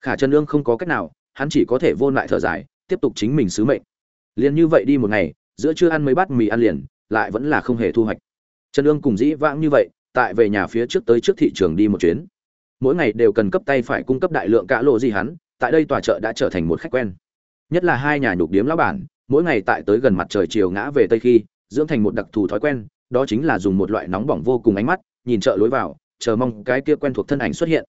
khả trần lương không có cách nào, hắn chỉ có thể vô lại thở dài, tiếp tục chính mình sứ mệnh. Liền như vậy đi một ngày, giữa trưa ăn mấy bát mì ăn liền, lại vẫn là không hề thu hoạch. Trần lương cùng dĩ vãng như vậy, tại về nhà phía trước tới trước thị trường đi một chuyến. Mỗi ngày đều cần cấp tay phải cung cấp đại lượng cả lộ gì hắn, tại đây tòa chợ đã trở thành một khách quen. Nhất là hai nhà nhục điếm lão bản, mỗi ngày tại tới gần mặt trời chiều ngã về tây khi, dưỡng thành một đặc thù thói quen, đó chính là dùng một loại nóng bỏng vô cùng ánh mắt, nhìn chợ lối vào, chờ mong cái kia quen thuộc thân ảnh xuất hiện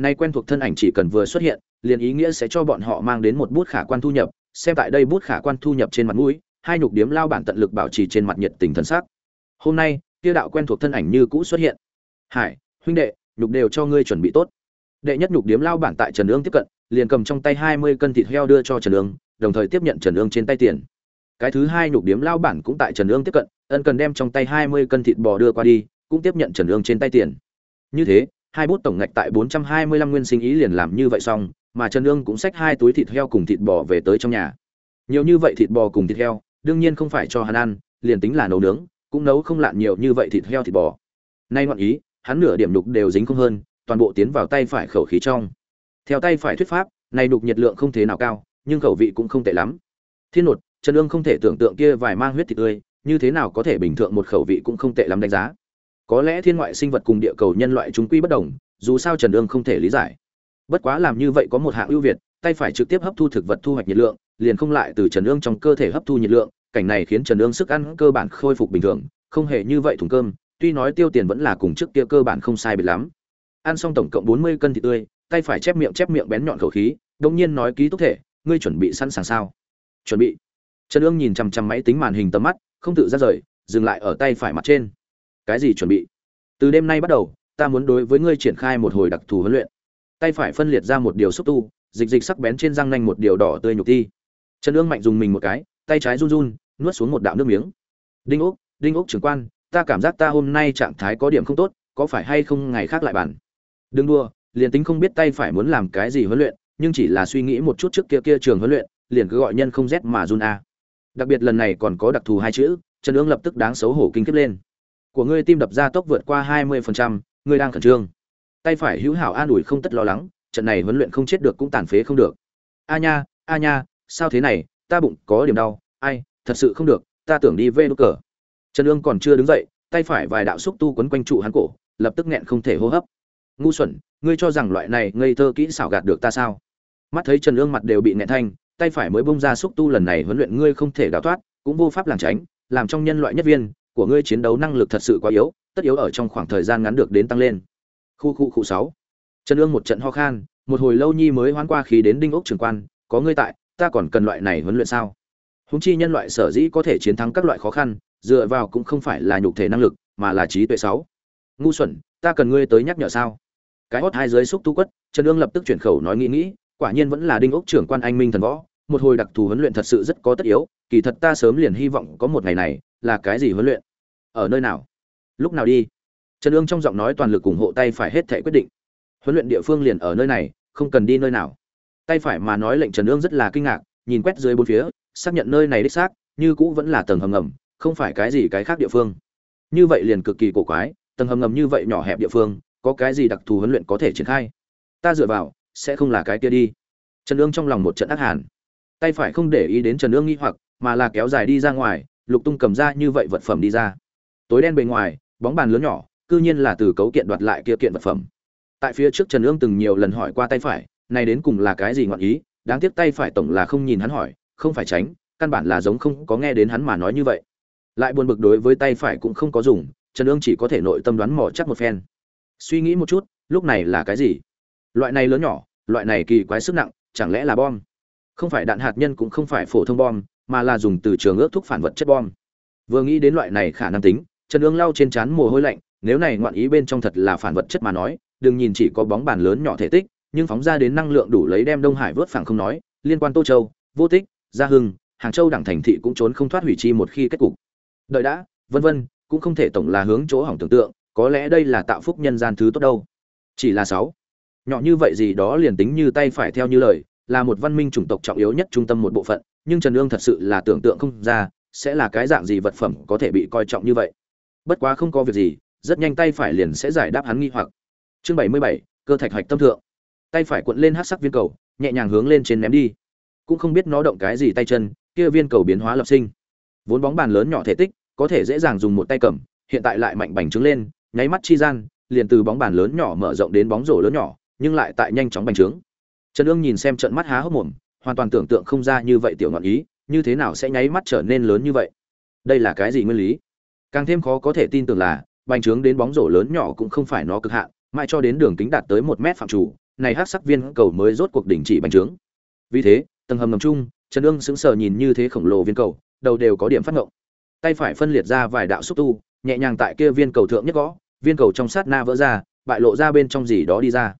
nay quen thuộc thân ảnh chỉ cần vừa xuất hiện, liền ý nghĩa sẽ cho bọn họ mang đến một bút khả quan thu nhập, xem tại đây bút khả quan thu nhập trên mặt mũi, hai nhục điếm lao bản tận lực bảo trì trên mặt nhiệt tình thân xác hôm nay, kia đạo quen thuộc thân ảnh như cũ xuất hiện. Hải, huynh đệ, nhục đều cho ngươi chuẩn bị tốt. Đệ nhất nhục điếm lao bản tại trần ương tiếp cận, liền cầm trong tay hai mươi cân thịt heo đưa cho trần ương, đồng thời tiếp nhận trần ương trên tay tiền. Cái thứ hai nhục điếm lao bản cũng tại trần ương tiếp cận, ân cần đem trong tay hai mươi cân thịt bò đưa qua đi, cũng tiếp nhận trần ương trên tay tiền. Như thế hai bút tổng ngạch tại bốn trăm hai mươi lăm nguyên sinh ý liền làm như vậy xong, mà trần Nương cũng xách hai túi thịt heo cùng thịt bò về tới trong nhà. Nhiều như vậy thịt bò cùng thịt heo, đương nhiên không phải cho hắn ăn, liền tính là nấu nướng, cũng nấu không lạn nhiều như vậy thịt heo thịt bò. Nay ngoạn ý, hắn nửa điểm đục đều dính không hơn, toàn bộ tiến vào tay phải khẩu khí trong. Theo tay phải thuyết pháp, này đục nhiệt lượng không thế nào cao, nhưng khẩu vị cũng không tệ lắm. Thiên nột, trần Nương không thể tưởng tượng kia vài mang huyết thịt tươi, như thế nào có thể bình thường một khẩu vị cũng không tệ lắm đánh giá có lẽ thiên ngoại sinh vật cùng địa cầu nhân loại chúng quy bất đồng, dù sao trần ương không thể lý giải. Bất quá làm như vậy có một hạng ưu việt, tay phải trực tiếp hấp thu thực vật thu hoạch nhiệt lượng, liền không lại từ trần ương trong cơ thể hấp thu nhiệt lượng, cảnh này khiến trần ương sức ăn cơ bản khôi phục bình thường, không hề như vậy thùng cơm, tuy nói tiêu tiền vẫn là cùng trước kia cơ bản không sai biệt lắm. Ăn xong tổng cộng bốn mươi cân thịt tươi, tay phải chép miệng chép miệng bén nhọn khẩu khí đông nhiên nói ký túc thể, ngươi chuẩn bị sẵn sàng sao? Chuẩn bị. Trần ương nhìn chằm chằm máy tính màn hình tầm mắt, không tự ra rời, dừng lại ở tay phải mặt trên cái gì chuẩn bị? Từ đêm nay bắt đầu, ta muốn đối với ngươi triển khai một hồi đặc thù huấn luyện. Tay phải phân liệt ra một điều xúc tu, dịch dịch sắc bén trên răng nanh một điều đỏ tươi nhục thi trần ương mạnh dùng mình một cái, tay trái run run, nuốt xuống một đạo nước miếng. Đinh úc đinh úc trưởng quan, ta cảm giác ta hôm nay trạng thái có điểm không tốt, có phải hay không ngày khác lại bản đừng đua liền tính không biết tay phải muốn làm cái gì huấn luyện, nhưng chỉ là suy nghĩ một chút trước kia kia trường huấn luyện, liền cứ gọi nhân không rét mà run a. Đặc biệt lần này còn có đặc thù hai chữ trần ương lập tức đáng xấu hổ kinh kiếp lên của ngươi tim đập ra tốc vượt qua hai mươi phần trăm, ngươi đang khẩn trương. Tay phải hữu hảo an ủi không tất lo lắng trận này huấn luyện không chết được cũng tàn phế không được. A nha a nha sao thế này ta bụng có điểm đau ai thật sự không được ta tưởng đi về đốt cờ. Trần ương còn chưa đứng dậy tay phải vài đạo xúc tu quấn quanh trụ hắn cổ lập tức nghẹn không thể hô hấp. Ngu xuẩn ngươi cho rằng loại này ngây thơ kỹ xảo gạt được ta sao? Mắt thấy trần ương mặt đều bị nghẹn thanh tay phải mới bông ra xúc tu lần này huấn luyện ngươi không thể đào thoát cũng vô pháp làm tránh làm trong nhân loại nhất viên của ngươi chiến đấu năng lực thật sự quá yếu, tất yếu ở trong khoảng thời gian ngắn được đến tăng lên. Khu khu khu sáu. Trần ương một trận ho khan, một hồi lâu nhi mới hoán qua khí đến đinh ốc trường quan, có ngươi tại, ta còn cần loại này huấn luyện sao? Húng chi nhân loại sở dĩ có thể chiến thắng các loại khó khăn, dựa vào cũng không phải là nhục thể năng lực, mà là trí tuệ sáu. Ngu xuẩn, ta cần ngươi tới nhắc nhở sao? Cái hót hai dưới xúc tu quất, trần ương lập tức chuyển khẩu nói nghĩ nghĩ, quả nhiên vẫn là đinh ốc trưởng quan anh minh thần võ, một hồi đặc thù huấn luyện thật sự rất có tất yếu, kỳ thật ta sớm liền hy vọng có một ngày này là cái gì huấn luyện? Ở nơi nào? Lúc nào đi? Trần ương trong giọng nói toàn lực ủng hộ tay phải hết thể quyết định. Huấn luyện địa phương liền ở nơi này, không cần đi nơi nào. Tay phải mà nói lệnh trần ương rất là kinh ngạc, nhìn quét dưới bốn phía, xác nhận nơi này đích xác, như cũ vẫn là tầng hầm ngầm, không phải cái gì cái khác địa phương. Như vậy liền cực kỳ cổ quái, tầng hầm ngầm như vậy nhỏ hẹp địa phương, có cái gì đặc thù huấn luyện có thể triển khai? Ta dựa vào, sẽ không là cái kia đi. Trần ương trong lòng một trận ác hàn. Tay phải không để ý đến trần ương nghi hoặc, mà là kéo dài đi ra ngoài lục tung cầm ra như vậy vật phẩm đi ra. Tối đen bề ngoài, bóng bàn lớn nhỏ, cư nhiên là từ cấu kiện đoạt lại kia kiện vật phẩm. Tại phía trước trần ương từng nhiều lần hỏi qua tay phải, này đến cùng là cái gì ngọn ý, đáng tiếc tay phải tổng là không nhìn hắn hỏi, không phải tránh, căn bản là giống không có nghe đến hắn mà nói như vậy. Lại buồn bực đối với tay phải cũng không có dùng, trần ương chỉ có thể nội tâm đoán mò chắc một phen. Suy nghĩ một chút, lúc này là cái gì? Loại này lớn nhỏ, loại này kỳ quái sức nặng, chẳng lẽ là bom? Không phải đạn hạt nhân cũng không phải phổ thông bom mà là dùng từ trường ước thúc phản vật chất bom. Vừa nghĩ đến loại này khả năng tính, trần ương lau trên trán mồ hôi lạnh, nếu này ngoạn ý bên trong thật là phản vật chất mà nói, đừng nhìn chỉ có bóng bàn lớn nhỏ thể tích, nhưng phóng ra đến năng lượng đủ lấy đem đông hải vớt phẳng không nói, liên quan tô châu, vô tích, gia hưng, hàng châu đảng thành thị cũng trốn không thoát hủy chi một khi kết cục. Đợi đã, vân vân, cũng không thể tổng là hướng chỗ hỏng tưởng tượng, có lẽ đây là tạo phúc nhân gian thứ tốt đâu. Chỉ là sáu. Nhỏ như vậy gì đó liền tính như tay phải theo như lời là một văn minh chủng tộc trọng yếu nhất trung tâm một bộ phận, nhưng trần ương thật sự là tưởng tượng không ra, sẽ là cái dạng gì vật phẩm có thể bị coi trọng như vậy. Bất quá không có việc gì, rất nhanh tay phải liền sẽ giải đáp hắn nghi hoặc. Chương bảy mươi bảy, cơ thạch hạch tâm thượng. Tay phải cuộn lên hắc sắc viên cầu, nhẹ nhàng hướng lên trên ném đi. Cũng không biết nó động cái gì tay chân, kia viên cầu biến hóa lập sinh. Vốn bóng bàn lớn nhỏ thể tích, có thể dễ dàng dùng một tay cầm, hiện tại lại mạnh bành trướng lên, nháy mắt chi gian, liền từ bóng bàn lớn nhỏ mở rộng đến bóng rổ lớn nhỏ, nhưng lại tại nhanh chóng bành trướng trần ương nhìn xem trận mắt há hốc mồm, hoàn toàn tưởng tượng không ra như vậy tiểu ngọn ý, như thế nào sẽ nháy mắt trở nên lớn như vậy. Đây là cái gì nguyên lý? Càng thêm khó có thể tin tưởng là, bành trướng đến bóng rổ lớn nhỏ cũng không phải nó cực hạn, mãi cho đến đường kính đạt tới một mét phạm chủ, này hát sắc viên cầu mới rốt cuộc đỉnh chỉ bành trướng. Vì thế, tầng hầm ngầm chung, trần ương sững sờ nhìn như thế khổng lồ viên cầu, đầu đều có điểm phát ngộng. Tay phải phân liệt ra vài đạo xúc tu, nhẹ nhàng tại kia viên cầu thượng nhất gõ, viên cầu trong sát na vỡ ra, bại lộ ra bên trong gì đó đi ra.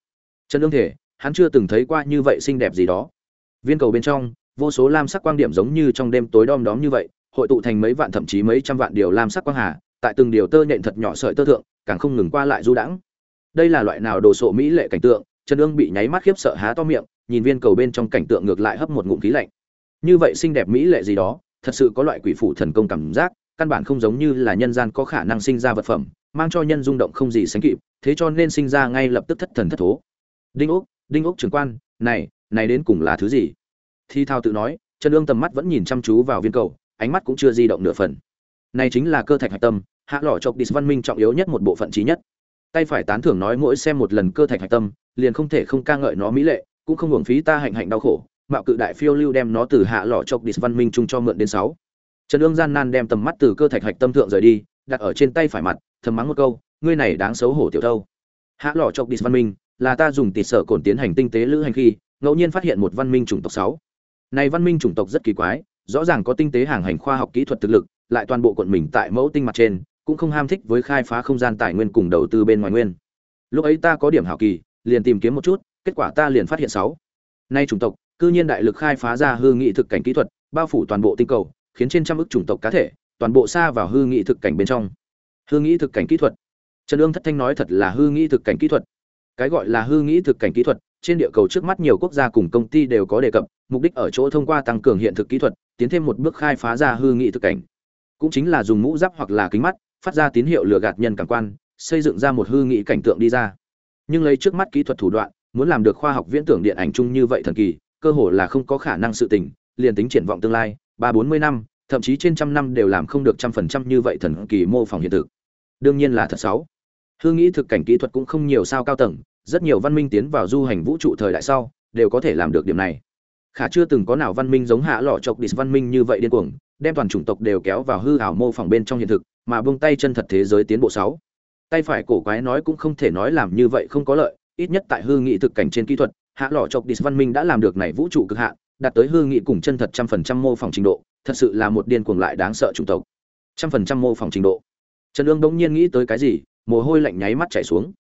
Trần ương thể hắn chưa từng thấy qua như vậy xinh đẹp gì đó. Viên cầu bên trong, vô số lam sắc quang điểm giống như trong đêm tối đom đóm như vậy, hội tụ thành mấy vạn thậm chí mấy trăm vạn điều lam sắc quang hà, tại từng điều tơ nhện thật nhỏ sợi tơ thượng, càng không ngừng qua lại du đãng. Đây là loại nào đồ sộ mỹ lệ cảnh tượng trần Dương bị nháy mắt khiếp sợ há to miệng, nhìn viên cầu bên trong cảnh tượng ngược lại hấp một ngụm khí lạnh. Như vậy xinh đẹp mỹ lệ gì đó, thật sự có loại quỷ phủ thần công cảm giác, căn bản không giống như là nhân gian có khả năng sinh ra vật phẩm, mang cho nhân rung động không gì sánh kịp, thế cho nên sinh ra ngay lập tức thất thần thất thố. Đinh úc đinh ốc trưởng quan, này này đến cùng là thứ gì? Thi thao tự nói, trần ương tầm mắt vẫn nhìn chăm chú vào viên cầu, ánh mắt cũng chưa di động nửa phần. Này chính là cơ thạch hạch tâm, hạ lọ chọc đi văn minh trọng yếu nhất một bộ phận trí nhất. Tay phải tán thưởng nói mỗi xem một lần cơ thạch hạch tâm, liền không thể không ca ngợi nó mỹ lệ, cũng không hưởng phí ta hạnh hạnh đau khổ, mạo cự đại phiêu lưu đem nó từ hạ lọ chọc đi văn minh chung cho mượn đến sáu. Trần ương gian nan đem tầm mắt từ cơ thạch hạch tâm thượng rời đi, đặt ở trên tay phải mặt, thầm mắng một câu, ngươi này đáng xấu hổ tiểu thâu. Hạ lọ chọc đi văn minh là ta dùng tịt sở cồn tiến hành tinh tế lữ hành khi, ngẫu nhiên phát hiện một văn minh chủng tộc sáu. Này văn minh chủng tộc rất kỳ quái, rõ ràng có tinh tế hàng hành khoa học kỹ thuật thực lực, lại toàn bộ quận mình tại mẫu tinh mặt trên, cũng không ham thích với khai phá không gian tài nguyên cùng đầu tư bên ngoài nguyên. Lúc ấy ta có điểm hảo kỳ, liền tìm kiếm một chút, kết quả ta liền phát hiện sáu. Nay chủng tộc, cư nhiên đại lực khai phá ra hư nghị thực cảnh kỹ thuật, bao phủ toàn bộ tinh cầu, khiến trên trăm ức chủng tộc cá thể, toàn bộ xa vào hư nghị thực cảnh bên trong. Hư nghị thực cảnh kỹ thuật. Trần ương thất thanh nói thật là hư nghị thực cảnh kỹ thuật cái gọi là hư nghĩ thực cảnh kỹ thuật, trên địa cầu trước mắt nhiều quốc gia cùng công ty đều có đề cập, mục đích ở chỗ thông qua tăng cường hiện thực kỹ thuật, tiến thêm một bước khai phá ra hư nghị thực cảnh. Cũng chính là dùng mũ giáp hoặc là kính mắt, phát ra tín hiệu lừa gạt nhân cảm quan, xây dựng ra một hư nghị cảnh tượng đi ra. Nhưng lấy trước mắt kỹ thuật thủ đoạn, muốn làm được khoa học viễn tưởng điện ảnh chung như vậy thần kỳ, cơ hồ là không có khả năng sự tình, liền tính triển vọng tương lai, ba bốn mươi năm, thậm chí trên trăm năm đều làm không được trăm phần trăm như vậy thần kỳ mô phỏng hiện thực. Đương nhiên là thật sáu hư nghĩ thực cảnh kỹ thuật cũng không nhiều sao cao tầng rất nhiều văn minh tiến vào du hành vũ trụ thời đại sau, đều có thể làm được điểm này. Khả chưa từng có nào văn minh giống hạ lọ chọc địch văn minh như vậy điên cuồng, đem toàn chủng tộc đều kéo vào hư ảo mô phỏng bên trong hiện thực, mà buông tay chân thật thế giới tiến bộ sáu. Tay phải cổ quái nói cũng không thể nói làm như vậy không có lợi, ít nhất tại hư nghị thực cảnh trên kỹ thuật, hạ lọ chọc địch văn minh đã làm được này vũ trụ cực hạn, đạt tới hư nghị cùng chân thật trăm phần trăm mô phỏng trình độ, thật sự là một điên cuồng lại đáng sợ chủng tộc. Trăm phần trăm mô phỏng trình độ. Trần ương bỗng nhiên nghĩ tới cái gì, mồ hôi lạnh nháy mắt chảy xuống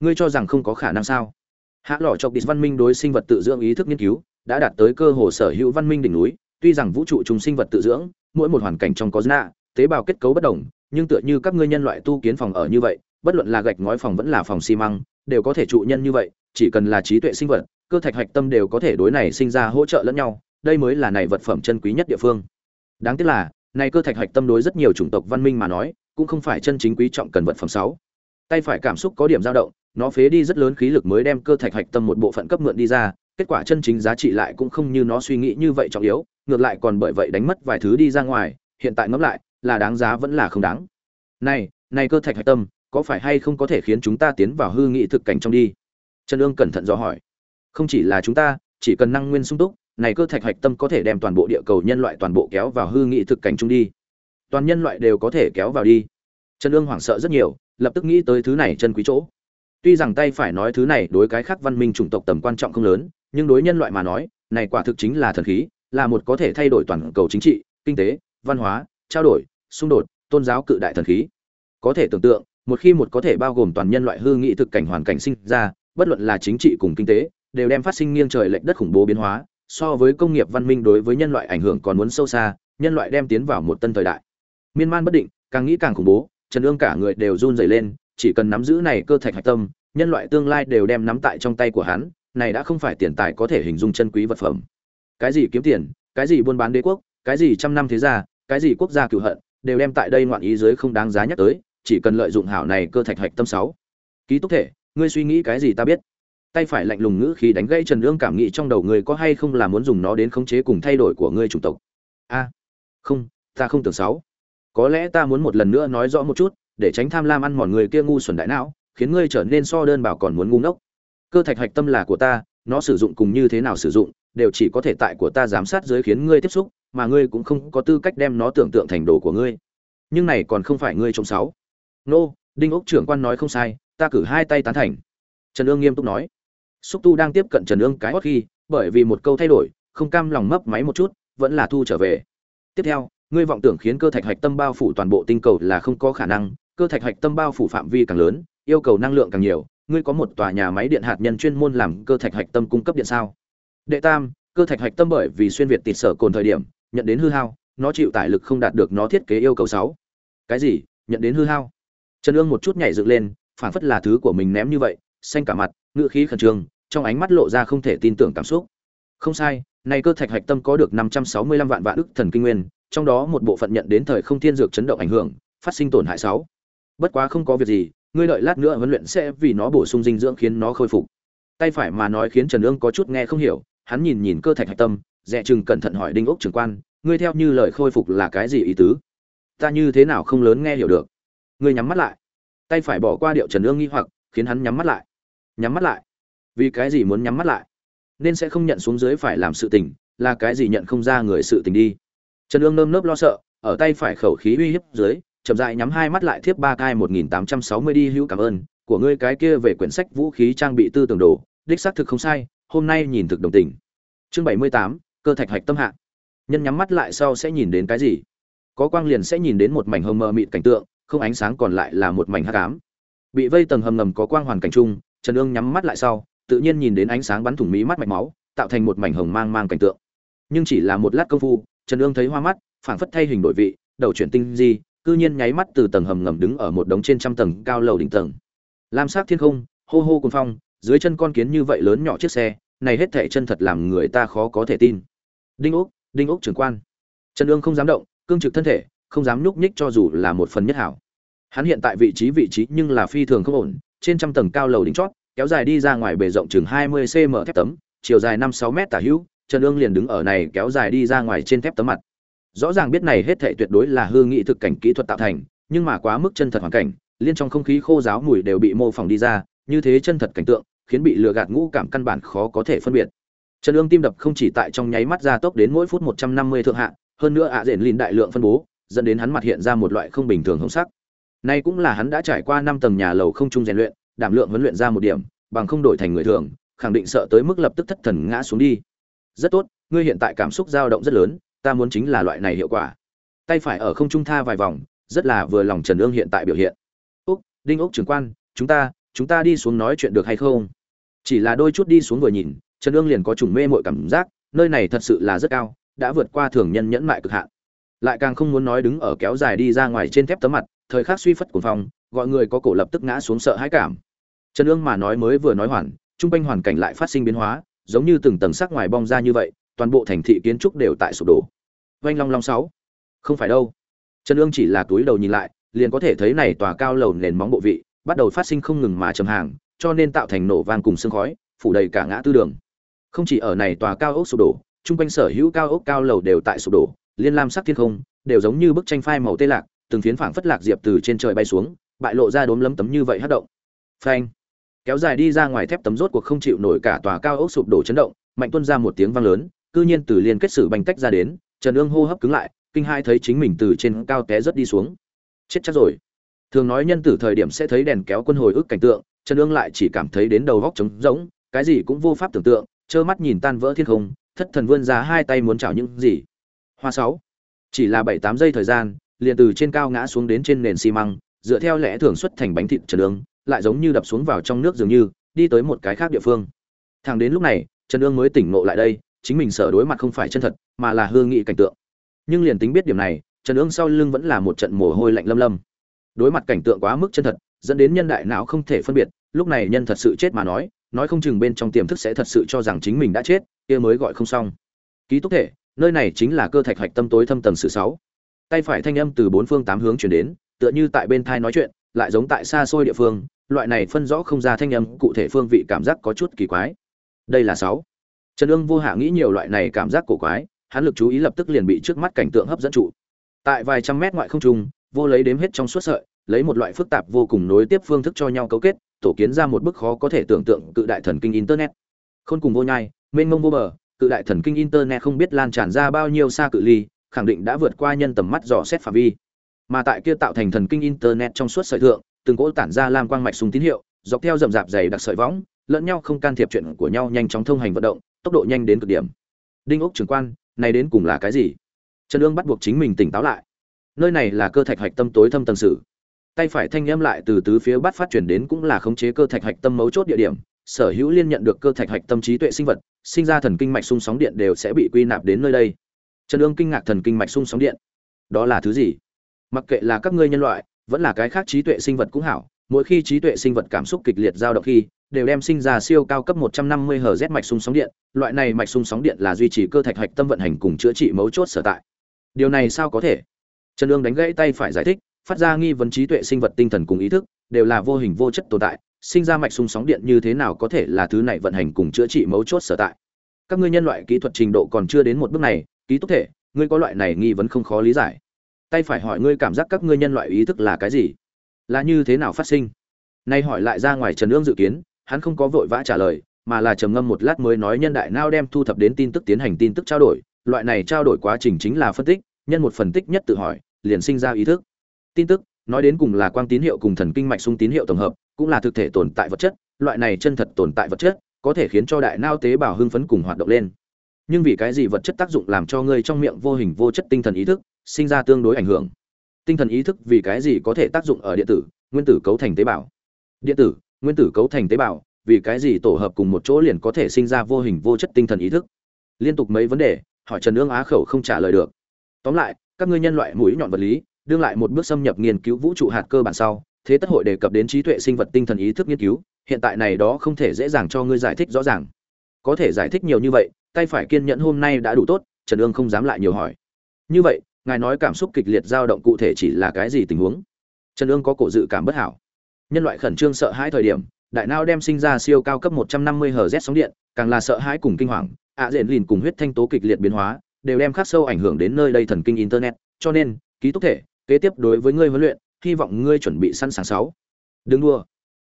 ngươi cho rằng không có khả năng sao? Hạ lọ chọc địch văn minh đối sinh vật tự dưỡng ý thức nghiên cứu, đã đạt tới cơ hồ sở hữu văn minh đỉnh núi, tuy rằng vũ trụ trùng sinh vật tự dưỡng, mỗi một hoàn cảnh trong có dna tế bào kết cấu bất đồng, nhưng tựa như các ngươi nhân loại tu kiến phòng ở như vậy, bất luận là gạch ngói phòng vẫn là phòng xi măng, đều có thể trụ nhân như vậy, chỉ cần là trí tuệ sinh vật, cơ thạch hạch tâm đều có thể đối này sinh ra hỗ trợ lẫn nhau, đây mới là này vật phẩm chân quý nhất địa phương. Đáng tiếc là, này cơ thạch hạch tâm đối rất nhiều chủng tộc văn minh mà nói, cũng không phải chân chính quý trọng cần vật phẩm sáu. Tay phải cảm xúc có điểm dao động nó phế đi rất lớn khí lực mới đem cơ thạch hạch tâm một bộ phận cấp mượn đi ra, kết quả chân chính giá trị lại cũng không như nó suy nghĩ như vậy trọng yếu, ngược lại còn bởi vậy đánh mất vài thứ đi ra ngoài, hiện tại ngẫm lại, là đáng giá vẫn là không đáng. Này này cơ thạch hạch tâm, có phải hay không có thể khiến chúng ta tiến vào hư nghị thực cảnh trong đi? Trần ương cẩn thận dò hỏi. Không chỉ là chúng ta, chỉ cần năng nguyên sung túc, này cơ thạch hạch tâm có thể đem toàn bộ địa cầu nhân loại toàn bộ kéo vào hư nghị thực cảnh chung đi. Toàn nhân loại đều có thể kéo vào đi. Trần ương hoảng sợ rất nhiều, lập tức nghĩ tới thứ này chân quý chỗ tuy rằng tay phải nói thứ này đối cái khác văn minh chủng tộc tầm quan trọng không lớn, nhưng đối nhân loại mà nói, này quả thực chính là thần khí, là một có thể thay đổi toàn cầu chính trị, kinh tế, văn hóa, trao đổi, xung đột, tôn giáo cự đại thần khí. Có thể tưởng tượng, một khi một có thể bao gồm toàn nhân loại hư nghị thực cảnh hoàn cảnh sinh ra, bất luận là chính trị cùng kinh tế, đều đem phát sinh nghiêng trời lệch đất khủng bố biến hóa, so với công nghiệp văn minh đối với nhân loại ảnh hưởng còn muốn sâu xa, nhân loại đem tiến vào một tân thời đại. Miên man bất định, càng nghĩ càng khủng bố, trần ương cả người đều run rẩy lên chỉ cần nắm giữ này cơ thạch hạch tâm, nhân loại tương lai đều đem nắm tại trong tay của hắn, này đã không phải tiền tài có thể hình dung chân quý vật phẩm. Cái gì kiếm tiền, cái gì buôn bán đế quốc, cái gì trăm năm thế gia, cái gì quốc gia cửu hận, đều đem tại đây ngoạn ý dưới không đáng giá nhắc tới, chỉ cần lợi dụng hảo này cơ thạch hạch tâm sáu. Ký túc thể, ngươi suy nghĩ cái gì ta biết. Tay phải lạnh lùng ngữ khi đánh gây trần ương cảm nghĩ trong đầu người có hay không là muốn dùng nó đến khống chế cùng thay đổi của ngươi chủng tộc. A. Không, ta không tưởng sáu. Có lẽ ta muốn một lần nữa nói rõ một chút để tránh tham lam ăn mòn người kia ngu xuẩn đại não, khiến ngươi trở nên so đơn bảo còn muốn ngu ngốc. Cơ thạch hạch tâm là của ta, nó sử dụng cùng như thế nào sử dụng, đều chỉ có thể tại của ta giám sát dưới khiến ngươi tiếp xúc, mà ngươi cũng không có tư cách đem nó tưởng tượng thành đồ của ngươi. Nhưng này còn không phải ngươi trong sáu nô, đinh ốc trưởng quan nói không sai, ta cử hai tay tán thành. Trần ương nghiêm túc nói. Xúc tu đang tiếp cận trần ương cái hót khi, bởi vì một câu thay đổi, không cam lòng mấp máy một chút, vẫn là thu trở về. Tiếp theo, ngươi vọng tưởng khiến cơ thạch hạch tâm bao phủ toàn bộ tinh cầu là không có khả năng cơ thạch hạch tâm bao phủ phạm vi càng lớn, yêu cầu năng lượng càng nhiều, ngươi có một tòa nhà máy điện hạt nhân chuyên môn làm cơ thạch hạch tâm cung cấp điện sao? Đệ tam, cơ thạch hạch tâm bởi vì xuyên việt tịt sở cồn thời điểm, nhận đến hư hao, nó chịu tải lực không đạt được nó thiết kế yêu cầu sáu. Cái gì? Nhận đến hư hao? Trần ương một chút nhảy dựng lên phản phất là thứ của mình ném như vậy, xanh cả mặt, ngựa khí khẩn trương, trong ánh mắt lộ ra không thể tin tưởng cảm xúc. Không sai, này cơ thạch hạch tâm có được năm trăm sáu mươi lăm vạn vạn ức thần kinh nguyên, trong đó một bộ phận nhận đến thời không thiên dược chấn động ảnh hưởng, phát sinh tổn hại sáu bất quá không có việc gì, ngươi đợi lát nữa huấn luyện sẽ vì nó bổ sung dinh dưỡng khiến nó khôi phục. Tay phải mà nói khiến trần ương có chút nghe không hiểu, hắn nhìn nhìn cơ thạch hạch tâm, dè chừng cẩn thận hỏi đinh ốc trưởng quan, ngươi theo như lời khôi phục là cái gì ý tứ? Ta như thế nào không lớn nghe hiểu được? Ngươi nhắm mắt lại. Tay phải bỏ qua điệu trần ương nghi hoặc, khiến hắn nhắm mắt lại. Nhắm mắt lại? Vì cái gì muốn nhắm mắt lại? Nên sẽ không nhận xuống dưới phải làm sự tình, là cái gì nhận không ra người sự tình đi. Trần ương nơm nớp lo sợ, ở tay phải khẩu khí uy hiếp dưới chậm dại nhắm hai mắt lại thiếp ba cai một nghìn tám trăm sáu mươi đi, hữu cảm ơn. Của ngươi cái kia về quyển sách vũ khí trang bị tư tưởng đồ, đích xác thực không sai, hôm nay nhìn thực đồng tình. Chương bảy mươi tám, cơ thạch hạch tâm hạ. Nhân nhắm mắt lại sau sẽ nhìn đến cái gì? Có quang liền sẽ nhìn đến một mảnh hầm mờ mịt cảnh tượng, không ánh sáng còn lại là một mảnh hắc ám. Bị vây tầng hầm ngầm có quang hoàn cảnh chung, trần ương nhắm mắt lại sau, tự nhiên nhìn đến ánh sáng bắn thủng mí mắt mạch máu, tạo thành một mảnh hồng mang mang cảnh tượng. Nhưng chỉ là một lát công phu, trần ương thấy hoa mắt, phảng phất thay hình đổi vị, đầu chuyển tinh di cư nhiên nháy mắt từ tầng hầm ngầm đứng ở một đống trên trăm tầng cao lầu đỉnh tầng. Lam sắc thiên không hô hô cuồng phong dưới chân con kiến như vậy lớn nhỏ chiếc xe này hết thảy chân thật làm người ta khó có thể tin. Đinh Úc, đinh Úc trưởng quan. Trần ương không dám động cương trực thân thể không dám nhúc nhích cho dù là một phần nhất hảo. Hắn hiện tại vị trí vị trí nhưng là phi thường không ổn trên trăm tầng cao lầu đỉnh chót kéo dài đi ra ngoài bề rộng chừng 20 cm thép tấm chiều dài 5-6 mét tả hữu trần ương liền đứng ở này kéo dài đi ra ngoài trên thép tấm mặt rõ ràng biết này hết thảy tuyệt đối là hư nghị thực cảnh kỹ thuật tạo thành nhưng mà quá mức chân thật hoàn cảnh liên trong không khí khô giáo mùi đều bị mô phỏng đi ra như thế chân thật cảnh tượng khiến bị lừa gạt ngũ cảm căn bản khó có thể phân biệt trần ương tim đập không chỉ tại trong nháy mắt ra tốc đến mỗi phút 150 thượng hạ hơn nữa ạ à rền lìn đại lượng phân bố dẫn đến hắn mặt hiện ra một loại không bình thường hồng sắc Nay cũng là hắn đã trải qua năm tầng nhà lầu không trung rèn luyện, đảm lượng huấn luyện ra một điểm, bằng không đổi thành người thường, khẳng định sợ tới mức lập tức thất thần ngã xuống đi. Rất tốt, ngươi hiện tại cảm xúc dao động rất lớn, ta muốn chính là loại này hiệu quả. Tay phải ở không trung tha vài vòng, rất là vừa lòng Trần Ương hiện tại biểu hiện. Úc, Đinh Úc trưởng quan, chúng ta, chúng ta đi xuống nói chuyện được hay không? Chỉ là đôi chút đi xuống vừa nhìn, Trần Ương liền có chủng mê mội cảm giác, nơi này thật sự là rất cao, đã vượt qua thường nhân nhẫn mại cực hạn. Lại càng không muốn nói đứng ở kéo dài đi ra ngoài trên thép tấm mặt, thời khắc suy phất của phòng, gọi người có cổ lập tức ngã xuống sợ hãi cảm. Trần Dương mà nói mới vừa nói hoàn, trung quanh hoàn cảnh lại phát sinh biến hóa, giống như từng tầng sắc ngoài bong ra như vậy, toàn bộ thành thị kiến trúc đều tại sụp đổ. Vành Long Long sáu, không phải đâu. Trần Dương chỉ là túi đầu nhìn lại, liền có thể thấy này tòa cao lầu nền móng bộ vị, bắt đầu phát sinh không ngừng mà chầm hàng, cho nên tạo thành nổ vang cùng sương khói, phủ đầy cả ngã tư đường. Không chỉ ở này tòa cao ốc sụp đổ, trung quanh sở hữu cao ốc cao lầu đều tại sụp đổ, liên lam sắc thiên không, đều giống như bức tranh phai màu tê lạc, từng phiến phảng phất lạc diệp từ trên trời bay xuống, bại lộ ra đốm lấm tấm như vậy hất động. Phanh! Kéo dài đi ra ngoài thép tấm rốt cuộc không chịu nổi cả tòa cao ốc sụp đổ chấn động, mạnh tuôn ra một tiếng vang lớn, cư nhiên từ liên kết sử bành tách ra đến, Trần Ương hô hấp cứng lại, kinh hai thấy chính mình từ trên cao té rất đi xuống. Chết chắc rồi. Thường nói nhân tử thời điểm sẽ thấy đèn kéo quân hồi ức cảnh tượng, Trần Ương lại chỉ cảm thấy đến đầu góc trống rỗng, cái gì cũng vô pháp tưởng tượng, trơ mắt nhìn tan vỡ thiên không, thất thần vươn ra hai tay muốn chảo những gì. Hoa sáu, Chỉ là bảy tám giây thời gian, liền từ trên cao ngã xuống đến trên nền xi măng, dựa theo lẽ thường xuất thành bánh thịt trần ương, lại giống như đập xuống vào trong nước dường như, đi tới một cái khác địa phương. thằng đến lúc này, Trần ương mới tỉnh ngộ lại đây, chính mình sợ đối mặt không phải chân thật, mà là hương nghị cảnh tượng. Nhưng liền tính biết điểm này, Trần ương sau lưng vẫn là một trận mồ hôi lạnh lâm lâm. Đối mặt cảnh tượng quá mức chân thật, dẫn đến nhân đại não không thể phân biệt, lúc này nhân thật sự chết mà nói, nói không chừng bên trong tiềm thức sẽ thật sự cho rằng chính mình đã chết, kia mới gọi không xong. Ký túc thể, nơi này chính là cơ thạch hạch tâm tối thâm tầng sự sáu tay phải thanh âm từ bốn phương tám hướng chuyển đến tựa như tại bên thai nói chuyện lại giống tại xa xôi địa phương loại này phân rõ không ra thanh âm cụ thể phương vị cảm giác có chút kỳ quái đây là sáu trần ương vô hạ nghĩ nhiều loại này cảm giác cổ quái, hắn lực chú ý lập tức liền bị trước mắt cảnh tượng hấp dẫn trụ. Tại vài trăm mét ngoại không trung, vô lấy đếm hết trong suốt sợi, lấy một loại phức tạp vô cùng nối tiếp phương thức cho nhau cấu kết, tổ kiến ra một bức khó có thể tưởng tượng cự đại thần kinh internet. Khôn cùng vô nhai, mênh mông vô bờ, cự đại thần kinh internet không biết lan tràn ra bao nhiêu xa cự ly, khẳng định đã vượt qua nhân tầm mắt dò xét phạm vi. Mà tại kia tạo thành thần kinh internet trong suốt sợi thượng, từng cỗ tản ra lam quang mạch súng tín hiệu, dọc theo rậm rạp dày đặc sợi võng, lẫn nhau không can thiệp chuyện của nhau nhanh chóng thông hành vận động tốc độ nhanh đến cực điểm. Đinh ốc trưởng quan, này đến cùng là cái gì? Trần ương bắt buộc chính mình tỉnh táo lại. Nơi này là cơ thạch hạch tâm tối thâm tầng sử. Tay phải thanh âm lại từ tứ phía bắt phát chuyển đến cũng là khống chế cơ thạch hạch tâm mấu chốt địa điểm. Sở hữu liên nhận được cơ thạch hạch tâm trí tuệ sinh vật, sinh ra thần kinh mạch sung sóng điện đều sẽ bị quy nạp đến nơi đây. Trần ương kinh ngạc thần kinh mạch sung sóng điện. Đó là thứ gì? Mặc kệ là các ngươi nhân loại, vẫn là cái khác trí tuệ sinh vật cũng hảo, mỗi khi trí tuệ sinh vật cảm xúc kịch liệt dao động khi đều đem sinh ra siêu cao cấp 150 Hz mạch sung sóng điện, loại này mạch sung sóng điện là duy trì cơ thạch hạch tâm vận hành cùng chữa trị mấu chốt sở tại. Điều này sao có thể? Trần Dương đánh gãy tay phải giải thích, phát ra nghi vấn trí tuệ sinh vật tinh thần cùng ý thức đều là vô hình vô chất tồn tại, sinh ra mạch sung sóng điện như thế nào có thể là thứ này vận hành cùng chữa trị mấu chốt sở tại. Các ngươi nhân loại kỹ thuật trình độ còn chưa đến một bước này, ký túc thể, ngươi có loại này nghi vấn không khó lý giải. Tay phải hỏi ngươi cảm giác các ngươi nhân loại ý thức là cái gì? Là như thế nào phát sinh? Nay hỏi lại ra ngoài Trần Dương dự kiến, hắn không có vội vã trả lời, mà là trầm ngâm một lát mới nói nhân đại nao đem thu thập đến tin tức tiến hành tin tức trao đổi, loại này trao đổi quá trình chính là phân tích, nhân một phân tích nhất tự hỏi, liền sinh ra ý thức. Tin tức, nói đến cùng là quang tín hiệu cùng thần kinh mạch sung tín hiệu tổng hợp, cũng là thực thể tồn tại vật chất, loại này chân thật tồn tại vật chất, có thể khiến cho đại nao tế bào hưng phấn cùng hoạt động lên. Nhưng vì cái gì vật chất tác dụng làm cho ngươi trong miệng vô hình vô chất tinh thần ý thức sinh ra tương đối ảnh hưởng? Tinh thần ý thức vì cái gì có thể tác dụng ở điện tử, nguyên tử cấu thành tế bào? Điện tử, nguyên tử cấu thành tế bào, vì cái gì tổ hợp cùng một chỗ liền có thể sinh ra vô hình vô chất tinh thần ý thức? Liên tục mấy vấn đề, hỏi trần ương á khẩu không trả lời được. Tóm lại, các ngươi nhân loại mũi nhọn vật lý, đương lại một bước xâm nhập nghiên cứu vũ trụ hạt cơ bản sau, thế tất hội đề cập đến trí tuệ sinh vật tinh thần ý thức nghiên cứu, hiện tại này đó không thể dễ dàng cho ngươi giải thích rõ ràng. Có thể giải thích nhiều như vậy, tay phải kiên nhẫn hôm nay đã đủ tốt, trần ương không dám lại nhiều hỏi. Như vậy, ngài nói cảm xúc kịch liệt dao động cụ thể chỉ là cái gì tình huống? Trần ương có cổ dự cảm bất hảo nhân loại khẩn trương sợ hãi thời điểm đại não đem sinh ra siêu cao cấp 150 Hz sóng điện, càng là sợ hãi cùng kinh hoàng, ạ diện lìn cùng huyết thanh tố kịch liệt biến hóa, đều đem khắc sâu ảnh hưởng đến nơi đây thần kinh internet, cho nên, ký túc thể, kế tiếp đối với ngươi huấn luyện, hy vọng ngươi chuẩn bị sẵn sàng sáu. Đừng đua.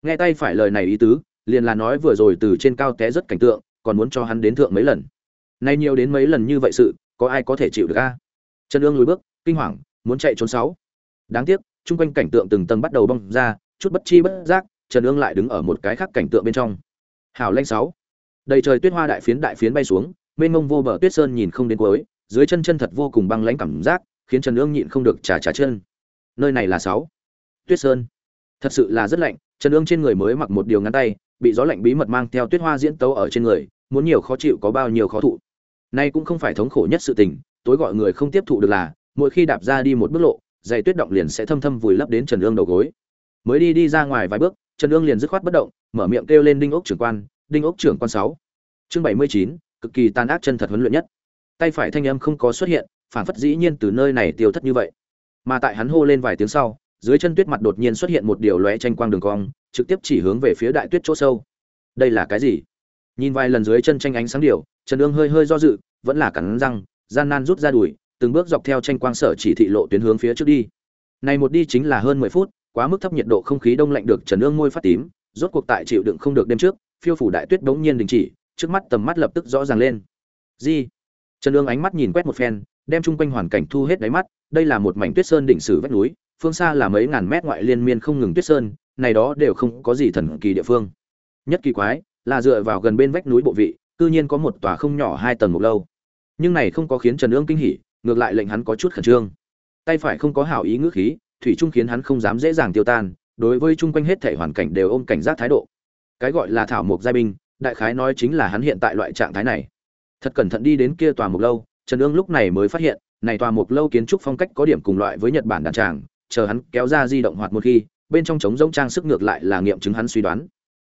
Nghe tay phải lời này ý tứ, liền là nói vừa rồi từ trên cao té rất cảnh tượng, còn muốn cho hắn đến thượng mấy lần. Nay nhiều đến mấy lần như vậy sự, có ai có thể chịu được a? Trần ương lùi bước, kinh hoàng, muốn chạy trốn sáu. Đáng tiếc, trung quanh cảnh tượng từng tầng bắt đầu bong ra, chút bất chi bất giác, trần ương lại đứng ở một cái khác cảnh tượng bên trong. Hảo lanh sáu. Đầy trời tuyết hoa đại phiến đại phiến bay xuống, mênh mông vô bờ tuyết sơn nhìn không đến cuối, dưới chân chân thật vô cùng băng lãnh cảm giác, khiến trần ương nhịn không được trả trả chân. Nơi này là sáu. Tuyết sơn. Thật sự là rất lạnh, trần ương trên người mới mặc một điều ngắn tay, bị gió lạnh bí mật mang theo tuyết hoa diễn tấu ở trên người, muốn nhiều khó chịu có bao nhiêu khó thụ. Nay cũng không phải thống khổ nhất sự tình, tối gọi người không tiếp thụ được là, mỗi khi đạp ra đi một bước lộ giày tuyết động liền sẽ thâm thâm vùi lấp đến trần ương đầu gối mới đi đi ra ngoài vài bước, trần ương liền dứt khoát bất động, mở miệng kêu lên đinh ốc trưởng quan, đinh ốc trưởng quan sáu. Chương bảy mươi chín, cực kỳ tàn ác chân thật huấn luyện nhất. Tay phải thanh âm không có xuất hiện, phản phất dĩ nhiên từ nơi này tiêu thất như vậy. Mà tại hắn hô lên vài tiếng sau, dưới chân tuyết mặt đột nhiên xuất hiện một điều lóe tranh quang đường cong, trực tiếp chỉ hướng về phía đại tuyết chỗ sâu. Đây là cái gì? Nhìn vài lần dưới chân tranh ánh sáng điều, trần ương hơi hơi do dự, vẫn là cắn răng, gian nan rút ra đùi, từng bước dọc theo tranh quang sở chỉ thị lộ tuyến hướng phía trước đi. Này một đi chính là hơn mười phút quá mức thấp nhiệt độ không khí đông lạnh được Trần Nương môi phát tím, rốt cuộc tại chịu đựng không được đêm trước, phiêu phủ đại tuyết bỗng nhiên đình chỉ, trước mắt tầm mắt lập tức rõ ràng lên. "Gì?" Trần Nương ánh mắt nhìn quét một phen, đem chung quanh hoàn cảnh thu hết đáy mắt, đây là một mảnh tuyết sơn đỉnh sử vách núi, phương xa là mấy ngàn mét ngoại liên miên không ngừng tuyết sơn, này đó đều không có gì thần kỳ địa phương. Nhất kỳ quái, là dựa vào gần bên vách núi bộ vị, cư nhiên có một tòa không nhỏ hai tầng một lâu. Nhưng này không có khiến Trần Nương kinh hỉ, ngược lại lệnh hắn có chút khẩn trương. Tay phải không có hảo ý ngữ khí, thủy trung khiến hắn không dám dễ dàng tiêu tan, đối với chung quanh hết thảy hoàn cảnh đều ôm cảnh giác thái độ. Cái gọi là thảo mộc giai binh, đại khái nói chính là hắn hiện tại loại trạng thái này. Thật cẩn thận đi đến kia tòa mục lâu, trần ương lúc này mới phát hiện, này tòa mục lâu kiến trúc phong cách có điểm cùng loại với nhật bản đàn tràng, chờ hắn kéo ra di động hoạt một khi, bên trong trống rỗng trang sức ngược lại là nghiệm chứng hắn suy đoán.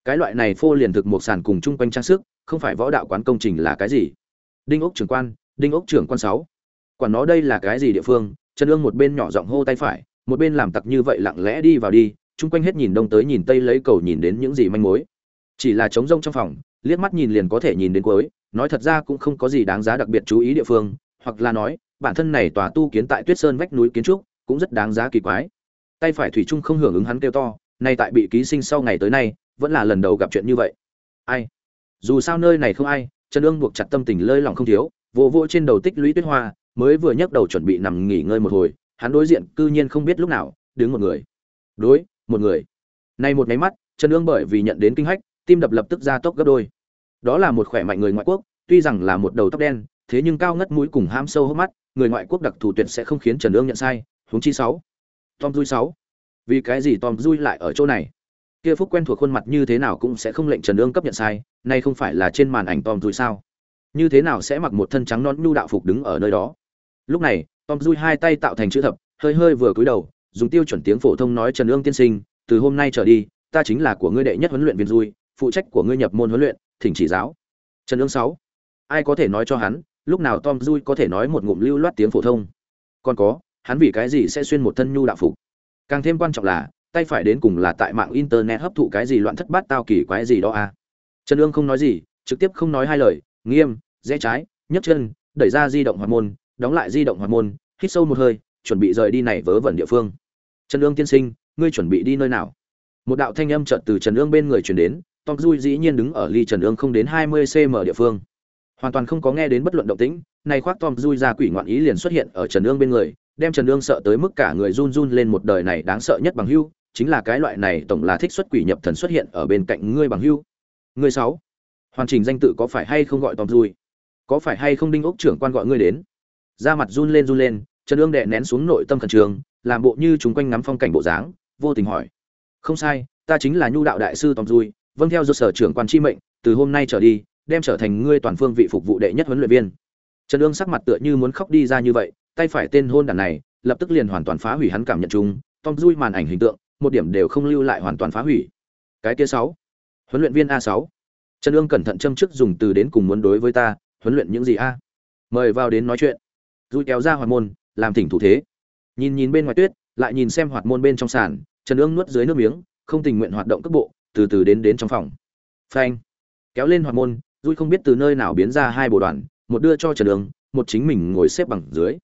Cái loại này phô liền thực một sàn cùng chung quanh trang sức, không phải võ đạo quán công trình là cái gì? Đinh ốc trưởng quan, đinh ốc trưởng quan sáu. Quản nó đây là cái gì địa phương? Trần ương một bên nhỏ giọng hô tay phải một bên làm tặc như vậy lặng lẽ đi vào đi, chung quanh hết nhìn đông tới nhìn tây lấy cầu nhìn đến những gì manh mối. Chỉ là trống rông trong phòng, liếc mắt nhìn liền có thể nhìn đến cuối, nói thật ra cũng không có gì đáng giá đặc biệt chú ý địa phương, hoặc là nói, bản thân này tòa tu kiến tại tuyết sơn vách núi kiến trúc, cũng rất đáng giá kỳ quái. Tay phải thủy trung không hưởng ứng hắn kêu to, nay tại bị ký sinh sau ngày tới nay, vẫn là lần đầu gặp chuyện như vậy. Ai? Dù sao nơi này không ai, trần ương buộc chặt tâm tình lơi lòng không thiếu vô vô trên đầu tích lũy tuyết hoa, mới vừa nhấc đầu chuẩn bị nằm nghỉ ngơi một hồi hắn đối diện cư nhiên không biết lúc nào, đứng một người. Đối, một người. Nay một máy mắt, trần ương bởi vì nhận đến kinh hách, tim đập lập tức ra tốc gấp đôi. Đó là một khỏe mạnh người ngoại quốc, tuy rằng là một đầu tóc đen, thế nhưng cao ngất mũi cùng ham sâu hốc mắt, người ngoại quốc đặc thù tuyệt sẽ không khiến trần ương nhận sai, huống chi sáu. Tom dui sáu. Vì cái gì tom dui lại ở chỗ này? Kia phúc quen thuộc khuôn mặt như thế nào cũng sẽ không lệnh trần ương cấp nhận sai, nay không phải là trên màn ảnh tom dui sao? Như thế nào sẽ mặc một thân trắng non nhu đạo phục đứng ở nơi đó? Lúc này tom dui hai tay tạo thành chữ thập, hơi hơi vừa cúi đầu, dùng tiêu chuẩn tiếng phổ thông nói trần ương tiên sinh, từ hôm nay trở đi, ta chính là của ngươi đệ nhất huấn luyện viên dui phụ trách của ngươi nhập môn huấn luyện, thỉnh chỉ giáo. Trần ương sáu. Ai có thể nói cho hắn, lúc nào tom dui có thể nói một ngụm lưu loát tiếng phổ thông? Còn có, hắn vì cái gì sẽ xuyên một thân nhu đạo phục? Càng thêm quan trọng là, tay phải đến cùng là tại mạng internet hấp thụ cái gì loạn thất bát tao kỳ quái gì đó à? Trần ương không nói gì, trực tiếp không nói hai lời, nghiêm rẽ trái, nhấc chân, đẩy ra di động hoạt môn, đóng lại di động hoạt môn hít sâu một hơi, chuẩn bị rời đi này vớ vẩn địa phương. Trần ương tiên sinh, ngươi chuẩn bị đi nơi nào? Một đạo thanh âm chợt từ trần ương bên người chuyển đến tom dui dĩ nhiên đứng ở ly trần ương không đến hai mươi cm địa phương. Hoàn toàn không có nghe đến bất luận động tĩnh, này khoác tom dui ra quỷ ngoạn ý liền xuất hiện ở trần ương bên người, đem trần ương sợ tới mức cả người run run lên một đời này đáng sợ nhất bằng hưu, chính là cái loại này tổng là thích xuất quỷ nhập thần xuất hiện ở bên cạnh ngươi bằng hưu. Ngươi sáu, hoàn chỉnh danh tự có phải hay không gọi tom dui? Có phải hay không đinh ốc trưởng quan gọi ngươi đến? Da mặt run lên run lên trần ương đệ nén xuống nội tâm khẩn trường làm bộ như chúng quanh ngắm phong cảnh bộ dáng, vô tình hỏi. Không sai, ta chính là nhu đạo đại sư tom dui vâng theo do sở trưởng quan chi mệnh, từ hôm nay trở đi, đem trở thành ngươi toàn phương vị phục vụ đệ nhất huấn luyện viên. Trần ương sắc mặt tựa như muốn khóc đi ra như vậy, tay phải tên hôn đàn này, lập tức liền hoàn toàn phá hủy hắn cảm nhận chúng tom dui màn ảnh hình tượng, một điểm đều không lưu lại hoàn toàn phá hủy. Cái kia sáu, huấn luyện viên a sáu. Trần ương cẩn thận châm chức dùng từ đến cùng muốn đối với ta, huấn luyện những gì a? Mời vào đến nói chuyện. Dui kéo ra hoàn môn làm thỉnh thủ thế. Nhìn nhìn bên ngoài tuyết, lại nhìn xem hoạt môn bên trong sàn, trần ương nuốt dưới nước miếng, không tình nguyện hoạt động cước bộ, từ từ đến đến trong phòng. Phanh. Kéo lên hoạt môn dui không biết từ nơi nào biến ra hai bộ đoàn, một đưa cho trần ương, một chính mình ngồi xếp bằng dưới.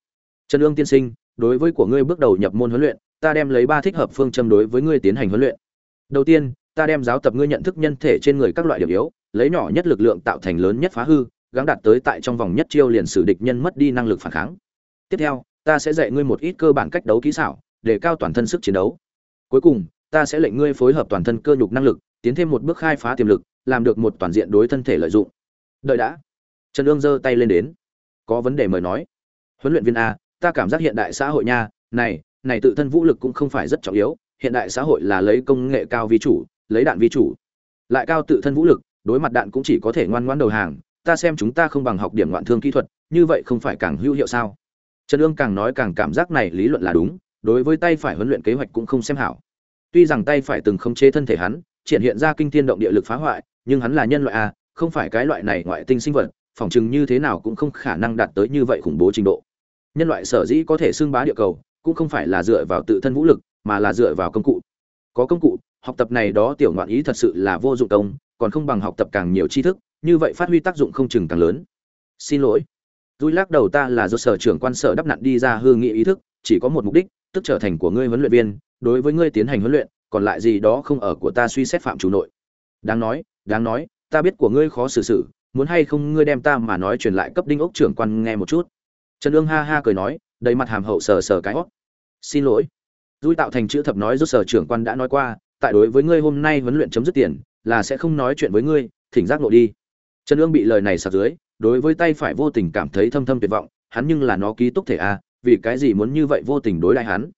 Trần ương tiên sinh, đối với của ngươi bước đầu nhập môn huấn luyện, ta đem lấy ba thích hợp phương châm đối với ngươi tiến hành huấn luyện. Đầu tiên, ta đem giáo tập ngươi nhận thức nhân thể trên người các loại điểm yếu, lấy nhỏ nhất lực lượng tạo thành lớn nhất phá hư, gắng đạt tới tại trong vòng nhất chiêu liền xử địch nhân mất đi năng lực phản kháng. Tiếp theo ta sẽ dạy ngươi một ít cơ bản cách đấu kỹ xảo, để cao toàn thân sức chiến đấu. Cuối cùng, ta sẽ lệnh ngươi phối hợp toàn thân cơ nhục năng lực, tiến thêm một bước khai phá tiềm lực, làm được một toàn diện đối thân thể lợi dụng. Đợi đã. Trần ương giơ tay lên đến. Có vấn đề mời nói. Huấn luyện viên a, ta cảm giác hiện đại xã hội nha. Này này tự thân vũ lực cũng không phải rất trọng yếu. Hiện đại xã hội là lấy công nghệ cao vi chủ, lấy đạn vi chủ. Lại cao tự thân vũ lực, đối mặt đạn cũng chỉ có thể ngoan ngoãn đầu hàng. Ta xem chúng ta không bằng học điểm ngoạn thương kỹ thuật, như vậy không phải càng hữu hiệu sao? Trần ương càng nói càng cảm giác này lý luận là đúng, đối với tay phải huấn luyện kế hoạch cũng không xem hảo. Tuy rằng tay phải từng khống chế thân thể hắn, triển hiện ra kinh thiên động địa lực phá hoại, nhưng hắn là nhân loại a, không phải cái loại này ngoại tinh sinh vật phỏng chừng như thế nào cũng không khả năng đạt tới như vậy khủng bố trình độ. Nhân loại sở dĩ có thể xưng bá địa cầu, cũng không phải là dựa vào tự thân vũ lực, mà là dựa vào công cụ. Có công cụ, học tập này đó tiểu ngoạn ý thật sự là vô dụng công, còn không bằng học tập càng nhiều tri thức, như vậy phát huy tác dụng không chừng càng lớn. Xin lỗi. Rui lắc đầu ta là do sở trưởng quan sở đắp nặn đi ra hương nghị ý thức, chỉ có một mục đích, tức trở thành của ngươi huấn luyện viên, đối với ngươi tiến hành huấn luyện, còn lại gì đó không ở của ta suy xét phạm chủ nội. Đáng nói đáng nói, ta biết của ngươi khó xử sự, muốn hay không ngươi đem ta mà nói truyền lại cấp đinh ốc trưởng quan nghe một chút. Trần Dương ha ha cười nói, đầy mặt hàm hậu sờ sờ cái hót xin lỗi. Dui tạo thành chữ thập nói rốt sở trưởng quan đã nói qua, tại đối với ngươi hôm nay huấn luyện chấm dứt tiền, là sẽ không nói chuyện với ngươi, thỉnh giác nội đi. Trần Dương bị lời này sạc dưới đối với tay phải vô tình cảm thấy thâm thâm tuyệt vọng, hắn nhưng là nó ký túc thể a vì cái gì muốn như vậy vô tình đối lại hắn?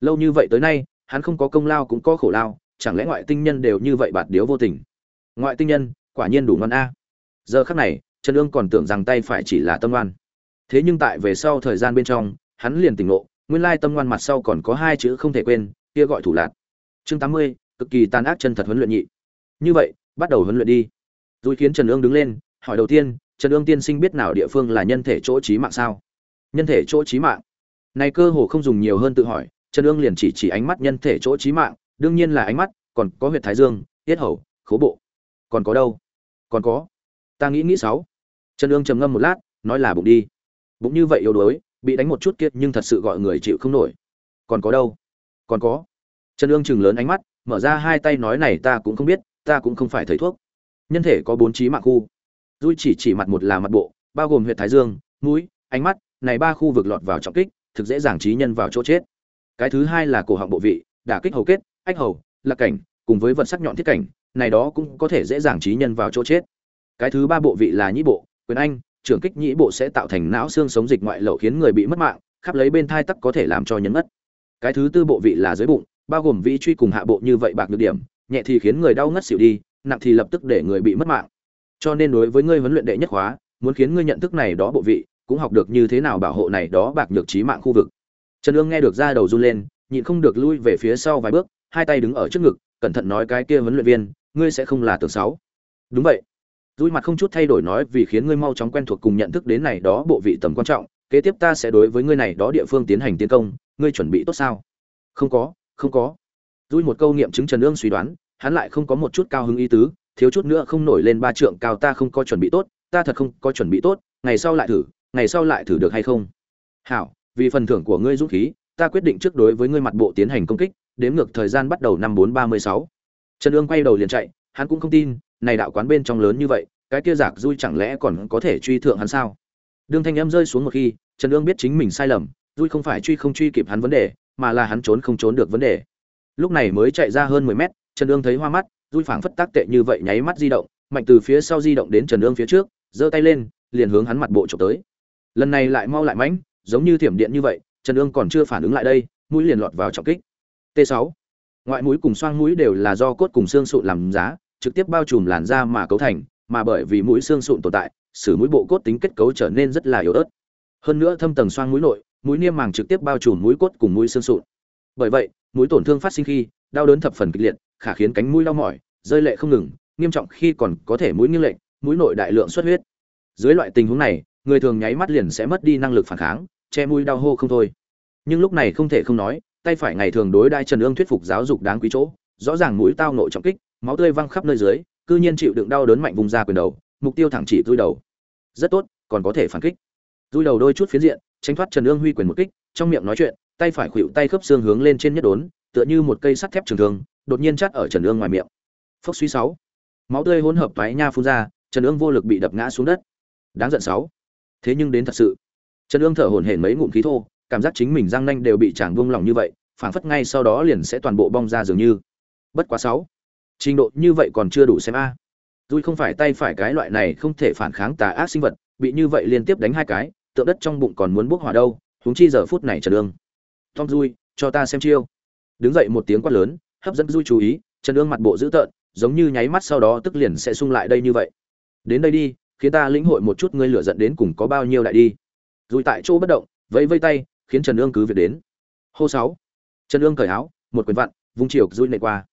Lâu như vậy tới nay, hắn không có công lao cũng có khổ lao, chẳng lẽ ngoại tinh nhân đều như vậy bạt điếu vô tình? Ngoại tinh nhân, quả nhiên đủ ngon a. Giờ khắc này, trần ương còn tưởng rằng tay phải chỉ là tâm ngoan. Thế nhưng tại về sau thời gian bên trong, hắn liền tỉnh ngộ, nguyên lai tâm ngoan mặt sau còn có hai chữ không thể quên, kia gọi thủ lạc. Chương tám mươi, cực kỳ tàn ác chân thật huấn luyện nhị. Như vậy, bắt đầu huấn luyện đi. Rồi khiến trần ương đứng lên, hỏi đầu tiên trần ương tiên sinh biết nào địa phương là nhân thể chỗ trí mạng sao? Nhân thể chỗ trí mạng? Này cơ hồ không dùng nhiều hơn tự hỏi, trần ương liền chỉ chỉ ánh mắt nhân thể chỗ trí mạng, đương nhiên là ánh mắt, còn có huyệt thái dương, tiết hầu, khố bộ. Còn có đâu? Còn có. Ta nghĩ nghĩ sáu. Trần ương trầm ngâm một lát, nói là bụng đi. Bụng như vậy yếu đuối, bị đánh một chút kiệt nhưng thật sự gọi người chịu không nổi. Còn có đâu? Còn có. Trần ương chừng lớn ánh mắt, mở ra hai tay nói này ta cũng không biết, ta cũng không phải thầy thuốc. Nhân thể có bốn trí mạng khu dui chỉ chỉ mặt một là mặt bộ, bao gồm huyệt thái dương, mũi, ánh mắt, này ba khu vực lọt vào trọng kích, thực dễ dàng trí nhân vào chỗ chết. Cái thứ hai là cổ họng bộ vị, đả kích hầu kết, ách hầu, lạc cảnh, cùng với vật sắc nhọn thiết cảnh, này đó cũng có thể dễ dàng trí nhân vào chỗ chết. Cái thứ ba bộ vị là nhĩ bộ, quyền anh, trưởng kích nhĩ bộ sẽ tạo thành não xương sống dịch ngoại lậu khiến người bị mất mạng, khắp lấy bên thai tắc có thể làm cho nhấn mất cái thứ tư bộ vị là dưới bụng, bao gồm vĩ truy cùng hạ bộ như vậy bạc được điểm, nhẹ thì khiến người đau ngất xỉu đi, nặng thì lập tức để người bị mất mạng cho nên đối với ngươi huấn luyện đệ nhất khóa, muốn khiến ngươi nhận thức này đó bộ vị, cũng học được như thế nào bảo hộ này đó bạc nhược trí mạng khu vực. Trần ương nghe được ra đầu run lên, nhịn không được lui về phía sau vài bước, hai tay đứng ở trước ngực, cẩn thận nói cái kia huấn luyện viên, ngươi sẽ không là tưởng sáu. Đúng vậy. Dùi mặt không chút thay đổi nói vì khiến ngươi mau chóng quen thuộc cùng nhận thức đến này đó bộ vị tầm quan trọng, kế tiếp ta sẽ đối với ngươi này đó địa phương tiến hành tiến công, ngươi chuẩn bị tốt sao? Không có không có. Dùi một câu nghiệm chứng trần ương suy đoán, hắn lại không có một chút cao hứng ý tứ thiếu chút nữa không nổi lên ba trượng cao, ta không có chuẩn bị tốt, ta thật không có chuẩn bị tốt, ngày sau lại thử, ngày sau lại thử được hay không? Hảo, vì phần thưởng của ngươi dũng khí, ta quyết định trước đối với ngươi mặt bộ tiến hành công kích đếm ngược thời gian bắt đầu năm bốn ba mươi sáu. Trần ương quay đầu liền chạy, hắn cũng không tin, này đạo quán bên trong lớn như vậy, cái kia giặc dui chẳng lẽ còn có thể truy thượng hắn sao? Đương thanh em rơi xuống một khi, trần ương biết chính mình sai lầm dui không phải truy không truy kịp hắn vấn đề, mà là hắn trốn không trốn được vấn đề. Lúc này mới chạy ra hơn mười mét, trần ương thấy hoa mắt dui phảng phất tác tệ như vậy nháy mắt di động, mạnh từ phía sau di động đến trần ương phía trước, giơ tay lên, liền hướng hắn mặt bộ trộm tới. Lần này lại mau lại mãnh, giống như thiểm điện như vậy, trần ương còn chưa phản ứng lại đây, mũi liền lọt vào trọng kích. T 6 ngoại mũi cùng xoang mũi đều là do cốt cùng xương sụn làm giá, trực tiếp bao trùm làn da mà cấu thành, mà bởi vì mũi xương sụn tồn tại sử mũi bộ cốt tính kết cấu trở nên rất là yếu ớt. Hơn nữa thâm tầng xoang mũi nội, mũi niêm màng trực tiếp bao trùm mũi cốt cùng mũi xương sụn. Bởi vậy, mũi tổn thương phát sinh khi, đau đớn thập phần kịch liệt khả khiến cánh mũi đau mỏi, rơi lệ không ngừng, nghiêm trọng khi còn có thể mũi nghiêng lệch mũi nội đại lượng xuất huyết. Dưới loại tình huống này, người thường nháy mắt liền sẽ mất đi năng lực phản kháng, che mũi đau hô không thôi. Nhưng lúc này không thể không nói, tay phải ngày thường đối đai trần ương thuyết phục giáo dục đáng quý chỗ, rõ ràng mũi tao nội trọng kích, máu tươi văng khắp nơi dưới, cư nhiên chịu đựng đau đớn mạnh vùng ra quyền đầu, mục tiêu thẳng chỉ đuôi đầu. Rất tốt, còn có thể phản kích. Dui đầu đôi chút phiến diện, tránh thoát trần ương huy quyền một kích, trong miệng nói chuyện tay phải khuỵu tay khớp xương hướng lên trên nhất đốn, tựa như một cây sắt thép trường thường đột nhiên chắt ở trần ương ngoài miệng. Phốc suy sáu. Máu tươi hỗn hợp toái nha phun ra, trần ương vô lực bị đập ngã xuống đất. Đáng giận sáu. Thế nhưng đến thật sự, trần ương thở hổn hển mấy ngụm khí thô, cảm giác chính mình răng nanh đều bị chàng buông lỏng như vậy, phảng phất ngay sau đó liền sẽ toàn bộ bong ra dường như. Bất quá sáu. Trình độ như vậy còn chưa đủ xem a. À. không phải tay phải cái loại này không thể phản kháng tà ác sinh vật, bị như vậy liên tiếp đánh hai cái, tượng đất trong bụng còn muốn bốc hỏa đâu, huống chi giờ phút này trần ương tom dui cho ta xem chiêu. Đứng dậy một tiếng quát lớn, hấp dẫn dui chú ý, trần ương mặt bộ dữ tợn, giống như nháy mắt sau đó tức liền sẽ xung lại đây như vậy. Đến đây đi, khiến ta lĩnh hội một chút ngươi lửa giận đến cùng có bao nhiêu đại đi. Dùi tại chỗ bất động, vẫy vây tay, khiến trần ương cứ việc đến. Hô sáu. Trần ương cởi áo, một quyền vặn, vung chiều dùi nệ qua.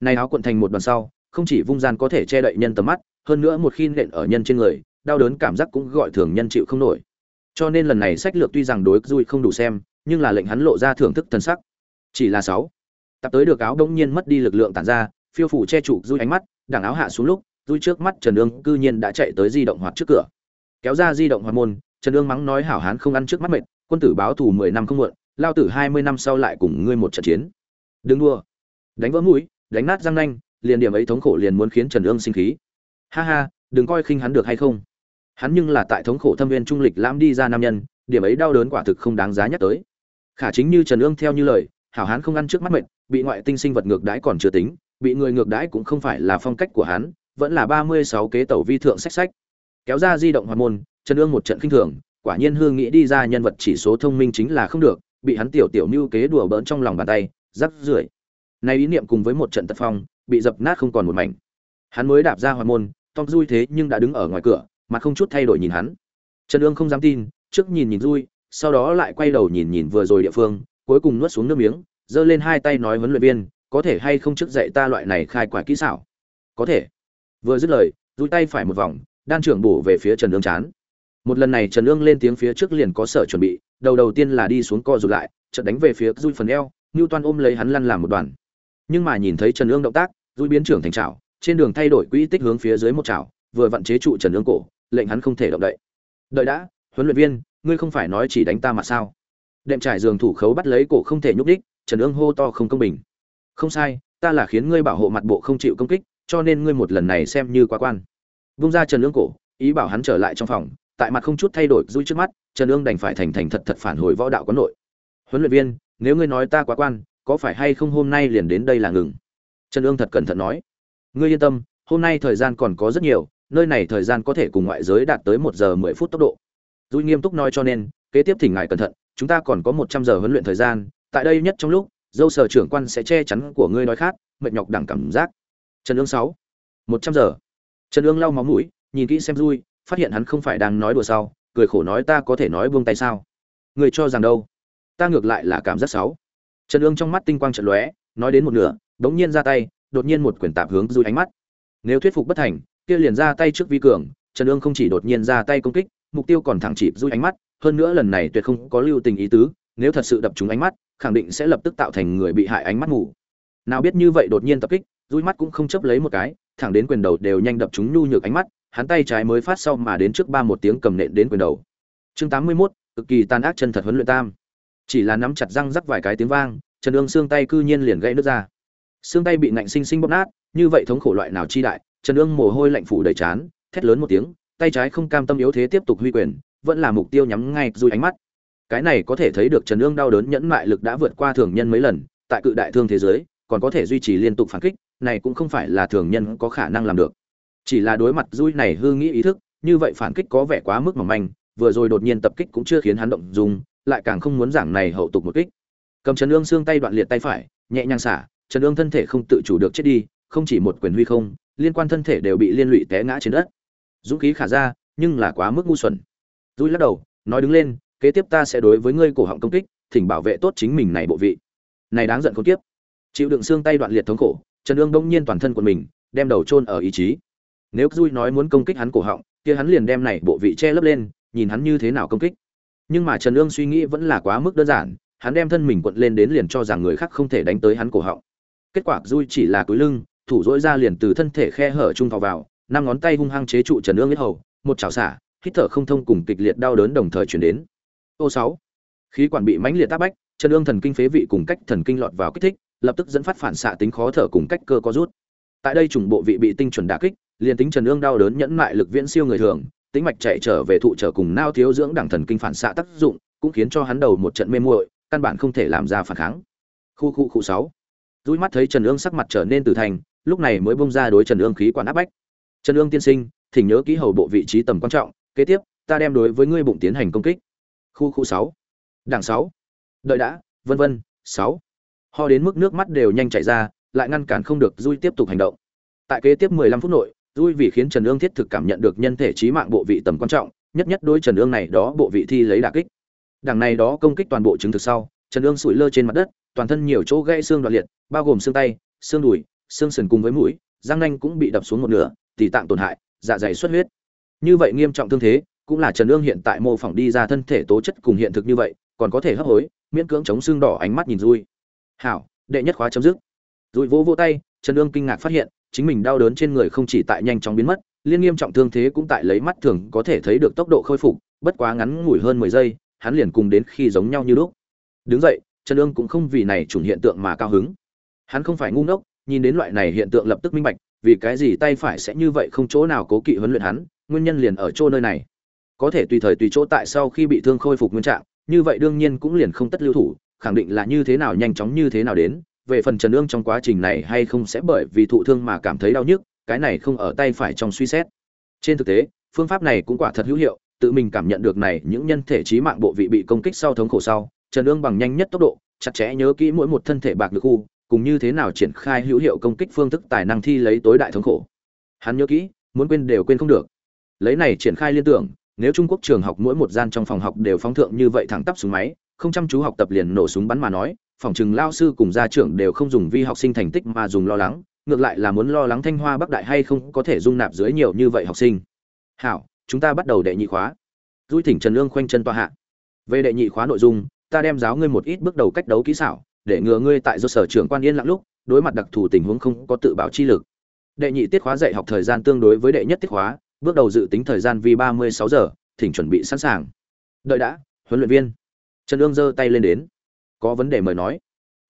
Này áo cuộn thành một đoàn sau, không chỉ vung gian có thể che đậy nhân tầm mắt, hơn nữa một khi nện ở nhân trên người, đau đớn cảm giác cũng gọi thường nhân chịu không nổi. Cho nên lần này sách lược tuy rằng đối dùi không đủ xem nhưng là lệnh hắn lộ ra thưởng thức thần sắc. Chỉ là sáu. Tập tới được áo đông nhiên mất đi lực lượng tản ra, phiêu phủ che trụ dùi ánh mắt, đảng áo hạ xuống lúc dùi trước mắt trần ương cư nhiên đã chạy tới di động hoạt trước cửa. Kéo ra di động hoạt môn, trần ương mắng nói hảo hán không ăn trước mắt mệt, quân tử báo thù mười năm không muộn, lao tử hai mươi năm sau lại cùng ngươi một trận chiến. Đừng đua đánh vỡ mũi, đánh nát răng nanh, liền điểm ấy thống khổ liền muốn khiến trần ương sinh khí. Ha ha, đừng coi khinh hắn được hay không. Hắn nhưng là tại thống khổ thâm viên trung lịch lãm đi ra nam nhân, điểm ấy đau đớn quả thực không đáng giá nhắc tới khả chính như trần ương theo như lời hảo hán không ăn trước mắt mệnh, bị ngoại tinh sinh vật ngược đãi còn chưa tính bị người ngược đãi cũng không phải là phong cách của hắn vẫn là ba mươi sáu kế tẩu vi thượng sách sách. Kéo ra di động hoạt môn trần ương một trận khinh thường quả nhiên hương nghĩ đi ra nhân vật chỉ số thông minh chính là không được bị hắn tiểu tiểu mưu kế đùa bỡn trong lòng bàn tay rắc rưởi. Nay ý niệm cùng với một trận tật phong bị dập nát không còn một mảnh. Hắn mới đạp ra hoạt môn tom dui thế nhưng đã đứng ở ngoài cửa mà không chút thay đổi nhìn hắn. Trần ương không dám tin trước nhìn nhìn dui sau đó lại quay đầu nhìn nhìn vừa rồi địa phương, cuối cùng nuốt xuống nước miếng, giơ lên hai tay nói huấn luyện viên, có thể hay không trước dạy ta loại này khai quả kỹ xảo? Có thể. Vừa dứt lời duỗi tay phải một vòng, đan trưởng bổ về phía trần ương chán. Một lần này trần ương lên tiếng phía trước liền có sở chuẩn bị, đầu đầu tiên là đi xuống co rụt lại, chợt đánh về phía duỗi phần eo, Newton toan ôm lấy hắn lăn làm một đoàn. Nhưng mà nhìn thấy trần ương động tác duỗi biến trưởng thành chảo trên đường thay đổi quỹ tích hướng phía dưới một chảo vừa vặn chế trụ trần ương cổ, lệnh hắn không thể động đậy. Đợi đã, huấn luyện viên ngươi không phải nói chỉ đánh ta mà sao? Đệm trải giường thủ khấu bắt lấy cổ không thể nhúc đích trần ương hô to không công bình. Không sai, ta là khiến ngươi bảo hộ mặt bộ không chịu công kích, cho nên ngươi một lần này xem như quá quan. Vung ra trần ương cổ, ý bảo hắn trở lại trong phòng, tại mặt không chút thay đổi, rui trước mắt, trần ương đành phải thành thành thật thật phản hồi võ đạo quán nội. Huấn luyện viên, nếu ngươi nói ta quá quan, có phải hay không hôm nay liền đến đây là ngừng? Trần ương thật cẩn thận nói. Ngươi yên tâm, hôm nay thời gian còn có rất nhiều, nơi này thời gian có thể cùng ngoại giới đạt tới một giờ mười phút tốc độ. Rui nghiêm túc nói cho nên kế tiếp thỉnh ngài cẩn thận chúng ta còn có một trăm giờ huấn luyện thời gian tại đây nhất trong lúc dâu sở trưởng quan sẽ che chắn của ngươi nói khác mệt nhọc đẳng cảm giác. Trần ương sáu một trăm giờ. Trần ương lau máu mũi nhìn kỹ xem Rui, phát hiện hắn không phải đang nói đùa sau cười khổ nói ta có thể nói buông tay sao? Người cho rằng đâu? Ta ngược lại là cảm giác xấu trần ương trong mắt tinh quang trận lóe nói đến một nửa bỗng nhiên ra tay đột nhiên một quyền tạp hướng Rui ánh mắt. Nếu thuyết phục bất thành kia liền ra tay trước vi cường trần ương không chỉ đột nhiên ra tay công kích mục tiêu còn thẳng chỉ dùi ánh mắt hơn nữa lần này tuyệt không có lưu tình ý tứ nếu thật sự đập trúng ánh mắt khẳng định sẽ lập tức tạo thành người bị hại ánh mắt ngủ nào biết như vậy đột nhiên tập kích dùi mắt cũng không chấp lấy một cái thẳng đến quyền đầu đều nhanh đập trúng nhu nhược ánh mắt hắn tay trái mới phát sau mà đến trước ba một tiếng cầm nện đến quyền đầu. Chương tám mươi 81, cực kỳ tàn ác chân thật huấn luyện tam. Chỉ là nắm chặt răng rắc vài cái tiếng vang trần ương xương tay cư nhiên liền gãy nước ra. Xương tay bị nạnh sinh sinh bóp nát như vậy thống khổ loại nào chi đại trần ương mồ hôi lạnh phủ đầy chán thét lớn một tiếng tay trái không cam tâm yếu thế tiếp tục huy quyền, vẫn là mục tiêu nhắm ngay dùi ánh mắt. Cái này có thể thấy được trần ương đau đớn nhẫn mại lực đã vượt qua thường nhân mấy lần, tại cự đại thương thế giới, còn có thể duy trì liên tục phản kích, này cũng không phải là thường nhân có khả năng làm được. Chỉ là đối mặt dùi này hư nghĩ ý thức, như vậy phản kích có vẻ quá mức mỏng manh, vừa rồi đột nhiên tập kích cũng chưa khiến hắn động dùng lại càng không muốn giảng này hậu tục một kích. Cầm trần ương xương tay đoạn liệt tay phải, nhẹ nhàng xả, trần ương thân thể không tự chủ được chết đi, không chỉ một quyền huy không, liên quan thân thể đều bị liên lụy té ngã trên đất dũng khí khả ra, nhưng là quá mức ngu xuẩn. Dùi lắc đầu, nói đứng lên, kế tiếp ta sẽ đối với ngươi cổ họng công kích, thỉnh bảo vệ tốt chính mình này bộ vị. Này đáng giận không tiếp chịu đựng xương tay đoạn liệt thống khổ, trần ương đông nhiên toàn thân của mình, đem đầu chôn ở ý chí. Nếu dùi nói muốn công kích hắn cổ họng, kia hắn liền đem này bộ vị che lấp lên, nhìn hắn như thế nào công kích. Nhưng mà trần ương suy nghĩ vẫn là quá mức đơn giản, hắn đem thân mình quận lên đến liền cho rằng người khác không thể đánh tới hắn cổ họng. Kết quả dùi chỉ là túi lưng, thủ dỗi ra liền từ thân thể khe hở trung thò vào năm ngón tay hung hăng chế trụ trần ương nhất hầu, một chảo xả, hít thở không thông cùng kịch liệt đau đớn đồng thời chuyển đến. Ô sáu, khí quản bị mãnh liệt tác bách, trần ương thần kinh phế vị cùng cách thần kinh lọt vào kích thích, lập tức dẫn phát phản xạ tính khó thở cùng cách cơ có rút. Tại đây trùng bộ vị bị tinh chuẩn đả kích, liền tính trần ương đau đớn nhẫn mại lực viễn siêu người thường, tính mạch chạy trở về thụ trở cùng nao thiếu dưỡng đẳng thần kinh phản xạ tác dụng, cũng khiến cho hắn đầu một trận mê muội, căn bản không thể làm ra phản kháng. Khu khu khu sáu dũi mắt thấy trần ương sắc mặt trở nên từ thành, lúc này mới bung ra đối trần ương khí quản áp bách trần ương tiên sinh, thỉnh nhớ kỹ hầu bộ vị trí tầm quan trọng, kế tiếp, ta đem đối với ngươi bụng tiến hành công kích. Khu khu sáu. Đảng sáu. Đợi đã, vân vân, sáu. Ho đến mức nước mắt đều nhanh chảy ra, lại ngăn cản không được dui tiếp tục hành động. Tại kế tiếp 15 phút nội, dui vì khiến trần ương thiết thực cảm nhận được nhân thể trí mạng bộ vị tầm quan trọng, nhất nhất đối trần ương này đó bộ vị thi lấy đả kích. Đảng này đó công kích toàn bộ chứng thực sau, trần ương sủi lơ trên mặt đất, toàn thân nhiều chỗ gãy xương đoạn liệt, bao gồm xương tay, xương đùi, xương sườn cùng với mũi, răng nanh cũng bị đập xuống một nửa tỷ tạng tổn hại dạ dày xuất huyết. Như vậy nghiêm trọng thương thế, cũng là trần ương hiện tại mô phỏng đi ra thân thể tố chất cùng hiện thực như vậy, còn có thể hấp hối, miễn cưỡng chống xương đỏ ánh mắt nhìn vui hảo, đệ nhất khóa chấm dứt. Dui vỗ vỗ tay, trần ương kinh ngạc phát hiện, chính mình đau đớn trên người không chỉ tại nhanh chóng biến mất, liên nghiêm trọng thương thế cũng tại lấy mắt thường có thể thấy được tốc độ khôi phục, bất quá ngắn ngủi hơn mười giây, hắn liền cùng đến khi giống nhau như lúc. Đứng dậy, trần ương cũng không vì này chủng hiện tượng mà cao hứng. Hắn không phải ngu ngốc, nhìn đến loại này hiện tượng lập tức minh bạch vì cái gì tay phải sẽ như vậy không chỗ nào cố kỵ huấn luyện hắn, nguyên nhân liền ở chỗ nơi này. Có thể tùy thời tùy chỗ tại sau khi bị thương khôi phục nguyên trạng, như vậy đương nhiên cũng liền không tất lưu thủ, khẳng định là như thế nào nhanh chóng như thế nào đến, về phần trần ương trong quá trình này hay không sẽ bởi vì thụ thương mà cảm thấy đau nhức, cái này không ở tay phải trong suy xét. Trên thực tế, phương pháp này cũng quả thật hữu hiệu, tự mình cảm nhận được này những nhân thể trí mạng bộ vị bị công kích sau thống khổ sau, trần ương bằng nhanh nhất tốc độ, chặt chẽ nhớ kỹ mỗi một thân thể bạc được khu cùng như thế nào triển khai hữu hiệu công kích phương thức tài năng thi lấy tối đại thống khổ. Hắn nhớ kỹ, muốn quên đều quên không được. Lấy này triển khai liên tưởng, nếu trung quốc trường học mỗi một gian trong phòng học đều phóng thượng như vậy thẳng tắp súng máy, không chăm chú học tập liền nổ súng bắn mà nói, phòng chừng lao sư cùng gia trưởng đều không dùng vi học sinh thành tích mà dùng lo lắng, ngược lại là muốn lo lắng thanh hoa bắc đại hay không có thể dung nạp dưới nhiều như vậy học sinh. Hảo, chúng ta bắt đầu đệ nhị khóa. Duy thỉnh trần lương khoanh chân tòa hạ. Về đệ nhị khóa nội dung, ta đem giáo ngươi một ít bước đầu cách đấu kỹ xảo để ngừa ngươi tại do sở trưởng quan yên lặng lúc, đối mặt đặc thù tình huống không có tự bảo chi lực. Đệ nhị tiết khóa dạy học thời gian tương đối với đệ nhất tiết khóa, bước đầu dự tính thời gian vì ba mươi sáu giờ, thỉnh chuẩn bị sẵn sàng. Đợi đã, huấn luyện viên. Trần ương giơ tay lên đến. Có vấn đề mời nói.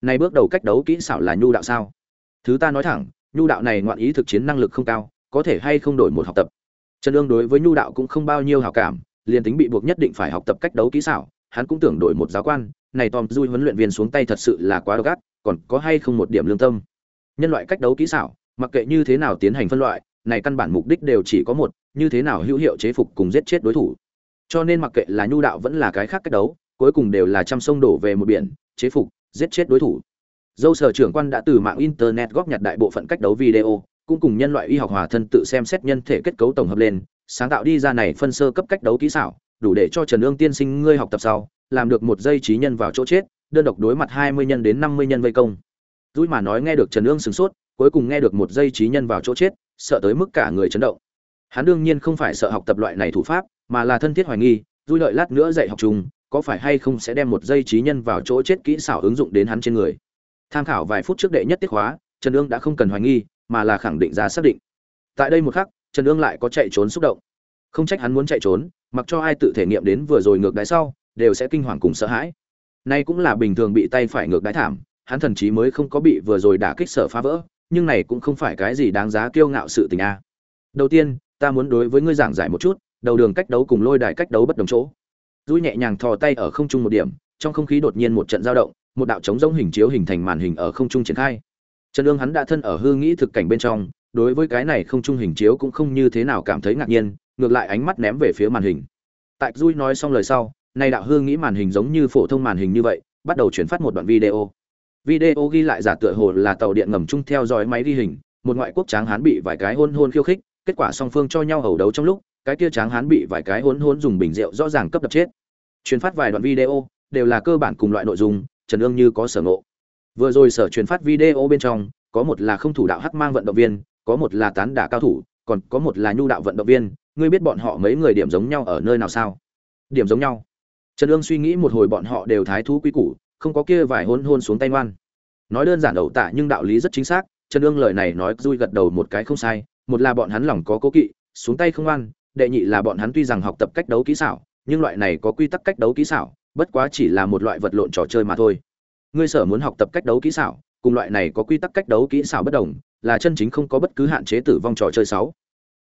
Nay bước đầu cách đấu kỹ xảo là nhu đạo sao? Thứ ta nói thẳng, nhu đạo này ngoạn ý thực chiến năng lực không cao, có thể hay không đổi một học tập? Trần ương đối với nhu đạo cũng không bao nhiêu hảo cảm, liền tính bị buộc nhất định phải học tập cách đấu kỹ xảo, hắn cũng tưởng đổi một giáo quan này tom dui huấn luyện viên xuống tay thật sự là quá độc ác còn có hay không một điểm lương tâm. Nhân loại cách đấu kỹ xảo, mặc kệ như thế nào tiến hành phân loại, này căn bản mục đích đều chỉ có một, như thế nào hữu hiệu chế phục cùng giết chết đối thủ. Cho nên mặc kệ là nhu đạo vẫn là cái khác cách đấu, cuối cùng đều là trăm sông đổ về một biển, chế phục, giết chết đối thủ. Dâu sở trưởng quan đã từ mạng internet góp nhặt đại bộ phận cách đấu video, cũng cùng nhân loại y học hòa thân tự xem xét nhân thể kết cấu tổng hợp lên, sáng tạo đi ra này phân sơ cấp cách đấu kỹ xảo, đủ để cho trần ương tiên sinh ngươi học tập sau làm được một giây trí nhân vào chỗ chết đơn độc đối mặt hai mươi nhân đến năm mươi nhân vây công. Dũi mà nói nghe được trần ương sửng sốt cuối cùng nghe được một giây trí nhân vào chỗ chết sợ tới mức cả người chấn động. Hắn đương nhiên không phải sợ học tập loại này thủ pháp mà là thân thiết hoài nghi dũi đợi lát nữa dạy học chung có phải hay không sẽ đem một giây trí nhân vào chỗ chết kỹ xảo ứng dụng đến hắn trên người. Tham khảo vài phút trước đệ nhất tiết hóa, trần ương đã không cần hoài nghi mà là khẳng định ra xác định. Tại đây một khắc trần ương lại có chạy trốn xúc động. Không trách hắn muốn chạy trốn mặc cho ai tự thể nghiệm đến vừa rồi ngược đáy sau đều sẽ kinh hoàng cùng sợ hãi. Nay cũng là bình thường bị tay phải ngược đái thảm, hắn thần chí mới không có bị vừa rồi đả kích sở phá vỡ, nhưng này cũng không phải cái gì đáng giá kiêu ngạo sự tình a. Đầu tiên, ta muốn đối với ngươi giảng giải một chút, đầu đường cách đấu cùng lôi đài cách đấu bất đồng chỗ. Dũi nhẹ nhàng thò tay ở không trung một điểm, trong không khí đột nhiên một trận dao động, một đạo trống rỗng hình chiếu hình thành màn hình ở không trung triển khai. Trần ương hắn đã thân ở hư nghĩ thực cảnh bên trong, đối với cái này không trung hình chiếu cũng không như thế nào cảm thấy ngạc nhiên, ngược lại ánh mắt ném về phía màn hình. Tại dui nói xong lời sau nay đạo hư nghĩ màn hình giống như phổ thông màn hình như vậy, bắt đầu chuyển phát một đoạn video. Video ghi lại giả tựa hồ là tàu điện ngầm chung theo dõi máy ghi hình, một ngoại quốc tráng hán bị vài cái hôn hôn khiêu khích, kết quả song phương cho nhau hầu đấu trong lúc, cái kia tráng hán bị vài cái hôn hôn dùng bình rượu rõ ràng cấp đập chết. Truyền phát vài đoạn video, đều là cơ bản cùng loại nội dung, trần ương như có sở ngộ. Vừa rồi sở truyền phát video bên trong, có một là không thủ đạo hắc mang vận động viên, có một là tán đả cao thủ, còn có một là nhu đạo vận động viên, ngươi biết bọn họ mấy người điểm giống nhau ở nơi nào sao? Điểm giống nhau trần ương suy nghĩ một hồi bọn họ đều thái thú quý củ, không có kia vài hôn hôn xuống tay ngoan. Nói đơn giản ẩu tả nhưng đạo lý rất chính xác, trần ương lời này nói vui gật đầu một cái không sai, một là bọn hắn lòng có cố kỵ, xuống tay không ngoan, đệ nhị là bọn hắn tuy rằng học tập cách đấu kỹ xảo, nhưng loại này có quy tắc cách đấu kỹ xảo, bất quá chỉ là một loại vật lộn trò chơi mà thôi. Ngươi sở muốn học tập cách đấu kỹ xảo, cùng loại này có quy tắc cách đấu kỹ xảo bất đồng, là chân chính không có bất cứ hạn chế tử vong trò chơi sáu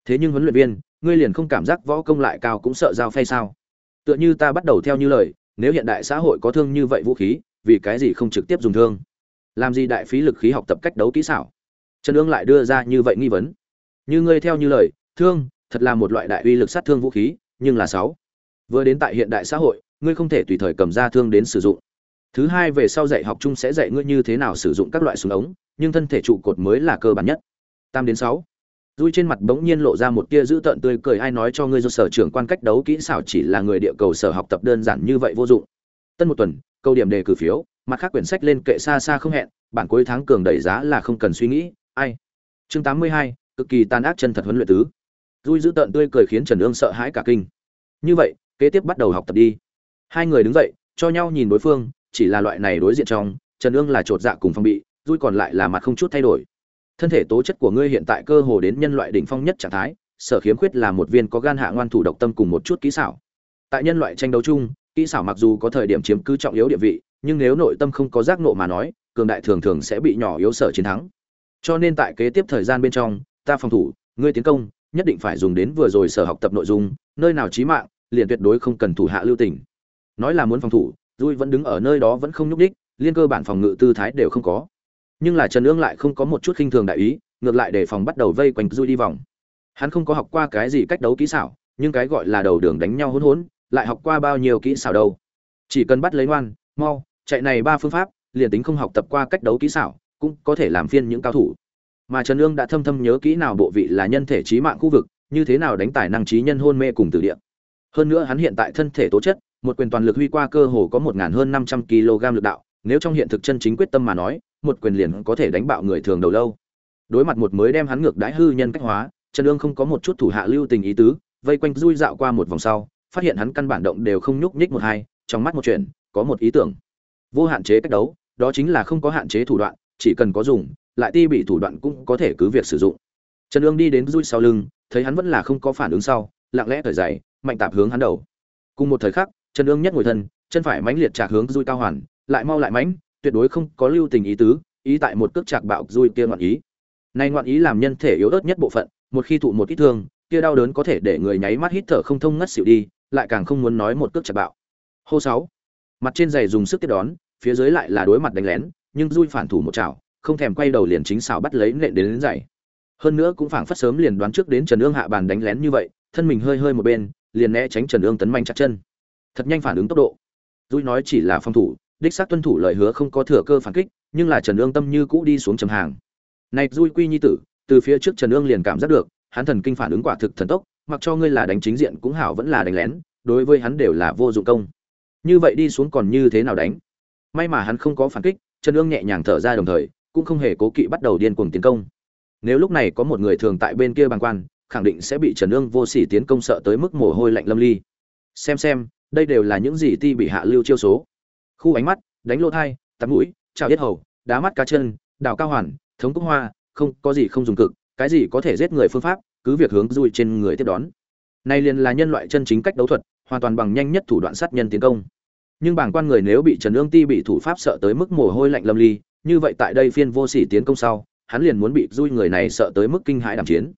thế nhưng huấn luyện viên, ngươi liền không cảm giác võ công lại cao cũng sợ giao phay sao? Tựa như ta bắt đầu theo như lời, nếu hiện đại xã hội có thương như vậy vũ khí, vì cái gì không trực tiếp dùng thương? Làm gì đại phí lực khí học tập cách đấu kỹ xảo? Trần ương lại đưa ra như vậy nghi vấn. Như ngươi theo như lời, thương, thật là một loại đại uy lực sát thương vũ khí, nhưng là sáu. Vừa đến tại hiện đại xã hội, ngươi không thể tùy thời cầm ra thương đến sử dụng. Thứ hai về sau dạy học chung sẽ dạy ngươi như thế nào sử dụng các loại súng ống, nhưng thân thể trụ cột mới là cơ bản nhất. Tam đến sáu. Rui trên mặt bỗng nhiên lộ ra một tia dữ tợn tươi cười ai nói cho ngươi do sở trưởng quan cách đấu kỹ xảo chỉ là người địa cầu sở học tập đơn giản như vậy vô dụng. Tân một tuần, câu điểm đề cử phiếu, mặt khác quyển sách lên kệ xa xa không hẹn, bản cuối tháng cường đẩy giá là không cần suy nghĩ, ai. Chương 82, cực kỳ tàn ác chân thật huấn luyện tứ. Rui dữ tợn tươi cười khiến Trần Ương sợ hãi cả kinh. Như vậy, kế tiếp bắt đầu học tập đi. Hai người đứng dậy, cho nhau nhìn đối phương, chỉ là loại này đối diện trong, Trần Ương là trột dạ cùng phong bị, Rui còn lại là mặt không chút thay đổi thân thể tố chất của ngươi hiện tại cơ hồ đến nhân loại đỉnh phong nhất trạng thái, sở khiếm khuyết là một viên có gan hạ ngoan thủ độc tâm cùng một chút kỹ xảo. Tại nhân loại tranh đấu chung, kỹ xảo mặc dù có thời điểm chiếm cứ trọng yếu địa vị, nhưng nếu nội tâm không có giác nộ mà nói, cường đại thường thường sẽ bị nhỏ yếu sở chiến thắng. Cho nên tại kế tiếp thời gian bên trong, ta phòng thủ, ngươi tiến công, nhất định phải dùng đến vừa rồi sở học tập nội dung, nơi nào trí mạng, liền tuyệt đối không cần thủ hạ lưu tình. Nói là muốn phòng thủ, dui vẫn đứng ở nơi đó vẫn không nhúc đích liên cơ bản phòng ngự tư thái đều không có nhưng là trần ương lại không có một chút khinh thường đại ý, ngược lại để phòng bắt đầu vây quanh dui đi vòng. Hắn không có học qua cái gì cách đấu kỹ xảo, nhưng cái gọi là đầu đường đánh nhau hỗn hỗn, lại học qua bao nhiêu kỹ xảo đâu. Chỉ cần bắt lấy ngoan, mau, chạy này ba phương pháp, liền tính không học tập qua cách đấu kỹ xảo, cũng có thể làm phiên những cao thủ. Mà trần ương đã thâm thâm nhớ kỹ nào bộ vị là nhân thể trí mạng khu vực, như thế nào đánh tài năng trí nhân hôn mê cùng từ địa. Hơn nữa hắn hiện tại thân thể tố chất, một quyền toàn lực huy qua cơ hồ có một ngàn hơn năm trăm kg lực đạo, nếu trong hiện thực chân chính quyết tâm mà nói một quyền liền có thể đánh bạo người thường đầu lâu. Đối mặt một mới đem hắn ngược đãi hư nhân cách hóa, trần ương không có một chút thủ hạ lưu tình ý tứ, vây quanh dui dạo qua một vòng sau, phát hiện hắn căn bản động đều không nhúc nhích một hai, trong mắt một chuyện, có một ý tưởng. Vô hạn chế cách đấu, đó chính là không có hạn chế thủ đoạn, chỉ cần có dùng, lại ti bị thủ đoạn cũng có thể cứ việc sử dụng. Trần ương đi đến rui sau lưng, thấy hắn vẫn là không có phản ứng sau, lặng lẽ thời dày mạnh tạp hướng hắn đầu. Cùng một thời khắc, trần ương nhất ngồi thân, chân phải mãnh liệt chạc hướng rui cao hoàn, lại mau lại mãnh tuyệt đối không có lưu tình ý tứ ý tại một cước chạc bạo rui kia ngoạn ý. Này ngoạn ý làm nhân thể yếu ớt nhất bộ phận một khi thụ một ít thương kia đau đớn có thể để người nháy mắt hít thở không thông ngất xỉu đi lại càng không muốn nói một cước chạc bạo. Hô sáu. Mặt trên giày dùng sức tiếp đón phía dưới lại là đối mặt đánh lén nhưng rui phản thủ một chảo không thèm quay đầu liền chính xảo bắt lấy nện đến, đến giày. Hơn nữa cũng phảng phất sớm liền đoán trước đến trần ương hạ bàn đánh lén như vậy thân mình hơi hơi một bên liền né tránh trần ương tấn manh chặt chân. Thật nhanh phản ứng tốc độ. Rui nói chỉ là phòng thủ đích xác tuân thủ lời hứa không có thừa cơ phản kích, nhưng là trần ương tâm như cũ đi xuống trầm hàng. Này duy quy nhi tử, từ phía trước trần ương liền cảm giác được, hắn thần kinh phản ứng quả thực thần tốc, mặc cho ngươi là đánh chính diện cũng hảo vẫn là đánh lén, đối với hắn đều là vô dụng công. Như vậy đi xuống còn như thế nào đánh? May mà hắn không có phản kích, trần ương nhẹ nhàng thở ra đồng thời, cũng không hề cố kỵ bắt đầu điên cuồng tiến công. Nếu lúc này có một người thường tại bên kia bàng quan, khẳng định sẽ bị trần ương vô sỉ tiến công sợ tới mức mồ hôi lạnh lâm ly. Xem xem, đây đều là những gì ti bị hạ lưu chiêu số khu ánh mắt, đánh lỗ thai, tắm mũi trào yết hầu, đá mắt cá chân, đào cao hoàn, thống cúc hoa, không, có gì không dùng cực, cái gì có thể giết người phương pháp, cứ việc hướng dùi trên người tiếp đón. Này liền là nhân loại chân chính cách đấu thuật, hoàn toàn bằng nhanh nhất thủ đoạn sát nhân tiến công. Nhưng bảng quan người nếu bị trần ương ti bị thủ pháp sợ tới mức mồ hôi lạnh lâm ly, như vậy tại đây phiên vô sỉ tiến công sau, hắn liền muốn bị dùi người này sợ tới mức kinh hãi đàm chiến.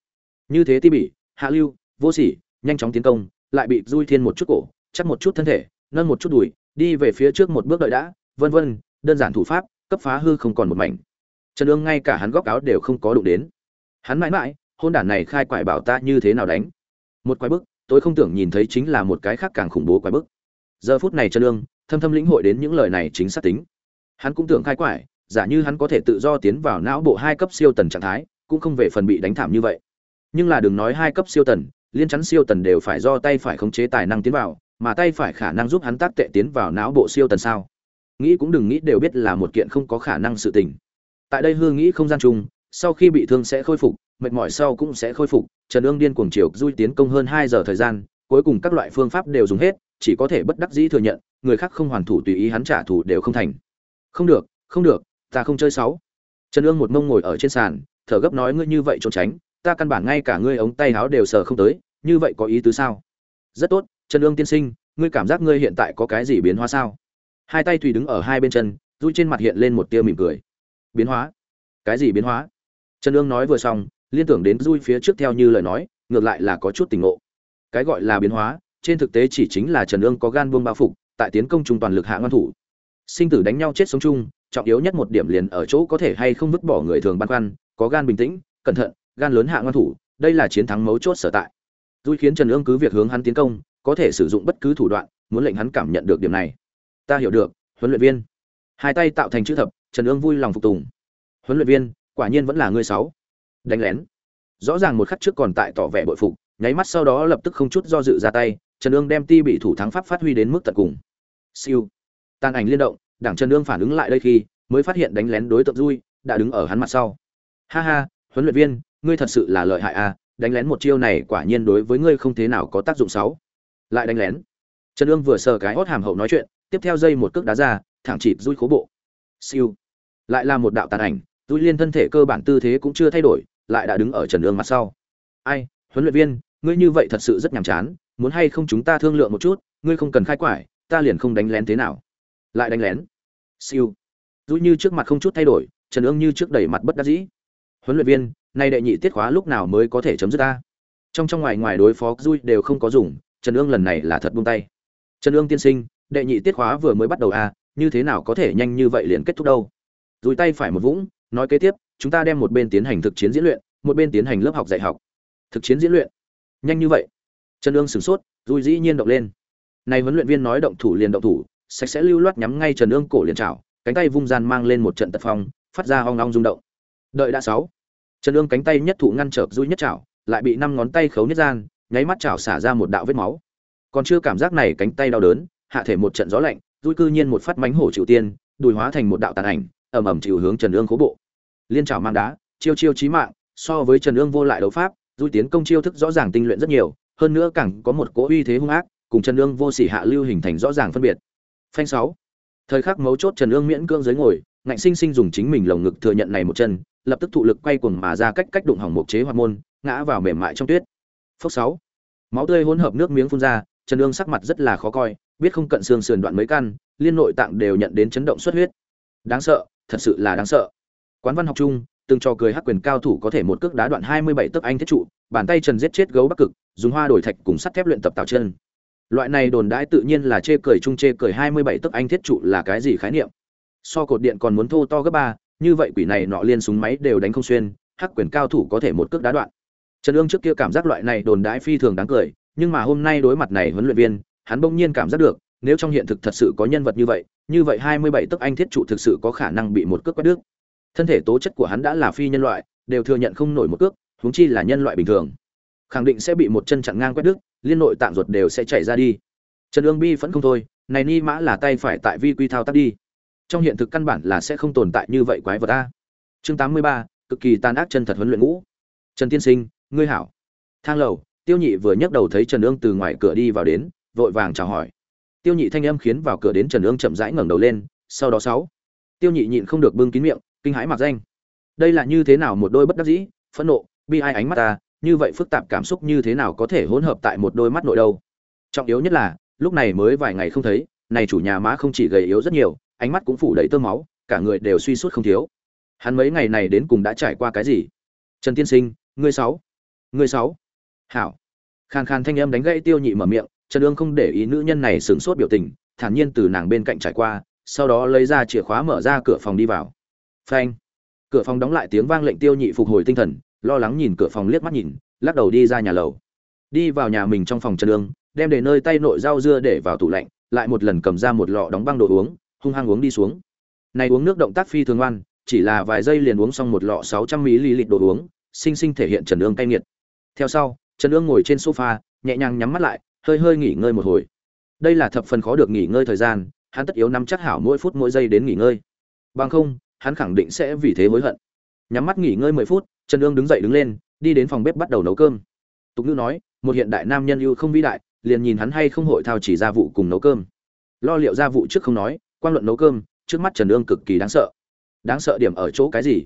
Như thế ti bị, hạ lưu, vô sỉ, nhanh chóng tiến công, lại bị dùi thiên một chút cổ, chắc một chút thân thể, nâng một chút đùi đi về phía trước một bước đợi đã, vân vân, đơn giản thủ pháp, cấp phá hư không còn một mảnh. Trần ương ngay cả hắn góc áo đều không có đụng đến. Hắn mãi mãi, hôn đản này khai quải bảo ta như thế nào đánh? Một quái bức, tôi không tưởng nhìn thấy chính là một cái khác càng khủng bố quái bức. Giờ phút này trần ương, thâm thâm lĩnh hội đến những lời này chính xác tính. Hắn cũng tưởng khai quải, giả như hắn có thể tự do tiến vào não bộ hai cấp siêu tần trạng thái, cũng không về phần bị đánh thảm như vậy. Nhưng là đừng nói hai cấp siêu tần, liên chắn siêu tần đều phải do tay phải khống chế tài năng tiến vào mà tay phải khả năng giúp hắn tác tệ tiến vào não bộ siêu tần sao? Nghĩ cũng đừng nghĩ đều biết là một kiện không có khả năng sự tình. Tại đây hương nghĩ không gian chung, sau khi bị thương sẽ khôi phục, mệt mỏi sau cũng sẽ khôi phục, trần ương điên cuồng chiều dui tiến công hơn hai giờ thời gian, cuối cùng các loại phương pháp đều dùng hết, chỉ có thể bất đắc dĩ thừa nhận, người khác không hoàn thủ tùy ý hắn trả thù đều không thành. Không được không được, ta không chơi sáu trần ương một mông ngồi ở trên sàn, thở gấp nói ngươi như vậy trốn tránh, ta căn bản ngay cả ngươi ống tay áo đều sờ không tới, như vậy có ý tứ sao? Rất tốt trần ương tiên sinh, ngươi cảm giác ngươi hiện tại có cái gì biến hóa sao? Hai tay thùy đứng ở hai bên chân rui trên mặt hiện lên một tia mỉm cười. Biến hóa? Cái gì biến hóa? Trần ương nói vừa xong, liên tưởng đến rui phía trước theo như lời nói, ngược lại là có chút tình ngộ. Cái gọi là biến hóa, trên thực tế chỉ chính là trần ương có gan buông bao phục, tại tiến công trung toàn lực hạ ngăn thủ. Sinh tử đánh nhau chết sống chung, trọng yếu nhất một điểm liền ở chỗ có thể hay không vứt bỏ người thường băn khoăn, có gan bình tĩnh, cẩn thận, gan lớn hạ ngăn thủ, đây là chiến thắng mấu chốt sở tại. Rui khiến trần ương cứ việc hướng hắn tiến công có thể sử dụng bất cứ thủ đoạn, muốn lệnh hắn cảm nhận được điểm này. Ta hiểu được, huấn luyện viên. Hai tay tạo thành chữ thập, trần ương vui lòng phục tùng. Huấn luyện viên, quả nhiên vẫn là ngươi sáu. Đánh lén. Rõ ràng một khắc trước còn tại tỏ vẻ bội phục, nháy mắt sau đó lập tức không chút do dự ra tay, trần ương đem ti bị thủ thắng pháp phát huy đến mức tận cùng. Siêu. Tàn ảnh liên động, đảng trần ương phản ứng lại đây khi, mới phát hiện đánh lén đối tượng vui đã đứng ở hắn mặt sau. Ha ha, huấn luyện viên, ngươi thật sự là lợi hại à đánh lén một chiêu này quả nhiên đối với ngươi không thế nào có tác dụng xấu lại đánh lén. Trần ương vừa sờ cái hót hàm hậu nói chuyện, tiếp theo dây một cước đá ra, thẳng chịp rui khố bộ. Siêu. Lại là một đạo tàn ảnh, rui liên thân thể cơ bản tư thế cũng chưa thay đổi, lại đã đứng ở trần ương mặt sau. Ai, huấn luyện viên, ngươi như vậy thật sự rất nhàm chán, muốn hay không chúng ta thương lượng một chút, ngươi không cần khai quải, ta liền không đánh lén thế nào. Lại đánh lén. Siêu. Rui như trước mặt không chút thay đổi, trần ương như trước đẩy mặt bất đắc dĩ. Huấn luyện viên, nay đệ nhị tiết khóa lúc nào mới có thể chấm dứt ta? Trong trong ngoài ngoài đối phó rui đều không có dùng trần ương lần này là thật buông tay. Trần ương tiên sinh, đệ nhị tiết khóa vừa mới bắt đầu à như thế nào có thể nhanh như vậy liền kết thúc đâu? Dùi tay phải một vũng, nói kế tiếp, chúng ta đem một bên tiến hành thực chiến diễn luyện, một bên tiến hành lớp học dạy học. Thực chiến diễn luyện? Nhanh như vậy. Trần ương sửng sốt dùi dĩ nhiên động lên. Này huấn luyện viên nói động thủ liền động thủ, sạch sẽ lưu loát nhắm ngay trần ương cổ liền chảo, cánh tay vung gian mang lên một trận tật phong, phát ra hoang long rung động. Đợi đã sáu. Trần ương cánh tay nhất thủ ngăn trở dùi nhất chảo, lại bị năm ngón tay khấu nhất gian nháy mắt chảo xả ra một đạo vết máu. Còn chưa cảm giác này cánh tay đau đớn, hạ thể một trận gió lạnh dùi cư nhiên một phát mánh hổ chịu tiên, đùi hóa thành một đạo tàn ảnh ẩm ẩm chịu hướng trần ương khố bộ. Liên trảo mang đá, chiêu chiêu chí mạng, so với trần ương vô lại đấu pháp dùi tiến công chiêu thức rõ ràng tinh luyện rất nhiều, hơn nữa càng có một cỗ uy thế hung ác, cùng trần ương vô sỉ hạ lưu hình thành rõ ràng phân biệt. Phanh sáu. Thời khắc mấu chốt trần ương miễn cưỡng dưới ngồi, ngạnh sinh sinh dùng chính mình lồng ngực thừa nhận này một chân, lập tức thụ lực quay cuồng mà ra cách cách đụng hỏng một chế hoạt môn, ngã vào mềm mại trong tuyết phốc sáu. Máu tươi hỗn hợp nước miếng phun ra, trần Dương sắc mặt rất là khó coi, biết không cận xương sườn đoạn mấy căn, liên nội tạng đều nhận đến chấn động xuất huyết. Đáng sợ, thật sự là đáng sợ. Quán văn học chung, từng cho cười hắc quyền cao thủ có thể một cước đá đoạn 27 tấc anh thiết trụ, bàn tay trần giết chết gấu bắc cực, dùng hoa đổi thạch cùng sắt thép luyện tập tạo chân. Loại này đồn đãi tự nhiên là chê cười chung chê cười 27 tấc anh thiết trụ là cái gì khái niệm? So cột điện còn muốn thô to gấp ba, như vậy quỷ này nọ liên súng máy đều đánh không xuyên, hắc quyền cao thủ có thể một cước đá đoạn trần ương trước kia cảm giác loại này đồn đãi phi thường đáng cười nhưng mà hôm nay đối mặt này huấn luyện viên hắn bỗng nhiên cảm giác được nếu trong hiện thực thật sự có nhân vật như vậy như vậy 27 tấc anh thiết trụ thực sự có khả năng bị một cước quét đứt. Thân thể tố chất của hắn đã là phi nhân loại đều thừa nhận không nổi một cước huống chi là nhân loại bình thường. Khẳng định sẽ bị một chân chặn ngang quét đứt liên nội tạng ruột đều sẽ chảy ra đi. Trần ương bi vẫn không thôi này ni mã là tay phải tại vi quy thao tác đi. Trong hiện thực căn bản là sẽ không tồn tại như vậy quái vật a. Chương 83, cực kỳ tàn ác chân thật huấn luyện ngũ. Trần tiên sinh ngươi hảo. Thang lầu, tiêu nhị vừa nhấc đầu thấy trần ương từ ngoài cửa đi vào đến, vội vàng chào hỏi. Tiêu nhị thanh âm khiến vào cửa đến trần ương chậm rãi ngẩng đầu lên, sau đó sáu. Tiêu nhị nhịn không được bưng kín miệng, kinh hãi mặc danh. Đây là như thế nào một đôi bất đắc dĩ, phẫn nộ, bi ai ánh mắt ta, như vậy phức tạp cảm xúc như thế nào có thể hỗn hợp tại một đôi mắt nội đâu? Trọng yếu nhất là, lúc này mới vài ngày không thấy, này chủ nhà má không chỉ gầy yếu rất nhiều, ánh mắt cũng phủ đầy tơ máu, cả người đều suy suốt không thiếu. Hắn mấy ngày này đến cùng đã trải qua cái gì? Trần tiên sinh, ngươi sáu ngươi sáu. Hảo. Khàn khàn thanh âm đánh gãy tiêu nhị mở miệng, trần ương không để ý nữ nhân này sửng sốt biểu tình, thản nhiên từ nàng bên cạnh trải qua, sau đó lấy ra chìa khóa mở ra cửa phòng đi vào. Phanh. Cửa phòng đóng lại tiếng vang lệnh tiêu nhị phục hồi tinh thần, lo lắng nhìn cửa phòng liếc mắt nhìn, lắc đầu đi ra nhà lầu. Đi vào nhà mình trong phòng trần ương, đem để nơi tay nội rau dưa để vào tủ lạnh, lại một lần cầm ra một lọ đóng băng đồ uống, hung hăng uống đi xuống. Này uống nước động tác phi thường ngoan, chỉ là vài giây liền uống xong một lọ 600 ml đồ uống, sinh sinh thể hiện trần ương cay nghiệt theo sau, trần ương ngồi trên sofa, nhẹ nhàng nhắm mắt lại, hơi hơi nghỉ ngơi một hồi. Đây là thập phần khó được nghỉ ngơi thời gian, hắn tất yếu nắm chắc hảo mỗi phút mỗi giây đến nghỉ ngơi. Bằng không, hắn khẳng định sẽ vì thế hối hận. Nhắm mắt nghỉ ngơi mười phút, trần ương đứng dậy đứng lên, đi đến phòng bếp bắt đầu nấu cơm. Tục ngữ nói, một hiện đại nam nhân ưu không vĩ đại, liền nhìn hắn hay không hội thao chỉ gia vụ cùng nấu cơm. Lo liệu gia vụ trước không nói quan luận nấu cơm, trước mắt trần ương cực kỳ đáng sợ. Đáng sợ điểm ở chỗ cái gì?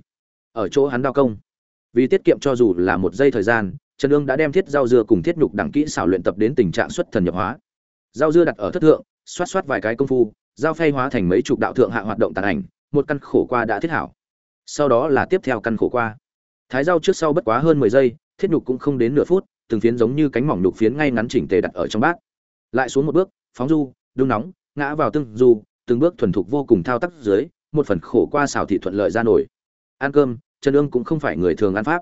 Ở chỗ hắn đao công. Vì tiết kiệm cho dù là một giây thời gian trần ương đã đem thiết rau dưa cùng thiết nhục đẳng kỹ xảo luyện tập đến tình trạng xuất thần nhập hóa. Rau dưa đặt ở thất thượng, xoát xoát vài cái công phu, dao phay hóa thành mấy chục đạo thượng hạ hoạt động tàn ảnh, một căn khổ qua đã thiết hảo. Sau đó là tiếp theo căn khổ qua. Thái rau trước sau bất quá hơn mười giây, thiết nhục cũng không đến nửa phút, từng phiến giống như cánh mỏng nhục phiến ngay ngắn chỉnh tề đặt ở trong bát. Lại xuống một bước, phóng du đun nóng, ngã vào tương du, từng bước thuần thục vô cùng thao tác dưới, một phần khổ qua xào thị thuận lợi ra nổi. Ăn cơm, trần ương cũng không phải người thường ăn pháp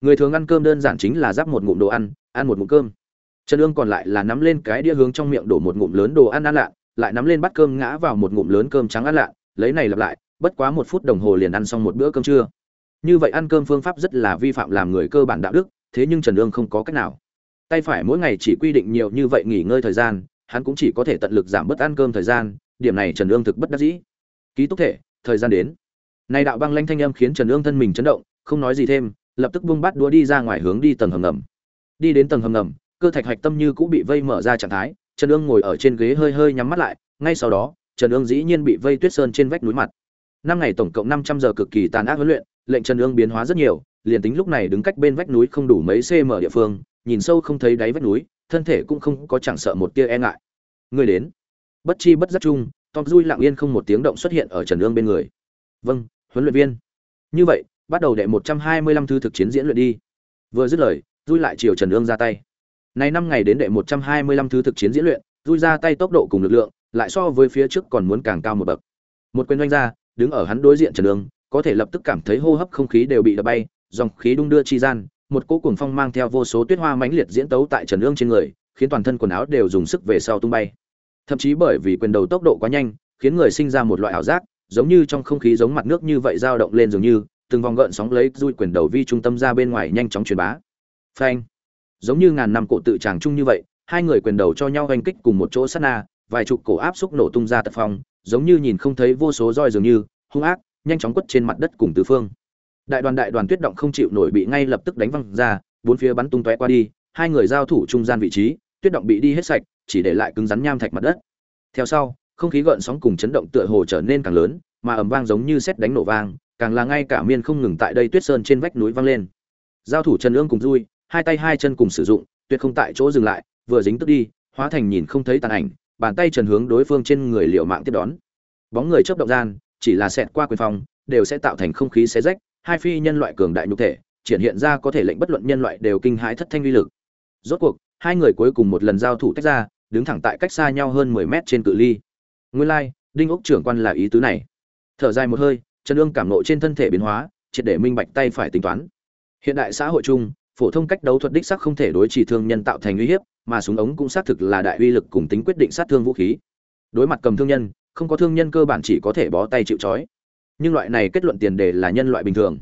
người thường ăn cơm đơn giản chính là giáp một ngụm đồ ăn ăn một ngụm cơm. Trần ương còn lại là nắm lên cái đĩa hướng trong miệng đổ một ngụm lớn đồ ăn ăn lạ, lại nắm lên bát cơm ngã vào một ngụm lớn cơm trắng ăn lạ, lấy này lặp lại, bất quá một phút đồng hồ liền ăn xong một bữa cơm trưa. Như vậy ăn cơm phương pháp rất là vi phạm làm người cơ bản đạo đức, thế nhưng trần ương không có cách nào. Tay phải mỗi ngày chỉ quy định nhiều như vậy nghỉ ngơi thời gian, hắn cũng chỉ có thể tận lực giảm bớt ăn cơm thời gian, điểm này trần ương thực bất đắc dĩ. Ký túc thể, thời gian đến. Nay đạo băng lanh thanh âm khiến trần ương thân mình chấn động, không nói gì thêm lập tức buông bát đũa đi ra ngoài hướng đi tầng hầm ngầm. Đi đến tầng hầm ngầm, cơ thạch hạch tâm như cũng bị vây mở ra trạng thái, trần ương ngồi ở trên ghế hơi hơi nhắm mắt lại, ngay sau đó, trần ương dĩ nhiên bị vây tuyết sơn trên vách núi mặt. Năm ngày tổng cộng năm trăm giờ cực kỳ tàn ác huấn luyện, lệnh trần ương biến hóa rất nhiều, liền tính lúc này đứng cách bên vách núi không đủ mấy cm địa phương, nhìn sâu không thấy đáy vách núi, thân thể cũng không có chẳng sợ một tia e ngại. Người đến. Bất chi bất giác chung, tom dui lặng yên không một tiếng động xuất hiện ở trần ương bên người. Vâng huấn luyện viên. Như vậy bắt đầu đệ một trăm hai mươi lăm thứ thực chiến diễn luyện đi. Vừa dứt lời rui lại chiều trần ương ra tay. Này năm ngày đến đệ một trăm hai mươi lăm thứ thực chiến diễn luyện rui ra tay tốc độ cùng lực lượng, lại so với phía trước còn muốn càng cao một bậc. Một quyền doanh ra, đứng ở hắn đối diện trần ương, có thể lập tức cảm thấy hô hấp không khí đều bị đập bay, dòng khí đung đưa chi gian, một cỗ cuồng phong mang theo vô số tuyết hoa mãnh liệt diễn tấu tại trần ương trên người, khiến toàn thân quần áo đều dùng sức về sau tung bay. Thậm chí bởi vì quyền đầu tốc độ quá nhanh, khiến người sinh ra một loại ảo giác, giống như trong không khí giống mặt nước như vậy dao động lên dường như từng vòng gợn sóng lấy dui quyền đầu vi trung tâm ra bên ngoài nhanh chóng truyền bá. Phanh. Giống như ngàn năm cổ tự tràng chung như vậy, hai người quyền đầu cho nhau oanh kích cùng một chỗ sát na, vài chục cổ áp xúc nổ tung ra tật phong, giống như nhìn không thấy vô số roi dường như, hung ác, nhanh chóng quất trên mặt đất cùng tứ phương. Đại đoàn đại đoàn tuyết động không chịu nổi bị ngay lập tức đánh văng ra, bốn phía bắn tung tóe qua đi, hai người giao thủ trung gian vị trí, tuyết động bị đi hết sạch, chỉ để lại cứng rắn nham thạch mặt đất. Theo sau, không khí gợn sóng cùng chấn động tựa hồ trở nên càng lớn, mà ầm vang giống như sét đánh nổ vang càng là ngay cả miên không ngừng tại đây tuyết sơn trên vách núi vang lên. Giao thủ trần ương cùng vui hai tay hai chân cùng sử dụng tuyệt không tại chỗ dừng lại vừa dính tức đi hóa thành nhìn không thấy tàn ảnh bàn tay trần hướng đối phương trên người liệu mạng tiếp đón. Bóng người chớp động gian chỉ là xẹt qua quyền phòng đều sẽ tạo thành không khí xé rách hai phi nhân loại cường đại nhục thể triển hiện ra có thể lệnh bất luận nhân loại đều kinh hãi thất thanh uy lực. Rốt cuộc hai người cuối cùng một lần giao thủ tách ra đứng thẳng tại cách xa nhau hơn 10 mét trên cự ly. Nguyên lai like, đinh ốc trưởng quan là ý tứ này. Thở dài một hơi trần Dương cảm ngộ trên thân thể biến hóa, triệt để minh bạch tay phải tính toán. Hiện đại xã hội chung, phổ thông cách đấu thuật đích xác không thể đối chỉ thương nhân tạo thành uy hiếp, mà súng ống cũng xác thực là đại uy lực cùng tính quyết định sát thương vũ khí. Đối mặt cầm thương nhân, không có thương nhân cơ bản chỉ có thể bó tay chịu trói. Nhưng loại này kết luận tiền đề là nhân loại bình thường.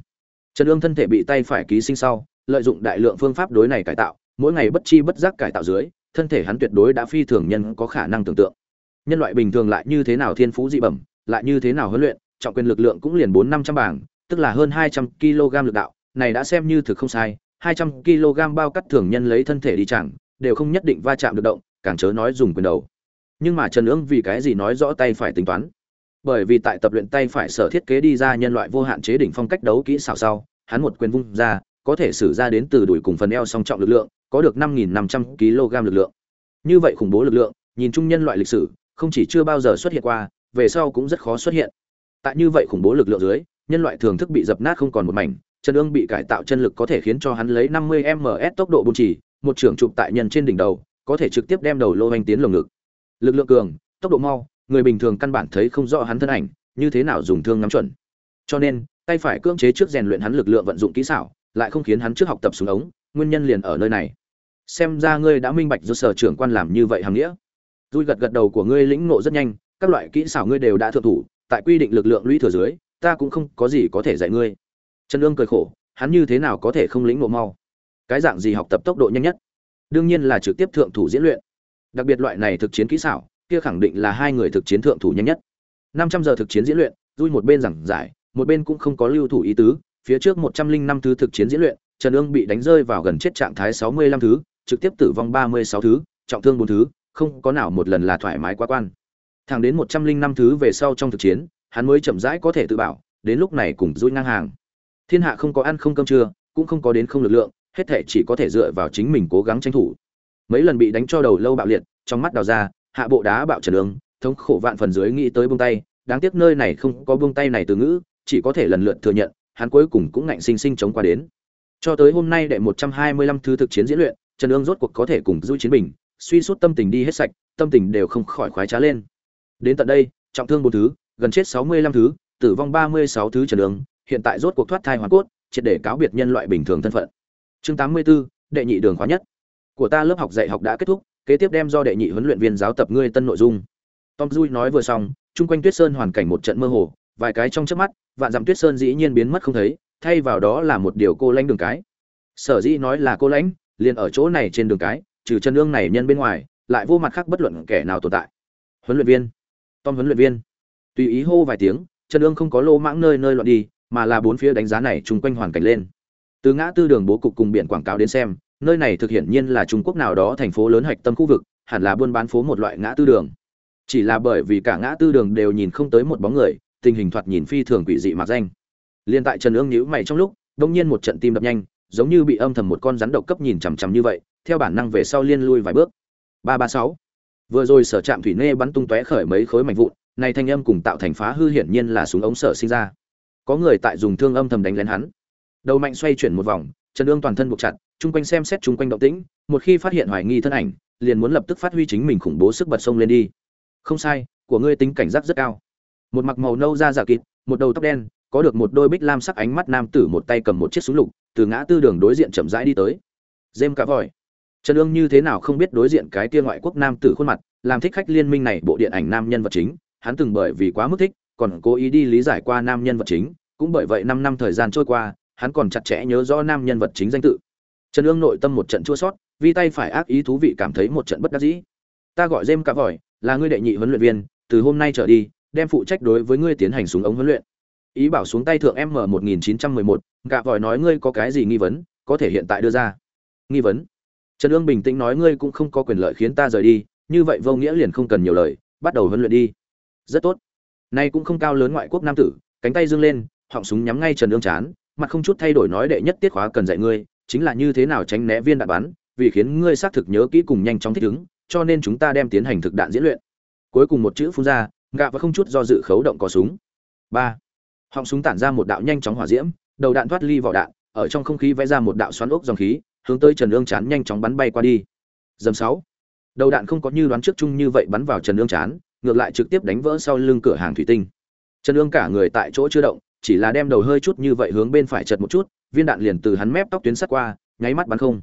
Trần Dương thân thể bị tay phải ký sinh sau, lợi dụng đại lượng phương pháp đối này cải tạo, mỗi ngày bất chi bất giác cải tạo dưới, thân thể hắn tuyệt đối đã phi thường nhân có khả năng tưởng tượng. Nhân loại bình thường lại như thế nào thiên phú dị bẩm, lại như thế nào huấn luyện trọng quyền lực lượng cũng liền bốn năm trăm bảng, tức là hơn hai trăm kg lực đạo, này đã xem như thực không sai, hai trăm kg bao cắt thường nhân lấy thân thể đi chẳng, đều không nhất định va chạm được động, càng chớ nói dùng quyền đầu. Nhưng mà trần ương vì cái gì nói rõ tay phải tính toán? Bởi vì tại tập luyện tay phải sở thiết kế đi ra nhân loại vô hạn chế đỉnh phong cách đấu kỹ xảo sau, hắn một quyền vung ra, có thể sử ra đến từ đuổi cùng phần eo song trọng lực lượng, có được năm nghìn năm trăm kg lực lượng. Như vậy khủng bố lực lượng, nhìn chung nhân loại lịch sử, không chỉ chưa bao giờ xuất hiện qua, về sau cũng rất khó xuất hiện tại như vậy khủng bố lực lượng dưới, nhân loại thường thức bị dập nát không còn một mảnh, chân ương bị cải tạo chân lực có thể khiến cho hắn lấy 50 ms tốc độ bôn chỉ một trưởng chụp tại nhân trên đỉnh đầu, có thể trực tiếp đem đầu lô anh tiến lồng ngực. Lực lượng cường, tốc độ mau, người bình thường căn bản thấy không rõ hắn thân ảnh, như thế nào dùng thương ngắm chuẩn. Cho nên, tay phải cưỡng chế trước rèn luyện hắn lực lượng vận dụng kỹ xảo, lại không khiến hắn trước học tập xuống ống, nguyên nhân liền ở nơi này. Xem ra ngươi đã minh bạch do sở trưởng quan làm như vậy hàm nghĩa. Rui gật gật đầu của ngươi lĩnh ngộ rất nhanh, các loại kỹ xảo ngươi đều đã thượng thủ tại quy định lực lượng lũy thừa dưới, ta cũng không có gì có thể dạy ngươi. Trần ương cười khổ, hắn như thế nào có thể không lĩnh ngộ mau? Cái dạng gì học tập tốc độ nhanh nhất? Đương nhiên là trực tiếp thượng thủ diễn luyện. Đặc biệt loại này thực chiến kỹ xảo, kia khẳng định là hai người thực chiến thượng thủ nhanh nhất. Năm trăm giờ thực chiến diễn luyện vui một bên giảng giải, một bên cũng không có lưu thủ ý tứ, phía trước một trăm linh năm thứ thực chiến diễn luyện, trần ương bị đánh rơi vào gần chết trạng thái sáu mươi lăm thứ, trực tiếp tử vong ba mươi sáu thứ, trọng thương bốn thứ, không có nào một lần là thoải mái quá quan thẳng đến một trăm linh năm thứ về sau trong thực chiến, hắn mới chậm rãi có thể tự bảo, đến lúc này cùng dui ngang hàng. Thiên hạ không có ăn không cơm trưa, cũng không có đến không lực lượng, hết thể chỉ có thể dựa vào chính mình cố gắng tranh thủ. Mấy lần bị đánh cho đầu lâu bạo liệt, trong mắt đào ra, hạ bộ đá bạo trần đường thống khổ vạn phần dưới nghĩ tới buông tay, đáng tiếc nơi này không có buông tay này từ ngữ, chỉ có thể lần lượt thừa nhận, hắn cuối cùng cũng ngạnh sinh sinh chống qua đến. Cho tới hôm nay đệ một trăm hai mươi lăm thứ thực chiến diễn luyện, trần ương rốt cuộc có thể cùng du chiến bình, suy suốt tâm tình đi hết sạch, tâm tình đều không khỏi khoái trá lên đến tận đây trọng thương bốn thứ gần chết sáu mươi lăm thứ tử vong ba mươi sáu thứ trần đường, hiện tại rốt cuộc thoát thai hoàn cốt triệt để cáo biệt nhân loại bình thường thân phận. Chương tám mươi 84, đệ nhị đường khóa nhất. Của ta lớp học dạy học đã kết thúc kế tiếp đem do đệ nhị huấn luyện viên giáo tập ngươi tân nội dung. Tom dui nói vừa xong chung quanh tuyết sơn hoàn cảnh một trận mơ hồ vài cái trong chớp mắt vạn dặm tuyết sơn dĩ nhiên biến mất không thấy thay vào đó là một điều cô lãnh đường cái. Sở dĩ nói là cô lãnh liền ở chỗ này trên đường cái trừ chân ương này nhân bên ngoài lại vô mặt khác bất luận kẻ nào tồn tại. Huấn luyện viên tom huấn luyện viên. Tùy ý hô vài tiếng trần ương không có lô mãng nơi nơi loạn đi, mà là bốn phía đánh giá này chung quanh hoàn cảnh lên. Từ ngã tư đường bố cục cùng biển quảng cáo đến xem, nơi này thực hiện nhiên là trung quốc nào đó thành phố lớn hạch tâm khu vực, hẳn là buôn bán phố một loại ngã tư đường. Chỉ là bởi vì cả ngã tư đường đều nhìn không tới một bóng người, tình hình thoạt nhìn phi thường quỷ dị mặc danh. Liên tại trần ương nhíu mày trong lúc, đông nhiên một trận tim đập nhanh, giống như bị âm thầm một con rắn độc cấp nhìn chằm chằm như vậy, theo bản năng về sau liên lui vài bước. Ba ba sáu vừa rồi sở trạm thủy nê bắn tung tóe khởi mấy khối mảnh vụn này thanh âm cùng tạo thành phá hư hiển nhiên là súng ống sở sinh ra. Có người tại dùng thương âm thầm đánh lén hắn. Đầu mạnh xoay chuyển một vòng trần ương toàn thân buộc chặt, chung quanh xem xét chung quanh động tĩnh, một khi phát hiện hoài nghi thân ảnh, liền muốn lập tức phát huy chính mình khủng bố sức bật sông lên đi. Không sai, của ngươi tính cảnh giác rất cao. Một mặc màu nâu da giả kịt, một đầu tóc đen, có được một đôi bích lam sắc ánh mắt nam tử một tay cầm một chiếc súng lục, từ ngã tư đường đối diện chậm rãi đi tới. Dêm cá vòi trần ương như thế nào không biết đối diện cái kia ngoại quốc nam tử khuôn mặt, làm thích khách liên minh này bộ điện ảnh nam nhân vật chính, hắn từng bởi vì quá mức thích, còn cố ý đi lý giải qua nam nhân vật chính, cũng bởi vậy năm năm thời gian trôi qua, hắn còn chặt chẽ nhớ rõ nam nhân vật chính danh tự. Trần ương nội tâm một trận chua sót, vì tay phải ác ý thú vị cảm thấy một trận bất đắc dĩ. Ta gọi jem cá vòi là ngươi đệ nhị huấn luyện viên, từ hôm nay trở đi, đem phụ trách đối với ngươi tiến hành súng ống huấn luyện. Ý bảo xuống tay thượng m một nghìn chín trăm mười một gạ vòi nói ngươi có cái gì nghi vấn, có thể hiện tại đưa ra. Nghi vấn? Trần ương bình tĩnh nói ngươi cũng không có quyền lợi khiến ta rời đi như vậy vô nghĩa liền không cần nhiều lời bắt đầu huấn luyện đi rất tốt Nay cũng không cao lớn ngoại quốc nam tử, cánh tay dương lên, họng súng nhắm ngay Trần Ương chán, mặt không chút thay đổi nói đệ nhất tiết khóa cần dạy ngươi, chính là như thế nào tránh né viên đạn bắn, vì khiến ngươi xác thực nhớ kỹ cùng nhanh chóng thích ứng, cho nên chúng ta đem tiến hành thực đạn diễn luyện. Cuối cùng một chữ phun ra, gạ và không chút do dự khấu động có súng. ba Họng súng tản ra một đạo nhanh chóng hỏa diễm, đầu đạn thoát ly vỏ đạn, ở trong không khí vẽ ra một đạo xoắn ốc dòng khí, hướng tới Trần Ương chán nhanh chóng bắn bay qua đi. Dầm sáu Đầu đạn không có như đoán trước chung như vậy bắn vào Trần Ương chán, ngược lại trực tiếp đánh vỡ sau lưng cửa hàng thủy tinh. Trần Ương cả người tại chỗ chưa động, chỉ là đem đầu hơi chút như vậy hướng bên phải chật một chút, viên đạn liền từ hắn mép tóc tuyến sắt qua, nháy mắt bắn không.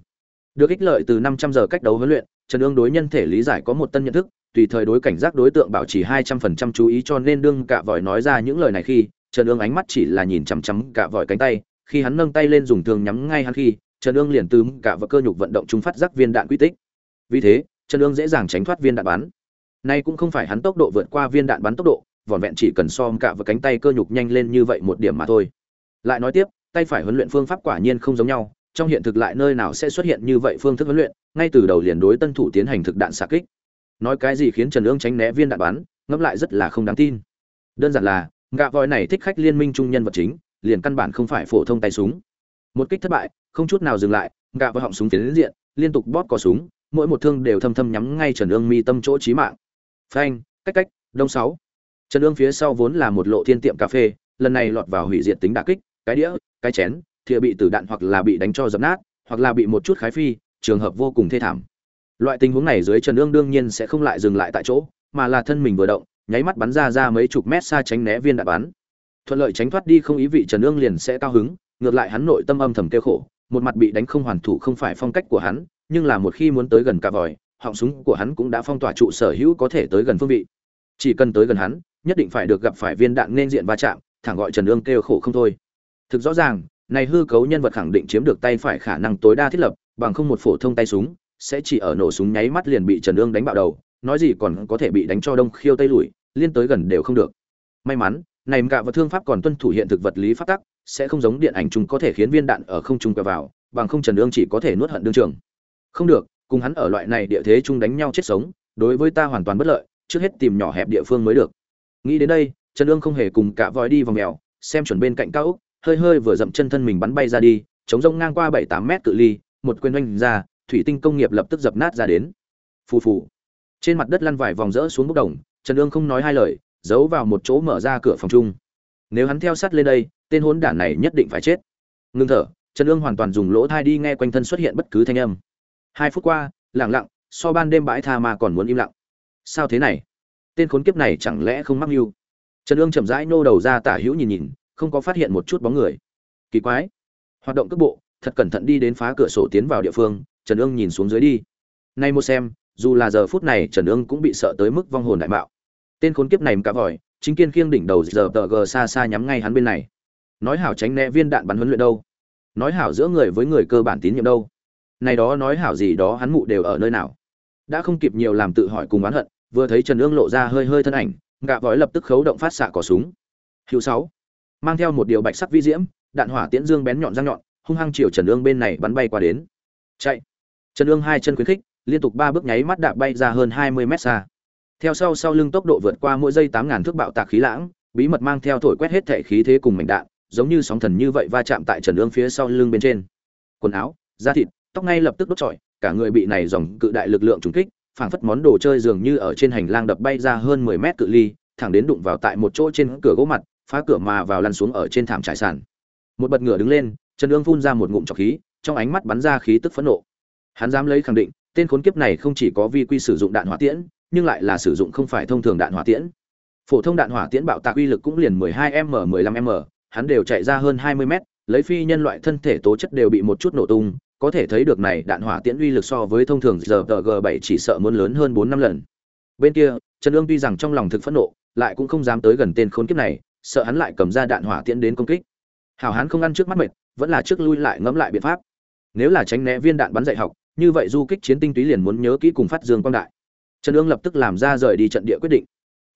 Được ích lợi từ 500 giờ cách đấu huấn luyện, Trần Ương đối nhân thể lý giải có một tân nhận thức, tùy thời đối cảnh giác đối tượng bảo trì 200% chú ý cho nên đương cả vòi nói ra những lời này khi, Trần Ương ánh mắt chỉ là nhìn chằm chằm cả vòi cánh tay, khi hắn nâng tay lên dùng thương nhắm ngay hắn khi, Trần Dương liền từ cả và cơ nhục vận động trung phát giác viên đạn quy tích. Vì thế, Trần Dương dễ dàng tránh thoát viên đạn bắn. Nay cũng không phải hắn tốc độ vượt qua viên đạn bắn tốc độ, vỏn vẹn chỉ cần so cả và cánh tay cơ nhục nhanh lên như vậy một điểm mà thôi. Lại nói tiếp, tay phải huấn luyện phương pháp quả nhiên không giống nhau, trong hiện thực lại nơi nào sẽ xuất hiện như vậy phương thức huấn luyện, ngay từ đầu liền đối tân thủ tiến hành thực đạn xạ kích. Nói cái gì khiến Trần Dương tránh né viên đạn bắn, ngẫm lại rất là không đáng tin. Đơn giản là, gạ voi này thích khách liên minh trung nhân vật chính, liền căn bản không phải phổ thông tay súng. Một kích thất bại, không chút nào dừng lại, gạ vòi họng súng tiến diện, liên tục bóp cò súng, mỗi một thương đều thâm thâm nhắm ngay Trần Ương mi tâm chỗ chí mạng. Phanh, cách cách, đông sáu. Trần Ương phía sau vốn là một lộ thiên tiệm cà phê, lần này lọt vào hủy diệt tính đả kích, cái đĩa, cái chén, thìa bị tử đạn hoặc là bị đánh cho dập nát, hoặc là bị một chút khái phi, trường hợp vô cùng thê thảm. Loại tình huống này dưới Trần Ương đương nhiên sẽ không lại dừng lại tại chỗ, mà là thân mình vừa động, nháy mắt bắn ra ra mấy chục mét xa tránh né viên đạn bắn. Thuận lợi tránh thoát đi không ý vị Trần Ương liền sẽ cao hứng, ngược lại hắn nội tâm âm thầm kêu khổ, một mặt bị đánh không hoàn thủ không phải phong cách của hắn, nhưng là một khi muốn tới gần cả vòi, họng súng của hắn cũng đã phong tỏa trụ sở hữu có thể tới gần phương vị. Chỉ cần tới gần hắn, nhất định phải được gặp phải viên đạn nên diện va chạm, thẳng gọi Trần Ương kêu khổ không thôi. Thực rõ ràng, này hư cấu nhân vật khẳng định chiếm được tay phải khả năng tối đa thiết lập, bằng không một phổ thông tay súng, sẽ chỉ ở nổ súng nháy mắt liền bị Trần Ương đánh bạo đầu, nói gì còn có thể bị đánh cho đông khiêu tây lùi, liên tới gần đều không được. May mắn, này cả và thương pháp còn tuân thủ hiện thực vật lý pháp tắc, sẽ không giống điện ảnh chúng có thể khiến viên đạn ở không trung quẹo vào, bằng không Trần Ương chỉ có thể nuốt hận đương trường. Không được, cùng hắn ở loại này địa thế chung đánh nhau chết sống, đối với ta hoàn toàn bất lợi, trước hết tìm nhỏ hẹp địa phương mới được. Nghĩ đến đây, Trần Ương không hề cùng cả vòi đi vòng mèo, xem chuẩn bên cạnh cao úc hơi hơi vừa dậm chân thân mình bắn bay ra đi, chống rông ngang qua 7-8 mét cự ly, một quyền oanh ra, thủy tinh công nghiệp lập tức dập nát ra đến. Phù phù. Trên mặt đất lăn vài vòng rỡ xuống bốc đồng, Trần đương không nói hai lời, giấu vào một chỗ mở ra cửa phòng chung. Nếu hắn theo sát lên đây, tên hỗn đản này nhất định phải chết. Ngưng thở, Trần ương hoàn toàn dùng lỗ tai đi nghe quanh thân xuất hiện bất cứ thanh âm. Hai phút qua, lặng lặng, so ban đêm bãi tha mà còn muốn im lặng. Sao thế này? Tên khốn kiếp này chẳng lẽ không mắc mưu? Trần ương chậm rãi nô đầu ra tả hữu nhìn nhìn, không có phát hiện một chút bóng người. Kỳ quái. Hoạt động cước bộ, thật cẩn thận đi đến phá cửa sổ tiến vào địa phương, Trần ương nhìn xuống dưới đi. Nay một xem, dù là giờ phút này Trần ương cũng bị sợ tới mức vong hồn đại mạo. Tên khốn kiếp này cả vòi, chính kiên khiêng đỉnh đầu giờ tờ g xa xa nhắm ngay hắn bên này. Nói hảo tránh né viên đạn bắn huấn luyện đâu? Nói hảo giữa người với người cơ bản tín nhiệm đâu? Này đó nói hảo gì đó hắn mụ đều ở nơi nào? Đã không kịp nhiều làm tự hỏi cùng oán hận, vừa thấy Trần Dương lộ ra hơi hơi thân ảnh, gạ vói lập tức khấu động phát xạ cò súng. Hữu sáu Mang theo một điều bạch sắc vi diễm, đạn hỏa tiễn dương bén nhọn răng nhọn, hung hăng chiều Trần Dương bên này bắn bay qua đến. Chạy. Trần Dương hai chân khuyến khích, liên tục ba bước nháy mắt đạp bay ra hơn 20 mét xa. Theo sau sau lưng tốc độ vượt qua mỗi giây 8000 thước bạo tạc khí lãng, bí mật mang theo thổi quét hết thể khí thế cùng mảnh đạn, giống như sóng thần như vậy va chạm tại Trần ương phía sau lưng bên trên. Quần áo, da thịt, tóc ngay lập tức đốt trọi, cả người bị này dòng cự đại lực lượng trùng kích, phảng phất món đồ chơi dường như ở trên hành lang đập bay ra hơn 10 mét cự ly, thẳng đến đụng vào tại một chỗ trên cửa gỗ mặt, phá cửa mà vào lăn xuống ở trên thảm trải sàn. Một bật ngửa đứng lên, Trần ương phun ra một ngụm trọc khí, trong ánh mắt bắn ra khí tức phẫn nộ. Hắn dám lấy khẳng định, tên khốn kiếp này không chỉ có vi quy sử dụng đạn hỏa tiễn, nhưng lại là sử dụng không phải thông thường đạn hỏa tiễn. Phổ thông đạn hỏa tiễn bạo tạc uy lực cũng liền 12m 15m, hắn đều chạy ra hơn 20m, lấy phi nhân loại thân thể tố chất đều bị một chút nổ tung, có thể thấy được này đạn hỏa tiễn uy lực so với thông thường giờ G7 chỉ sợ muốn lớn hơn 4 năm lần. Bên kia, Trần Dương tuy rằng trong lòng thực phẫn nộ, lại cũng không dám tới gần tên khốn kiếp này, sợ hắn lại cầm ra đạn hỏa tiễn đến công kích. Hảo hắn không ăn trước mắt mệt, vẫn là trước lui lại ngẫm lại biện pháp. Nếu là tránh né viên đạn bắn dạy học, như vậy du kích chiến tinh túy liền muốn nhớ kỹ cùng phát dương quang đại. Trần Dương lập tức làm ra rời đi trận địa quyết định.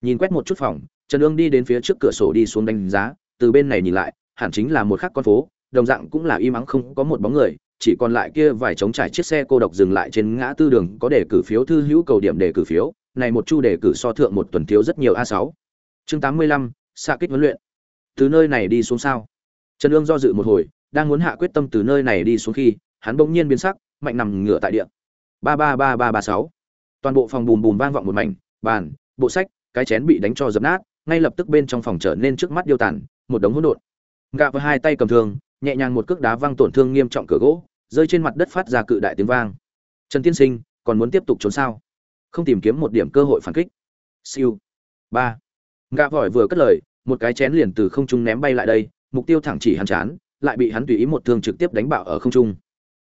Nhìn quét một chút phòng, Trần Dương đi đến phía trước cửa sổ đi xuống đánh giá, từ bên này nhìn lại, hẳn chính là một khắc con phố, đồng dạng cũng là im ắng không có một bóng người, chỉ còn lại kia vài trống trải chiếc xe cô độc dừng lại trên ngã tư đường có đề cử phiếu thư hữu cầu điểm đề cử phiếu, này một chu đề cử so thượng một tuần thiếu rất nhiều A6. chương tám mươi lăm xạ kích huấn luyện từ nơi này đi xuống sao trần ương do dự một hồi đang muốn hạ quyết tâm từ nơi này đi xuống khi hắn bỗng nhiên biến sắc mạnh nằm ngửa tại địa ba ba ba ba ba sáu toàn bộ phòng bùm bùm vang vọng một mảnh, bàn, bộ sách, cái chén bị đánh cho dập nát, ngay lập tức bên trong phòng trở nên trước mắt điêu tàn, một đống hỗn độn. Gạ với hai tay cầm thương, nhẹ nhàng một cước đá văng tổn thương nghiêm trọng cửa gỗ, rơi trên mặt đất phát ra cự đại tiếng vang. Trần tiên sinh, còn muốn tiếp tục trốn sao? Không tìm kiếm một điểm cơ hội phản kích. Siêu. Ba. Gạ vội vừa cất lời, một cái chén liền từ không trung ném bay lại đây, mục tiêu thẳng chỉ hắn chán, lại bị hắn tùy ý một thương trực tiếp đánh bạo ở không trung.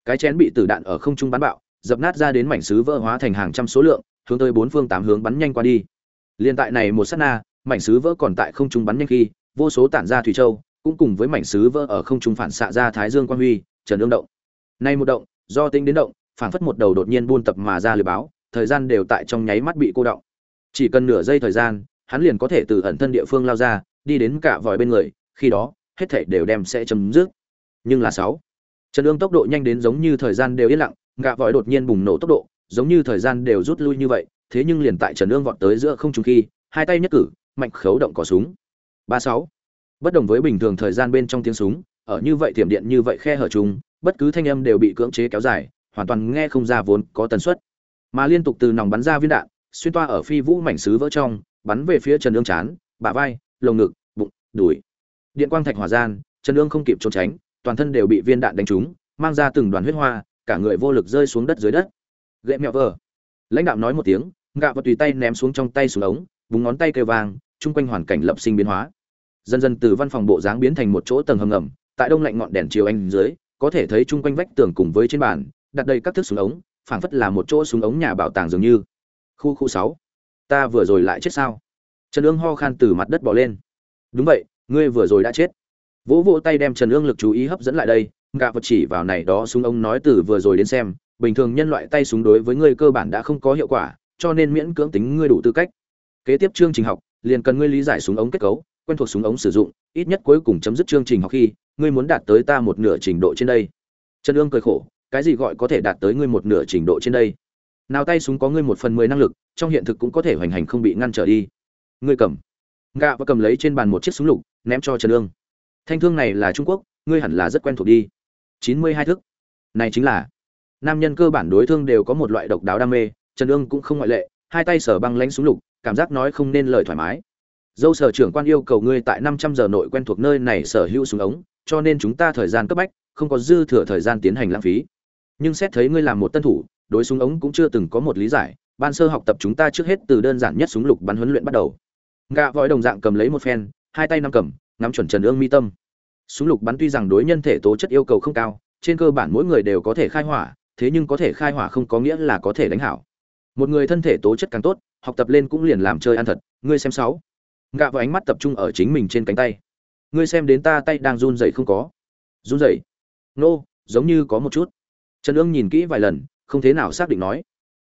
Cái chén bị tử đạn ở không trung bắn bạo dập nát ra đến mảnh sứ vỡ hóa thành hàng trăm số lượng, hướng tới bốn phương tám hướng bắn nhanh qua đi. Liên tại này một sát na, mảnh sứ vỡ còn tại không trung bắn nhanh khi, vô số tản ra thủy châu, cũng cùng với mảnh sứ vỡ ở không trung phản xạ ra thái dương quang huy trần ương động. Nay một động, do tính đến động, phản phất một đầu đột nhiên buôn tập mà ra lừa báo, thời gian đều tại trong nháy mắt bị cô động. Chỉ cần nửa giây thời gian, hắn liền có thể từ ẩn thân địa phương lao ra, đi đến cả vòi bên người, khi đó, hết thảy đều đem sẽ chấm dứt. Nhưng là sáu trần ương tốc độ nhanh đến giống như thời gian đều yên lặng gạ vòi đột nhiên bùng nổ tốc độ, giống như thời gian đều rút lui như vậy, thế nhưng liền tại trần ương vọt tới giữa không trung khi, hai tay nhất cử, mạnh khấu động cò súng. Ba sáu. Bất đồng với bình thường thời gian bên trong tiếng súng, ở như vậy tiềm điện như vậy khe hở chúng bất cứ thanh âm đều bị cưỡng chế kéo dài, hoàn toàn nghe không ra vốn có tần suất. Mà liên tục từ nòng bắn ra viên đạn, xuyên toa ở phi vũ mảnh sứ vỡ trong, bắn về phía trần ương chán, bả vai, lồng ngực, bụng, đùi. Điện quang thạch hỏa gian, trần ương không kịp trốn tránh, toàn thân đều bị viên đạn đánh trúng, mang ra từng đoàn huyết hoa cả người vô lực rơi xuống đất dưới đất. Ghệ mẹo vờ. Lãnh đạo nói một tiếng gạ và tùy tay ném xuống trong tay xuống ống vùng ngón tay kêu vang, chung quanh hoàn cảnh lập sinh biến hóa. Dần dần từ văn phòng bộ dáng biến thành một chỗ tầng hầm ngầm, tại đông lạnh ngọn đèn chiều anh dưới, có thể thấy chung quanh vách tường cùng với trên bàn, đặt đầy các thước súng ống, phảng phất là một chỗ súng ống nhà bảo tàng dường như. Khu khu sáu. Ta vừa rồi lại chết sao? Trần ương ho khan từ mặt đất bỏ lên. Đúng vậy, ngươi vừa rồi đã chết. Vỗ vỗ tay đem trần ương lực chú ý hấp dẫn lại đây gạ vật chỉ vào này đó súng ông nói từ vừa rồi đến xem, bình thường nhân loại tay súng đối với ngươi cơ bản đã không có hiệu quả, cho nên miễn cưỡng tính ngươi đủ tư cách. Kế tiếp chương trình học, liền cần ngươi lý giải súng ống kết cấu, quen thuộc súng ống sử dụng, ít nhất cuối cùng chấm dứt chương trình học khi, ngươi muốn đạt tới ta một nửa trình độ trên đây. Trần ương cười khổ, cái gì gọi có thể đạt tới ngươi một nửa trình độ trên đây? Nào tay súng có ngươi một phần mười năng lực, trong hiện thực cũng có thể hoành hành không bị ngăn trở đi. Ngươi cầm. Gạ và cầm lấy trên bàn một chiếc súng lục, ném cho trần ương. Thanh thương này là trung quốc, ngươi hẳn là rất quen thuộc đi chín mươi hai thức. Này chính là, nam nhân cơ bản đối thương đều có một loại độc đáo đam mê, trần ương cũng không ngoại lệ, hai tay sở băng lãnh xuống lục, cảm giác nói không nên lời thoải mái. Dâu sở trưởng quan yêu cầu ngươi tại năm trăm giờ nội quen thuộc nơi này sở hữu súng ống, cho nên chúng ta thời gian cấp bách, không có dư thừa thời gian tiến hành lãng phí. Nhưng xét thấy ngươi làm một tân thủ, đối súng ống cũng chưa từng có một lý giải, ban sơ học tập chúng ta trước hết từ đơn giản nhất súng lục bắn huấn luyện bắt đầu. Gạ vòi đồng dạng cầm lấy một phen, hai tay nắm cầm, ngắm chuẩn trần ương mi tâm súng lục bắn tuy rằng đối nhân thể tố chất yêu cầu không cao trên cơ bản mỗi người đều có thể khai hỏa thế nhưng có thể khai hỏa không có nghĩa là có thể đánh hảo. Một người thân thể tố chất càng tốt học tập lên cũng liền làm chơi ăn thật ngươi xem sáu. Gạ vào ánh mắt tập trung ở chính mình trên cánh tay. Ngươi xem đến ta tay đang run rẩy không có. Run rẩy? Nô、no, giống như có một chút. Trần ương nhìn kỹ vài lần không thế nào xác định nói.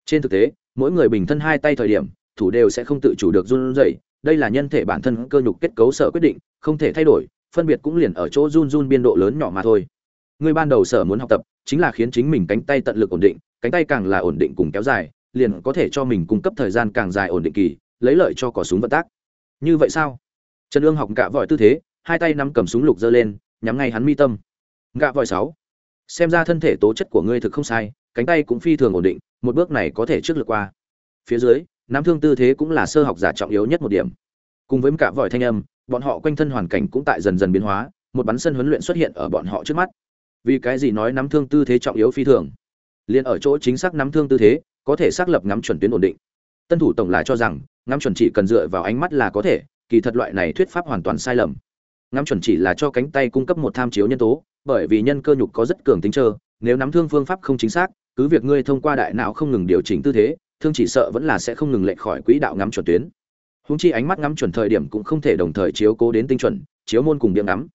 Trên thực tế mỗi người bình thân hai tay thời điểm thủ đều sẽ không tự chủ được run rẩy đây là nhân thể bản thân cơ nhục kết cấu sở quyết định không thể thay đổi phân biệt cũng liền ở chỗ run run biên độ lớn nhỏ mà thôi. Ngươi ban đầu sở muốn học tập, chính là khiến chính mình cánh tay tận lực ổn định, cánh tay càng là ổn định cùng kéo dài, liền có thể cho mình cung cấp thời gian càng dài ổn định kỳ, lấy lợi cho cỏ súng vận tác. Như vậy sao? Trần ương học cả vòi tư thế, hai tay nắm cầm súng lục giơ lên, nhắm ngay hắn mi tâm. Gạ vòi sáu. Xem ra thân thể tố chất của ngươi thực không sai, cánh tay cũng phi thường ổn định, một bước này có thể trước lượt qua. Phía dưới, nắm thương tư thế cũng là sơ học giả trọng yếu nhất một điểm. Cùng với cả vòi thanh âm bọn họ quanh thân hoàn cảnh cũng tại dần dần biến hóa, một bắn sân huấn luyện xuất hiện ở bọn họ trước mắt. Vì cái gì nói nắm thương tư thế trọng yếu phi thường? Liền ở chỗ chính xác nắm thương tư thế, có thể xác lập ngắm chuẩn tuyến ổn định. Tân thủ tổng là cho rằng, ngắm chuẩn chỉ cần dựa vào ánh mắt là có thể, kỳ thật loại này thuyết pháp hoàn toàn sai lầm. Ngắm chuẩn chỉ là cho cánh tay cung cấp một tham chiếu nhân tố, bởi vì nhân cơ nhục có rất cường tính trơ, nếu nắm thương phương pháp không chính xác, cứ việc ngươi thông qua đại não không ngừng điều chỉnh tư thế, thương chỉ sợ vẫn là sẽ không ngừng lệch khỏi quỹ đạo ngắm chuẩn tuyến húng chi ánh mắt ngắm chuẩn thời điểm cũng không thể đồng thời chiếu cố đến tinh chuẩn, chiếu môn cùng điểm ngắm.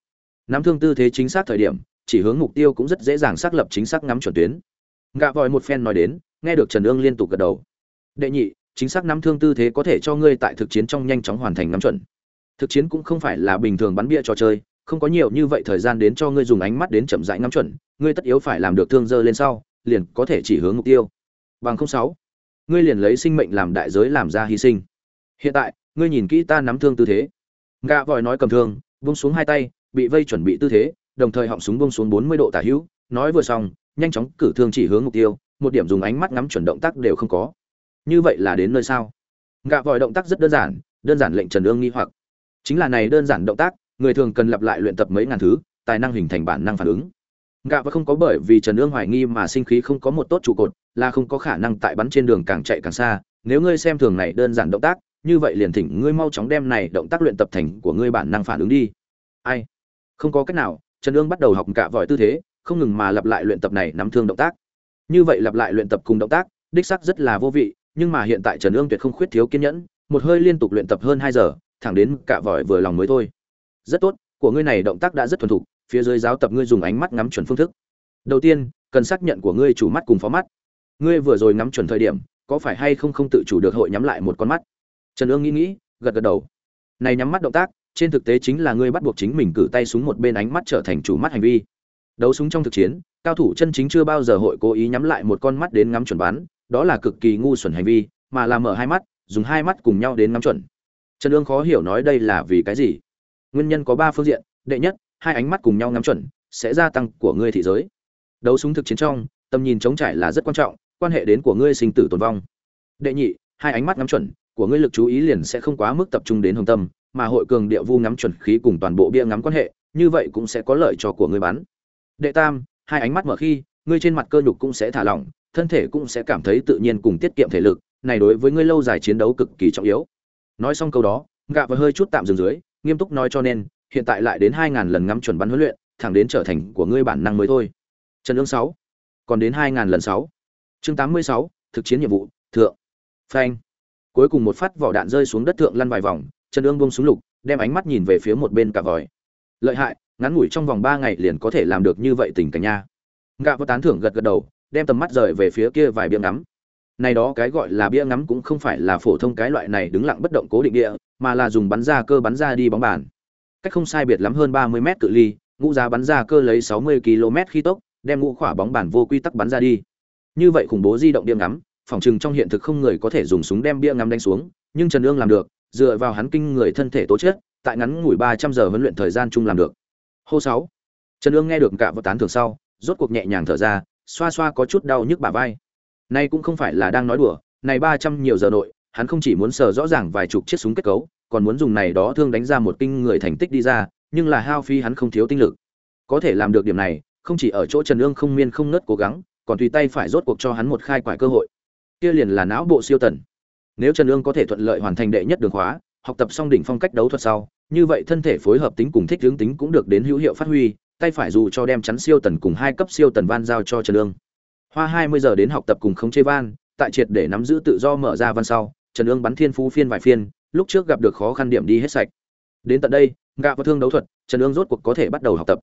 Nắm thương tư thế chính xác thời điểm, chỉ hướng mục tiêu cũng rất dễ dàng xác lập chính xác ngắm chuẩn tuyến. Gạ vòi một phen nói đến, nghe được trần ương liên tục gật đầu. Đệ nhị, chính xác nắm thương tư thế có thể cho ngươi tại thực chiến trong nhanh chóng hoàn thành ngắm chuẩn. Thực chiến cũng không phải là bình thường bắn bia trò chơi, không có nhiều như vậy thời gian đến cho ngươi dùng ánh mắt đến chậm rãi ngắm chuẩn, ngươi tất yếu phải làm được thương dơ lên sau, liền có thể chỉ hướng mục tiêu. Bằng không sáu, ngươi liền lấy sinh mệnh làm đại giới làm ra hy sinh. Hiện tại ngươi nhìn kỹ ta nắm thương tư thế. Gạ vòi nói cầm thương vung xuống hai tay, bị vây chuẩn bị tư thế, đồng thời họng súng vung xuống bốn mươi độ tả hữu. Nói vừa xong, nhanh chóng cử thương chỉ hướng mục tiêu, một điểm dùng ánh mắt ngắm chuẩn động tác đều không có. Như vậy là đến nơi sao? Gạ vòi động tác rất đơn giản đơn giản lệnh trần ương nghi hoặc. Chính là này đơn giản động tác, người thường cần lặp lại luyện tập mấy ngàn thứ, tài năng hình thành bản năng phản ứng. Gạ và không có bởi vì trần ương hoài nghi mà sinh khí không có một tốt trụ cột, là không có khả năng tại bắn trên đường càng chạy càng xa. Nếu ngươi xem thường này đơn giản động tác như vậy liền thỉnh ngươi mau chóng đem này động tác luyện tập thành của ngươi bản năng phản ứng đi. Ai? Không có cách nào, trần ương bắt đầu học cả vòi tư thế, không ngừng mà lặp lại luyện tập này nắm thương động tác. Như vậy lặp lại luyện tập cùng động tác, đích sắc rất là vô vị, nhưng mà hiện tại trần ương tuyệt không khuyết thiếu kiên nhẫn, một hơi liên tục luyện tập hơn hai giờ, thẳng đến cả vòi vừa lòng mới thôi. Rất tốt, của ngươi này động tác đã rất thuần thục, phía dưới giáo tập ngươi dùng ánh mắt ngắm chuẩn phương thức. Đầu tiên, cần xác nhận của ngươi chủ mắt cùng phó mắt. Ngươi vừa rồi ngắm chuẩn thời điểm, có phải hay không không tự chủ được hội nhắm lại một con mắt? Trần ương nghĩ nghĩ, gật gật đầu. Này nhắm mắt động tác, trên thực tế chính là ngươi bắt buộc chính mình cử tay súng một bên ánh mắt trở thành chủ mắt hành vi. Đấu súng trong thực chiến, cao thủ chân chính chưa bao giờ hội cố ý nhắm lại một con mắt đến ngắm chuẩn bắn, đó là cực kỳ ngu xuẩn hành vi, mà là mở hai mắt, dùng hai mắt cùng nhau đến ngắm chuẩn. Trần ương khó hiểu nói đây là vì cái gì? Nguyên nhân có ba phương diện, đệ nhất, hai ánh mắt cùng nhau ngắm chuẩn, sẽ gia tăng của ngươi thị giới. Đấu súng thực chiến trong, tầm nhìn chống trải là rất quan trọng, quan hệ đến của ngươi sinh tử tồn vong. Đệ nhị, hai ánh mắt ngắm chuẩn của ngươi lực chú ý liền sẽ không quá mức tập trung đến hồng tâm, mà hội cường địa vu ngắm chuẩn khí cùng toàn bộ bia ngắm quan hệ, như vậy cũng sẽ có lợi cho của ngươi bắn. Đệ tam, hai ánh mắt mở khi, ngươi trên mặt cơ nhục cũng sẽ thả lỏng, thân thể cũng sẽ cảm thấy tự nhiên cùng tiết kiệm thể lực, này đối với ngươi lâu dài chiến đấu cực kỳ trọng yếu. Nói xong câu đó, gạ và hơi chút tạm dừng dưới, nghiêm túc nói cho nên, hiện tại lại đến hai ngàn lần ngắm chuẩn bắn huấn luyện, thẳng đến trở thành của ngươi bản năng mới thôi. Trần ương sáu, còn đến hai ngàn lần sáu. Chương tám mươi sáu, thực chiến nhiệm vụ, thượng. Phanh cuối cùng một phát vỏ đạn rơi xuống đất thượng lăn vài vòng trần ương bông xuống lục, đem ánh mắt nhìn về phía một bên cả vòi. Lợi hại, ngắn ngủi trong vòng ba ngày liền có thể làm được như vậy tình cảnh nha. Gạ vô tán thưởng gật gật đầu, đem tầm mắt rời về phía kia vài bia ngắm. Này đó cái gọi là bia ngắm cũng không phải là phổ thông cái loại này đứng lặng bất động cố định địa, mà là dùng bắn ra cơ bắn ra đi bóng bàn. Cách không sai biệt lắm hơn ba mươi mét cự ly, ngũ giá bắn ra cơ lấy sáu mươi km khi tốc, đem ngũ khỏa bóng bàn vô quy tắc bắn ra đi. Như vậy khủng bố di động bia ngắm phòng chừng trong hiện thực không người có thể dùng súng đem bia ngắm đánh xuống, nhưng trần Nương làm được, dựa vào hắn kinh người thân thể tố chất, tại ngắn ngủi ba trăm giờ huấn luyện thời gian chung làm được. Hô sáu, trần Nương nghe được cả vật tán thưởng sau, rốt cuộc nhẹ nhàng thở ra, xoa xoa có chút đau nhức bả vai. Nay cũng không phải là đang nói đùa, này ba trăm nhiều giờ nội, hắn không chỉ muốn sờ rõ ràng vài chục chiếc súng kết cấu, còn muốn dùng này đó thương đánh ra một kinh người thành tích đi ra, nhưng là hao phi hắn không thiếu tinh lực. Có thể làm được điểm này, không chỉ ở chỗ trần Nương không miên không nớt cố gắng, còn tùy tay phải rốt cuộc cho hắn một khai quải cơ hội kia liền là não bộ siêu tần. Nếu trần ương có thể thuận lợi hoàn thành đệ nhất đường khóa, học tập xong đỉnh phong cách đấu thuật sau, như vậy thân thể phối hợp tính cùng thích hướng tính cũng được đến hữu hiệu phát huy, tay phải dù cho đem chắn siêu tần cùng hai cấp siêu tần van giao cho trần ương. Hoa hai mươi giờ đến học tập cùng khống chế van, tại triệt để nắm giữ tự do mở ra văn sau, trần ương bắn thiên phú phiên vài phiên, lúc trước gặp được khó khăn điểm đi hết sạch. Đến tận đây gạ và thương đấu thuật, trần ương rốt cuộc có thể bắt đầu học tập.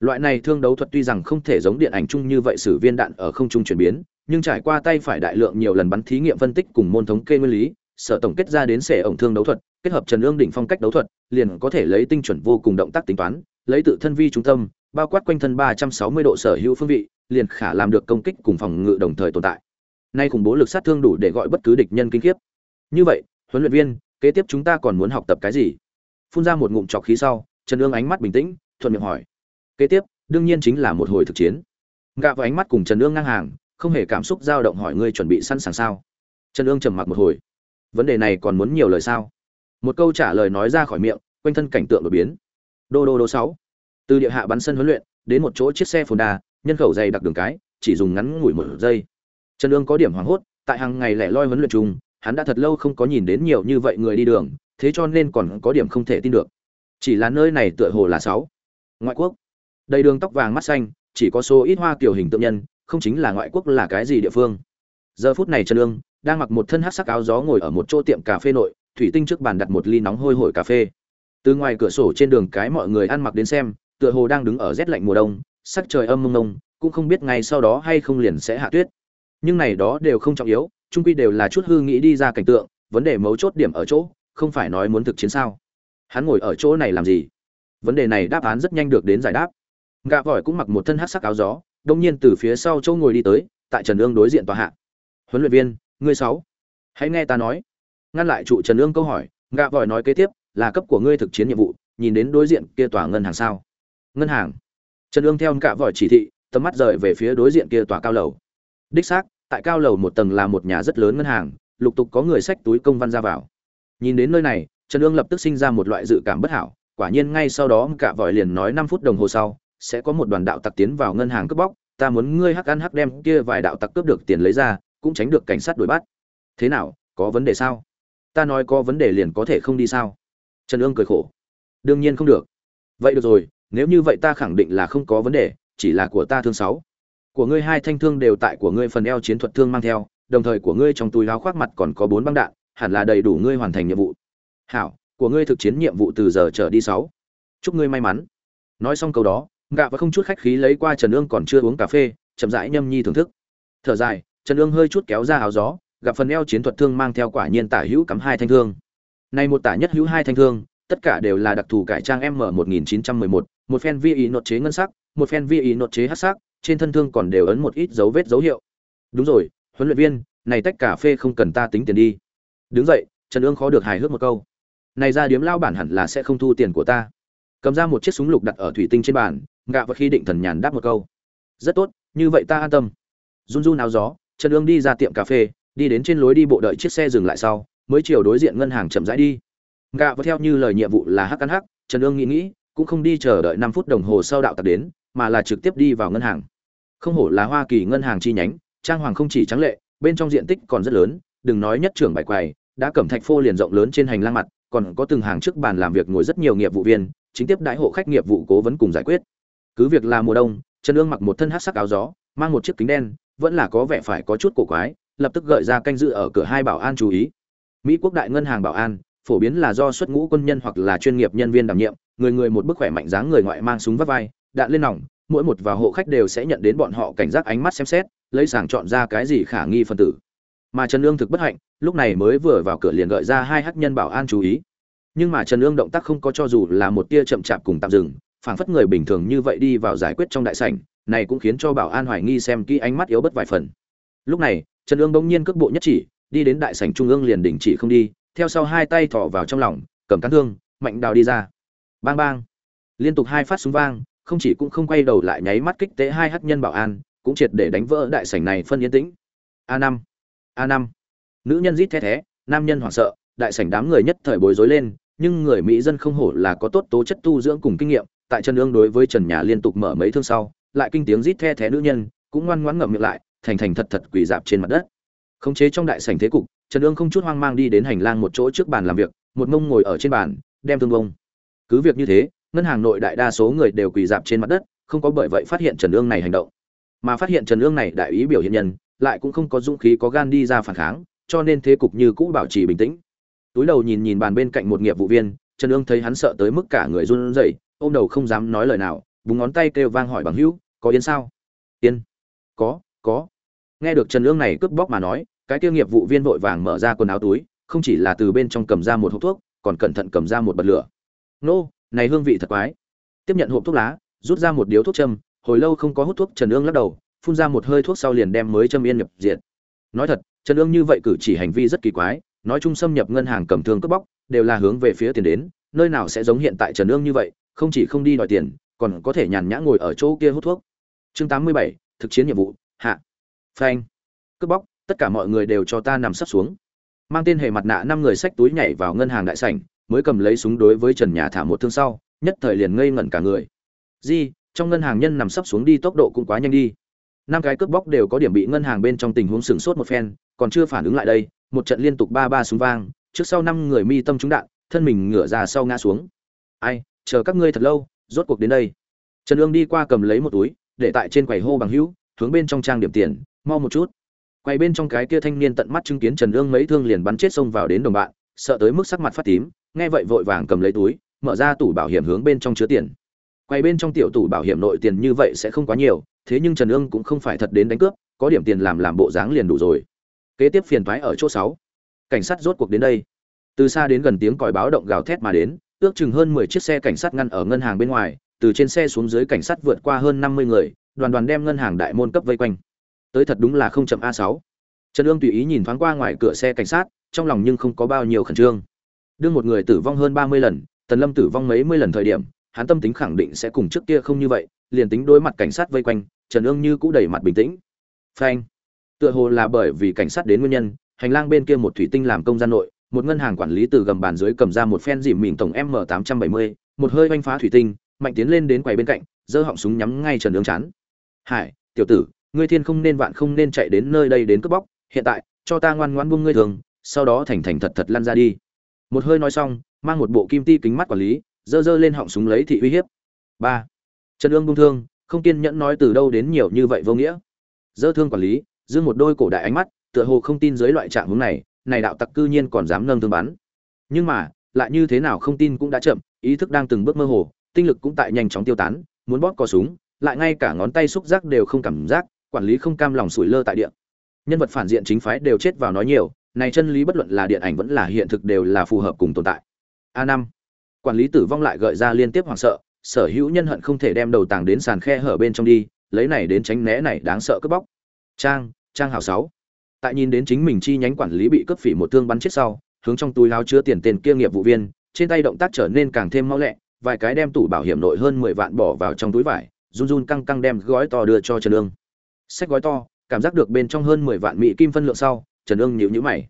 Loại này thương đấu thuật tuy rằng không thể giống điện ảnh chung như vậy sử viên đạn ở không trung chuyển biến nhưng trải qua tay phải đại lượng nhiều lần bắn thí nghiệm phân tích cùng môn thống kê nguyên lý, sở tổng kết ra đến sẻ ổng thương đấu thuật, kết hợp trần ương đỉnh phong cách đấu thuật, liền có thể lấy tinh chuẩn vô cùng động tác tính toán, lấy tự thân vi trung tâm, bao quát quanh thân ba trăm sáu mươi độ sở hữu phương vị, liền khả làm được công kích cùng phòng ngự đồng thời tồn tại. Nay khủng bố lực sát thương đủ để gọi bất cứ địch nhân kinh khiếp. Như vậy, huấn luyện viên, kế tiếp chúng ta còn muốn học tập cái gì? Phun ra một ngụm trọc khí sau, trần ương ánh mắt bình tĩnh, thuận miệng hỏi. Kế tiếp, đương nhiên chính là một hồi thực chiến. Gạ vào ánh mắt cùng trần ương ngang hàng không hề cảm xúc dao động hỏi ngươi chuẩn bị sẵn sàng sao? Trần ương trầm mặc một hồi. Vấn đề này còn muốn nhiều lời sao? Một câu trả lời nói ra khỏi miệng, quanh thân cảnh tượng đột biến. Đô đô đô sáu. Từ địa hạ bắn sân huấn luyện, đến một chỗ chiếc xe phồn đà nhân khẩu dày đặc đường cái, chỉ dùng ngắn ngủi một giây. Trần ương có điểm hoảng hốt, tại hàng ngày lẻ loi huấn luyện chung, hắn đã thật lâu không có nhìn đến nhiều như vậy người đi đường, thế cho nên còn có điểm không thể tin được. Chỉ là nơi này tựa hồ là sáu. Ngoại quốc. Đầy đường tóc vàng mắt xanh, chỉ có số ít hoa kiểu hình tượng nhân không chính là ngoại quốc là cái gì địa phương. Giờ phút này trần Lương đang mặc một thân hát sắc áo gió ngồi ở một chỗ tiệm cà phê nội, thủy tinh trước bàn đặt một ly nóng hôi hổi cà phê. Từ ngoài cửa sổ trên đường cái mọi người ăn mặc đến xem, tựa hồ đang đứng ở rét lạnh mùa đông, sắc trời âm mông mông, cũng không biết ngày sau đó hay không liền sẽ hạ tuyết. Nhưng này đó đều không trọng yếu trung quy đều là chút hư nghĩ đi ra cảnh tượng, vấn đề mấu chốt điểm ở chỗ, không phải nói muốn thực chiến sao. Hắn ngồi ở chỗ này làm gì? Vấn đề này đáp án rất nhanh được đến giải đáp. Gạ Vòi cũng mặc một thân hát sắc áo gió đông nhiên từ phía sau châu ngồi đi tới, tại trần ương đối diện tòa hạ. Huấn luyện viên, ngươi sáu, hãy nghe ta nói. Ngăn lại trụ trần ương câu hỏi gạ vòi nói kế tiếp, là cấp của ngươi thực chiến nhiệm vụ, nhìn đến đối diện kia tòa ngân hàng sao? Ngân hàng. Trần ương theo gạ vòi chỉ thị, tầm mắt rời về phía đối diện kia tòa cao lầu. Đích xác, tại cao lầu một tầng là một nhà rất lớn ngân hàng, lục tục có người xách túi công văn ra vào. Nhìn đến nơi này, trần ương lập tức sinh ra một loại dự cảm bất hảo, quả nhiên ngay sau đó cả vòi liền nói năm phút đồng hồ sau sẽ có một đoàn đạo tặc tiến vào ngân hàng cướp bóc, ta muốn ngươi hắc ăn hắc đem kia vài đạo tặc cướp được tiền lấy ra, cũng tránh được cảnh sát đuổi bắt. Thế nào, có vấn đề sao? Ta nói có vấn đề liền có thể không đi sao? Trần ương cười khổ. Đương nhiên không được. Vậy được rồi, nếu như vậy ta khẳng định là không có vấn đề, chỉ là của ta thương sáu. Của ngươi hai thanh thương đều tại của ngươi phần eo chiến thuật thương mang theo, đồng thời của ngươi trong túi áo khoác mặt còn có bốn băng đạn, hẳn là đầy đủ ngươi hoàn thành nhiệm vụ. Hảo, của ngươi thực chiến nhiệm vụ từ giờ trở đi sáu. Chúc ngươi may mắn. Nói xong câu đó gạ và không chút khách khí lấy qua trần ương còn chưa uống cà phê, chậm rãi nhâm nhi thưởng thức. Thở dài, trần ương hơi chút kéo ra áo gió, gặp phần eo chiến thuật thương mang theo quả nhiên tả hữu cắm hai thanh thương. Này một tả nhất hữu hai thanh thương, tất cả đều là đặc thù cải trang m 1911 một phen vi ý nốt chế ngân sắc, một phen vi ý nốt chế hắc sắc, trên thân thương còn đều ấn một ít dấu vết dấu hiệu. Đúng rồi, huấn luyện viên, này tách cà phê không cần ta tính tiền đi. Đứng dậy, trần ương khó được hài hước một câu. Này ra điếm lao bản hẳn là sẽ không thu tiền của ta cầm ra một chiếc súng lục đặt ở thủy tinh trên bàn, ngạ và khi định thần nhàn đáp một câu. Rất tốt, như vậy ta an tâm. Run run áo gió, trần ương đi ra tiệm cà phê, đi đến trên lối đi bộ đợi chiếc xe dừng lại sau, mới chiều đối diện ngân hàng chậm rãi đi. Ngạ và theo như lời nhiệm vụ là hắc ăn hắc, trần ương nghĩ nghĩ, cũng không đi chờ đợi năm phút đồng hồ sau đạo tặc đến, mà là trực tiếp đi vào ngân hàng. Không hổ là hoa kỳ ngân hàng chi nhánh, trang hoàng không chỉ trắng lệ, bên trong diện tích còn rất lớn, đừng nói nhất trưởng bài quầy, đã cẩm thạch phô liền rộng lớn trên hành lang mặt, còn có từng hàng trước bàn làm việc ngồi rất nhiều nghiệp vụ viên chính tiếp đại hộ khách nghiệp vụ cố vấn cùng giải quyết. Cứ việc là mùa đông, trần ương mặc một thân hắc sắc áo gió, mang một chiếc kính đen, vẫn là có vẻ phải có chút cổ quái, lập tức gợi ra canh dự ở cửa hai bảo an chú ý. Mỹ quốc đại ngân hàng bảo an, phổ biến là do xuất ngũ quân nhân hoặc là chuyên nghiệp nhân viên đảm nhiệm, người người một bức khỏe mạnh dáng người ngoại mang súng vắt vai, đạn lên nòng, mỗi một vào hộ khách đều sẽ nhận đến bọn họ cảnh giác ánh mắt xem xét, lấy sàng chọn ra cái gì khả nghi phân tử. Mà trần ương thực bất hạnh, lúc này mới vừa vào cửa liền gợi ra hai hắc nhân bảo an chú ý nhưng mà trần ương động tác không có cho dù là một tia chậm chạp cùng tạm dừng, phảng phất người bình thường như vậy đi vào giải quyết trong đại sảnh, này cũng khiến cho bảo an hoài nghi xem kỹ ánh mắt yếu bất vài phần. Lúc này, trần ương bỗng nhiên cước bộ nhất chỉ, đi đến đại sảnh trung ương liền đình chỉ không đi, theo sau hai tay thọ vào trong lòng, cầm cán thương, mạnh đào đi ra. Bang bang. Liên tục hai phát súng vang, không chỉ cũng không quay đầu lại nháy mắt kích tế hai hắc nhân bảo an, cũng triệt để đánh vỡ đại sảnh này phân yên tĩnh. A năm. A năm. Nữ nhân rít the thé, nam nhân hoảng sợ, đại sảnh đám người nhất thời bối rối lên nhưng người mỹ dân không hổ là có tốt tố chất tu dưỡng cùng kinh nghiệm, tại trần ương đối với trần nhà liên tục mở mấy thương sau, lại kinh tiếng rít the thé nữ nhân, cũng ngoan ngoãn ngậm miệng lại, thành thành thật thật quỳ dạp trên mặt đất. Khống chế trong đại sảnh thế cục, trần ương không chút hoang mang đi đến hành lang một chỗ trước bàn làm việc, một mông ngồi ở trên bàn, đem thương bông. Cứ việc như thế, ngân hàng nội đại đa số người đều quỳ dạp trên mặt đất, không có bởi vậy phát hiện trần ương này hành động. Mà phát hiện trần ương này đại ý biểu hiện nhân, lại cũng không có dũng khí có gan đi ra phản kháng, cho nên thế cục như cũ bảo trì bình tĩnh túi đầu nhìn nhìn bàn bên cạnh một nghiệp vụ viên, trần ương thấy hắn sợ tới mức cả người run rẩy, ôm đầu không dám nói lời nào, búng ngón tay kêu vang hỏi bằng hữu, có yên sao? Yên có có. Nghe được trần ương này cướp bóc mà nói, cái kia nghiệp vụ viên vội vàng mở ra quần áo túi, không chỉ là từ bên trong cầm ra một hộp thuốc, còn cẩn thận cầm ra một bật lửa. Nô, này hương vị thật quái. Tiếp nhận hộp thuốc lá, rút ra một điếu thuốc châm, hồi lâu không có hút thuốc, trần ương lắc đầu, phun ra một hơi thuốc sau liền đem mới châm yên nhập diện nói thật, trần ương như vậy cử chỉ hành vi rất kỳ quái nói chung xâm nhập ngân hàng cầm thương cướp bóc, đều là hướng về phía tiền đến, nơi nào sẽ giống hiện tại trần ương như vậy, không chỉ không đi đòi tiền, còn có thể nhàn nhã ngồi ở chỗ kia hút thuốc. Chương tám mươi bảy, thực chiến nhiệm vụ, hạ. Phanh. Cướp bóc, tất cả mọi người đều cho ta nằm sấp xuống. Mang tên hề mặt nạ năm người xách túi nhảy vào ngân hàng đại sảnh, mới cầm lấy súng đối với trần nhà thả một thương sau, nhất thời liền ngây ngẩn cả người. Di, trong ngân hàng nhân nằm sấp xuống đi tốc độ cũng quá nhanh đi. Năm cái cướp bóc đều có điểm bị ngân hàng bên trong tình huống sửng sốt một phen, còn chưa phản ứng lại đây một trận liên tục ba ba súng vang, trước sau năm người mi tâm trúng đạn, thân mình ngửa ra sau ngã xuống. Ai, chờ các ngươi thật lâu, rốt cuộc đến đây. Trần ương đi qua cầm lấy một túi, để tại trên quầy hô bằng hữu, hướng bên trong trang điểm tiền, mau một chút. Quay bên trong cái kia thanh niên tận mắt chứng kiến trần ương mấy thương liền bắn chết xông vào đến đồng bạn, sợ tới mức sắc mặt phát tím, nghe vậy vội vàng cầm lấy túi, mở ra tủ bảo hiểm hướng bên trong chứa tiền. Quay bên trong tiểu tủ bảo hiểm nội tiền như vậy sẽ không quá nhiều, thế nhưng trần ương cũng không phải thật đến đánh cướp, có điểm tiền làm làm bộ dáng liền đủ rồi kế tiếp phiền thoái ở chỗ sáu. Cảnh sát rốt cuộc đến đây. Từ xa đến gần tiếng còi báo động gào thét mà đến, ước chừng hơn mười chiếc xe cảnh sát ngăn ở ngân hàng bên ngoài, từ trên xe xuống dưới cảnh sát vượt qua hơn năm mươi người, đoàn đoàn đem ngân hàng đại môn cấp vây quanh. Tới thật đúng là không chậm a sáu. Trần ương tùy ý nhìn thoáng qua ngoài cửa xe cảnh sát, trong lòng nhưng không có bao nhiêu khẩn trương. Đương một người tử vong hơn ba mươi lần, tần lâm tử vong mấy mươi lần thời điểm, hắn tâm tính khẳng định sẽ cùng trước kia không như vậy, liền tính đối mặt cảnh sát vây quanh, trần ương như cũ đầy mặt bình tĩnh. Phanh tựa hồ là bởi vì cảnh sát đến nguyên nhân, hành lang bên kia một thủy tinh làm công gian nội, một ngân hàng quản lý từ gầm bàn dưới cầm ra một phen dìm mìn tổng m 870 một hơi oanh phá thủy tinh, mạnh tiến lên đến quầy bên cạnh, giơ họng súng nhắm ngay trần ương chán. Hải, tiểu tử, ngươi thiên không nên vạn không nên chạy đến nơi đây đến cướp bóc, hiện tại, cho ta ngoan ngoãn buông ngươi thường, sau đó thành thành thật thật lăn ra đi. Một hơi nói xong, mang một bộ kim ti kính mắt quản lý, giơ giơ lên họng súng lấy thị uy hiếp. Ba. Trần ương buông thương, không kiên nhẫn nói từ đâu đến nhiều như vậy vô nghĩa. Giơ thương quản lý dương một đôi cổ đại ánh mắt, tựa hồ không tin dưới loại trạng hướng này này đạo tặc cư nhiên còn dám nâng thương bắn. Nhưng mà, lại như thế nào không tin cũng đã chậm, ý thức đang từng bước mơ hồ, tinh lực cũng tại nhanh chóng tiêu tán, muốn bóp cò súng, lại ngay cả ngón tay xúc giác đều không cảm giác, quản lý không cam lòng sủi lơ tại địa. Nhân vật phản diện chính phái đều chết vào nói nhiều, này chân lý bất luận là điện ảnh vẫn là hiện thực đều là phù hợp cùng tồn tại. A năm. Quản lý tử vong lại gợi ra liên tiếp hoảng sợ, sở hữu nhân hận không thể đem đầu tàng đến sàn khe hở bên trong đi, lấy này đến tránh né này đáng sợ cướp bóc. Trang trang hảo sáu. Tại nhìn đến chính mình chi nhánh quản lý bị cướp phỉ một thương bắn chết sau, hướng trong túi áo chứa tiền tiền kia nghiệp vụ viên, trên tay động tác trở nên càng thêm mau lẹ, vài cái đem tủ bảo hiểm nội hơn mười vạn bỏ vào trong túi vải, run run căng căng đem gói to đưa cho trần ương. Sách gói to, cảm giác được bên trong hơn mười vạn mỹ kim phân lượng sau, trần ương nhíu nhíu mày.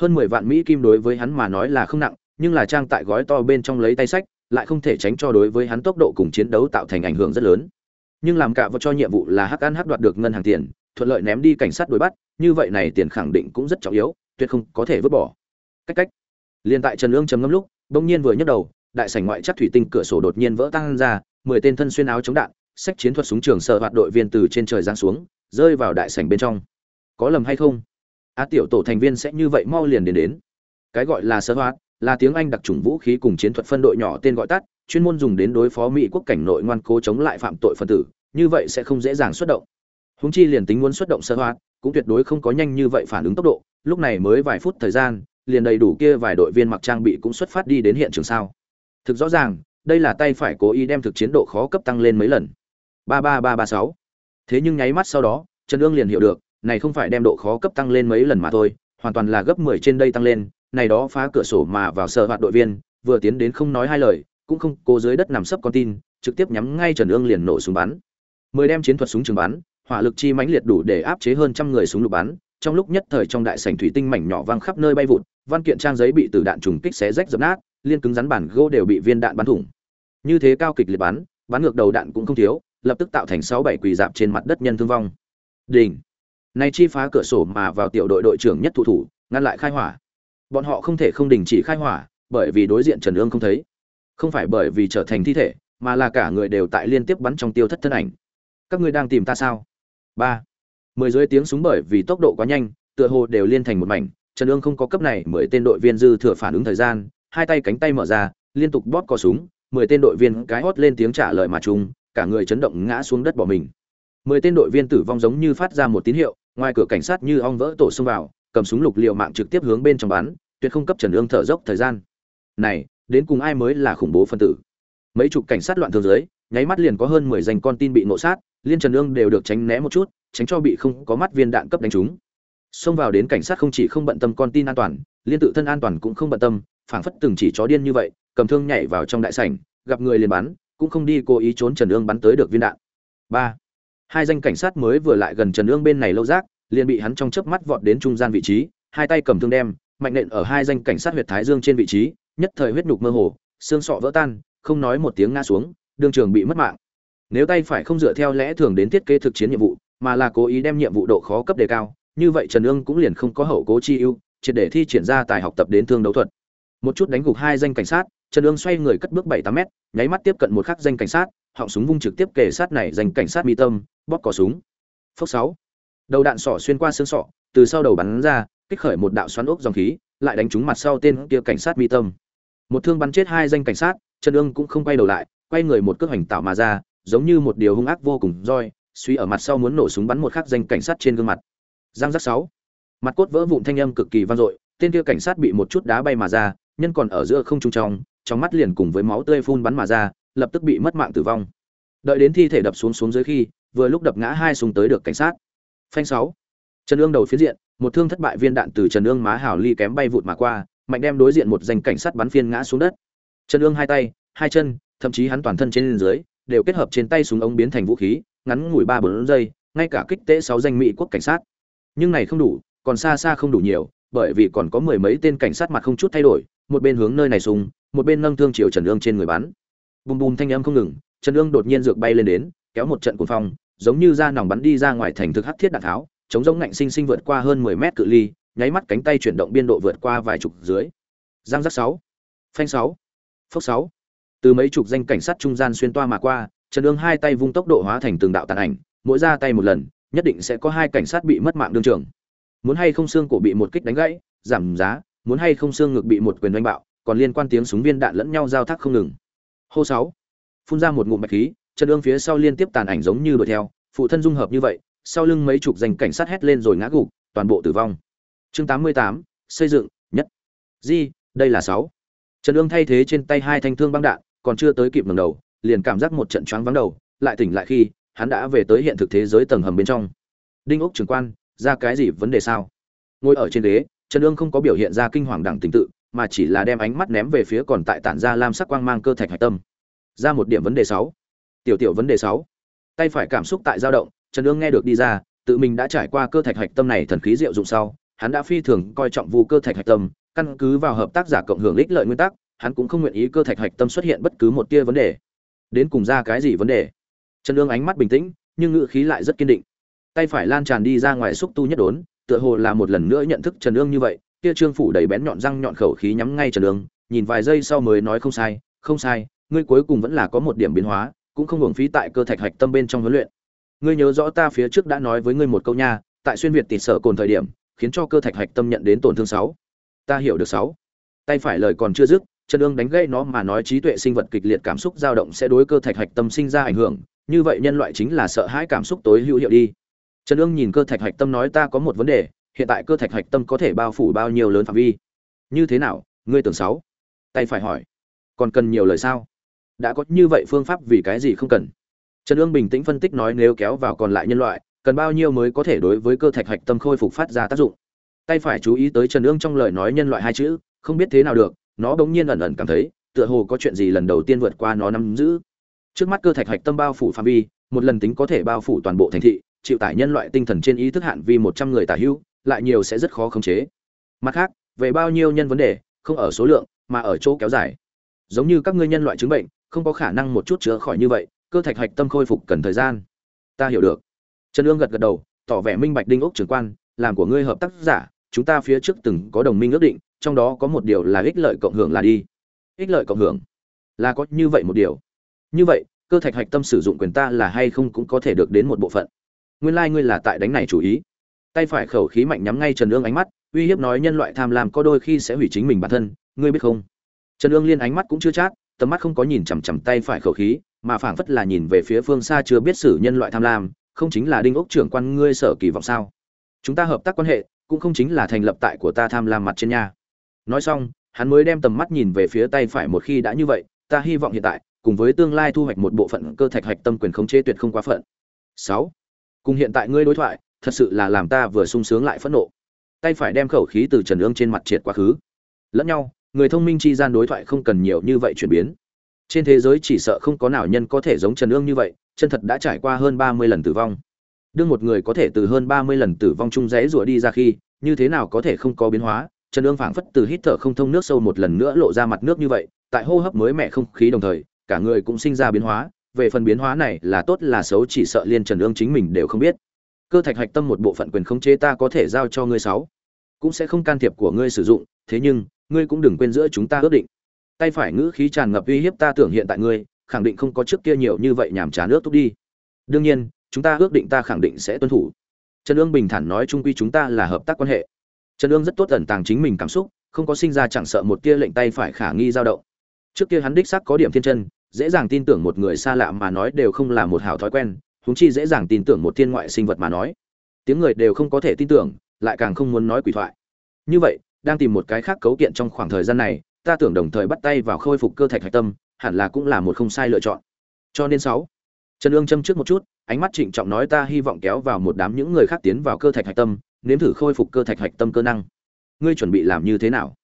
Hơn mười vạn mỹ kim đối với hắn mà nói là không nặng, nhưng là trang tại gói to bên trong lấy tay sách lại không thể tránh cho đối với hắn tốc độ cùng chiến đấu tạo thành ảnh hưởng rất lớn. Nhưng làm cả vào cho nhiệm vụ là hắc ăn hắc đoạt được ngân hàng tiền thuận lợi ném đi cảnh sát đuổi bắt, như vậy này tiền khẳng định cũng rất trọng yếu, tuyệt không có thể vứt bỏ. Cách cách. Liền tại trần ương trầm ngâm lúc, bỗng nhiên vừa nhấc đầu, đại sảnh ngoại chắc thủy tinh cửa sổ đột nhiên vỡ tan ra, mười tên thân xuyên áo chống đạn sách chiến thuật súng trường sợ hoạt đội viên từ trên trời giáng xuống, rơi vào đại sảnh bên trong. Có lầm hay không? A tiểu tổ thành viên sẽ như vậy mau liền đến đến. Cái gọi là sơ hoạt, là tiếng anh đặc trùng vũ khí cùng chiến thuật phân đội nhỏ tên gọi tắt, chuyên môn dùng đến đối phó mỹ quốc cảnh nội ngoan cố chống lại phạm tội phân tử, như vậy sẽ không dễ dàng xuất động húng chi liền tính muốn xuất động sơ hoạt cũng tuyệt đối không có nhanh như vậy phản ứng tốc độ, lúc này mới vài phút thời gian, liền đầy đủ kia vài đội viên mặc trang bị cũng xuất phát đi đến hiện trường sao. Thực rõ ràng, đây là tay phải cố ý đem thực chiến độ khó cấp tăng lên mấy lần. Ba ba ba ba sáu. Thế nhưng nháy mắt sau đó, trần Dương liền hiểu được, này không phải đem độ khó cấp tăng lên mấy lần mà thôi, hoàn toàn là gấp 10 trên đây tăng lên, này đó phá cửa sổ mà vào sở hoạt đội viên, vừa tiến đến không nói hai lời, cũng không cố dưới đất nằm sấp con tin, trực tiếp nhắm ngay trần Dương liền nổ súng bắn. Mười đem chiến thuật súng trường bắn hỏa lực chi mãnh liệt đủ để áp chế hơn trăm người súng lục bắn, trong lúc nhất thời trong đại sảnh thủy tinh mảnh nhỏ văng khắp nơi bay vụt, văn kiện trang giấy bị từ đạn trùng kích xé rách dập nát, liên cứng rắn bản gỗ đều bị viên đạn bắn thủng. Như thế cao kịch liệt bắn bắn ngược đầu đạn cũng không thiếu, lập tức tạo thành sáu bảy quỳ dạp trên mặt đất nhân thương vong. Đỉnh! Này chi phá cửa sổ mà vào tiểu đội đội trưởng nhất thủ thủ, ngăn lại khai hỏa. Bọn họ không thể không đình chỉ khai hỏa, bởi vì đối diện trần ương không thấy. Không phải bởi vì trở thành thi thể, mà là cả người đều tại liên tiếp bắn trong tiêu thất thân ảnh. Các ngươi đang tìm ta sao? Ba. Mười dưới tiếng súng bởi vì tốc độ quá nhanh tựa hồ đều liên thành một mảnh. Trần ương không có cấp này mười tên đội viên dư thừa phản ứng thời gian hai tay cánh tay mở ra liên tục bóp cò súng mười tên đội viên cái hót lên tiếng trả lời mà chúng, cả người chấn động ngã xuống đất bỏ mình. Mười tên đội viên tử vong giống như phát ra một tín hiệu ngoài cửa cảnh sát như ong vỡ tổ xông vào cầm súng lục liệu mạng trực tiếp hướng bên trong bắn tuyệt không cấp trần ương thở dốc thời gian. Này đến cùng ai mới là khủng bố phân tử? Mấy chục cảnh sát loạn thương dưới nháy mắt liền có hơn mười danh con tin bị nộ sát, liên trần ương đều được tránh né một chút, tránh cho bị không có mắt viên đạn cấp đánh trúng. Xông vào đến cảnh sát không chỉ không bận tâm con tin an toàn, liên tự thân an toàn cũng không bận tâm, phảng phất từng chỉ chó điên như vậy, cầm thương nhảy vào trong đại sảnh, gặp người liền bắn, cũng không đi cố ý trốn trần ương bắn tới được viên đạn. Ba. Hai danh cảnh sát mới vừa lại gần trần ương bên này lâu rác, liền bị hắn trong chớp mắt vọt đến trung gian vị trí, hai tay cầm thương đem, mạnh nện ở hai danh cảnh sát huyệt thái dương trên vị trí, nhất thời huyết nhục mơ hồ, xương sọ vỡ tan, không nói một tiếng ngã xuống đương trường bị mất mạng. Nếu tay phải không dựa theo lẽ thường đến thiết kế thực chiến nhiệm vụ, mà là cố ý đem nhiệm vụ độ khó cấp đề cao, như vậy trần ương cũng liền không có hậu cố chi ưu, triệt để thi triển ra tài học tập đến thương đấu thuật. Một chút đánh gục hai danh cảnh sát, trần ương xoay người cất bước bảy tám mét, nháy mắt tiếp cận một khắc danh cảnh sát, họng súng vung trực tiếp kề sát này danh cảnh sát mi tâm, bóp cò súng. Phốc sáu. Đầu đạn sỏ xuyên qua xương sọ, từ sau đầu bắn ra, kích khởi một đạo xoắn ốc dòng khí, lại đánh trúng mặt sau tên kia cảnh sát mi tâm. Một thương bắn chết hai danh cảnh sát, trần ương cũng không quay đầu lại quay người một cước hành tạo mà ra, giống như một điều hung ác vô cùng roi, suy ở mặt sau muốn nổ súng bắn một khắc danh cảnh sát trên gương mặt. Giang giác sáu. Mặt cốt vỡ vụn thanh âm cực kỳ vang dội, tên kia cảnh sát bị một chút đá bay mà ra, nhân còn ở giữa không trung trong trong mắt liền cùng với máu tươi phun bắn mà ra, lập tức bị mất mạng tử vong. Đợi đến thi thể đập xuống xuống dưới khi, vừa lúc đập ngã hai súng tới được cảnh sát. Phanh sáu. Trần ương đầu phiến diện, một thương thất bại viên đạn từ trần ương má hảo ly kém bay vụt mà qua, mạnh đem đối diện một danh cảnh sát bắn phiên ngã xuống đất. Trần ương hai tay, hai chân thậm chí hắn toàn thân trên dưới đều kết hợp trên tay súng ống biến thành vũ khí, ngắn ngủi ba bốn giây, ngay cả kích tế sáu danh mỹ quốc cảnh sát. Nhưng này không đủ, còn xa xa không đủ nhiều, bởi vì còn có mười mấy tên cảnh sát mặt không chút thay đổi, một bên hướng nơi này súng, một bên nâng thương chiều trần ương trên người bắn. Bùm bùm thanh âm không ngừng, trần ương đột nhiên dược bay lên đến, kéo một trận cuồng phong, giống như da nòng bắn đi ra ngoài thành thực hắc thiết đạn tháo, chống giống ngạnh sinh sinh vượt qua hơn mười mét cự ly, nháy mắt cánh tay chuyển động biên độ vượt qua vài chục dưới. Giang giác sáu, phanh sáu, phốc sáu từ mấy chục danh cảnh sát trung gian xuyên toa mà qua, trần ương hai tay vung tốc độ hóa thành từng đạo tàn ảnh, mỗi ra tay một lần, nhất định sẽ có hai cảnh sát bị mất mạng đương trường. Muốn hay không xương cổ bị một kích đánh gãy, giảm giá, muốn hay không xương ngực bị một quyền đánh bạo, còn liên quan tiếng súng viên đạn lẫn nhau giao thác không ngừng. Hô sáu, phun ra một ngụm bạch khí, trần ương phía sau liên tiếp tàn ảnh giống như đuổi theo, phụ thân dung hợp như vậy, sau lưng mấy chục danh cảnh sát hét lên rồi ngã gục, toàn bộ tử vong. Chương tám mươi tám, xây dựng, nhất. Di, đây là sáu. Trần ương thay thế trên tay hai thanh thương băng đạn còn chưa tới kịp ngẩng đầu, liền cảm giác một trận choáng vắng đầu, lại tỉnh lại khi, hắn đã về tới hiện thực thế giới tầng hầm bên trong. Đinh ốc trưởng quan, ra cái gì vấn đề sao? Ngồi ở trên ghế, trần Dương không có biểu hiện ra kinh hoàng đẳng tình tự, mà chỉ là đem ánh mắt ném về phía còn tại tản ra lam sắc quang mang cơ thạch hạch tâm. Ra một điểm vấn đề sáu. Tiểu tiểu vấn đề sáu. Tay phải cảm xúc tại dao động, trần Dương nghe được đi ra, tự mình đã trải qua cơ thạch hạch tâm này thần khí diệu dụng sau, hắn đã phi thường coi trọng vu cơ thạch hạch tâm, căn cứ vào hợp tác giả cộng hưởng ích lợi nguyên tắc hắn cũng không nguyện ý cơ thạch hạch tâm xuất hiện bất cứ một tia vấn đề. Đến cùng ra cái gì vấn đề? Trần lương ánh mắt bình tĩnh, nhưng ngữ khí lại rất kiên định. Tay phải lan tràn đi ra ngoài xúc tu nhất đốn, tựa hồ là một lần nữa nhận thức trần lương như vậy, kia trương phủ đầy bén nhọn răng nhọn khẩu khí nhắm ngay trần lương nhìn vài giây sau mới nói không sai không sai, ngươi cuối cùng vẫn là có một điểm biến hóa, cũng không hưởng phí tại cơ thạch hạch tâm bên trong huấn luyện. Ngươi nhớ rõ ta phía trước đã nói với ngươi một câu nha, tại xuyên việt tịt sở cồn thời điểm, khiến cho cơ thạch hạch tâm nhận đến tổn thương sáu. Ta hiểu được sáu. Tay phải lời còn chưa dứt trần ương đánh gây nó mà nói trí tuệ sinh vật kịch liệt cảm xúc dao động sẽ đối cơ thạch hạch tâm sinh ra ảnh hưởng, như vậy nhân loại chính là sợ hãi cảm xúc tối hữu hiệu đi. Trần ương nhìn cơ thạch hạch tâm nói ta có một vấn đề, hiện tại cơ thạch hạch tâm có thể bao phủ bao nhiêu lớn phạm vi? Như thế nào, ngươi tưởng sáu? Tay phải hỏi. Còn cần nhiều lời sao? Đã có như vậy phương pháp vì cái gì không cần? Trần ương bình tĩnh phân tích nói nếu kéo vào còn lại nhân loại, cần bao nhiêu mới có thể đối với cơ thạch hạch tâm khôi phục phát ra tác dụng? Tay phải chú ý tới trần ương trong lời nói nhân loại hai chữ, không biết thế nào được nó bỗng nhiên ẩn ẩn cảm thấy, tựa hồ có chuyện gì lần đầu tiên vượt qua nó nắm giữ. Trước mắt cơ thạch hạch tâm bao phủ phạm vi, một lần tính có thể bao phủ toàn bộ thành thị, chịu tải nhân loại tinh thần trên ý thức hạn vi một trăm người tả hữu lại nhiều sẽ rất khó khống chế. Mặt khác, về bao nhiêu nhân vấn đề, không ở số lượng, mà ở chỗ kéo dài. Giống như các ngươi nhân loại chứng bệnh, không có khả năng một chút chữa khỏi như vậy, cơ thạch hạch tâm khôi phục cần thời gian. Ta hiểu được. Trần ương gật gật đầu, tỏ vẻ minh bạch đinh ốc trưởng quan, làm của ngươi hợp tác giả, chúng ta phía trước từng có đồng minh ước định trong đó có một điều là ích lợi cộng hưởng là đi. Ích lợi cộng hưởng là có như vậy một điều. Như vậy, cơ thạch hạch tâm sử dụng quyền ta là hay không cũng có thể được đến một bộ phận. Nguyên lai、like、ngươi là tại đánh này chủ ý. Tay phải khẩu khí mạnh nhắm ngay trần ương ánh mắt, uy hiếp nói nhân loại tham lam có đôi khi sẽ hủy chính mình bản thân, ngươi biết không? Trần ương liên ánh mắt cũng chưa chát, tầm mắt không có nhìn chằm chằm tay phải khẩu khí, mà phảng phất là nhìn về phía phương xa chưa biết xử nhân loại tham lam, không chính là đinh ốc trưởng quan ngươi sở kỳ vọng sao? Chúng ta hợp tác quan hệ, cũng không chính là thành lập tại của ta tham lam mặt trên nhà nói xong, hắn mới đem tầm mắt nhìn về phía tay phải một khi đã như vậy, ta hy vọng hiện tại, cùng với tương lai thu hoạch một bộ phận cơ thạch hạch tâm quyền khống chế tuyệt không quá phận. Sáu, cùng hiện tại ngươi đối thoại, thật sự là làm ta vừa sung sướng lại phẫn nộ. Tay phải đem khẩu khí từ trần ương trên mặt triệt quá khứ. Lẫn nhau, người thông minh chi gian đối thoại không cần nhiều như vậy chuyển biến. Trên thế giới chỉ sợ không có nào nhân có thể giống trần ương như vậy, chân thật đã trải qua hơn ba mươi lần tử vong. Đương một người có thể từ hơn ba mươi lần tử vong chung rẽ rủa đi ra khi, như thế nào có thể không có biến hóa? Trần ương phảng phất từ hít thở không thông nước sâu một lần nữa lộ ra mặt nước như vậy, tại hô hấp mới mẻ không khí đồng thời, cả người cũng sinh ra biến hóa. Về phần biến hóa này là tốt là xấu, chỉ sợ liên trần ương chính mình đều không biết. Cơ thạch hạch tâm một bộ phận quyền khống chế ta có thể giao cho ngươi sáu. Cũng sẽ không can thiệp của ngươi sử dụng, thế nhưng, ngươi cũng đừng quên giữa chúng ta ước định. Tay phải ngữ khí tràn ngập uy hiếp ta tưởng hiện tại ngươi, khẳng định không có trước kia nhiều như vậy nhảm chán nước thúc đi. Đương nhiên, chúng ta ước định ta khẳng định sẽ tuân thủ. Trần ương bình thản nói chung quy chúng ta là hợp tác quan hệ trần ương rất tốt ẩn tàng chính mình cảm xúc, không có sinh ra chẳng sợ một tia lệnh tay phải khả nghi dao động. Trước kia hắn đích xác có điểm thiên chân, dễ dàng tin tưởng một người xa lạ mà nói đều không là một hảo thói quen, huống chi dễ dàng tin tưởng một thiên ngoại sinh vật mà nói. Tiếng người đều không có thể tin tưởng, lại càng không muốn nói quỷ thoại. Như vậy, đang tìm một cái khác cấu kiện trong khoảng thời gian này, ta tưởng đồng thời bắt tay vào khôi phục cơ thạch hạch tâm, hẳn là cũng là một không sai lựa chọn. Cho nên sáu, trần ương châm trước một chút, ánh mắt trịnh trọng nói ta hy vọng kéo vào một đám những người khác tiến vào cơ thạch hạch tâm nếm thử khôi phục cơ thạch hạch tâm cơ năng. Ngươi chuẩn bị làm như thế nào?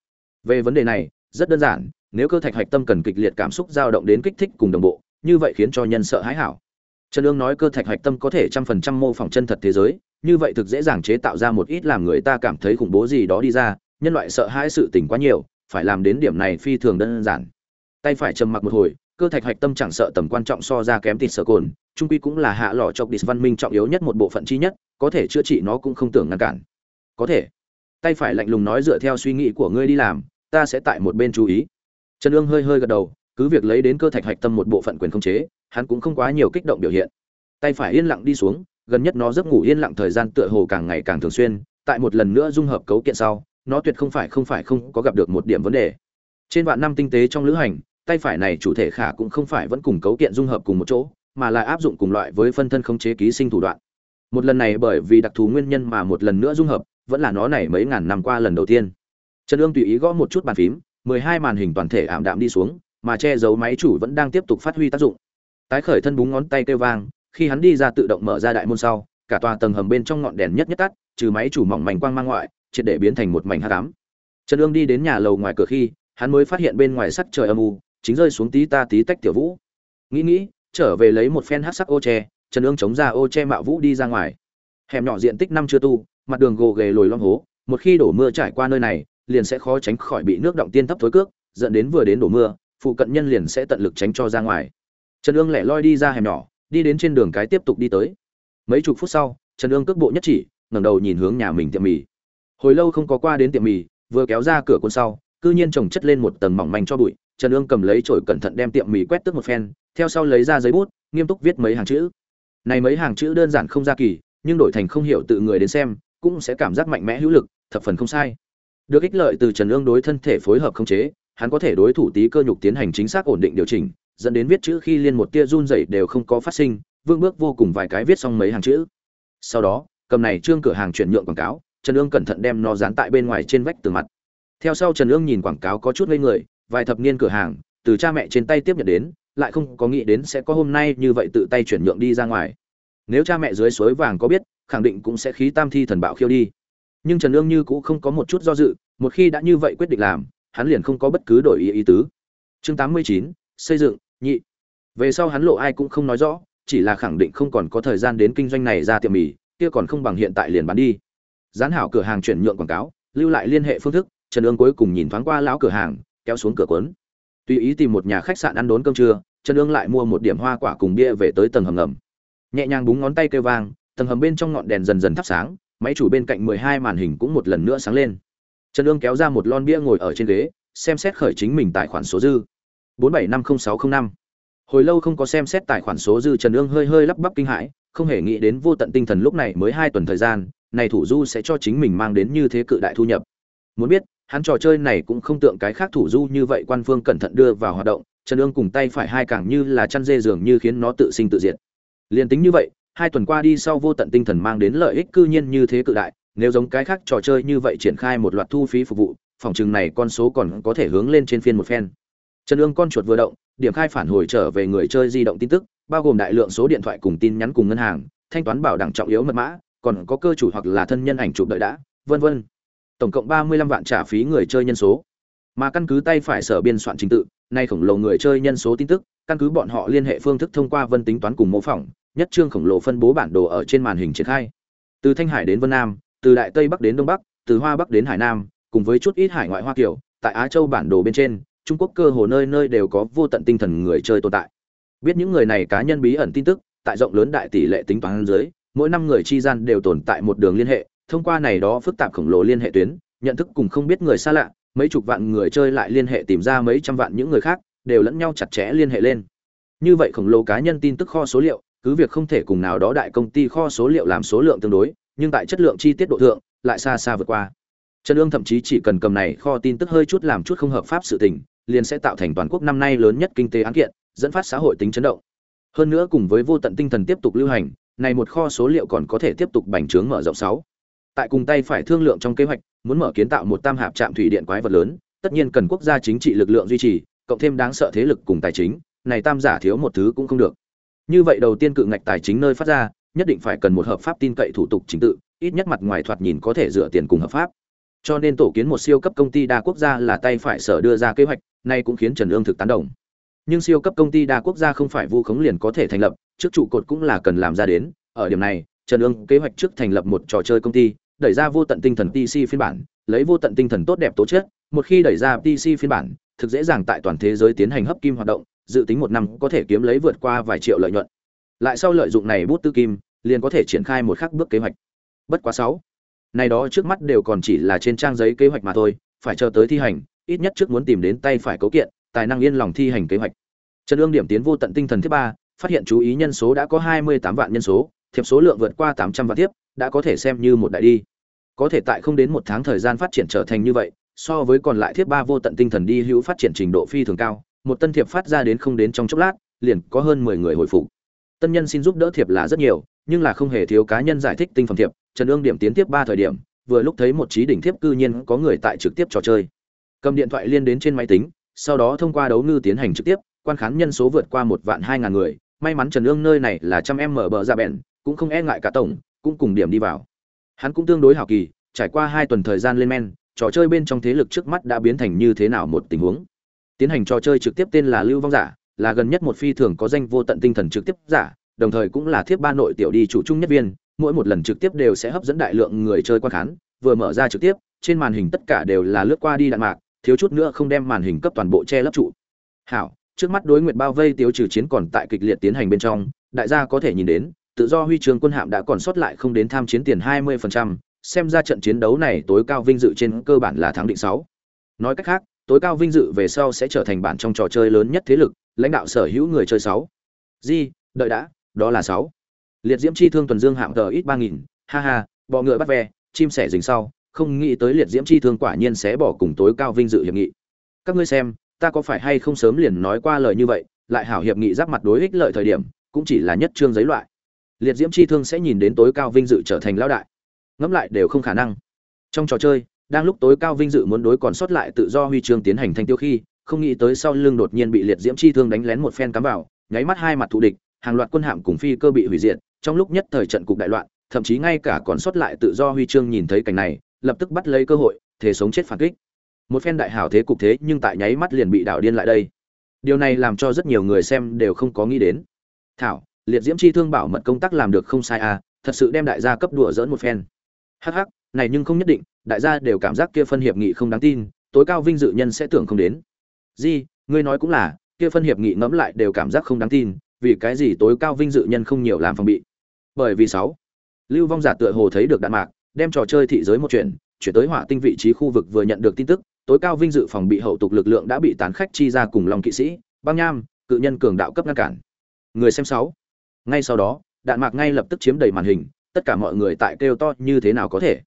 Về vấn đề này, rất đơn giản, nếu cơ thạch hạch tâm cần kịch liệt cảm xúc dao động đến kích thích cùng đồng bộ, như vậy khiến cho nhân sợ hãi hảo. Trần ương nói cơ thạch hạch tâm có thể trăm phần trăm mô phỏng chân thật thế giới, như vậy thực dễ dàng chế tạo ra một ít làm người ta cảm thấy khủng bố gì đó đi ra, nhân loại sợ hãi sự tình quá nhiều, phải làm đến điểm này phi thường đơn giản. Tay phải trầm mặc một hồi, cơ thạch hạch tâm chẳng sợ tầm quan trọng so ra kém tịt sở cồn trung quy cũng là hạ lọ chọc địch văn minh trọng yếu nhất một bộ phận chi nhất, có thể chữa trị nó cũng không tưởng ngăn cản. Có thể. Tay phải lạnh lùng nói dựa theo suy nghĩ của ngươi đi làm, ta sẽ tại một bên chú ý. Trần ương hơi hơi gật đầu, cứ việc lấy đến cơ thạch hạch tâm một bộ phận quyền không chế, hắn cũng không quá nhiều kích động biểu hiện. Tay phải yên lặng đi xuống, gần nhất nó giấc ngủ yên lặng thời gian tựa hồ càng ngày càng thường xuyên, tại một lần nữa dung hợp cấu kiện sau, nó tuyệt không phải không phải không có gặp được một điểm vấn đề. Trên vạn năm tinh tế trong lữ hành, tay phải này chủ thể khả cũng không phải vẫn cùng cấu kiện dung hợp cùng một chỗ mà là áp dụng cùng loại với phân thân khống chế ký sinh thủ đoạn. Một lần này bởi vì đặc thù nguyên nhân mà một lần nữa dung hợp, vẫn là nó này mấy ngàn năm qua lần đầu tiên. Trần Dương tùy ý gõ một chút bàn phím, mười hai màn hình toàn thể ảm đạm đi xuống, mà che giấu máy chủ vẫn đang tiếp tục phát huy tác dụng. Tái khởi thân búng ngón tay kêu vang, khi hắn đi ra tự động mở ra đại môn sau, cả tòa tầng hầm bên trong ngọn đèn nhất nhất tắt, trừ máy chủ mỏng mảnh quang mang ngoại, triệt để biến thành một mảnh hắc ám. trần Dương đi đến nhà lầu ngoài cửa khi, hắn mới phát hiện bên ngoài sắc trời âm u, chính rơi xuống tí ta tí tách tiểu vũ. Nghĩ nghĩ trở về lấy một phen hát sắc ô tre, trần ương chống ra ô che mạo vũ đi ra ngoài. Hẻm nhỏ diện tích năm chưa tu, mặt đường gồ ghề lồi lom hố, một khi đổ mưa trải qua nơi này, liền sẽ khó tránh khỏi bị nước động tiên thấp thối cước, dẫn đến vừa đến đổ mưa, phụ cận nhân liền sẽ tận lực tránh cho ra ngoài. Trần ương lẻ loi đi ra hẻm nhỏ, đi đến trên đường cái tiếp tục đi tới. Mấy chục phút sau, trần ương cước bộ nhất chỉ, ngẩng đầu nhìn hướng nhà mình tiệm mì. Hồi lâu không có qua đến tiệm mì, vừa kéo ra cửa cuốn sau, cư nhiên trồng chất lên một tầng mỏng manh cho bụi trần ương cầm lấy chổi cẩn thận đem tiệm mì quét tước một phen, theo sau lấy ra giấy bút, nghiêm túc viết mấy hàng chữ. Này mấy hàng chữ đơn giản không ra kỳ, nhưng đổi thành không hiểu tự người đến xem, cũng sẽ cảm giác mạnh mẽ hữu lực, thập phần không sai. Được ích lợi từ trần ương đối thân thể phối hợp không chế, hắn có thể đối thủ tí cơ nhục tiến hành chính xác ổn định điều chỉnh, dẫn đến viết chữ khi liên một tia run rẩy đều không có phát sinh, vương bước vô cùng vài cái viết xong mấy hàng chữ. Sau đó, cầm này trương cửa hàng chuyển nhượng quảng cáo, trần ương cẩn thận đem nó dán tại bên ngoài trên vách tường mặt. Theo sau trần ương nhìn quảng cáo có chút ngây người vài thập niên cửa hàng, từ cha mẹ trên tay tiếp nhận đến, lại không có nghĩ đến sẽ có hôm nay như vậy tự tay chuyển nhượng đi ra ngoài. Nếu cha mẹ dưới suối vàng có biết, khẳng định cũng sẽ khí tam thi thần bạo khiêu đi. Nhưng trần ương như cũng không có một chút do dự, một khi đã như vậy quyết định làm, hắn liền không có bất cứ đổi ý ý tứ. Chương tám mươi chín, xây dựng, nhị. Về sau hắn lộ ai cũng không nói rõ, chỉ là khẳng định không còn có thời gian đến kinh doanh này ra tiệm mì, kia còn không bằng hiện tại liền bán đi. Gián hảo cửa hàng chuyển nhượng quảng cáo, lưu lại liên hệ phương thức, trần ương cuối cùng nhìn thoáng qua lão cửa hàng kéo xuống cửa cuốn. Tùy ý tìm một nhà khách sạn ăn đốn cơm trưa, trần ương lại mua một điểm hoa quả cùng bia về tới tầng hầm ngầm. Nhẹ nhàng búng ngón tay kêu vang, tầng hầm bên trong ngọn đèn dần dần thắp sáng, máy chủ bên cạnh mười hai màn hình cũng một lần nữa sáng lên. Trần ương kéo ra một lon bia ngồi ở trên ghế, xem xét khởi chính mình tài khoản số dư. bốn bảy năm không sáu không năm. Hồi lâu không có xem xét tài khoản số dư, trần ương hơi hơi lắp bắp kinh hãi, không hề nghĩ đến vô tận tinh thần lúc này mới hai tuần thời gian, này thủ du sẽ cho chính mình mang đến như thế cự đại thu nhập. Muốn biết hắn trò chơi này cũng không tượng cái khác thủ du như vậy, quan phương cẩn thận đưa vào hoạt động, trần ương cùng tay phải hai càng như là chăn dê dường như khiến nó tự sinh tự diệt. Liền tính như vậy, hai tuần qua đi sau vô tận tinh thần mang đến lợi ích cư nhiên như thế cự đại, nếu giống cái khác trò chơi như vậy triển khai một loạt thu phí phục vụ, phòng chừng này con số còn có thể hướng lên trên phiên một phen. Trần ương con chuột vừa động, điểm khai phản hồi trở về người chơi di động tin tức, bao gồm đại lượng số điện thoại cùng tin nhắn cùng ngân hàng, thanh toán bảo đảm trọng yếu mật mã, còn có cơ chủ hoặc là thân nhân ảnh chụp đợi đã, vân vân tổng cộng ba mươi lăm vạn trả phí người chơi nhân số. Mà căn cứ tay phải sở biên soạn trình tự, nay khổng lồ người chơi nhân số tin tức, căn cứ bọn họ liên hệ phương thức thông qua vân tính toán cùng mô phỏng, nhất trương khổng lồ phân bố bản đồ ở trên màn hình triển khai. Từ thanh hải đến vân nam, từ đại tây bắc đến đông bắc, từ hoa bắc đến hải nam, cùng với chút ít hải ngoại hoa kiểu tại á châu bản đồ bên trên, trung quốc cơ hồ nơi nơi đều có vô tận tinh thần người chơi tồn tại. Biết những người này cá nhân bí ẩn tin tức, tại rộng lớn đại tỷ lệ tính toán dưới, mỗi năm người chi gian đều tồn tại một đường liên hệ thông qua này đó phức tạp khổng lồ liên hệ tuyến, nhận thức cùng không biết người xa lạ, mấy chục vạn người chơi lại liên hệ tìm ra mấy trăm vạn những người khác, đều lẫn nhau chặt chẽ liên hệ lên. Như vậy khổng lồ cá nhân tin tức kho số liệu, cứ việc không thể cùng nào đó đại công ty kho số liệu làm số lượng tương đối, nhưng tại chất lượng chi tiết độ thượng, lại xa xa vượt qua. Trần Dương thậm chí chỉ cần cầm này kho tin tức hơi chút làm chút không hợp pháp sự tình, liền sẽ tạo thành toàn quốc năm nay lớn nhất kinh tế án kiện, dẫn phát xã hội tính chấn động. Hơn nữa cùng với vô tận tinh thần tiếp tục lưu hành, này một kho số liệu còn có thể tiếp tục bành trướng mở rộng sáu tại cùng tay phải thương lượng trong kế hoạch, muốn mở kiến tạo một tam hạp trạm thủy điện quái vật lớn, tất nhiên cần quốc gia chính trị lực lượng duy trì, cộng thêm đáng sợ thế lực cùng tài chính, này tam giả thiếu một thứ cũng không được. Như vậy đầu tiên cự ngạch tài chính nơi phát ra, nhất định phải cần một hợp pháp tin cậy thủ tục chính tự, ít nhất mặt ngoài thoạt nhìn có thể dựa tiền cùng hợp pháp. Cho nên tổ kiến một siêu cấp công ty đa quốc gia là tay phải sở đưa ra kế hoạch, nay cũng khiến trần ương thực tán đồng. Nhưng siêu cấp công ty đa quốc gia không phải vu khống liền có thể thành lập, trước trụ cột cũng là cần làm ra đến, ở điểm này, trần ương kế hoạch trước thành lập một trò chơi công ty đẩy ra vô tận tinh thần pc phiên bản, lấy vô tận tinh thần tốt đẹp tố chất, một khi đẩy ra pc phiên bản, thực dễ dàng tại toàn thế giới tiến hành hấp kim hoạt động, dự tính một năm có thể kiếm lấy vượt qua vài triệu lợi nhuận. Lại sau lợi dụng này bút tư kim, liền có thể triển khai một khắc bước kế hoạch. Bất quá sáu. Này đó trước mắt đều còn chỉ là trên trang giấy kế hoạch mà thôi, phải chờ tới thi hành, ít nhất trước muốn tìm đến tay phải cấu kiện, tài năng yên lòng thi hành kế hoạch. Trần ương điểm tiến vô tận tinh thần thứ ba, phát hiện chú ý nhân số đã có hai mươi tám vạn nhân số, thiệp số lượng vượt qua tám trăm vạn tiếp đã có thể xem như một đại đi. Có thể tại không đến một tháng thời gian phát triển trở thành như vậy, so với còn lại thiếp ba vô tận tinh thần đi hữu phát triển trình độ phi thường cao, một tân thiệp phát ra đến không đến trong chốc lát, liền có hơn mười người hồi phục. Tân nhân xin giúp đỡ thiệp là rất nhiều, nhưng là không hề thiếu cá nhân giải thích tinh phẩm thiệp, trần ương điểm tiến tiếp ba thời điểm, vừa lúc thấy một trí đỉnh thiếp cư nhiên có người tại trực tiếp trò chơi. Cầm điện thoại liên đến trên máy tính, sau đó thông qua đấu ngư tiến hành trực tiếp, quan khán nhân số vượt qua một vạn hai ngàn người. May mắn trần ương nơi này là trăm em mở bờ ra bèn cũng không e ngại cả tổng cũng cùng điểm đi vào. Hắn cũng tương đối hào kỳ, trải qua hai tuần thời gian lên men, trò chơi bên trong thế lực trước mắt đã biến thành như thế nào một tình huống. Tiến hành trò chơi trực tiếp tên là lưu vong giả, là gần nhất một phi thường có danh vô tận tinh thần trực tiếp giả, đồng thời cũng là thiếp ba nội tiểu đi chủ trung nhất viên, mỗi một lần trực tiếp đều sẽ hấp dẫn đại lượng người chơi quan khán, vừa mở ra trực tiếp, trên màn hình tất cả đều là lướt qua đi đạn mạc, thiếu chút nữa không đem màn hình cấp toàn bộ che lấp trụ. Hảo, trước mắt đối nguyệt bao vây tiêu trừ chiến còn tại kịch liệt tiến hành bên trong, đại gia có thể nhìn đến tự do huy chương quân hạm đã còn sót lại không đến tham chiến tiền 20%, xem ra trận chiến đấu này tối cao vinh dự trên cơ bản là thắng định 6. Nói cách khác, tối cao vinh dự về sau sẽ trở thành bản trong trò chơi lớn nhất thế lực, lãnh đạo sở hữu người chơi 6. Gì, đợi đã, đó là 6. Liệt diễm chi thương tuần dương hạng tờ ít 3000, ha ha, bọ ngựa bắt ve, chim sẻ rình sau, không nghĩ tới liệt diễm chi thương quả nhiên sẽ bỏ cùng tối cao vinh dự hiệp nghị. Các ngươi xem, ta có phải hay không sớm liền nói qua lời như vậy, lại hảo hiệp nghị giáp mặt đối ích lợi thời điểm, cũng chỉ là nhất trương giấy loại. Liệt diễm chi thương sẽ nhìn đến tối cao vinh dự trở thành lão đại. Ngẫm lại đều không khả năng. Trong trò chơi, đang lúc tối cao vinh dự muốn đối còn sót lại tự do huy chương tiến hành thanh tiêu khi, không nghĩ tới sau lưng đột nhiên bị liệt diễm chi thương đánh lén một phen cắm vào, nháy mắt hai mặt thù địch, hàng loạt quân hạm cùng phi cơ bị hủy diệt, trong lúc nhất thời trận cục đại loạn, thậm chí ngay cả còn sót lại tự do huy chương nhìn thấy cảnh này, lập tức bắt lấy cơ hội, thể sống chết phản kích. Một phen đại hảo thế cục thế nhưng tại nháy mắt liền bị đảo điên lại đây. Điều này làm cho rất nhiều người xem đều không có nghĩ đến. Thảo, liệt diễm chi thương bảo mật công tác làm được không sai à, thật sự đem đại gia cấp đùa dỡn một phen. Hắc hắc, này nhưng không nhất định, đại gia đều cảm giác kia phân hiệp nghị không đáng tin, tối cao vinh dự nhân sẽ tưởng không đến. Di, ngươi nói cũng là, kia phân hiệp nghị ngẫm lại đều cảm giác không đáng tin, vì cái gì tối cao vinh dự nhân không nhiều làm phòng bị. Bởi vì sáu, Lưu Vong giả tựa hồ thấy được đạn mạc, đem trò chơi thị giới một chuyện, chuyển tới hỏa tinh vị trí khu vực vừa nhận được tin tức, tối cao vinh dự phòng bị hậu tục lực lượng đã bị tán khách chi ra cùng lòng kỵ sĩ, băng nham, cự nhân cường đạo cấp ngăn cản. Người xem sáu. Ngay sau đó, đạn mạc ngay lập tức chiếm đầy màn hình, tất cả mọi người tại kêu to như thế nào có thể.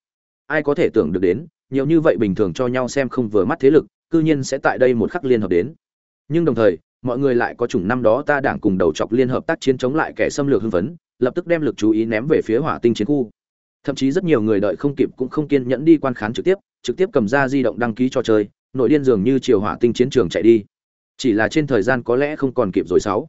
Ai có thể tưởng được đến, nhiều như vậy bình thường cho nhau xem không vừa mắt thế lực, cư nhiên sẽ tại đây một khắc liên hợp đến. Nhưng đồng thời, mọi người lại có chủng năm đó ta đảng cùng đầu chọc liên hợp tác chiến chống lại kẻ xâm lược hưng phấn, lập tức đem lực chú ý ném về phía hỏa tinh chiến khu. Thậm chí rất nhiều người đợi không kịp cũng không kiên nhẫn đi quan khán trực tiếp, trực tiếp cầm ra di động đăng ký cho chơi, nội điên dường như chiều hỏa tinh chiến trường chạy đi. Chỉ là trên thời gian có lẽ không còn kịp rồi sáu.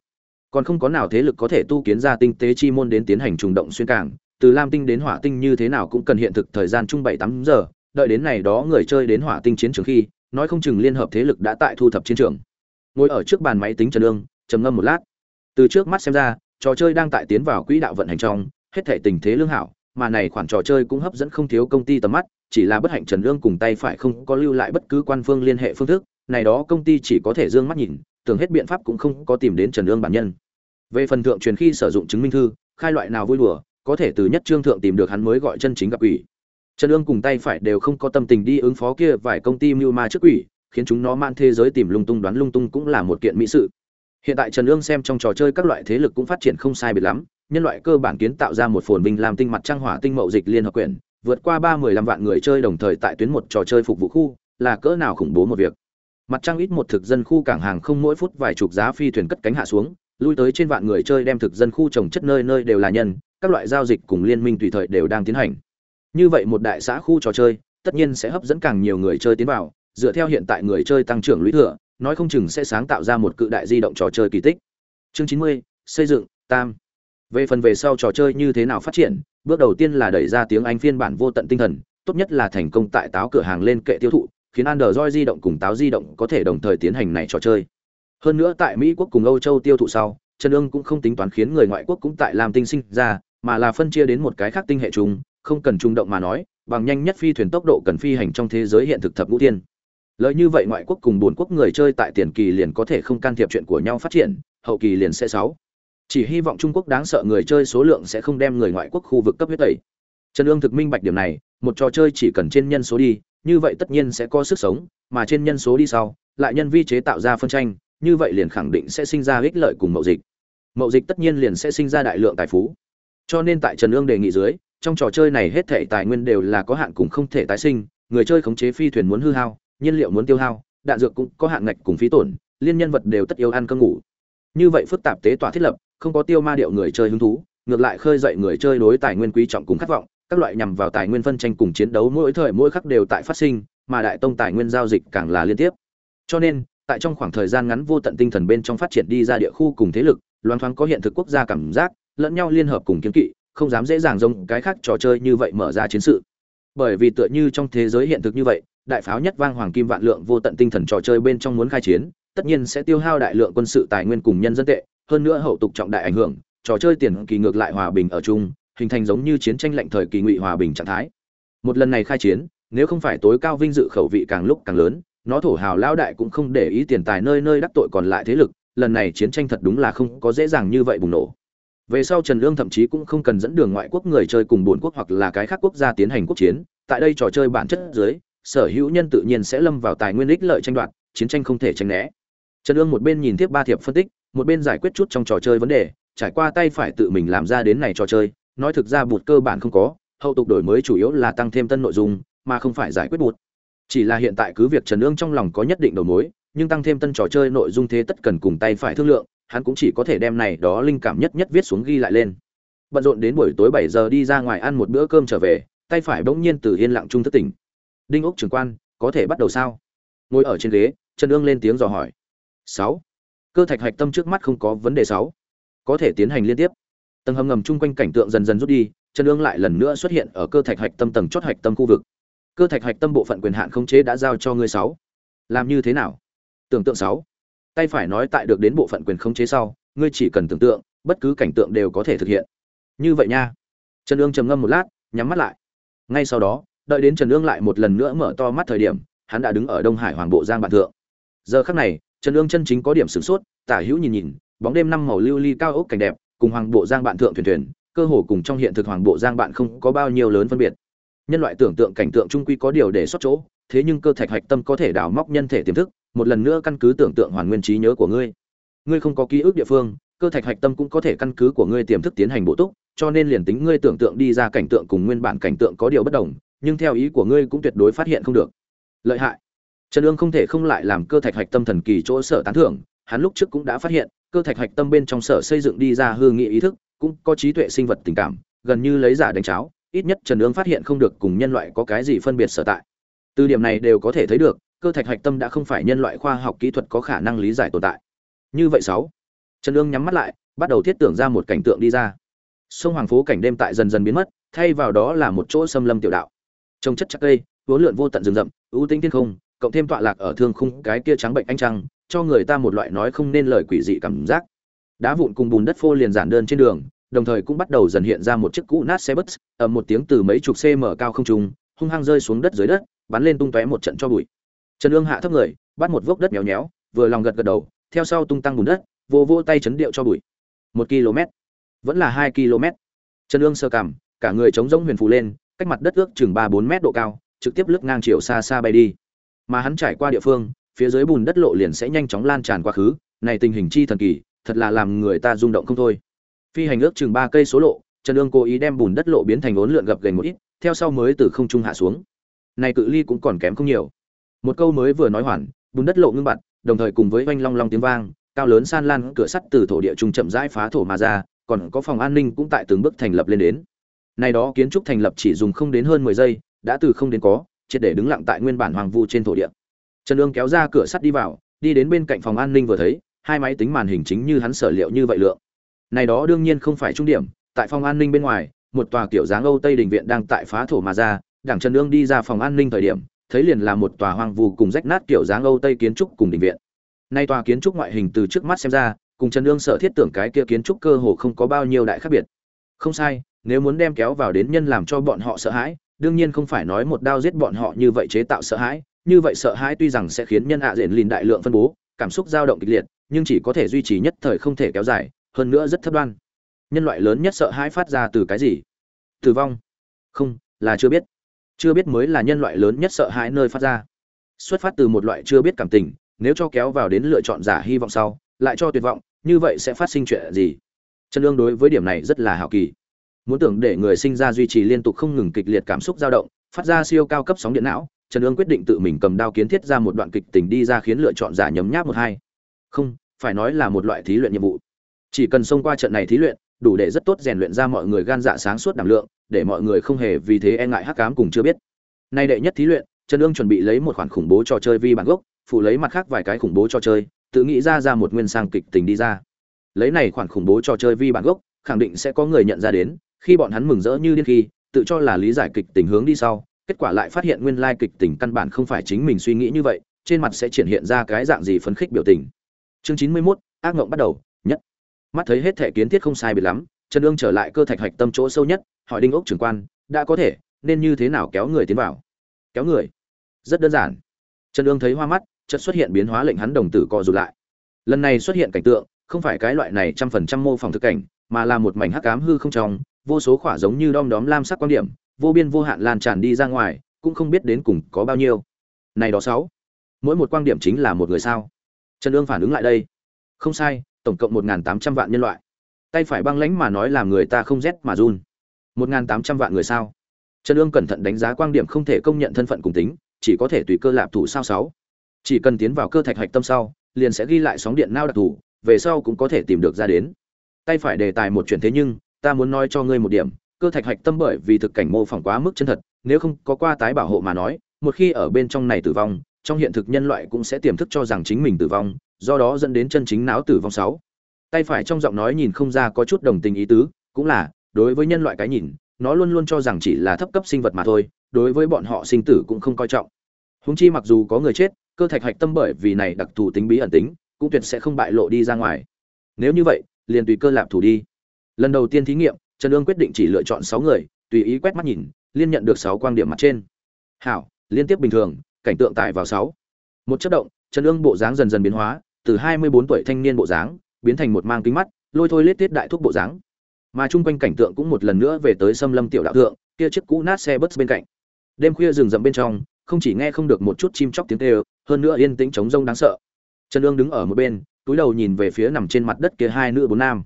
Còn không có nào thế lực có thể tu kiến ra tinh tế chi môn đến tiến hành trùng động xuyên cảng, từ lam tinh đến hỏa tinh như thế nào cũng cần hiện thực thời gian chung bảy tám giờ, đợi đến này đó người chơi đến hỏa tinh chiến trường khi, nói không chừng liên hợp thế lực đã tại thu thập chiến trường. Ngồi ở trước bàn máy tính Trần lương trầm ngâm một lát. Từ trước mắt xem ra, trò chơi đang tại tiến vào quỹ đạo vận hành trong, hết thể tình thế lương hảo, mà này khoản trò chơi cũng hấp dẫn không thiếu công ty tầm mắt, chỉ là bất hạnh Trần lương cùng tay phải không có lưu lại bất cứ quan phương liên hệ phương thức, này đó công ty chỉ có thể dương mắt nhìn, tưởng hết biện pháp cũng không có tìm đến Trần lương bản nhân. Về phần thượng truyền khi sử dụng chứng minh thư, khai loại nào vui đùa, có thể từ nhất trương thượng tìm được hắn mới gọi chân chính gặp quỷ. Trần ương cùng tay phải đều không có tâm tình đi ứng phó kia vài công ty mưu ma trước quỷ, khiến chúng nó man thế giới tìm lung tung đoán lung tung cũng là một kiện mỹ sự. Hiện tại Trần ương xem trong trò chơi các loại thế lực cũng phát triển không sai biệt lắm, nhân loại cơ bản kiến tạo ra một phồn vinh làm tinh mặt trăng hỏa tinh mậu dịch liên hợp quyển, vượt qua ba mười lăm vạn người chơi đồng thời tại tuyến một trò chơi phục vụ khu, là cỡ nào khủng bố một việc. Mặt trăng ít một thực dân khu cảng hàng không mỗi phút vài chục giá phi thuyền cất cánh hạ xuống, lui tới trên vạn người chơi đem thực dân khu trồng chất nơi nơi đều là nhân, các loại giao dịch cùng liên minh tùy thời đều đang tiến hành. Như vậy một đại xã khu trò chơi, tất nhiên sẽ hấp dẫn càng nhiều người chơi tiến vào, dựa theo hiện tại người chơi tăng trưởng lũy thừa, nói không chừng sẽ sáng tạo ra một cự đại di động trò chơi kỳ tích. Chương chín mươi xây dựng, tam. Về phần về sau trò chơi như thế nào phát triển, bước đầu tiên là đẩy ra tiếng Anh phiên bản vô tận tinh thần, tốt nhất là thành công tại táo cửa hàng lên kệ tiêu thụ khiến android di động cùng táo di động có thể đồng thời tiến hành này trò chơi hơn nữa tại mỹ quốc cùng âu châu tiêu thụ sau, trần ương cũng không tính toán khiến người ngoại quốc cũng tại làm tinh sinh ra, mà là phân chia đến một cái khác tinh hệ chung, không cần trung động mà nói, bằng nhanh nhất phi thuyền tốc độ cần phi hành trong thế giới hiện thực thập ngũ thiên. Lợi như vậy ngoại quốc cùng bốn quốc người chơi tại tiền kỳ liền có thể không can thiệp chuyện của nhau phát triển, hậu kỳ liền sẽ sáu. Chỉ hy vọng trung quốc đáng sợ người chơi số lượng sẽ không đem người ngoại quốc khu vực cấp huyết tẩy. Trần ương thực minh bạch điểm này, một trò chơi chỉ cần trên nhân số đi, như vậy tất nhiên sẽ có sức sống, mà trên nhân số đi sau, lại nhân vi chế tạo ra phân tranh như vậy liền khẳng định sẽ sinh ra ích lợi cùng mậu dịch. Mậu dịch tất nhiên liền sẽ sinh ra đại lượng tài phú. Cho nên tại trần ương đề nghị dưới, trong trò chơi này hết thể tài nguyên đều là có hạn cùng không thể tái sinh, người chơi khống chế phi thuyền muốn hư hao, nhiên liệu muốn tiêu hao, đạn dược cũng có hạn ngạch cùng phí tổn, liên nhân vật đều tất yếu ăn cơm ngủ. Như vậy phức tạp tế tỏa thiết lập, không có tiêu ma điệu người chơi hứng thú, ngược lại khơi dậy người chơi đối tài nguyên quý trọng cùng khát vọng, các loại nhằm vào tài nguyên phân tranh cùng chiến đấu mỗi thời mỗi khắc đều tại phát sinh, mà đại tông tài nguyên giao dịch càng là liên tiếp. Cho nên tại trong khoảng thời gian ngắn vô tận tinh thần bên trong phát triển đi ra địa khu cùng thế lực loan thoáng có hiện thực quốc gia cảm giác, lẫn nhau liên hợp cùng kiến kỵ, không dám dễ dàng giống cái khác trò chơi như vậy mở ra chiến sự. Bởi vì tựa như trong thế giới hiện thực như vậy, đại pháo nhất vang hoàng kim vạn lượng vô tận tinh thần trò chơi bên trong muốn khai chiến, tất nhiên sẽ tiêu hao đại lượng quân sự tài nguyên cùng nhân dân tệ, hơn nữa hậu tục trọng đại ảnh hưởng, trò chơi tiền kỳ ngược lại hòa bình ở chung, hình thành giống như chiến tranh lạnh thời kỳ ngụy hòa bình trạng thái. Một lần này khai chiến, nếu không phải tối cao vinh dự khẩu vị càng lúc càng lớn nó thổ hào lao đại cũng không để ý tiền tài nơi nơi đắc tội còn lại thế lực, lần này chiến tranh thật đúng là không có dễ dàng như vậy bùng nổ. Về sau trần lương thậm chí cũng không cần dẫn đường ngoại quốc người chơi cùng bồn quốc hoặc là cái khác quốc gia tiến hành quốc chiến, tại đây trò chơi bản chất dưới, sở hữu nhân tự nhiên sẽ lâm vào tài nguyên ích lợi tranh đoạt, chiến tranh không thể tránh né. Trần lương một bên nhìn tiếp ba thiệp phân tích, một bên giải quyết chút trong trò chơi vấn đề, trải qua tay phải tự mình làm ra đến này trò chơi, nói thực ra bụt cơ bản không có, hậu tục đổi mới chủ yếu là tăng thêm tân nội dung, mà không phải giải quyết bụt chỉ là hiện tại cứ việc trần ương trong lòng có nhất định đầu mối, nhưng tăng thêm tân trò chơi nội dung thế tất cần cùng tay phải thương lượng, hắn cũng chỉ có thể đem này đó linh cảm nhất nhất viết xuống ghi lại lên. Bận rộn đến buổi tối bảy giờ đi ra ngoài ăn một bữa cơm trở về, tay phải bỗng nhiên từ yên lặng trung thất tỉnh. Đinh ốc trưởng quan, có thể bắt đầu sao? Ngồi ở trên ghế, trần ương lên tiếng dò hỏi. Sáu. Cơ thạch hạch tâm trước mắt không có vấn đề sáu. Có thể tiến hành liên tiếp. Tầng hầm ngầm chung quanh cảnh tượng dần dần rút đi, trần ương lại lần nữa xuất hiện ở cơ thạch hạch tâm tầng chót hạch tâm khu vực cơ thạch hạch tâm bộ phận quyền hạn khống chế đã giao cho ngươi sáu. Làm như thế nào? Tưởng tượng sáu. Tay phải nói tại được đến bộ phận quyền khống chế sau, ngươi chỉ cần tưởng tượng, bất cứ cảnh tượng đều có thể thực hiện. Như vậy nha. Trần ương trầm ngâm một lát, nhắm mắt lại. Ngay sau đó, đợi đến trần ương lại một lần nữa mở to mắt thời điểm, hắn đã đứng ở đông hải hoàng bộ giang bản thượng. Giờ khắc này, trần ương chân chính có điểm sửng sốt, tả hữu nhìn nhìn, bóng đêm năm màu lưu ly cao ốc cảnh đẹp, cùng hoàng bộ giang bạn thượng thuyền thuyền, cơ hồ cùng trong hiện thực hoàng bộ giang bạn không có bao nhiêu lớn phân biệt nhân loại tưởng tượng cảnh tượng trung quy có điều để sót chỗ, thế nhưng cơ thạch hạch tâm có thể đào móc nhân thể tiềm thức, một lần nữa căn cứ tưởng tượng hoàn nguyên trí nhớ của ngươi. Ngươi không có ký ức địa phương, cơ thạch hạch tâm cũng có thể căn cứ của ngươi tiềm thức tiến hành bổ túc, cho nên liền tính ngươi tưởng tượng đi ra cảnh tượng cùng nguyên bản cảnh tượng có điều bất đồng, nhưng theo ý của ngươi cũng tuyệt đối phát hiện không được. Lợi hại. Trần ương không thể không lại làm cơ thạch hạch tâm thần kỳ chỗ sở tán thưởng, hắn lúc trước cũng đã phát hiện, cơ thạch hạch tâm bên trong sở xây dựng đi ra hư nghị ý thức, cũng có trí tuệ sinh vật tình cảm, gần như lấy giả đánh cháo ít nhất trần ương phát hiện không được cùng nhân loại có cái gì phân biệt sở tại. Từ điểm này đều có thể thấy được, cơ thạch hạch tâm đã không phải nhân loại khoa học kỹ thuật có khả năng lý giải tồn tại. Như vậy sáu, trần ương nhắm mắt lại, bắt đầu thiết tưởng ra một cảnh tượng đi ra. Sông hoàng phố cảnh đêm tại dần dần biến mất, thay vào đó là một chỗ xâm lâm tiểu đạo. Trông chất chắc cây uốn lượn vô tận rừng rậm, ưu tinh thiên không, cộng thêm tọa lạc ở thương khung cái kia trắng bệnh anh trăng, cho người ta một loại nói không nên lời quỷ dị cảm giác. Đá vụn cùng bùn đất phô liền giản đơn trên đường đồng thời cũng bắt đầu dần hiện ra một chiếc cũ nát xe bus, ầm một tiếng từ mấy chục cm cao không trung, hung hăng rơi xuống đất dưới đất, bắn lên tung tóe một trận cho bụi. Trần ương hạ thấp người, bắt một vốc đất nhéo nhéo vừa lòng gật gật đầu, theo sau tung tăng bùn đất, vô vô tay chấn điệu cho bụi. Một km, vẫn là hai km. Trần ương sơ cảm, cả người chống rỗng huyền phù lên, cách mặt đất ước chừng ba bốn mét độ cao, trực tiếp lướt ngang chiều xa xa bay đi. Mà hắn trải qua địa phương, phía dưới bùn đất lộ liền sẽ nhanh chóng lan tràn quá khứ, này tình hình chi thần kỳ, thật là làm người ta rung động không thôi phi hành ước chừng ba cây số lộ, trần ương cố ý đem bùn đất lộ biến thành ốn lượn gập gành một ít, theo sau mới từ không trung hạ xuống. Này cự ly cũng còn kém không nhiều. Một câu mới vừa nói hoàn, bùn đất lộ ngưng bặt, đồng thời cùng với oanh long long tiếng vang, cao lớn san lan cửa sắt từ thổ địa trung chậm rãi phá thổ mà ra, còn có phòng an ninh cũng tại từng bước thành lập lên đến. Này đó kiến trúc thành lập chỉ dùng không đến hơn mười giây, đã từ không đến có, triệt để đứng lặng tại nguyên bản hoàng vu trên thổ địa. Trần ương kéo ra cửa sắt đi vào, đi đến bên cạnh phòng an ninh vừa thấy, hai máy tính màn hình chính như hắn sở liệu như vậy lượng này đó đương nhiên không phải trung điểm, tại phòng an ninh bên ngoài, một tòa kiểu dáng âu tây đình viện đang tại phá thổ mà ra, đảng trần ương đi ra phòng an ninh thời điểm, thấy liền là một tòa hoang vu cùng rách nát kiểu dáng âu tây kiến trúc cùng đình viện. Nay tòa kiến trúc ngoại hình từ trước mắt xem ra, cùng trần ương sợ thiết tưởng cái kia kiến trúc cơ hồ không có bao nhiêu đại khác biệt. Không sai, nếu muốn đem kéo vào đến nhân làm cho bọn họ sợ hãi, đương nhiên không phải nói một đao giết bọn họ như vậy chế tạo sợ hãi, như vậy sợ hãi tuy rằng sẽ khiến nhân ạ diện lìn đại lượng phân bố, cảm xúc dao động kịch liệt, nhưng chỉ có thể duy trì nhất thời không thể kéo dài hơn nữa rất thấp đoan. Nhân loại lớn nhất sợ hãi phát ra từ cái gì? Tử vong. Không, là chưa biết. Chưa biết mới là nhân loại lớn nhất sợ hãi nơi phát ra. Xuất phát từ một loại chưa biết cảm tình, nếu cho kéo vào đến lựa chọn giả hy vọng sau, lại cho tuyệt vọng, như vậy sẽ phát sinh chuyện gì? Trần lương đối với điểm này rất là hào kỳ. Muốn tưởng để người sinh ra duy trì liên tục không ngừng kịch liệt cảm xúc dao động, phát ra siêu cao cấp sóng điện não, trần ương quyết định tự mình cầm đao kiến thiết ra một đoạn kịch tình đi ra khiến lựa chọn giả nhấm nháp một hai. Không, phải nói là một loại thí luyện nhiệm vụ chỉ cần xông qua trận này thí luyện đủ để rất tốt rèn luyện ra mọi người gan dạ sáng suốt đảm lượng để mọi người không hề vì thế e ngại hắc cám cùng chưa biết. Nay đệ nhất thí luyện trần ương chuẩn bị lấy một khoản khủng bố trò chơi vi bản gốc phụ lấy mặt khác vài cái khủng bố trò chơi tự nghĩ ra ra một nguyên sang kịch tình đi ra. Lấy này khoản khủng bố trò chơi vi bản gốc khẳng định sẽ có người nhận ra đến khi bọn hắn mừng rỡ như điên khi tự cho là lý giải kịch tình hướng đi sau kết quả lại phát hiện nguyên lai kịch tình căn bản không phải chính mình suy nghĩ như vậy trên mặt sẽ triển hiện ra cái dạng gì phấn khích biểu tình. Chương chín mươi 91, ác ngộng bắt đầu mắt thấy hết thể kiến thiết không sai biệt lắm, trần ương trở lại cơ thạch hạch tâm chỗ sâu nhất, hỏi đinh ốc trưởng quan, đã có thể, nên như thế nào kéo người tiến vào? Kéo người? Rất đơn giản. Trần ương thấy hoa mắt, chợt xuất hiện biến hóa lệnh hắn đồng tử co rụt lại. Lần này xuất hiện cảnh tượng, không phải cái loại này trăm phần trăm mô phỏng thực cảnh, mà là một mảnh hắc ám hư không trong, vô số khỏa giống như đom đóm lam sắc quan điểm, vô biên vô hạn lan tràn đi ra ngoài, cũng không biết đến cùng có bao nhiêu. Này đó sáu, mỗi một quan điểm chính là một người sao? Trần ương phản ứng lại đây. Không sai tổng cộng một tám trăm vạn nhân loại. Tay phải băng lãnh mà nói làm người ta không rét mà run. Một tám trăm vạn người sao? Trần ương cẩn thận đánh giá quan điểm không thể công nhận thân phận cùng tính, chỉ có thể tùy cơ lạp thủ sao sáu. Chỉ cần tiến vào cơ thạch hạch tâm sau, liền sẽ ghi lại sóng điện nao đặc thù về sau cũng có thể tìm được ra đến. Tay phải đề tài một chuyện thế nhưng, ta muốn nói cho ngươi một điểm, cơ thạch hạch tâm bởi vì thực cảnh mô phỏng quá mức chân thật, nếu không có qua tái bảo hộ mà nói, một khi ở bên trong này tử vong, trong hiện thực nhân loại cũng sẽ tiềm thức cho rằng chính mình tử vong do đó dẫn đến chân chính não tử vong sáu. Tay phải trong giọng nói nhìn không ra có chút đồng tình ý tứ, cũng là, đối với nhân loại cái nhìn, nó luôn luôn cho rằng chỉ là thấp cấp sinh vật mà thôi, đối với bọn họ sinh tử cũng không coi trọng. Húng chi mặc dù có người chết, cơ thạch hạch tâm bởi vì này đặc thù tính bí ẩn tính, cũng tuyệt sẽ không bại lộ đi ra ngoài. Nếu như vậy, liền tùy cơ lạp thủ đi. Lần đầu tiên thí nghiệm, trần ương quyết định chỉ lựa chọn sáu người, tùy ý quét mắt nhìn, liên nhận được sáu quang điểm mặt trên. Hảo, liên tiếp bình thường, cảnh tượng tải vào sáu. Một chất động, trần ương bộ dáng dần dần biến hóa từ hai mươi bốn tuổi thanh niên bộ dáng, biến thành một mang kính mắt, lôi thôi lết tiết đại thúc bộ dáng. Mà chung quanh cảnh tượng cũng một lần nữa về tới xâm lâm tiểu đạo thượng, kia chiếc cũ nát xe bus bên cạnh. Đêm khuya rừng rậm bên trong, không chỉ nghe không được một chút chim chóc tiếng kêu, hơn nữa yên tĩnh trống rông đáng sợ. Trần ương đứng ở một bên, túi đầu nhìn về phía nằm trên mặt đất kia hai nữ bốn nam.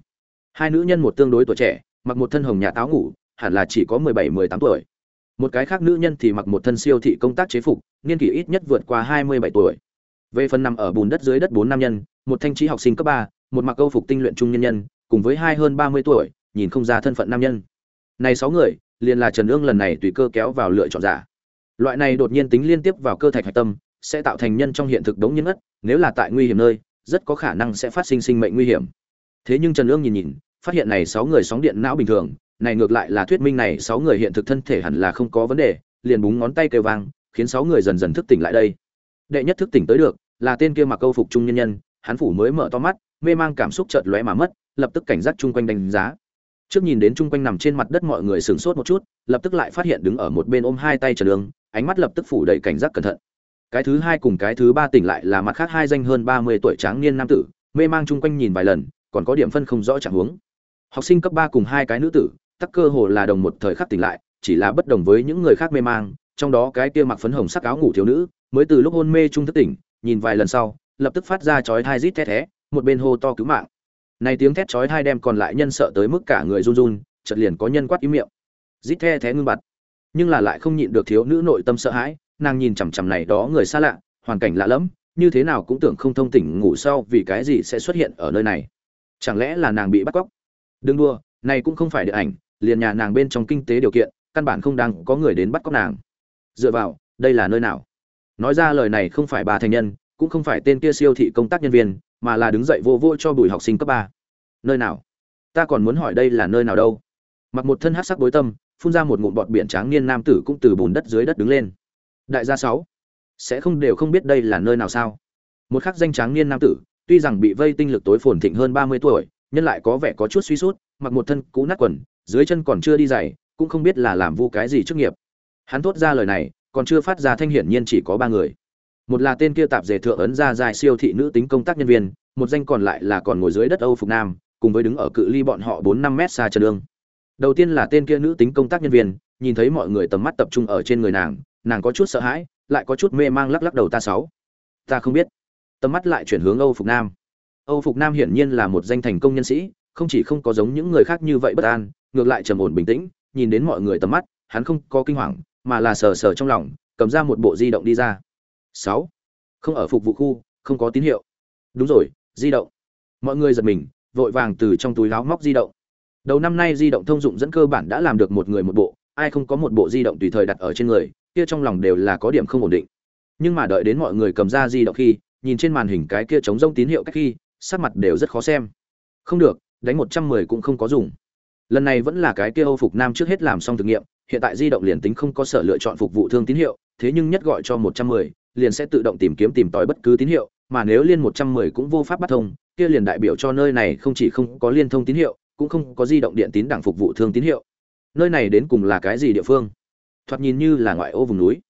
Hai nữ nhân một tương đối tuổi trẻ, mặc một thân hồng nhà táo ngủ, hẳn là chỉ có mười bảy, mười tám tuổi. Một cái khác nữ nhân thì mặc một thân siêu thị công tác chế phục, niên kỷ ít nhất vượt qua hai mươi bảy tuổi về phần nằm ở bùn đất dưới đất bốn nam nhân, một thanh trí học sinh cấp ba, một mặc câu phục tinh luyện trung nhân nhân, cùng với hai hơn ba mươi tuổi, nhìn không ra thân phận nam nhân. Này sáu người, liền là trần ương lần này tùy cơ kéo vào lựa chọn giả. Loại này đột nhiên tính liên tiếp vào cơ thạch hạch tâm, sẽ tạo thành nhân trong hiện thực đống nhân ất nếu là tại nguy hiểm nơi, rất có khả năng sẽ phát sinh sinh mệnh nguy hiểm. Thế nhưng trần ương nhìn nhìn, phát hiện này sáu người sóng điện não bình thường, này ngược lại là thuyết minh này sáu người hiện thực thân thể hẳn là không có vấn đề, liền búng ngón tay kêu vang, khiến sáu người dần dần thức tỉnh lại đây đệ nhất thức tỉnh tới được, là tên kia mặc câu phục trung nhân nhân, hắn phủ mới mở to mắt, mê mang cảm xúc chợt lóe mà mất, lập tức cảnh giác chung quanh đánh giá. Trước nhìn đến chung quanh nằm trên mặt đất mọi người sửng sốt một chút, lập tức lại phát hiện đứng ở một bên ôm hai tay trần đường ánh mắt lập tức phủ đầy cảnh giác cẩn thận. Cái thứ hai cùng cái thứ ba tỉnh lại là mặt khác hai danh hơn ba mươi tuổi tráng niên nam tử, mê mang chung quanh nhìn vài lần, còn có điểm phân không rõ trạng huống. Học sinh cấp ba cùng hai cái nữ tử, tắc cơ hồ là đồng một thời khắc tỉnh lại, chỉ là bất đồng với những người khác mê mang, trong đó cái kia mặc phấn hồng sắc áo ngủ thiếu nữ mới từ lúc hôn mê trung thức tỉnh, nhìn vài lần sau, lập tức phát ra chói thai rít thét thé, một bên hô to cứu mạng. Này tiếng thét chói thai đem còn lại nhân sợ tới mức cả người run run, chợt liền có nhân quát ý miệng. Rít thét thé ngưng bặt. Nhưng là lại không nhịn được thiếu nữ nội tâm sợ hãi, nàng nhìn chằm chằm này đó người xa lạ, hoàn cảnh lạ lẫm, như thế nào cũng tưởng không thông tỉnh ngủ sau vì cái gì sẽ xuất hiện ở nơi này. Chẳng lẽ là nàng bị bắt cóc? Đừng đua này cũng không phải địa ảnh, liền nhà nàng bên trong kinh tế điều kiện, căn bản không đáng có người đến bắt cóc nàng. Dựa vào, đây là nơi nào? Nói ra lời này không phải bà thành nhân, cũng không phải tên kia siêu thị công tác nhân viên, mà là đứng dậy vô vô cho bùi học sinh cấp ba. Nơi nào? Ta còn muốn hỏi đây là nơi nào đâu? Mặc một thân hát sắc bối tâm, phun ra một ngụm bọt biển tráng niên nam tử cũng từ bùn đất dưới đất đứng lên. Đại gia sáu, sẽ không đều không biết đây là nơi nào sao? Một khắc danh tráng niên nam tử, tuy rằng bị vây tinh lực tối phồn thịnh hơn ba mươi tuổi nhân lại có vẻ có chút suy sút, mặc một thân cũ nát quần, dưới chân còn chưa đi giày, cũng không biết là làm vu cái gì trước nghiệp. Hắn thốt ra lời này còn chưa phát ra thanh hiển nhiên chỉ có ba người. Một là tên kia tạp dề thượng ấn ra dài siêu thị nữ tính công tác nhân viên, một danh còn lại là còn ngồi dưới đất âu phục nam, cùng với đứng ở cự ly bọn họ bốn năm mét xa chân lương đầu tiên là tên kia nữ tính công tác nhân viên, nhìn thấy mọi người tầm mắt tập trung ở trên người nàng nàng có chút sợ hãi, lại có chút mê mang lắc lắc đầu ta sáu. Ta không biết. Tầm mắt lại chuyển hướng âu phục nam. Âu phục nam hiển nhiên là một danh thành công nhân sĩ, không chỉ không có giống những người khác như vậy bất an, ngược lại trầm ổn bình tĩnh, nhìn đến mọi người tầm mắt, hắn không có kinh hoàng mà là sờ sờ trong lòng, cầm ra một bộ di động đi ra. Sáu. Không ở phục vụ khu, không có tín hiệu. Đúng rồi, di động. Mọi người giật mình, vội vàng từ trong túi láo móc di động. Đầu năm nay di động thông dụng dẫn cơ bản đã làm được một người một bộ, ai không có một bộ di động tùy thời đặt ở trên người, kia trong lòng đều là có điểm không ổn định. Nhưng mà đợi đến mọi người cầm ra di động khi, nhìn trên màn hình cái kia chống rông tín hiệu cách khi, sắc mặt đều rất khó xem. Không được, đánh một trăm mười cũng không có dùng. Lần này vẫn là cái kia âu phục nam trước hết làm xong thực nghiệm hiện tại di động liền tính không có sở lựa chọn phục vụ thương tín hiệu, thế nhưng nhất gọi cho một trăm mười, liền sẽ tự động tìm kiếm tìm tòi bất cứ tín hiệu, mà nếu liên một trăm mười cũng vô pháp bắt thông, kia liền đại biểu cho nơi này không chỉ không có liên thông tín hiệu, cũng không có di động điện tín đảng phục vụ thương tín hiệu. Nơi này đến cùng là cái gì địa phương? Thoạt nhìn như là ngoại ô vùng núi.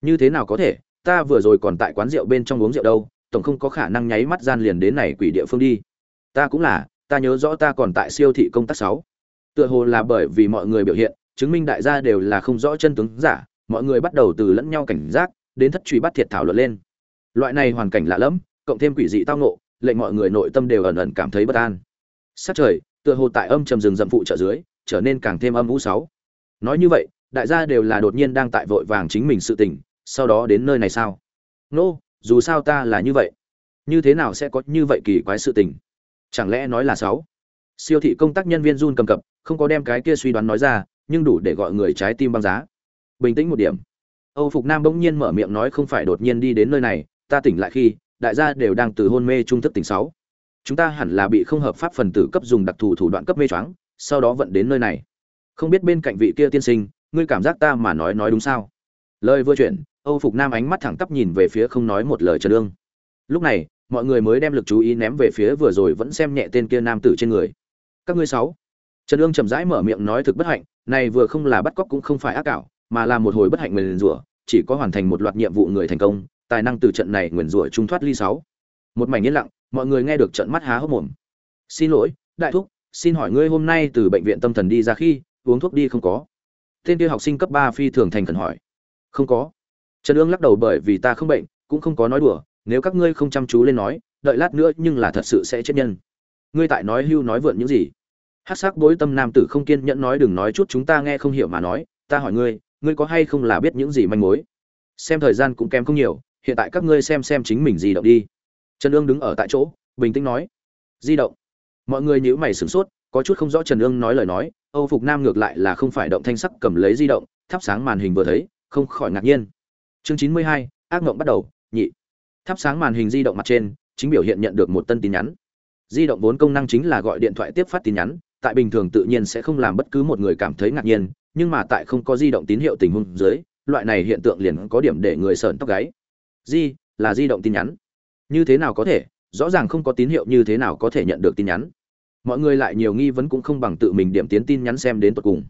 Như thế nào có thể? Ta vừa rồi còn tại quán rượu bên trong uống rượu đâu, tổng không có khả năng nháy mắt gian liền đến này quỷ địa phương đi. Ta cũng là, ta nhớ rõ ta còn tại siêu thị công tác sáu. Tựa hồ là bởi vì mọi người biểu hiện chứng minh đại gia đều là không rõ chân tướng giả mọi người bắt đầu từ lẫn nhau cảnh giác đến thất truy bắt thiệt thảo luận lên. Loại này hoàn cảnh lạ lẫm cộng thêm quỷ dị tao ngộ lệnh mọi người nội tâm đều ẩn ẩn cảm thấy bất an. Sát trời tựa hồ tại âm trầm rừng rậm phụ trợ dưới trở nên càng thêm âm u sáu. Nói như vậy đại gia đều là đột nhiên đang tại vội vàng chính mình sự tình sau đó đến nơi này sao? Nô no, dù sao ta là như vậy. Như thế nào sẽ có như vậy kỳ quái sự tình? Chẳng lẽ nói là sáu? Siêu thị công tác nhân viên run cầm cập không có đem cái kia suy đoán nói ra nhưng đủ để gọi người trái tim băng giá. Bình tĩnh một điểm. Âu phục nam bỗng nhiên mở miệng nói không phải đột nhiên đi đến nơi này, ta tỉnh lại khi, đại gia đều đang từ hôn mê trung thức tỉnh sáu. Chúng ta hẳn là bị không hợp pháp phần tử cấp dùng đặc thù thủ đoạn cấp mê choáng, sau đó vận đến nơi này. Không biết bên cạnh vị kia tiên sinh, ngươi cảm giác ta mà nói nói đúng sao? Lời vừa chuyển, âu phục nam ánh mắt thẳng tắp nhìn về phía không nói một lời trần ương. Lúc này, mọi người mới đem lực chú ý ném về phía vừa rồi vẫn xem nhẹ tên kia nam tử trên người. Các ngươi sáu trần ương chậm rãi mở miệng nói thực bất hạnh, này vừa không là bắt cóc cũng không phải ác cảo, mà là một hồi bất hạnh nguyền rủa, chỉ có hoàn thành một loạt nhiệm vụ người thành công, tài năng từ trận này nguyền rủa trung thoát ly sáu. Một mảnh yên lặng, mọi người nghe được trận mắt há hốc mồm. Xin lỗi, đại thúc, xin hỏi ngươi hôm nay từ bệnh viện tâm thần đi ra khi, uống thuốc đi không có? Tên kia học sinh cấp ba phi thường thành khẩn hỏi. Không có. Trần ương lắc đầu bởi vì ta không bệnh, cũng không có nói đùa, nếu các ngươi không chăm chú lên nói, đợi lát nữa nhưng là thật sự sẽ chết nhân. Ngươi tại nói hưu nói vượn những gì? Hát sắc bối tâm nam tử không kiên nhẫn nói, đừng nói chút, chúng ta nghe không hiểu mà nói, ta hỏi ngươi ngươi có hay không là biết những gì manh mối? Xem thời gian cũng kém không nhiều, hiện tại các ngươi xem xem chính mình di động đi. Trần ương đứng ở tại chỗ, bình tĩnh nói, di động. Mọi người nhíu mày sửng sốt, có chút không rõ trần ương nói lời nói, âu phục nam ngược lại là không phải động thanh sắc cầm lấy di động, thắp sáng màn hình vừa thấy, không khỏi ngạc nhiên. Chương chín mươi hai, ác mộng bắt đầu, nhị. Thắp sáng màn hình di động mặt trên, chính biểu hiện nhận được một tân tin nhắn. Di động vốn công năng chính là gọi điện thoại tiếp phát tin nhắn tại bình thường tự nhiên sẽ không làm bất cứ một người cảm thấy ngạc nhiên, nhưng mà tại không có di động tín hiệu tình huống dưới, loại này hiện tượng liền có điểm để người sởn tóc gáy. Di, là di động tin nhắn. Như thế nào có thể? Rõ ràng không có tín hiệu như thế nào có thể nhận được tin nhắn. Mọi người lại nhiều nghi vấn cũng không bằng tự mình điểm tiến tin nhắn xem đến tận cùng.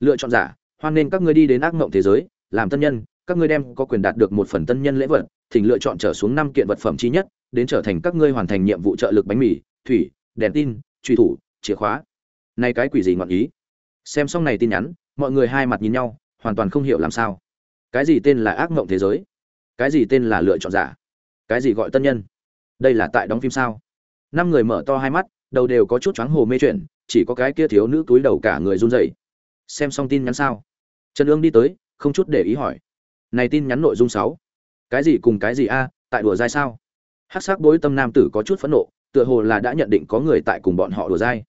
Lựa chọn giả, hoan nên các ngươi đi đến ác mộng thế giới, làm tân nhân, các ngươi đem có quyền đạt được một phần tân nhân lễ vật, thỉnh lựa chọn trở xuống năm kiện vật phẩm chi nhất, đến trở thành các ngươi hoàn thành nhiệm vụ trợ lực bánh mì, thủy, đèn tin truy thủ, chìa khóa nay cái quỷ gì ngọn ý? Xem xong này tin nhắn, mọi người hai mặt nhìn nhau, hoàn toàn không hiểu làm sao. Cái gì tên là ác mộng thế giới? Cái gì tên là lựa chọn giả? Cái gì gọi tân nhân? Đây là tại đóng phim sao? Năm người mở to hai mắt, đầu đều có chút choáng hồ mê chuyển, chỉ có cái kia thiếu nữ túi đầu cả người run rẩy. Xem xong tin nhắn sao? Trần ương đi tới, không chút để ý hỏi. Này tin nhắn nội dung sáu. Cái gì cùng cái gì a, tại đùa dai sao? Hắc sắc bối tâm nam tử có chút phẫn nộ, tựa hồ là đã nhận định có người tại cùng bọn họ đùa dai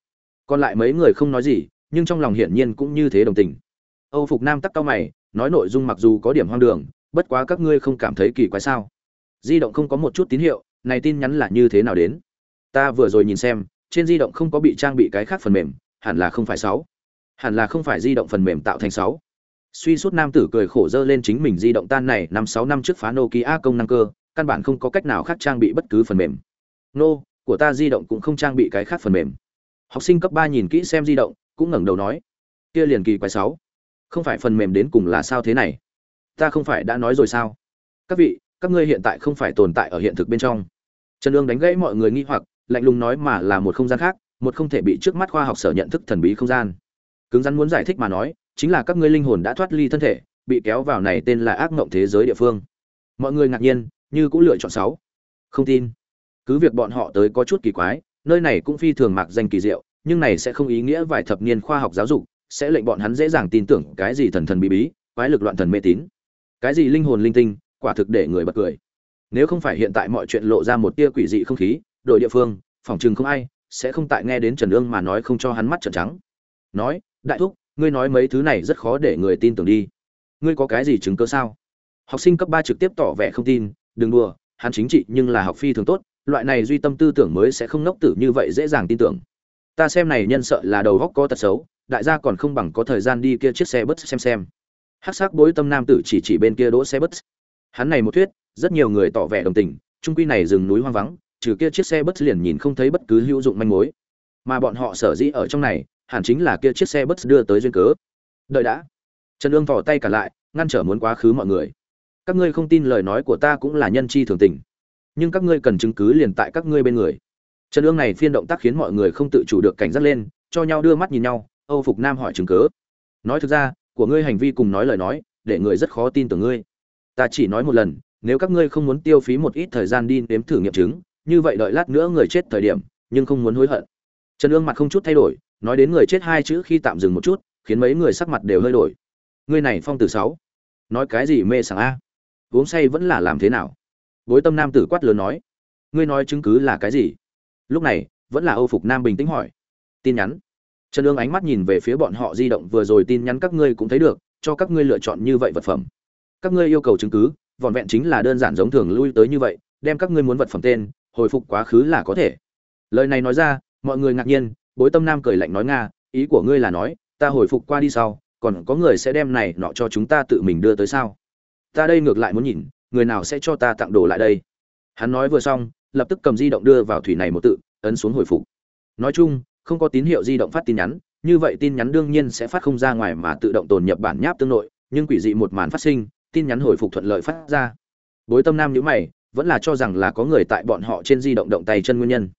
còn lại mấy người không nói gì, nhưng trong lòng hiển nhiên cũng như thế đồng tình. Âu phục nam tắc cao mày, nói nội dung mặc dù có điểm hoang đường, bất quá các ngươi không cảm thấy kỳ quái sao? Di động không có một chút tín hiệu, này tin nhắn là như thế nào đến? Ta vừa rồi nhìn xem, trên di động không có bị trang bị cái khác phần mềm, hẳn là không phải sáu. Hẳn là không phải di động phần mềm tạo thành sáu. Suy suốt nam tử cười khổ dơ lên chính mình di động tan này năm sáu năm trước phá nokia công năng cơ, căn bản không có cách nào khác trang bị bất cứ phần mềm. Nô, của ta di động cũng không trang bị cái khác phần mềm học sinh cấp ba nhìn kỹ xem di động, cũng ngẩng đầu nói, kia liền kỳ quái sáu. Không phải phần mềm đến cùng là sao thế này? Ta không phải đã nói rồi sao? Các vị, các ngươi hiện tại không phải tồn tại ở hiện thực bên trong. Trần ương đánh gãy mọi người nghi hoặc, lạnh lùng nói mà là một không gian khác, một không thể bị trước mắt khoa học sở nhận thức thần bí không gian. Cứng rắn muốn giải thích mà nói, chính là các ngươi linh hồn đã thoát ly thân thể, bị kéo vào này tên là ác mộng thế giới địa phương. Mọi người ngạc nhiên, như cũng lựa chọn sáu. Không tin. Cứ việc bọn họ tới có chút kỳ quái nơi này cũng phi thường mạc danh kỳ diệu, nhưng này sẽ không ý nghĩa vài thập niên khoa học giáo dục sẽ lệnh bọn hắn dễ dàng tin tưởng cái gì thần thần bí bí, quái lực loạn thần mê tín. Cái gì linh hồn linh tinh, quả thực để người bật cười. Nếu không phải hiện tại mọi chuyện lộ ra một tia quỷ dị không khí, đội địa phương, phòng chừng không ai, sẽ không tại nghe đến trần ương mà nói không cho hắn mắt trợn trắng. Nói, đại thúc, ngươi nói mấy thứ này rất khó để người tin tưởng đi. Ngươi có cái gì chứng cứ sao? Học sinh cấp ba trực tiếp tỏ vẻ không tin, đừng đùa, hắn chính trị nhưng là học phi thường tốt loại này duy tâm tư tưởng mới sẽ không ngốc tử như vậy dễ dàng tin tưởng. Ta xem này nhân sợ là đầu góc có tật xấu, đại gia còn không bằng có thời gian đi kia chiếc xe bus xem xem. Hắc sắc bối tâm nam tử chỉ chỉ bên kia đỗ xe bus. Hắn này một thuyết, rất nhiều người tỏ vẻ đồng tình trung quy này rừng núi hoang vắng, trừ kia chiếc xe bus liền nhìn không thấy bất cứ hữu dụng manh mối. Mà bọn họ sở dĩ ở trong này, hẳn chính là kia chiếc xe bus đưa tới duyên cớ. Đợi đã. Trần ương vỏ tay cả lại, ngăn trở muốn quá khứ mọi người. Các ngươi không tin lời nói của ta cũng là nhân chi thường tình nhưng các ngươi cần chứng cứ liền tại các ngươi bên người. Trần ương này phiên động tác khiến mọi người không tự chủ được cảnh giác lên, cho nhau đưa mắt nhìn nhau, âu phục nam hỏi chứng cớ nói thực ra, của ngươi hành vi cùng nói lời nói, để người rất khó tin tưởng ngươi. Ta chỉ nói một lần, nếu các ngươi không muốn tiêu phí một ít thời gian đi nếm thử nghiệm chứng, như vậy đợi lát nữa người chết thời điểm, nhưng không muốn hối hận. Trần ương mặt không chút thay đổi, nói đến người chết hai chữ khi tạm dừng một chút, khiến mấy người sắc mặt đều hơi đổi. Ngươi này phong tử sáu, nói cái gì mê sảng a? Uống say vẫn là làm thế nào? Bối tâm nam tử quát lớn nói, ngươi nói chứng cứ là cái gì? Lúc này, vẫn là âu phục nam bình tĩnh hỏi, tin nhắn. Trần ương ánh mắt nhìn về phía bọn họ di động, vừa rồi tin nhắn các ngươi cũng thấy được, cho các ngươi lựa chọn như vậy vật phẩm. Các ngươi yêu cầu chứng cứ, vỏn vẹn chính là đơn giản giống thường lui tới như vậy, đem các ngươi muốn vật phẩm tên, hồi phục quá khứ là có thể. Lời này nói ra, mọi người ngạc nhiên, bối tâm nam cười lạnh nói, nga, ý của ngươi là nói, ta hồi phục qua đi sau, còn có người sẽ đem này nọ cho chúng ta tự mình đưa tới sao? Ta đây ngược lại muốn nhìn người nào sẽ cho ta tặng đồ lại đây? Hắn nói vừa xong, lập tức cầm di động đưa vào thủy này một tự, ấn xuống hồi phục. Nói chung, không có tín hiệu di động phát tin nhắn, như vậy tin nhắn đương nhiên sẽ phát không ra ngoài mà tự động tồn nhập bản nháp tương nội, nhưng quỷ dị một màn phát sinh, tin nhắn hồi phục thuận lợi phát ra. Bối tâm nam nhữ mày, vẫn là cho rằng là có người tại bọn họ trên di động động tay chân nguyên nhân.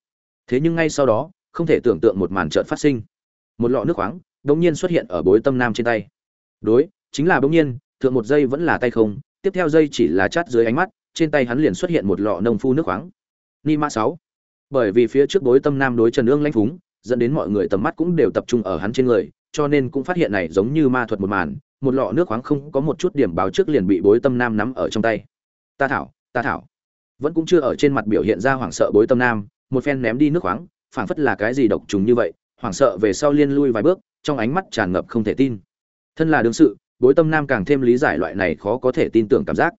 Thế nhưng ngay sau đó, không thể tưởng tượng một màn trợn phát sinh. Một lọ nước khoáng đống nhiên xuất hiện ở bối tâm nam trên tay. Đối, chính là bỗng nhiên, thượng một giây vẫn là tay không tiếp theo dây chỉ là chát dưới ánh mắt, trên tay hắn liền xuất hiện một lọ nông phu nước khoáng. Ni mã sáu. Bởi vì phía trước bối tâm nam đối trần ương lanh phúng, dẫn đến mọi người tầm mắt cũng đều tập trung ở hắn trên người, cho nên cũng phát hiện này giống như ma thuật một màn, một lọ nước khoáng không có một chút điểm báo trước liền bị bối tâm nam nắm ở trong tay. Ta thảo ta thảo. Vẫn cũng chưa ở trên mặt biểu hiện ra hoảng sợ bối tâm nam, một phen ném đi nước khoáng, phảng phất là cái gì độc trùng như vậy, hoảng sợ về sau liên lui vài bước, trong ánh mắt tràn ngập không thể tin. Thân là đương sự bối tâm nam càng thêm lý giải loại này khó có thể tin tưởng cảm giác.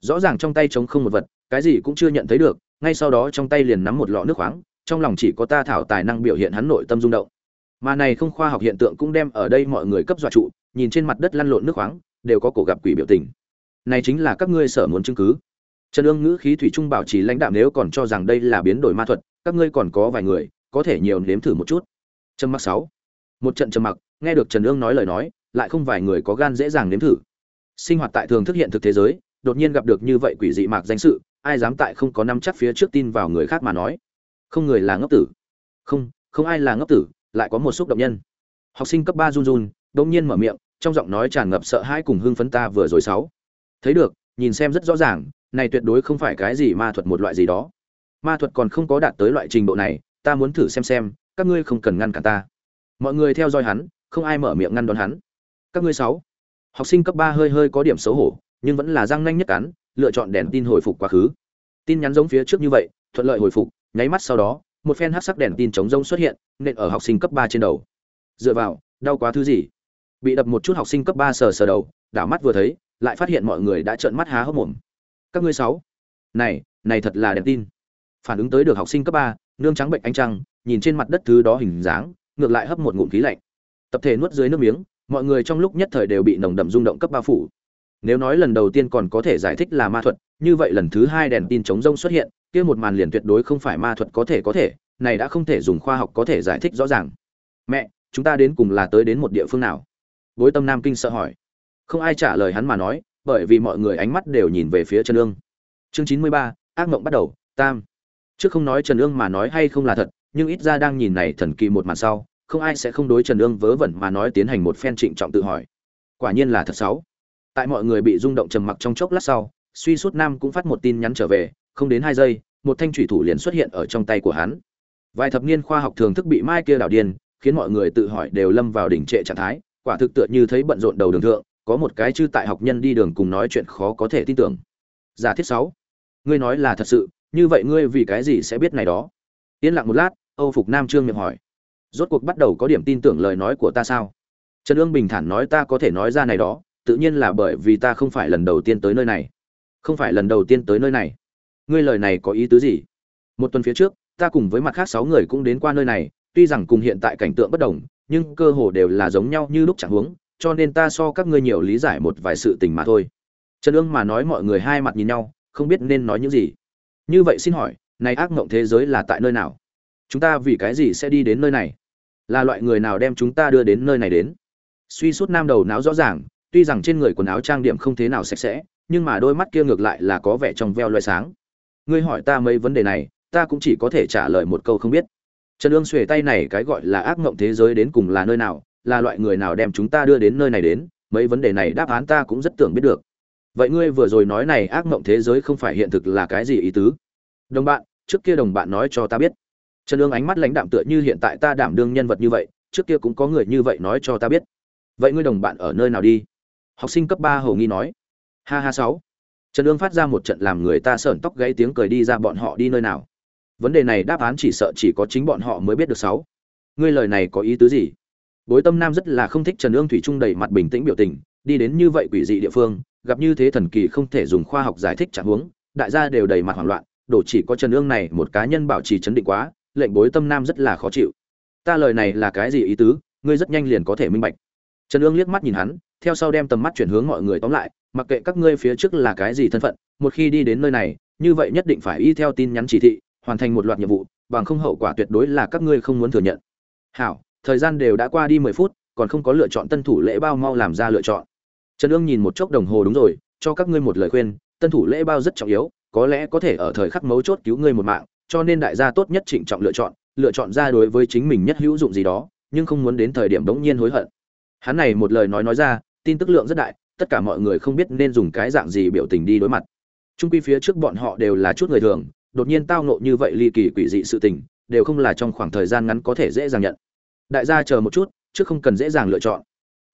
Rõ ràng trong tay trống không một vật, cái gì cũng chưa nhận thấy được, ngay sau đó trong tay liền nắm một lọ nước khoáng, trong lòng chỉ có ta thảo tài năng biểu hiện hắn nội tâm rung động. Mà này không khoa học hiện tượng cũng đem ở đây mọi người cấp dọa trụ, nhìn trên mặt đất lăn lộn nước khoáng, đều có cổ gặp quỷ biểu tình. Này chính là các ngươi sở muốn chứng cứ. Trần ương ngữ khí thủy trung bảo trì lãnh đạo nếu còn cho rằng đây là biến đổi ma thuật, các ngươi còn có vài người, có thể nhiều nếm thử một chút. Trầm mặc sáu. Một trận trầm mặc, nghe được trần ương nói lời nói lại không vài người có gan dễ dàng nếm thử. Sinh hoạt tại thường thức hiện thực thế giới, đột nhiên gặp được như vậy quỷ dị mạc danh sự, ai dám tại không có năm chắc phía trước tin vào người khác mà nói? Không người là ngốc tử. Không không ai là ngốc tử, lại có một xúc động nhân. Học sinh cấp ba run run đông nhiên mở miệng, trong giọng nói tràn ngập sợ hãi cùng hưng phấn ta vừa rồi sáu. Thấy được, nhìn xem rất rõ ràng, này tuyệt đối không phải cái gì ma thuật một loại gì đó. Ma thuật còn không có đạt tới loại trình độ này, ta muốn thử xem xem, các ngươi không cần ngăn cản ta. Mọi người theo dõi hắn, không ai mở miệng ngăn đón hắn các ngươi sáu, học sinh cấp ba hơi hơi có điểm xấu hổ, nhưng vẫn là răng nhanh nhất cắn, lựa chọn đèn tin hồi phục quá khứ. Tin nhắn giống phía trước như vậy, thuận lợi hồi phục, nháy mắt sau đó, một phen hắc sắc đèn tin chống rông xuất hiện, nện ở học sinh cấp ba trên đầu. Dựa vào, đau quá thứ gì? Bị đập một chút học sinh cấp ba sờ sờ đầu, đảo mắt vừa thấy, lại phát hiện mọi người đã trợn mắt há hốc mồm. Các ngươi sáu, này này thật là đèn tin. Phản ứng tới được học sinh cấp ba, nương trắng bệnh ánh trăng, nhìn trên mặt đất thứ đó hình dáng, ngược lại hấp một ngụm khí lạnh. Tập thể nuốt dưới nước miếng mọi người trong lúc nhất thời đều bị nồng đậm rung động cấp bao phủ. Nếu nói lần đầu tiên còn có thể giải thích là ma thuật, như vậy lần thứ hai đèn tin chống rông xuất hiện, kia một màn liền tuyệt đối không phải ma thuật có thể có thể, này đã không thể dùng khoa học có thể giải thích rõ ràng. Mẹ, chúng ta đến cùng là tới đến một địa phương nào? Bối tâm nam kinh sợ hỏi. Không ai trả lời hắn mà nói, bởi vì mọi người ánh mắt đều nhìn về phía trần ương. Chương chín mươi ba, ác mộng bắt đầu, tam. Trước không nói trần ương mà nói hay không là thật, nhưng ít ra đang nhìn này thần kỳ một màn sau không ai sẽ không đối trần ương vớ vẩn mà nói tiến hành một phen trịnh trọng tự hỏi. Quả nhiên là thật sáu tại mọi người bị rung động trầm mặc trong chốc lát sau, suy suốt nam cũng phát một tin nhắn trở về, không đến hai giây, một thanh thủy thủ liền xuất hiện ở trong tay của hắn. Vài thập niên khoa học thường thức bị mai kia đảo điên, khiến mọi người tự hỏi đều lâm vào đỉnh trệ trạng thái, quả thực tựa như thấy bận rộn đầu đường thượng, có một cái chư tại học nhân đi đường cùng nói chuyện khó có thể tin tưởng. Giả thiết sáu ngươi nói là thật sự, như vậy ngươi vì cái gì sẽ biết này đó? Yên lặng một lát, âu phục nam trương miệng hỏi rốt cuộc bắt đầu có điểm tin tưởng lời nói của ta sao? Trần ương bình thản nói ta có thể nói ra này đó, tự nhiên là bởi vì ta không phải lần đầu tiên tới nơi này. Không phải lần đầu tiên tới nơi này. Ngươi lời này có ý tứ gì? Một tuần phía trước, ta cùng với mặt khác sáu người cũng đến qua nơi này, tuy rằng cùng hiện tại cảnh tượng bất đồng, nhưng cơ hồ đều là giống nhau như lúc chẳng huống, cho nên ta so các ngươi nhiều lý giải một vài sự tình mà thôi. Trần ương mà nói mọi người hai mặt nhìn nhau, không biết nên nói những gì. Như vậy xin hỏi, này ác mộng thế giới là tại nơi nào? Chúng ta vì cái gì sẽ đi đến nơi này? Là loại người nào đem chúng ta đưa đến nơi này đến? Suy suốt nam đầu não rõ ràng, tuy rằng trên người quần áo trang điểm không thế nào sạch sẽ, nhưng mà đôi mắt kia ngược lại là có vẻ trong veo loay sáng. Ngươi hỏi ta mấy vấn đề này, ta cũng chỉ có thể trả lời một câu không biết. Trần ương xuề tay này cái gọi là ác mộng thế giới đến cùng là nơi nào, là loại người nào đem chúng ta đưa đến nơi này đến, mấy vấn đề này đáp án ta cũng rất tưởng biết được. Vậy ngươi vừa rồi nói này ác mộng thế giới không phải hiện thực là cái gì ý tứ? Đồng bạn, trước kia đồng bạn nói cho ta biết trần ương ánh mắt lãnh đạm tựa như hiện tại ta đảm đương nhân vật như vậy, trước kia cũng có người như vậy nói cho ta biết. Vậy ngươi đồng bạn ở nơi nào đi? Học sinh cấp ba hầu nghi nói. Ha ha sáu. Trần ương phát ra một trận làm người ta sởn tóc gãy tiếng cười đi ra bọn họ đi nơi nào. Vấn đề này đáp án chỉ sợ chỉ có chính bọn họ mới biết được sáu. Ngươi lời này có ý tứ gì? Bối tâm nam rất là không thích trần ương thủy trung đầy mặt bình tĩnh biểu tình, đi đến như vậy quỷ dị địa phương, gặp như thế thần kỳ không thể dùng khoa học giải thích trạng huống, đại gia đều đầy mặt hoảng loạn, đổ chỉ có trần ương này một cá nhân bảo trì chấn định quá lệnh bối tâm nam rất là khó chịu. Ta lời này là cái gì ý tứ? Ngươi rất nhanh liền có thể minh bạch. Trần ương liếc mắt nhìn hắn, theo sau đem tầm mắt chuyển hướng mọi người tóm lại, mặc kệ các ngươi phía trước là cái gì thân phận, một khi đi đến nơi này, như vậy nhất định phải y theo tin nhắn chỉ thị, hoàn thành một loạt nhiệm vụ, bằng không hậu quả tuyệt đối là các ngươi không muốn thừa nhận. Hảo, thời gian đều đã qua đi mười phút, còn không có lựa chọn tân thủ lễ bao mau làm ra lựa chọn. Trần ương nhìn một chốc đồng hồ đúng rồi, cho các ngươi một lời khuyên, tân thủ lễ bao rất trọng yếu có lẽ có thể ở thời khắc mấu chốt cứu ngươi một mạng, cho nên đại gia tốt nhất trịnh trọng lựa chọn lựa chọn ra đối với chính mình nhất hữu dụng gì đó, nhưng không muốn đến thời điểm đống nhiên hối hận. Hắn này một lời nói nói ra, tin tức lượng rất đại, tất cả mọi người không biết nên dùng cái dạng gì biểu tình đi đối mặt. Trung quy phía trước bọn họ đều là chút người thường, đột nhiên tao nộ như vậy ly kỳ quỷ dị sự tình, đều không là trong khoảng thời gian ngắn có thể dễ dàng nhận. Đại gia chờ một chút, chứ không cần dễ dàng lựa chọn.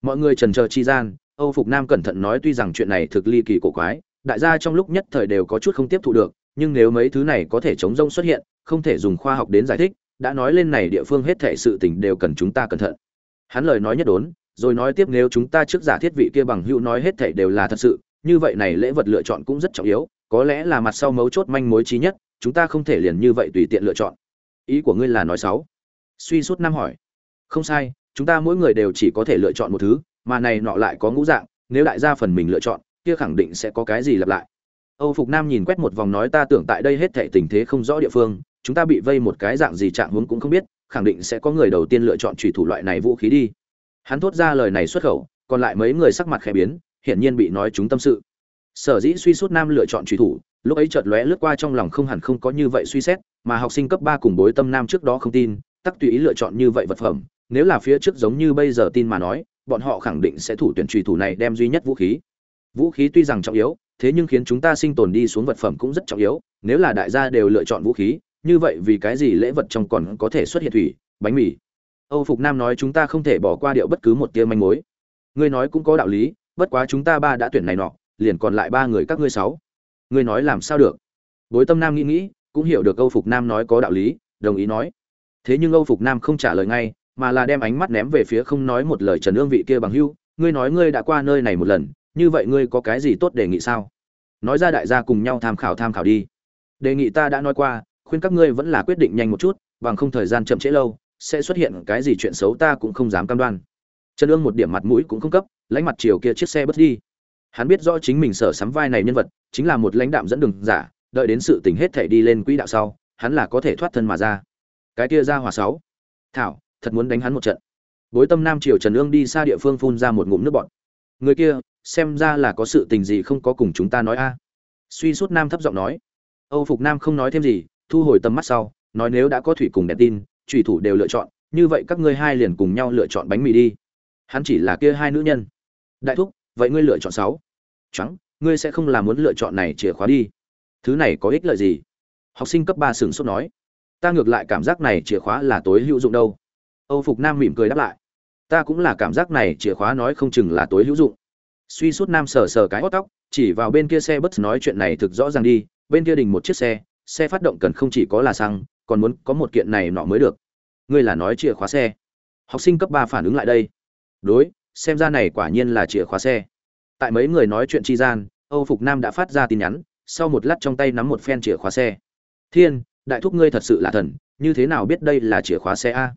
Mọi người trần chờ chi gian, âu phục nam cẩn thận nói tuy rằng chuyện này thực ly kỳ cổ quái đại gia trong lúc nhất thời đều có chút không tiếp thu được, nhưng nếu mấy thứ này có thể chống rông xuất hiện, không thể dùng khoa học đến giải thích, đã nói lên này địa phương hết thể sự tình đều cần chúng ta cẩn thận. Hắn lời nói nhất đốn, rồi nói tiếp nếu chúng ta trước giả thiết vị kia bằng hữu nói hết thể đều là thật sự, như vậy này lễ vật lựa chọn cũng rất trọng yếu, có lẽ là mặt sau mấu chốt manh mối trí nhất, chúng ta không thể liền như vậy tùy tiện lựa chọn. Ý của ngươi là nói sáu suy suốt năm hỏi. Không sai, chúng ta mỗi người đều chỉ có thể lựa chọn một thứ, mà này nọ lại có ngũ dạng, nếu đại gia phần mình lựa chọn kia khẳng định sẽ có cái gì lặp lại. Âu phục nam nhìn quét một vòng nói ta tưởng tại đây hết thảy tình thế không rõ địa phương, chúng ta bị vây một cái dạng gì trạng huống cũng không biết, khẳng định sẽ có người đầu tiên lựa chọn trùy thủ loại này vũ khí đi. Hắn thốt ra lời này xuất khẩu, còn lại mấy người sắc mặt khẽ biến, hiển nhiên bị nói chúng tâm sự. Sở dĩ suy suốt nam lựa chọn trùy thủ, lúc ấy chợt lóe lướt qua trong lòng không hẳn không có như vậy suy xét, mà học sinh cấp ba cùng bối tâm nam trước đó không tin, tắc tùy ý lựa chọn như vậy vật phẩm, nếu là phía trước giống như bây giờ tin mà nói, bọn họ khẳng định sẽ thủ tuyển trùy thủ này đem duy nhất vũ khí vũ khí tuy rằng trọng yếu, thế nhưng khiến chúng ta sinh tồn đi xuống vật phẩm cũng rất trọng yếu. Nếu là đại gia đều lựa chọn vũ khí, như vậy vì cái gì lễ vật trong còn có thể xuất hiện thủy, bánh mì? Âu phục nam nói chúng ta không thể bỏ qua điệu bất cứ một tia manh mối. Ngươi nói cũng có đạo lý, bất quá chúng ta ba đã tuyển này nọ, liền còn lại ba người các ngươi sáu. Ngươi nói làm sao được? Bối tâm nam nghĩ nghĩ, cũng hiểu được âu phục nam nói có đạo lý, đồng ý nói. Thế nhưng âu phục nam không trả lời ngay, mà là đem ánh mắt ném về phía không nói một lời trần ương vị kia bằng hưu. Ngươi nói ngươi đã qua nơi này một lần như vậy ngươi có cái gì tốt đề nghị sao? Nói ra đại gia cùng nhau tham khảo tham khảo đi. Đề nghị ta đã nói qua, khuyên các ngươi vẫn là quyết định nhanh một chút, bằng không thời gian chậm trễ lâu, sẽ xuất hiện cái gì chuyện xấu ta cũng không dám cam đoan. Trần ương một điểm mặt mũi cũng không cấp, lãnh mặt chiều kia chiếc xe bớt đi. Hắn biết rõ chính mình sở sắm vai này nhân vật, chính là một lãnh đạm dẫn đường giả, đợi đến sự tình hết thể đi lên quỹ đạo sau, hắn là có thể thoát thân mà ra. Cái kia ra hòa sáu. Thảo, thật muốn đánh hắn một trận. Bối tâm nam triều trần ương đi xa địa phương phun ra một ngụm nước bọt. Người kia xem ra là có sự tình gì không có cùng chúng ta nói a. Suy suốt nam thấp giọng nói. Âu phục nam không nói thêm gì, thu hồi tầm mắt sau, nói nếu đã có thủy cùng đèn tin, thủy thủ đều lựa chọn, như vậy các ngươi hai liền cùng nhau lựa chọn bánh mì đi. Hắn chỉ là kia hai nữ nhân. Đại thúc, vậy ngươi lựa chọn sáu. Trắng ngươi sẽ không làm muốn lựa chọn này chìa khóa đi. Thứ này có ích lợi gì? Học sinh cấp ba sửng sốt nói. Ta ngược lại cảm giác này chìa khóa là tối hữu dụng đâu. Âu phục nam mỉm cười đáp lại. Ta cũng là cảm giác này chìa khóa nói không chừng là tối hữu dụng suy suốt nam sờ sờ cái hót tóc, chỉ vào bên kia xe bất nói chuyện này thực rõ ràng đi, bên kia đình một chiếc xe xe phát động cần không chỉ có là xăng, còn muốn có một kiện này nọ mới được. Ngươi là nói chìa khóa xe. Học sinh cấp ba phản ứng lại đây. Đối, xem ra này quả nhiên là chìa khóa xe. Tại mấy người nói chuyện tri gian, âu phục nam đã phát ra tin nhắn, sau một lát trong tay nắm một phen chìa khóa xe. Thiên, đại thúc ngươi thật sự là thần, như thế nào biết đây là chìa khóa xe a?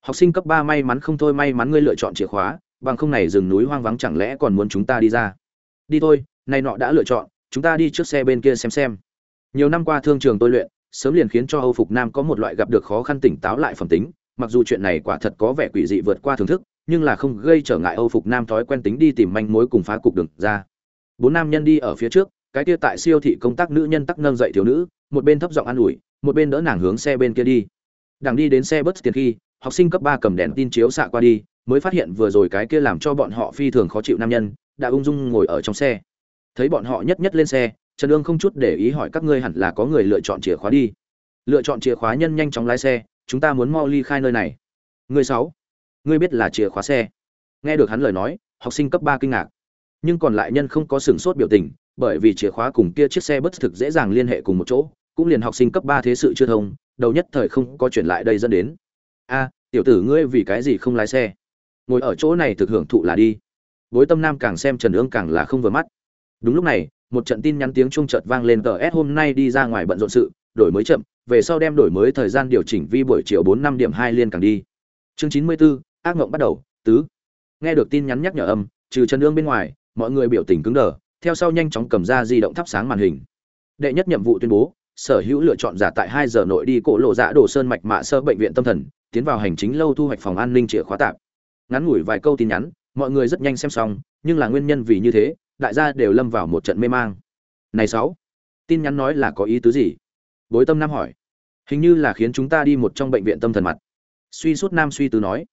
Học sinh cấp ba may mắn không thôi, may mắn ngươi lựa chọn chìa khóa bằng không này rừng núi hoang vắng chẳng lẽ còn muốn chúng ta đi ra? Đi thôi, nay nọ đã lựa chọn, chúng ta đi trước xe bên kia xem xem. Nhiều năm qua thương trường tôi luyện, sớm liền khiến cho âu phục nam có một loại gặp được khó khăn tỉnh táo lại phẩm tính. Mặc dù chuyện này quả thật có vẻ quỷ dị vượt qua thưởng thức, nhưng là không gây trở ngại âu phục nam thói quen tính đi tìm manh mối cùng phá cục đường ra. Bốn nam nhân đi ở phía trước, cái kia tại siêu thị công tác nữ nhân tắc nâng dậy thiếu nữ, một bên thấp giọng an ủi, một bên đỡ nàng hướng xe bên kia đi. Đằng đi đến xe bus tiền khi, học sinh cấp ba cầm đèn tin chiếu xạ qua đi mới phát hiện vừa rồi cái kia làm cho bọn họ phi thường khó chịu nam nhân, đã ung dung ngồi ở trong xe. Thấy bọn họ nhất nhất lên xe, trần ương không chút để ý hỏi các ngươi hẳn là có người lựa chọn chìa khóa đi. Lựa chọn chìa khóa nhân nhanh chóng lái xe, chúng ta muốn mau ly khai nơi này. Người sáu, ngươi biết là chìa khóa xe. Nghe được hắn lời nói, học sinh cấp ba kinh ngạc. Nhưng còn lại nhân không có sửng sốt biểu tình, bởi vì chìa khóa cùng kia chiếc xe bất thực dễ dàng liên hệ cùng một chỗ, cũng liền học sinh cấp ba thế sự chưa thông, đầu nhất thời không có chuyển lại đây dẫn đến. A, tiểu tử ngươi vì cái gì không lái xe? Ngồi ở chỗ này thực hưởng thụ là đi. Bối tâm nam càng xem trần ương càng là không vừa mắt. Đúng lúc này một trận tin nhắn tiếng chuông chợt vang lên tờ s hôm nay đi ra ngoài bận rộn sự đổi mới chậm về sau đem đổi mới thời gian điều chỉnh vi buổi chiều bốn năm điểm hai liên càng đi. Chương chín mươi 94, ác mộng bắt đầu tứ. Nghe được tin nhắn nhắc nhở âm trừ trần ương bên ngoài mọi người biểu tình cứng đờ theo sau nhanh chóng cầm ra di động thắp sáng màn hình. Đệ nhất nhiệm vụ tuyên bố sở hữu lựa chọn giả tại hai giờ nội đi cổ lộ dạ đổ sơn mạch mạ sơ bệnh viện tâm thần tiến vào hành chính lâu thu hoạch phòng an ninh chìa khóa tạp ngắn ngủi vài câu tin nhắn, mọi người rất nhanh xem xong, nhưng là nguyên nhân vì như thế, đại gia đều lâm vào một trận mê mang. Này sáu, tin nhắn nói là có ý tứ gì? Bối tâm nam hỏi. Hình như là khiến chúng ta đi một trong bệnh viện tâm thần mặt. Suy suốt nam suy tư nói.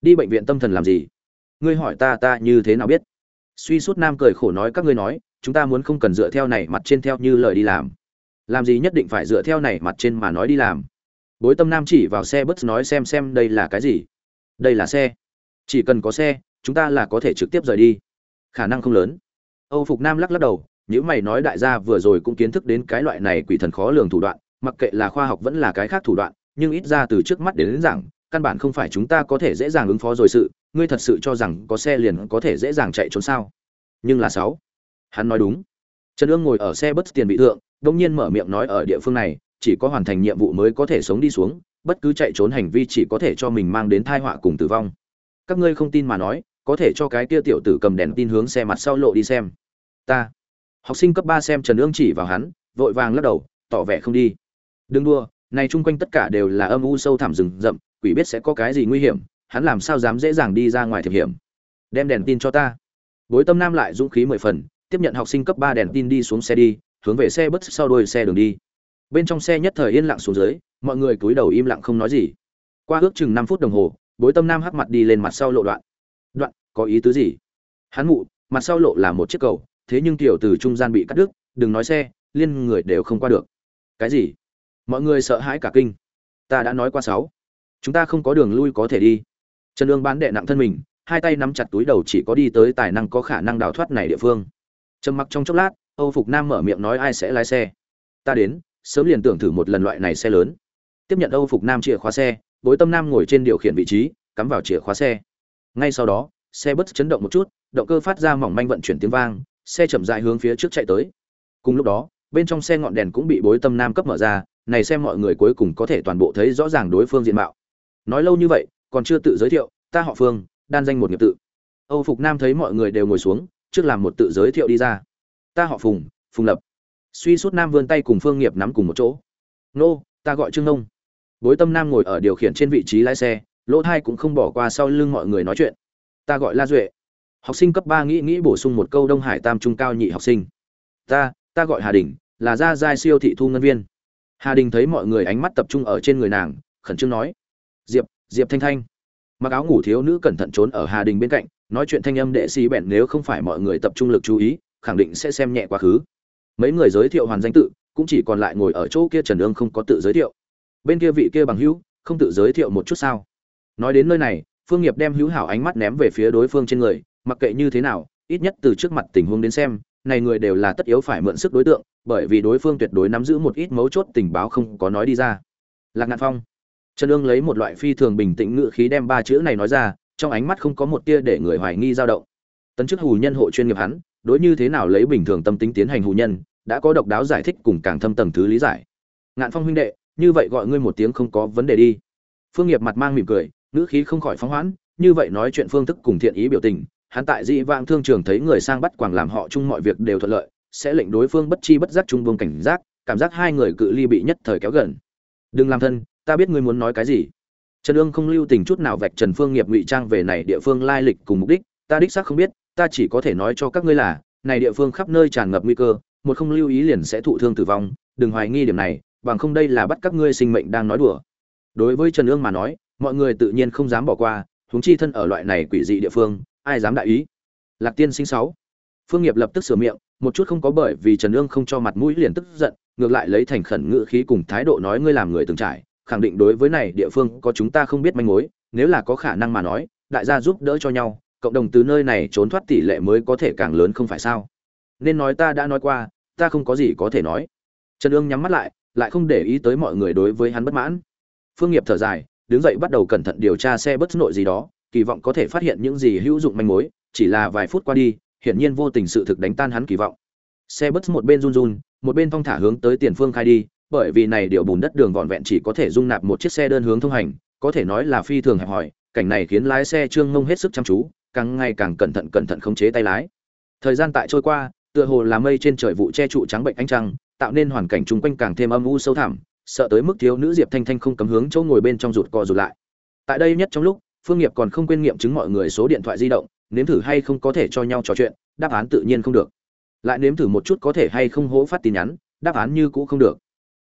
Đi bệnh viện tâm thần làm gì? Ngươi hỏi ta ta như thế nào biết? Suy suốt nam cười khổ nói, các ngươi nói, chúng ta muốn không cần dựa theo này mặt trên theo như lời đi làm. Làm gì nhất định phải dựa theo này mặt trên mà nói đi làm. Bối tâm nam chỉ vào xe bus nói xem xem đây là cái gì? Đây là xe chỉ cần có xe chúng ta là có thể trực tiếp rời đi. Khả năng không lớn. Âu phục nam lắc lắc đầu những mày nói đại gia vừa rồi cũng kiến thức đến cái loại này quỷ thần khó lường thủ đoạn mặc kệ là khoa học vẫn là cái khác thủ đoạn nhưng ít ra từ trước mắt đến, đến rằng căn bản không phải chúng ta có thể dễ dàng ứng phó rồi sự ngươi thật sự cho rằng có xe liền có thể dễ dàng chạy trốn sao? Nhưng là sáu. Hắn nói đúng. Trần ương ngồi ở xe bất tiền bị thượng đông nhiên mở miệng nói ở địa phương này chỉ có hoàn thành nhiệm vụ mới có thể sống đi xuống bất cứ chạy trốn hành vi chỉ có thể cho mình mang đến tai họa cùng tử vong các ngươi không tin mà nói, có thể cho cái kia tiểu tử cầm đèn tin hướng xe mặt sau lộ đi xem. Ta. Học sinh cấp ba xem trần ương chỉ vào hắn, vội vàng lắc đầu, tỏ vẻ không đi. Đừng đua này chung quanh tất cả đều là âm u sâu thẳm rừng rậm, quỷ biết sẽ có cái gì nguy hiểm, hắn làm sao dám dễ dàng đi ra ngoài thiệp hiểm. Đem đèn tin cho ta. Bối tâm nam lại dũng khí mười phần, tiếp nhận học sinh cấp ba đèn tin đi xuống xe đi, hướng về xe bus sau đuôi xe đường đi. Bên trong xe nhất thời yên lặng xuống dưới, mọi người cúi đầu im lặng không nói gì. Qua ước chừng năm phút đồng hồ bối tâm nam hắc mặt đi lên mặt sau lộ đoạn. Đoạn, có ý tứ gì? Hắn mụ, mặt sau lộ là một chiếc cầu, thế nhưng tiểu từ trung gian bị cắt đứt, đừng nói xe, liên người đều không qua được. Cái gì? Mọi người sợ hãi cả kinh. Ta đã nói qua sáu. Chúng ta không có đường lui có thể đi. Trần lương bán đệ nặng thân mình, hai tay nắm chặt túi đầu chỉ có đi tới tài năng có khả năng đào thoát này địa phương. Trầm mặc trong chốc lát, âu phục nam mở miệng nói ai sẽ lái xe? Ta đến, sớm liền tưởng thử một lần loại này xe lớn. Tiếp nhận âu phục nam chìa khóa xe bối tâm nam ngồi trên điều khiển vị trí, cắm vào chìa khóa xe. Ngay sau đó, xe bất chấn động một chút, động cơ phát ra mỏng manh vận chuyển tiếng vang, xe chậm dại hướng phía trước chạy tới. Cùng lúc đó, bên trong xe ngọn đèn cũng bị bối tâm nam cấp mở ra, này xem mọi người cuối cùng có thể toàn bộ thấy rõ ràng đối phương diện mạo. Nói lâu như vậy, còn chưa tự giới thiệu, ta họ phương, đan danh một nghiệp tự. Âu phục nam thấy mọi người đều ngồi xuống, trước làm một tự giới thiệu đi ra. Ta họ phùng phùng lập. Suy suốt nam vươn tay cùng phương nghiệp nắm cùng một chỗ. Nô, ta gọi trương nông bối tâm nam ngồi ở điều khiển trên vị trí lái xe, lỗ thai cũng không bỏ qua sau lưng mọi người nói chuyện. Ta gọi la duệ. Học sinh cấp ba nghĩ nghĩ bổ sung một câu đông hải tam trung cao nhị học sinh. Ta ta gọi hà đình, là gia giai siêu thị thu ngân viên. Hà đình thấy mọi người ánh mắt tập trung ở trên người nàng, khẩn trương nói. Diệp diệp thanh thanh. Mặc áo ngủ thiếu nữ cẩn thận trốn ở hà đình bên cạnh, nói chuyện thanh âm đệ xì bẹn nếu không phải mọi người tập trung lực chú ý, khẳng định sẽ xem nhẹ quá khứ. Mấy người giới thiệu hoàn danh tự, cũng chỉ còn lại ngồi ở chỗ kia trần ương không có tự giới thiệu bên kia vị kia bằng hữu, không tự giới thiệu một chút sao? Nói đến nơi này, phương nghiệp đem hữu hảo ánh mắt ném về phía đối phương trên người, mặc kệ như thế nào, ít nhất từ trước mặt tình huống đến xem, này người đều là tất yếu phải mượn sức đối tượng, bởi vì đối phương tuyệt đối nắm giữ một ít mấu chốt tình báo không có nói đi ra. Lạc ngạn phong. Trần ương lấy một loại phi thường bình tĩnh ngự khí đem ba chữ này nói ra, trong ánh mắt không có một tia để người hoài nghi dao động. Tấn chức hù nhân hộ chuyên nghiệp hắn, đối như thế nào lấy bình thường tâm tính tiến hành hù nhân, đã có độc đáo giải thích cùng càng thâm tầng thứ lý giải. Ngạn phong huynh đệ như vậy gọi ngươi một tiếng không có vấn đề đi. Phương nghiệp mặt mang mỉm cười, ngữ khí không khỏi phóng hoãn, như vậy nói chuyện phương thức cùng thiện ý biểu tình, hắn tại dị vãng thương trường thấy người sang bắt quảng làm họ chung mọi việc đều thuận lợi, sẽ lệnh đối phương bất chi bất giác trung buông cảnh giác, cảm giác hai người cự ly bị nhất thời kéo gần. Đừng làm thân, ta biết ngươi muốn nói cái gì. Trần ương không lưu tình chút nào vạch trần phương nghiệp ngụy trang về này địa phương lai lịch cùng mục đích, ta đích xác không biết, ta chỉ có thể nói cho các ngươi là, này địa phương khắp nơi tràn ngập nguy cơ, một không lưu ý liền sẽ thụ thương tử vong, đừng hoài nghi điểm này bằng không đây là bắt các ngươi sinh mệnh đang nói đùa. Đối với trần ương mà nói, mọi người tự nhiên không dám bỏ qua, huống chi thân ở loại này quỷ dị địa phương, ai dám đại ý? Lạc tiên sinh sáu. Phương nghiệp lập tức sửa miệng, một chút không có bởi vì trần ương không cho mặt mũi liền tức giận, ngược lại lấy thành khẩn ngữ khí cùng thái độ nói ngươi làm người từng trải, khẳng định đối với này địa phương có chúng ta không biết manh mối, nếu là có khả năng mà nói, đại gia giúp đỡ cho nhau, cộng đồng từ nơi này trốn thoát tỷ lệ mới có thể càng lớn không phải sao? Nên nói ta đã nói qua, ta không có gì có thể nói. Trần ương nhắm mắt lại lại không để ý tới mọi người đối với hắn bất mãn. Phương nghiệp thở dài, đứng dậy bắt đầu cẩn thận điều tra xe bất nội gì đó, kỳ vọng có thể phát hiện những gì hữu dụng manh mối, chỉ là vài phút qua đi, hiển nhiên vô tình sự thực đánh tan hắn kỳ vọng. Xe bất một bên run run, một bên thong thả hướng tới tiền phương khai đi, bởi vì này điều bùn đất đường vòn vẹn chỉ có thể dung nạp một chiếc xe đơn hướng thông hành, có thể nói là phi thường hẹp hòi, cảnh này khiến lái xe trương mông hết sức chăm chú, càng ngày càng cẩn thận cẩn thận khống chế tay lái. Thời gian tại trôi qua, tựa hồ là mây trên trời vụ che trụ trắng bệnh ánh trăng tạo nên hoàn cảnh chung quanh càng thêm âm u sâu thẳm, sợ tới mức thiếu nữ diệp thanh thanh không cấm hướng chỗ ngồi bên trong rụt co rụt lại. Tại đây nhất trong lúc, phương nghiệp còn không quên nghiệm chứng mọi người số điện thoại di động, nếm thử hay không có thể cho nhau trò chuyện, đáp án tự nhiên không được. Lại nếm thử một chút có thể hay không hỗ phát tin nhắn, đáp án như cũ không được.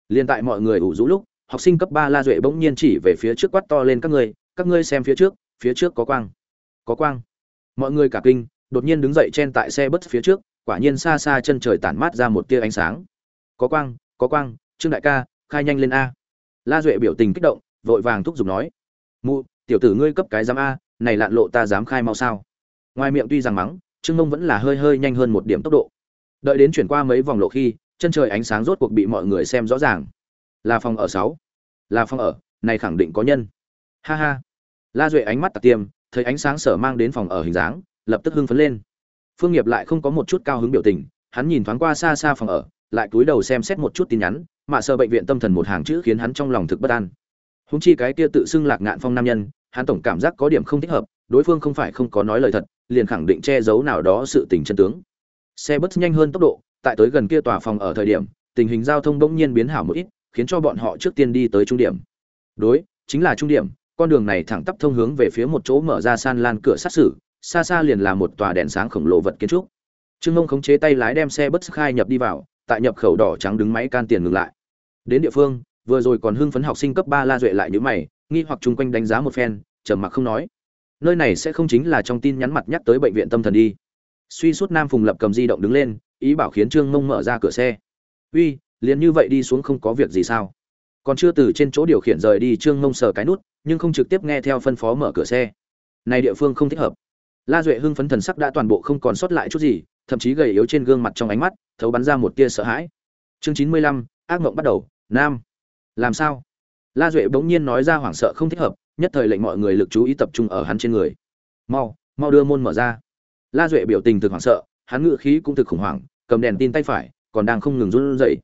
Liên tại mọi người ủ rũ lúc, học sinh cấp ba la duệ bỗng nhiên chỉ về phía trước quát to lên, các ngươi các ngươi xem phía trước phía trước có quang có quang. Mọi người cả kinh, đột nhiên đứng dậy chen tại xe bất phía trước, quả nhiên xa xa chân trời tản mát ra một tia ánh sáng có quang có quang, trương đại ca, khai nhanh lên a. La duệ biểu tình kích động, vội vàng thúc giục nói, mụ, tiểu tử ngươi cấp cái dám a, này lạn lộ ta dám khai mau sao? Ngoài miệng tuy rằng mắng, trương mông vẫn là hơi hơi nhanh hơn một điểm tốc độ. Đợi đến chuyển qua mấy vòng lộ khi, chân trời ánh sáng rốt cuộc bị mọi người xem rõ ràng. Là phòng ở sáu. Là phòng ở, này khẳng định có nhân. Ha ha. La duệ ánh mắt tạc tiêm, thấy ánh sáng sở mang đến phòng ở hình dáng, lập tức hưng phấn lên. Phương nghiệp lại không có một chút cao hứng biểu tình, hắn nhìn thoáng qua xa xa phòng ở lại cúi đầu xem xét một chút tin nhắn, mà sợ bệnh viện tâm thần một hàng chữ khiến hắn trong lòng thực bất an. Húng chi cái kia tự xưng lạc ngạn phong nam nhân, hắn tổng cảm giác có điểm không thích hợp, đối phương không phải không có nói lời thật, liền khẳng định che giấu nào đó sự tình chân tướng. Xe bus nhanh hơn tốc độ, tại tới gần kia tòa phòng ở thời điểm, tình hình giao thông bỗng nhiên biến hảo một ít, khiến cho bọn họ trước tiên đi tới trung điểm. Đối, chính là trung điểm, con đường này thẳng tắp thông hướng về phía một chỗ mở ra san lan cửa sát sử xa xa liền là một tòa đèn sáng khổng lồ vật kiến trúc. Trương mông khống chế tay lái đem xe bus khai nhập đi vào tại nhập khẩu đỏ trắng đứng máy can tiền ngừng lại. Đến địa phương, vừa rồi còn hưng phấn học sinh cấp ba la duệ lại nhíu mày, nghi hoặc chung quanh đánh giá một phen, trầm mặc không nói. Nơi này sẽ không chính là trong tin nhắn mặt nhắc tới bệnh viện tâm thần đi. Suy suốt nam phùng lập cầm di động đứng lên, ý bảo khiến trương mông mở ra cửa xe. Uy, liền như vậy đi xuống không có việc gì sao? Còn chưa từ trên chỗ điều khiển rời đi, trương mông sờ cái nút, nhưng không trực tiếp nghe theo phân phó mở cửa xe. Này địa phương không thích hợp. La duệ hưng phấn thần sắc đã toàn bộ không còn sót lại chút gì thậm chí gầy yếu trên gương mặt trong ánh mắt, thấu bắn ra một tia sợ hãi. Chương chín mươi lăm, ác mộng bắt đầu, nam. Làm sao? La duệ bỗng nhiên nói ra hoảng sợ không thích hợp, nhất thời lệnh mọi người lực chú ý tập trung ở hắn trên người. Mau mau đưa môn mở ra. La duệ biểu tình thực hoảng sợ, hắn ngự khí cũng thực khủng hoảng, cầm đèn tin tay phải, còn đang không ngừng run rẩy.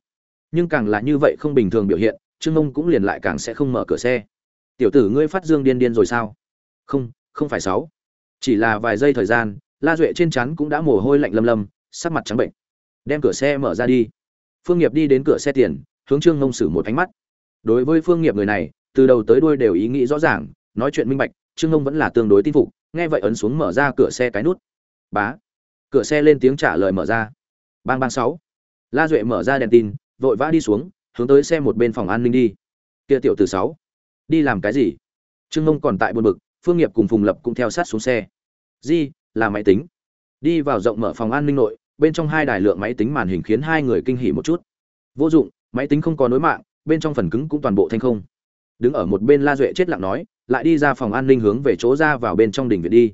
Nhưng càng là như vậy không bình thường biểu hiện, trương mông cũng liền lại càng sẽ không mở cửa xe. Tiểu tử ngươi phát dương điên điên rồi sao? Không không phải sáu. Chỉ là vài giây thời gian la duệ trên chắn cũng đã mồ hôi lạnh lâm lâm, sắc mặt trắng bệnh. Đem cửa xe mở ra đi. Phương nghiệp đi đến cửa xe tiền, hướng trương ngông sử một ánh mắt. Đối với phương nghiệp người này, từ đầu tới đuôi đều ý nghĩ rõ ràng, nói chuyện minh bạch, trương ngông vẫn là tương đối tin phục, nghe vậy ấn xuống mở ra cửa xe cái nút. Bá. Cửa xe lên tiếng trả lời mở ra. Bang bang sáu. La duệ mở ra đèn tin, vội vã đi xuống, hướng tới xe một bên phòng an ninh đi. Kia tiểu từ sáu. Đi làm cái gì? Trương ngông còn tại buồn bực, phương nghiệp cùng phùng lập cũng theo sát xuống xe. Di là máy tính. Đi vào rộng mở phòng an ninh nội, bên trong hai đài lượng máy tính màn hình khiến hai người kinh hỉ một chút. Vô dụng, máy tính không có nối mạng, bên trong phần cứng cũng toàn bộ thanh không. Đứng ở một bên la duệ chết lặng nói, lại đi ra phòng an ninh hướng về chỗ ra vào bên trong đình viện đi.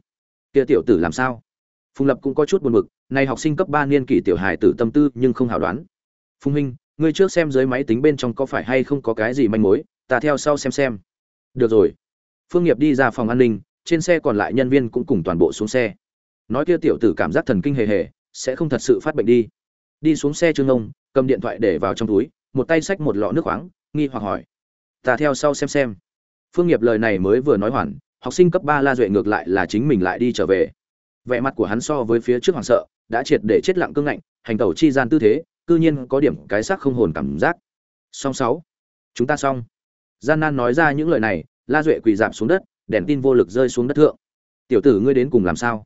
Kia tiểu tử làm sao? Phùng lập cũng có chút buồn bực, này học sinh cấp ba niên kỷ tiểu hài tử tâm tư nhưng không hảo đoán. Phùng huynh ngươi trước xem dưới máy tính bên trong có phải hay không có cái gì manh mối, ta theo sau xem xem. Được rồi. Phương nghiệp đi ra phòng an ninh, trên xe còn lại nhân viên cũng cùng toàn bộ xuống xe nói kia tiểu tử cảm giác thần kinh hề hề, sẽ không thật sự phát bệnh đi. Đi xuống xe trương ông, cầm điện thoại để vào trong túi, một tay xách một lọ nước khoáng, nghi hoặc hỏi. Ta theo sau xem xem. Phương nghiệp lời này mới vừa nói hoàn, học sinh cấp ba la duệ ngược lại là chính mình lại đi trở về. Vẻ mặt của hắn so với phía trước hoàng sợ, đã triệt để chết lặng cương ngạnh, hành tẩu chi gian tư thế, cư nhiên có điểm cái xác không hồn cảm giác. Song sáu, chúng ta xong. Gian nan nói ra những lời này, la duệ quỳ giảm xuống đất, đèn tin vô lực rơi xuống đất thượng. Tiểu tử ngươi đến cùng làm sao?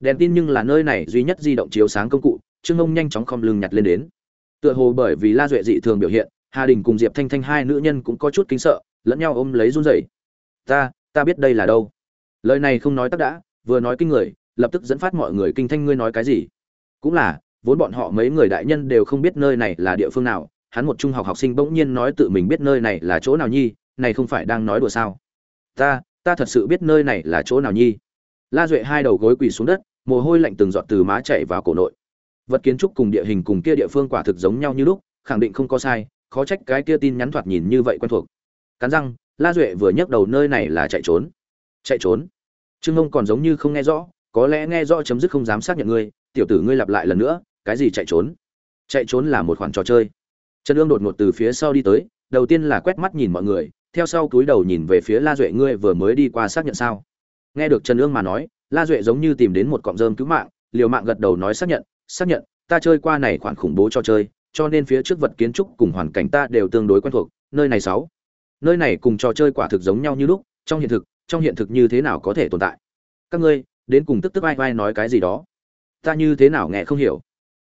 Đèn tin nhưng là nơi này duy nhất di động chiếu sáng công cụ, trương ông nhanh chóng khom lưng nhặt lên đến. Tựa hồ bởi vì la duệ dị thường biểu hiện, hà đình cùng diệp thanh thanh hai nữ nhân cũng có chút kính sợ, lẫn nhau ôm lấy run rẩy. Ta ta biết đây là đâu. Lời này không nói tắc đã, vừa nói kinh người, lập tức dẫn phát mọi người kinh thanh, ngươi nói cái gì? Cũng là, vốn bọn họ mấy người đại nhân đều không biết nơi này là địa phương nào, hắn một trung học học sinh bỗng nhiên nói tự mình biết nơi này là chỗ nào nhi, này không phải đang nói đùa sao? Ta ta thật sự biết nơi này là chỗ nào nhi? La duệ hai đầu gối quỳ xuống đất mồ hôi lạnh từng giọt từ má chảy vào cổ nội. Vật kiến trúc cùng địa hình cùng kia địa phương quả thực giống nhau như lúc, khẳng định không có sai, khó trách cái kia tin nhắn thoạt nhìn như vậy quen thuộc. Cắn răng, la duệ vừa nhấc đầu nơi này là chạy trốn. Chạy trốn? Trương ông còn giống như không nghe rõ, có lẽ nghe rõ chấm dứt không dám xác nhận ngươi, tiểu tử ngươi lặp lại lần nữa, cái gì chạy trốn? Chạy trốn là một khoản trò chơi. Trần ương đột ngột từ phía sau đi tới, đầu tiên là quét mắt nhìn mọi người, theo sau túi đầu nhìn về phía la duệ, ngươi vừa mới đi qua xác nhận sao? Nghe được trần ương mà nói la duệ giống như tìm đến một cọng rơm cứu mạng, liều mạng gật đầu nói xác nhận xác nhận, ta chơi qua này khoản khủng bố cho chơi, cho nên phía trước vật kiến trúc cùng hoàn cảnh ta đều tương đối quen thuộc, nơi này sáu. Nơi này cùng trò chơi quả thực giống nhau như lúc, trong hiện thực, trong hiện thực như thế nào có thể tồn tại? Các ngươi, đến cùng tức tức ai vai nói cái gì đó? Ta như thế nào nghe không hiểu?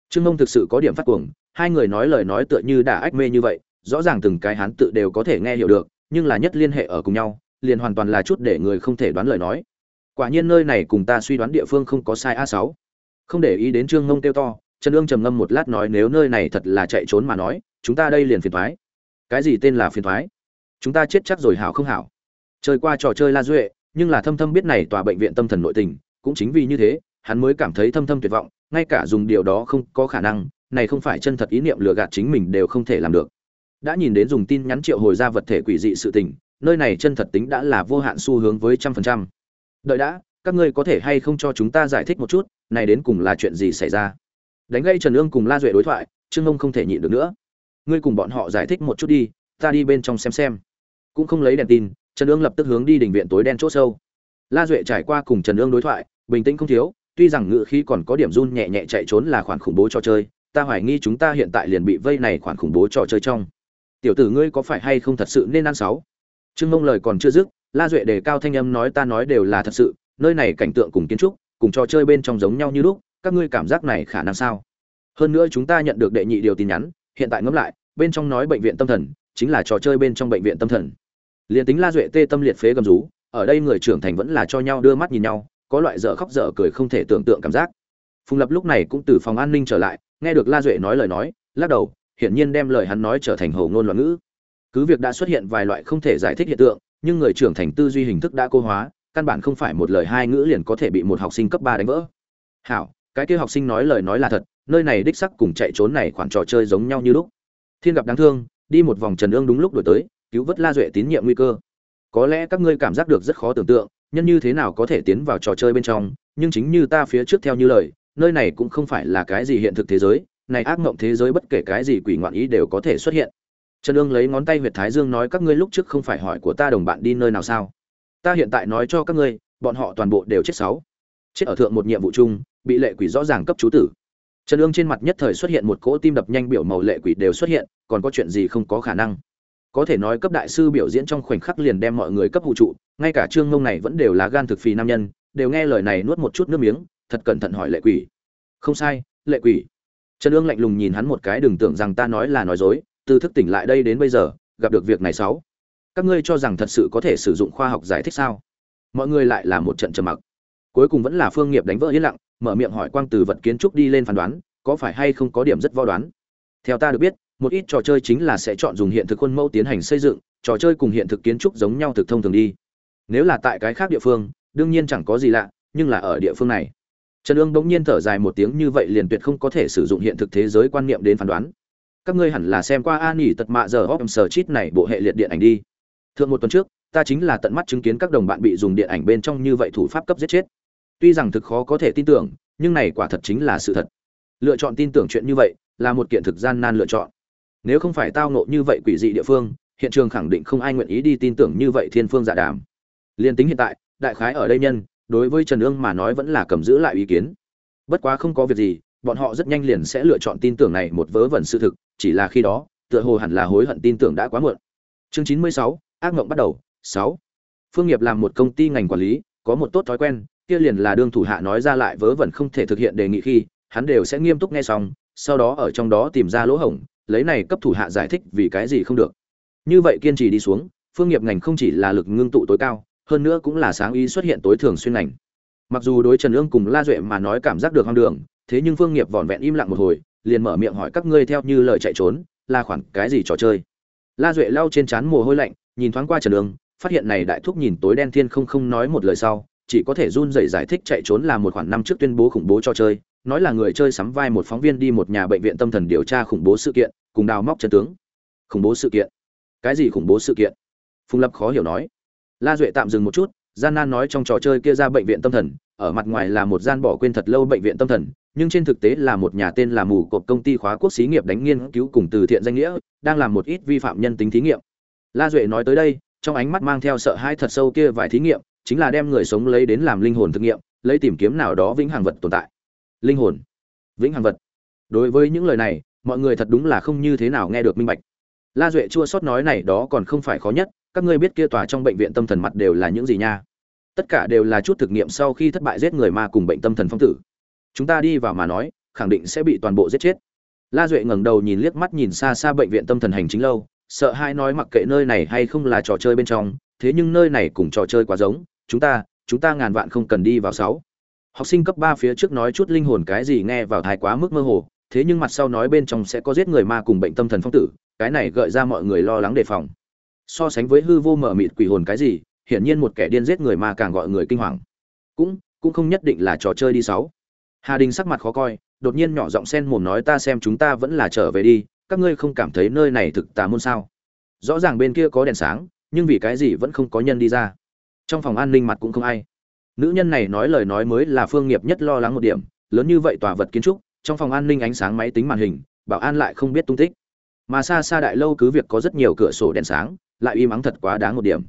Trương mông thực sự có điểm phát cuồng, hai người nói lời nói tựa như đã ách mê như vậy, rõ ràng từng cái hán tự đều có thể nghe hiểu được, nhưng là nhất liên hệ ở cùng nhau, liền hoàn toàn là chút để người không thể đoán lời nói quả nhiên nơi này cùng ta suy đoán địa phương không có sai a sáu. Không để ý đến trương ngông kêu to, trần ương trầm ngâm một lát nói nếu nơi này thật là chạy trốn mà nói, chúng ta đây liền phiền thoái cái gì tên là phiền thoái chúng ta chết chắc rồi hảo không hảo? Chơi qua trò chơi la duệ, nhưng là thâm thâm biết này tòa bệnh viện tâm thần nội tình, cũng chính vì như thế, hắn mới cảm thấy thâm thâm tuyệt vọng, ngay cả dùng điều đó không có khả năng, này không phải chân thật ý niệm lừa gạt chính mình đều không thể làm được. Đã nhìn đến dùng tin nhắn triệu hồi ra vật thể quỷ dị sự tình, nơi này chân thật tính đã là vô hạn xu hướng với trăm phần trăm đợi đã, các ngươi có thể hay không cho chúng ta giải thích một chút, này đến cùng là chuyện gì xảy ra? Đánh gây trần ương cùng la duệ đối thoại, trương ông không thể nhịn được nữa. Ngươi cùng bọn họ giải thích một chút đi, ta đi bên trong xem xem. Cũng không lấy đèn tin, trần ương lập tức hướng đi đỉnh viện tối đen c h ỗ sâu. La duệ trải qua cùng trần ương đối thoại, bình tĩnh không thiếu, tuy rằng ngự khí còn có điểm run nhẹ nhẹ chạy trốn là khoản khủng bố trò chơi, ta hoài nghi chúng ta hiện tại liền bị vây này khoản khủng bố trò chơi trong. Tiểu tử ngươi có phải hay không thật sự nên ăn sáu? Trương mông lời còn chưa dứt la duệ đề cao thanh âm nói ta nói đều là thật sự, nơi này cảnh tượng cùng kiến trúc, cùng trò chơi bên trong giống nhau như lúc, các ngươi cảm giác này khả năng sao? Hơn nữa chúng ta nhận được đệ nhị điều tin nhắn, hiện tại ngẫm lại, bên trong nói bệnh viện tâm thần, chính là trò chơi bên trong bệnh viện tâm thần. Liền tính la duệ tê tâm liệt phế gầm rú, ở đây người trưởng thành vẫn là cho nhau đưa mắt nhìn nhau, có loại dở khóc dở cười không thể tưởng tượng cảm giác. Phùng lập lúc này cũng từ phòng an ninh trở lại, nghe được la duệ nói lời nói, lắc đầu, hiển nhiên đem lời hắn nói trở thành hầu ngôn loạn ngữ. Cứ việc đã xuất hiện vài loại không thể giải thích hiện tượng nhưng người trưởng thành tư duy hình thức đã cô hóa, căn bản không phải một lời hai ngữ liền có thể bị một học sinh cấp ba đánh vỡ. Hảo, cái kia học sinh nói lời nói là thật, nơi này đích sắc cùng chạy trốn này khoản trò chơi giống nhau như lúc. Thiên gặp đáng thương, đi một vòng trần ương đúng lúc đổi tới, cứu vớt la duệ tín nhiệm nguy cơ. Có lẽ các ngươi cảm giác được rất khó tưởng tượng, nhân như thế nào có thể tiến vào trò chơi bên trong, nhưng chính như ta phía trước theo như lời, nơi này cũng không phải là cái gì hiện thực thế giới, này ác mộng thế giới bất kể cái gì quỷ ngoạn ý đều có thể xuất hiện trần Dương lấy ngón tay huyệt thái dương nói các ngươi lúc trước không phải hỏi của ta đồng bạn đi nơi nào sao? Ta hiện tại nói cho các ngươi, bọn họ toàn bộ đều chết sáu. Chết ở thượng một nhiệm vụ chung, bị lệ quỷ rõ ràng cấp chú tử. Trần Dương trên mặt nhất thời xuất hiện một cỗ tim đập nhanh biểu màu lệ quỷ đều xuất hiện, còn có chuyện gì không có khả năng. Có thể nói cấp đại sư biểu diễn trong khoảnh khắc liền đem mọi người cấp vũ trụ, ngay cả trương ngông này vẫn đều là gan thực phì nam nhân, đều nghe lời này nuốt một chút nước miếng, thật cẩn thận hỏi lệ quỷ. Không sai, lệ quỷ. Trần Dương lạnh lùng nhìn hắn một cái đừng tưởng rằng ta nói là nói dối từ thức tỉnh lại đây đến bây giờ, gặp được việc này sáu. Các ngươi cho rằng thật sự có thể sử dụng khoa học giải thích sao? Mọi người lại là một trận trầm mặc. Cuối cùng vẫn là phương nghiệp đánh vỡ yên lặng, mở miệng hỏi quang từ vật kiến trúc đi lên phán đoán, có phải hay không có điểm rất vo đoán? Theo ta được biết, một ít trò chơi chính là sẽ chọn dùng hiện thực khuôn mẫu tiến hành xây dựng, trò chơi cùng hiện thực kiến trúc giống nhau thực thông thường đi. Nếu là tại cái khác địa phương, đương nhiên chẳng có gì lạ, nhưng là ở địa phương này. Trần ương bỗng nhiên thở dài một tiếng như vậy liền tuyệt không có thể sử dụng hiện thực thế giới quan niệm đến phán đoán các ngươi hẳn là xem qua an nghỉ tật mạ giờ hóc sờ chít này bộ hệ liệt điện ảnh đi. Thượng một tuần trước, ta chính là tận mắt chứng kiến các đồng bạn bị dùng điện ảnh bên trong như vậy thủ pháp cấp giết chết. Tuy rằng thực khó có thể tin tưởng, nhưng này quả thật chính là sự thật. Lựa chọn tin tưởng chuyện như vậy là một kiện thực gian nan lựa chọn. Nếu không phải tao nộ như vậy quỷ dị địa phương, hiện trường khẳng định không ai nguyện ý đi tin tưởng như vậy thiên phương giả đàm. Liên tính hiện tại, đại khái ở đây nhân, đối với trần ương mà nói vẫn là cầm giữ lại ý kiến. Bất quá không có việc gì, bọn họ rất nhanh liền sẽ lựa chọn tin tưởng này một vớ vẩn sự thực chỉ là khi đó, tựa hồ hẳn là hối hận tin tưởng đã quá muộn. Chương chín mươi sáu, ác mộng bắt đầu, sáu. Phương nghiệp làm một công ty ngành quản lý, có một tốt thói quen, kia liền là đương thủ hạ nói ra lại vớ vẩn không thể thực hiện đề nghị khi, hắn đều sẽ nghiêm túc nghe xong, sau đó ở trong đó tìm ra lỗ hổng, lấy này cấp thủ hạ giải thích vì cái gì không được. Như vậy kiên trì đi xuống, phương nghiệp ngành không chỉ là lực ngưng tụ tối cao, hơn nữa cũng là sáng ý xuất hiện tối thường xuyên ngành. Mặc dù đối trần ương cùng la duệ mà nói cảm giác được hoang đường, thế nhưng phương nghiệp vỏn vẹn im lặng một hồi liền mở miệng hỏi các ngươi theo như lời chạy trốn là khoản cái gì trò chơi? La duệ lau trên trán mồ hôi lạnh nhìn thoáng qua trần đường, phát hiện này đại thúc nhìn tối đen thiên không không nói một lời sau chỉ có thể run rẩy giải thích chạy trốn là một khoản năm trước tuyên bố khủng bố cho chơi nói là người chơi sắm vai một phóng viên đi một nhà bệnh viện tâm thần điều tra khủng bố sự kiện cùng đào móc chân tướng. Khủng bố sự kiện? Cái gì khủng bố sự kiện? Phùng lập khó hiểu nói. La duệ tạm dừng một chút gian nan nói trong trò chơi kia ra bệnh viện tâm thần ở mặt ngoài là một gian bỏ quên thật lâu bệnh viện tâm thần nhưng trên thực tế là một nhà tên là mù cộp công ty khóa quốc xí nghiệp đánh nghiên cứu cùng từ thiện danh nghĩa, đang làm một ít vi phạm nhân tính thí nghiệm. La duệ nói tới đây, trong ánh mắt mang theo sợ hãi thật sâu kia vài thí nghiệm, chính là đem người sống lấy đến làm linh hồn thực nghiệm, lấy tìm kiếm nào đó vĩnh hằng vật tồn tại. Linh hồn. Vĩnh hằng vật. Đối với những lời này, mọi người thật đúng là không như thế nào nghe được minh bạch. La duệ chua sót nói này đó còn không phải khó nhất, các ngươi biết kia tòa trong bệnh viện tâm thần mặt đều là những gì nha? Tất cả đều là chút thực nghiệm sau khi thất bại giết người ma cùng bệnh tâm thần phong tử chúng ta đi vào mà nói, khẳng định sẽ bị toàn bộ giết chết. La duệ ngẩng đầu nhìn liếc mắt nhìn xa xa bệnh viện tâm thần hành chính lâu, sợ hai nói mặc kệ nơi này hay không là trò chơi bên trong, thế nhưng nơi này cùng trò chơi quá giống, chúng ta chúng ta ngàn vạn không cần đi vào sáu. Học sinh cấp ba phía trước nói chút linh hồn cái gì nghe vào thái quá mức mơ hồ, thế nhưng mặt sau nói bên trong sẽ có giết người ma cùng bệnh tâm thần phong tử, cái này gợi ra mọi người lo lắng đề phòng. So sánh với hư vô mở mịt quỷ hồn cái gì, hiển nhiên một kẻ điên giết người ma càng gọi người kinh hoàng. Cũng cũng không nhất định là trò chơi đi sáu hà đình sắc mặt khó coi, đột nhiên nhỏ giọng sen mồm nói, ta xem chúng ta vẫn là trở về đi, các ngươi không cảm thấy nơi này thực tà môn sao? Rõ ràng bên kia có đèn sáng, nhưng vì cái gì vẫn không có nhân đi ra. Trong phòng an ninh mặt cũng không ai. Nữ nhân này nói lời nói mới là phương nghiệp nhất lo lắng một điểm, lớn như vậy tòa vật kiến trúc, trong phòng an ninh ánh sáng máy tính màn hình, bảo an lại không biết tung tích. Mà xa xa đại lâu cứ việc có rất nhiều cửa sổ đèn sáng, lại im ắng thật quá đáng một điểm.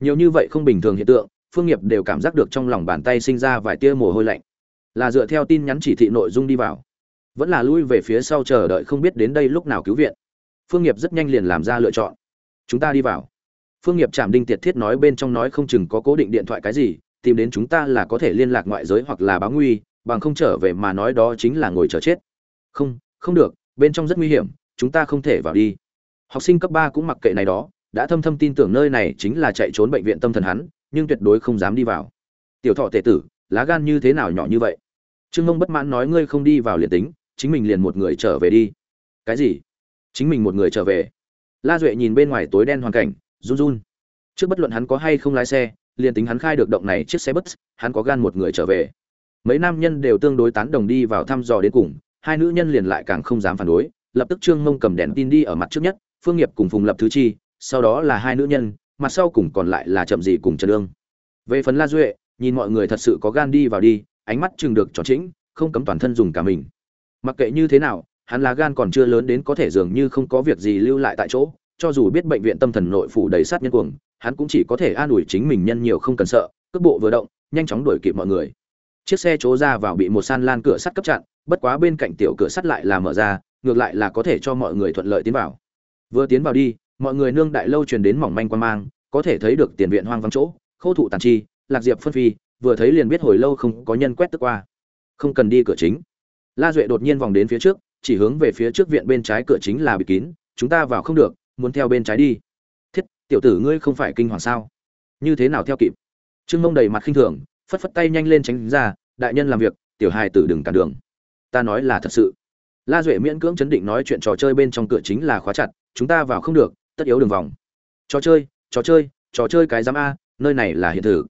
Nhiều như vậy không bình thường hiện tượng, phương nghiệp đều cảm giác được trong lòng bàn tay sinh ra vài tia mồ hôi lạnh là dựa theo tin nhắn chỉ thị nội dung đi vào. Vẫn là lui về phía sau chờ đợi không biết đến đây lúc nào cứu viện. Phương nghiệp rất nhanh liền làm ra lựa chọn. Chúng ta đi vào. Phương nghiệp chạm đinh tiệt thiết nói bên trong nói không chừng có cố định điện thoại cái gì, tìm đến chúng ta là có thể liên lạc ngoại giới hoặc là báo nguy, bằng không trở về mà nói đó chính là ngồi chờ chết. Không không được, bên trong rất nguy hiểm, chúng ta không thể vào đi. Học sinh cấp ba cũng mặc kệ này đó, đã thâm thâm tin tưởng nơi này chính là chạy trốn bệnh viện tâm thần hắn, nhưng tuyệt đối không dám đi vào. Tiểu thọ tệ tử, lá gan như thế nào nhỏ như vậy? Trương mông bất mãn nói, ngươi không đi vào liền tính, chính mình liền một người trở về đi. Cái gì? Chính mình một người trở về? La duệ nhìn bên ngoài tối đen hoàn cảnh, run run. Trước bất luận hắn có hay không lái xe, liền tính hắn khai được động này chiếc xe bus, hắn có gan một người trở về. Mấy nam nhân đều tương đối tán đồng đi vào thăm dò đến cùng, hai nữ nhân liền lại càng không dám phản đối, lập tức trương mông cầm đèn tin đi ở mặt trước nhất, phương nghiệp cùng phùng lập thứ chi, sau đó là hai nữ nhân, mặt sau cùng còn lại là chậm gì cùng trần lương. Về phần la duệ, nhìn mọi người thật sự có gan đi vào đi ánh mắt chừng được tròn chỉnh không cấm toàn thân dùng cả mình. Mặc kệ như thế nào, hắn là gan còn chưa lớn đến có thể dường như không có việc gì lưu lại tại chỗ, cho dù biết bệnh viện tâm thần nội phủ đầy sát nhân cuồng, hắn cũng chỉ có thể an ủi chính mình nhân nhiều không cần sợ, cước bộ vừa động, nhanh chóng đuổi kịp mọi người. Chiếc xe chỗ ra vào bị một san lan cửa sắt cấp chặn, bất quá bên cạnh tiểu cửa sắt lại là mở ra, ngược lại là có thể cho mọi người thuận lợi tiến vào. Vừa tiến vào đi, mọi người nương đại lâu truyền đến mỏng manh quan mang, có thể thấy được tiền viện hoang vắng chỗ, khô thụ tàn chi, lạc diệp phân phi vừa thấy liền biết hồi lâu không có nhân quét tức qua. Không cần đi cửa chính. La duệ đột nhiên vòng đến phía trước, chỉ hướng về phía trước viện bên trái cửa chính là bị kín, chúng ta vào không được, muốn theo bên trái đi. Thiết, tiểu tử ngươi không phải kinh hoàng sao? Như thế nào theo kịp? Trương mông đầy mặt khinh thường, phất phất tay nhanh lên tránh ra, đại nhân làm việc, tiểu hài tử đừng cản đường. Ta nói là thật sự. La duệ miễn cưỡng chấn định nói chuyện trò chơi bên trong cửa chính là khóa chặt, chúng ta vào không được, tất yếu đường vòng. Trò chơi trò chơi trò chơi cái giám a, nơi này là hiện thực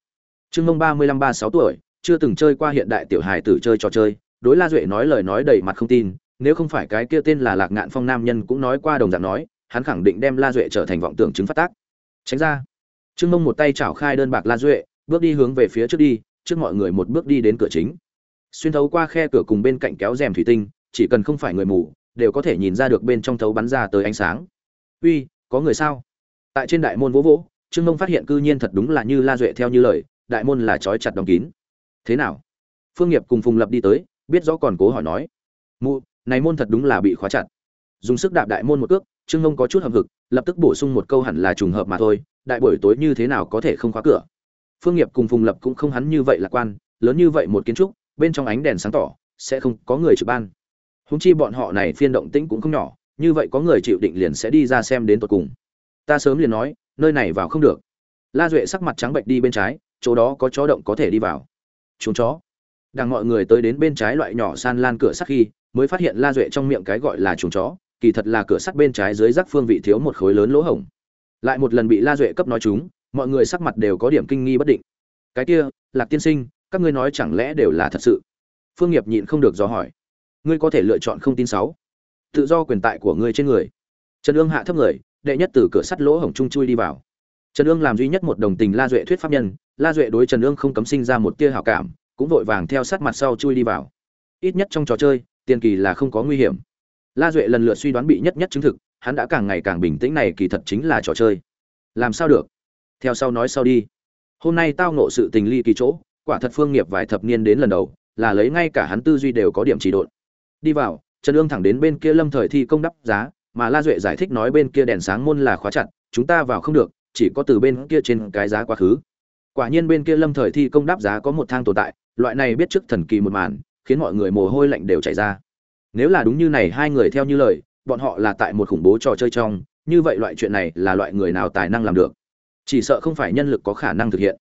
trương mông ba mươi lăm, ba sáu tuổi, chưa từng chơi qua hiện đại tiểu hài tử chơi trò chơi. Đối la duệ nói lời nói đầy mặt không tin, nếu không phải cái kia tên là lạc ngạn phong nam nhân cũng nói qua đồng dạng nói, hắn khẳng định đem la duệ trở thành vọng tưởng chứng phát tác. Tránh ra. Trương mông một tay chảo khai đơn bạc la duệ, bước đi hướng về phía trước đi, trước mọi người một bước đi đến cửa chính. Xuyên thấu qua khe cửa cùng bên cạnh kéo rèm thủy tinh, chỉ cần không phải người mù, đều có thể nhìn ra được bên trong thấu bắn ra tới ánh sáng. Uy, có người sao? Tại trên đại môn vỗ vỗ, trương mông phát hiện cư nhiên thật đúng là như la duệ theo như lời đại môn là trói chặt đóng kín. Thế nào? Phương nghiệp cùng phùng lập đi tới, biết rõ còn cố hỏi nói. Mụ, này môn thật đúng là bị khóa chặt. Dùng sức đạp đại môn một cước, trương mông có chút hậm hực, lập tức bổ sung một câu hẳn là trùng hợp mà thôi, đại buổi tối như thế nào có thể không khóa cửa? Phương nghiệp cùng phùng lập cũng không hắn như vậy lạc quan, lớn như vậy một kiến trúc, bên trong ánh đèn sáng tỏ, sẽ không có người trực ban. Húng chi bọn họ này phiên động tĩnh cũng không nhỏ, như vậy có người chịu định liền sẽ đi ra xem đến tột cùng. Ta sớm liền nói, nơi này vào không được. La duệ sắc mặt trắng bệnh đi bên trái chỗ đó có chó động có thể đi vào. Chúng chó. Đang mọi người tới đến bên trái loại nhỏ san lan cửa sắt khi, mới phát hiện la duệ trong miệng cái gọi là chuồng chó, kỳ thật là cửa sắt bên trái dưới rắc phương vị thiếu một khối lớn lỗ hổng. Lại một lần bị la duệ cấp nói chúng, mọi người sắc mặt đều có điểm kinh nghi bất định. Cái kia, lạc tiên sinh, các ngươi nói chẳng lẽ đều là thật sự? Phương nghiệp nhịn không được do hỏi. Ngươi có thể lựa chọn không tin sáu. Tự do quyền tại của ngươi trên người. Trần ương hạ thấp người, đệ nhất từ cửa sắt lỗ hổng trung chui đi vào. Trần ương làm duy nhất một đồng tình la duệ thuyết pháp nhân la duệ đối trần ương không cấm sinh ra một tia hảo cảm, cũng vội vàng theo sát mặt sau chui đi vào. Ít nhất trong trò chơi, tiền kỳ là không có nguy hiểm. La duệ lần lượt suy đoán bị nhất nhất chứng thực, hắn đã càng ngày càng bình tĩnh này kỳ thật chính là trò chơi. Làm sao được? Theo sau nói sau đi. Hôm nay tao nộ sự tình ly kỳ chỗ, quả thật phương nghiệp vài thập niên đến lần đầu, là lấy ngay cả hắn tư duy đều có điểm chỉ độn. Đi vào, trần ương thẳng đến bên kia lâm thời thi công đắp giá, mà la duệ giải thích nói bên kia đèn sáng môn là khóa chặt, chúng ta vào không được, chỉ có từ bên kia trên cái giá quá khứ quả nhiên bên kia lâm thời thi công đáp giá có một thang tồn tại, loại này biết trước thần kỳ một màn, khiến mọi người mồ hôi lạnh đều chảy ra. Nếu là đúng như này hai người theo như lời, bọn họ là tại một khủng bố trò chơi trong, như vậy loại chuyện này là loại người nào tài năng làm được? Chỉ sợ không phải nhân lực có khả năng thực hiện.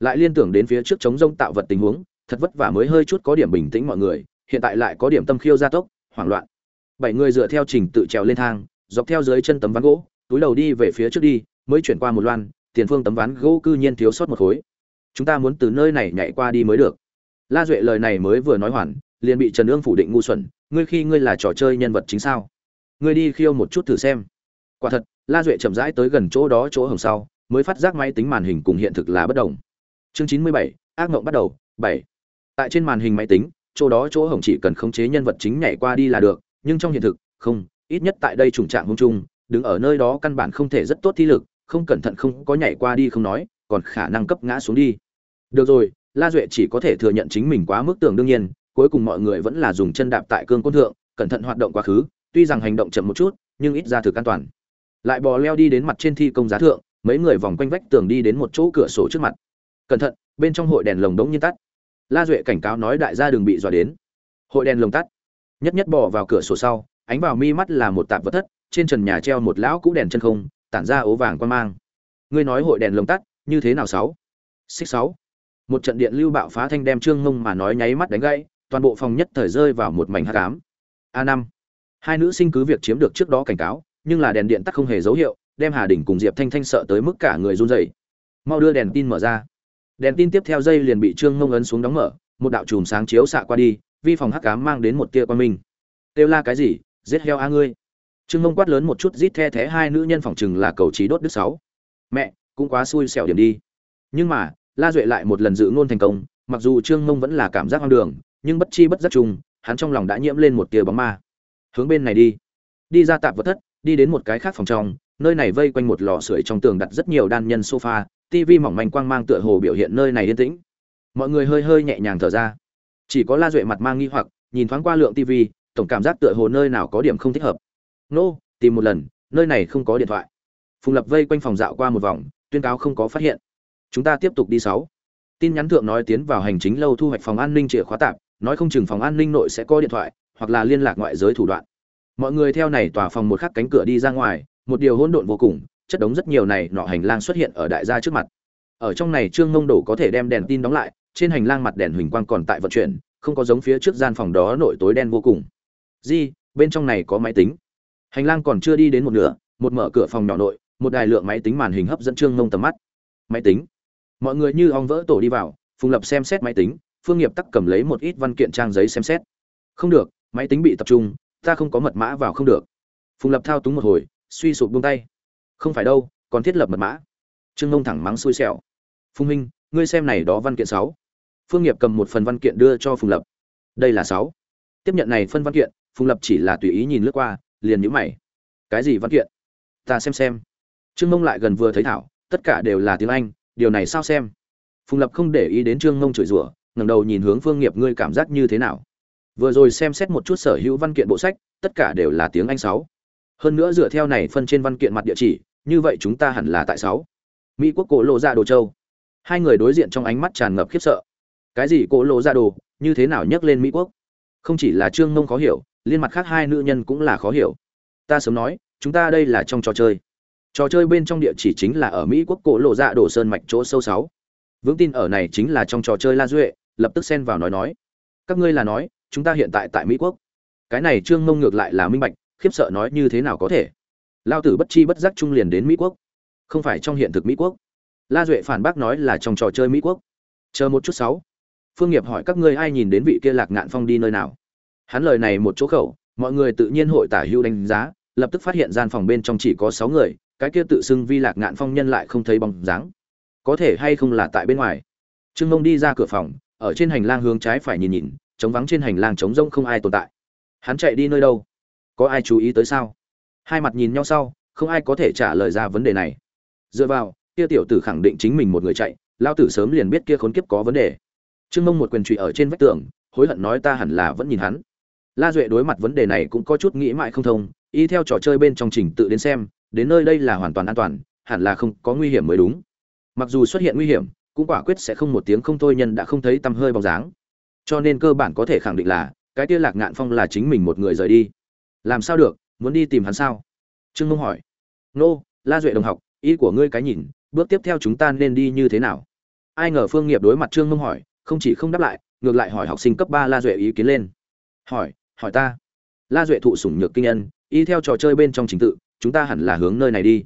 Lại liên tưởng đến phía trước chống rông tạo vật tình huống, thật vất vả mới hơi chút có điểm bình tĩnh mọi người, hiện tại lại có điểm tâm khiêu gia tốc, hoảng loạn. Bảy người dựa theo trình tự trèo lên thang, dọc theo dưới chân tấm ván gỗ, túi đầu đi về phía trước đi, mới chuyển qua một loan tiền phương tấm ván gỗ cư nhiên thiếu sót một khối. Chúng ta muốn từ nơi này nhảy qua đi mới được. La duệ lời này mới vừa nói hoàn, liền bị trần ương phủ định ngu xuẩn, ngươi khi ngươi là trò chơi nhân vật chính sao? Ngươi đi khiêu một chút thử xem. Quả thật, la duệ chậm rãi tới gần chỗ đó chỗ hồng sau, mới phát giác máy tính màn hình cùng hiện thực là bất đồng. Chương chín mươi bảy, ác mộng bắt đầu, bảy. Tại trên màn hình máy tính, chỗ đó chỗ hồng chỉ cần khống chế nhân vật chính nhảy qua đi là được, nhưng trong hiện thực, không, ít nhất tại đây trùng trạng hung chung, đứng ở nơi đó căn bản không thể rất tốt thi lực không cẩn thận không có nhảy qua đi không nói, còn khả năng cấp ngã xuống đi. Được rồi, la duệ chỉ có thể thừa nhận chính mình quá mức tưởng đương nhiên, cuối cùng mọi người vẫn là dùng chân đạp tại cương côn thượng, cẩn thận hoạt động quá khứ, tuy rằng hành động chậm một chút, nhưng ít ra thực an toàn. Lại bò leo đi đến mặt trên thi công giá thượng, mấy người vòng quanh vách tường đi đến một chỗ cửa sổ trước mặt. Cẩn thận, bên trong hội đèn lồng đống nhiên tắt. La duệ cảnh cáo nói đại gia đừng bị dọa đến. Hội đèn lồng tắt. Nhất nhất bỏ vào cửa sổ sau, ánh vào mi mắt là một tạp vật thất, trên trần nhà treo một lão cũ đèn chân không tản ra ố vàng quan mang. Ngươi nói hội đèn lồng tắt, như thế nào sáu? Xích sáu. Một trận điện lưu bạo phá thanh đem trương ngông mà nói nháy mắt đánh gãy, toàn bộ phòng nhất thời rơi vào một mảnh hắc ám. A năm. Hai nữ sinh cứ việc chiếm được trước đó cảnh cáo, nhưng là đèn điện tắt không hề dấu hiệu, đem hà đình cùng diệp thanh thanh sợ tới mức cả người run rẩy. Mau đưa đèn tin mở ra. Đèn tin tiếp theo dây liền bị trương ngông ấn xuống đóng mở, một đạo chùm sáng chiếu xạ qua đi, vi phòng hắc ám mang đến một tia quan minh. Kêu la cái gì? Giết heo a ngươi trương ngông quát lớn một chút, rít the thé hai nữ nhân phòng chừng là cầu trí đốt đứt sáu. Mẹ, cũng quá xui xẻo điểm đi. Nhưng mà, la duệ lại một lần dự ngôn thành công, mặc dù trương ngông vẫn là cảm giác hoang đường, nhưng bất chi bất giác chung, hắn trong lòng đã nhiễm lên một tia bóng ma. Hướng bên này đi. Đi ra tạp vật thất, đi đến một cái khác phòng trong, nơi này vây quanh một lò sưởi trong tường đặt rất nhiều đan nhân sofa tv mỏng manh quang mang tựa hồ biểu hiện nơi này yên tĩnh. Mọi người hơi hơi nhẹ nhàng thở ra. Chỉ có la duệ mặt mang nghi hoặc, nhìn thoáng qua lượng tv tổng cảm giác tựa hồ nơi nào có điểm không thích hợp nô, tìm một lần, nơi này không có điện thoại. Phùng lập vây quanh phòng dạo qua một vòng, tuyên cáo không có phát hiện. Chúng ta tiếp tục đi sáu. Tin nhắn thượng nói tiến vào hành chính lâu thu hoạch phòng an ninh chìa khóa tạm, nói không chừng phòng an ninh nội sẽ có điện thoại, hoặc là liên lạc ngoại giới thủ đoạn. Mọi người theo này tòa phòng một khắc cánh cửa đi ra ngoài, một điều hỗn độn vô cùng, chất đống rất nhiều này nọ hành lang xuất hiện ở đại gia trước mặt. Ở trong này trương ngông đổ có thể đem đèn tin đóng lại, trên hành lang mặt đèn huỳnh quang còn tại vận chuyển, không có giống phía trước gian phòng đó nội tối đen vô cùng. Di, bên trong này có máy tính hành lang còn chưa đi đến một nửa, một mở cửa phòng nhỏ nội, một đài lượng máy tính màn hình hấp dẫn trương mông tầm mắt. Máy tính. Mọi người như ong vỡ tổ đi vào, phùng lập xem xét máy tính, phương nghiệp tắc cầm lấy một ít văn kiện trang giấy xem xét. Không được, máy tính bị tập trung, ta không có mật mã vào không được. Phùng lập thao túng một hồi, suy sụp buông tay. Không phải đâu, còn thiết lập mật mã. Trương mông thẳng mắng xui xẻo. Phùng minh, ngươi xem này đó văn kiện sáu. Phương nghiệp cầm một phần văn kiện đưa cho phùng lập. Đây là sáu. Tiếp nhận này phân văn kiện, phùng lập chỉ là tùy ý nhìn lướt qua liền nhíu mày. Cái gì văn kiện? Ta xem xem. Trương mông lại gần vừa thấy thảo, tất cả đều là tiếng anh, điều này sao xem? Phùng lập không để ý đến trương mông chửi rủa, ngẩng đầu nhìn hướng phương nghiệp ngươi cảm giác như thế nào? Vừa rồi xem xét một chút sở hữu văn kiện bộ sách, tất cả đều là tiếng anh sáu. Hơn nữa dựa theo này phân trên văn kiện mặt địa chỉ, như vậy chúng ta hẳn là tại sáu. Mỹ quốc cổ lộ ra dạ đồ châu. Hai người đối diện trong ánh mắt tràn ngập khiếp sợ. Cái gì cổ lộ ra dạ đồ? Như thế nào nhắc lên mỹ quốc? Không chỉ là trương mông khó hiểu liên mặt khác hai nữ nhân cũng là khó hiểu. Ta sớm nói, chúng ta đây là trong trò chơi. Trò chơi bên trong địa chỉ chính là ở mỹ quốc cổ lộ dạ đổ sơn mạch chỗ sâu sáu. Vững tin ở này chính là trong trò chơi la duệ, lập tức xen vào nói nói. Các ngươi là nói, chúng ta hiện tại tại mỹ quốc. Cái này trương mông ngược lại là minh bạch, khiếp sợ nói như thế nào có thể. Lao tử bất chi bất giác trung liền đến mỹ quốc. Không phải trong hiện thực mỹ quốc. La duệ phản bác nói là trong trò chơi mỹ quốc. Chờ một chút sáu. Phương nghiệp hỏi các ngươi ai nhìn đến vị kia lạc ngạn phong đi nơi nào? Hắn lời này một chỗ khẩu, mọi người tự nhiên hội tả hưu đánh giá, lập tức phát hiện gian phòng bên trong chỉ có sáu người, cái kia tự xưng vi lạc ngạn phong nhân lại không thấy bóng dáng. Có thể hay không là tại bên ngoài? Trương mông đi ra cửa phòng, ở trên hành lang hướng trái phải nhìn nhìn, trống vắng trên hành lang trống rông không ai tồn tại. Hắn chạy đi nơi đâu? Có ai chú ý tới sao? Hai mặt nhìn nhau sau, không ai có thể trả lời ra vấn đề này. Dựa vào, kia tiểu tử khẳng định chính mình một người chạy lao tử sớm liền biết kia khốn kiếp có vấn đề. Trương mông một quyền trụy ở trên vách tường, hối hận nói ta hẳn là vẫn nhìn hắn la duệ đối mặt vấn đề này cũng có chút nghĩ mãi không thông, y theo trò chơi bên trong trình tự đến xem, đến nơi đây là hoàn toàn an toàn, hẳn là không có nguy hiểm mới đúng. Mặc dù xuất hiện nguy hiểm, cũng quả quyết sẽ không một tiếng không thôi nhân đã không thấy tăm hơi bóng dáng. Cho nên cơ bản có thể khẳng định là, cái kia lạc ngạn phong là chính mình một người rời đi. Làm sao được, muốn đi tìm hắn sao? Trương mông hỏi. Nô, la duệ đồng học, ý của ngươi cái nhìn, bước tiếp theo chúng ta nên đi như thế nào? Ai ngờ phương nghiệp đối mặt trương mông hỏi, không chỉ không đáp lại, ngược lại hỏi học sinh cấp ba la duệ ý kiến lên. Hỏi hỏi ta. La duệ thụ sủng nhược kinh nhân y theo trò chơi bên trong trình tự, chúng ta hẳn là hướng nơi này đi.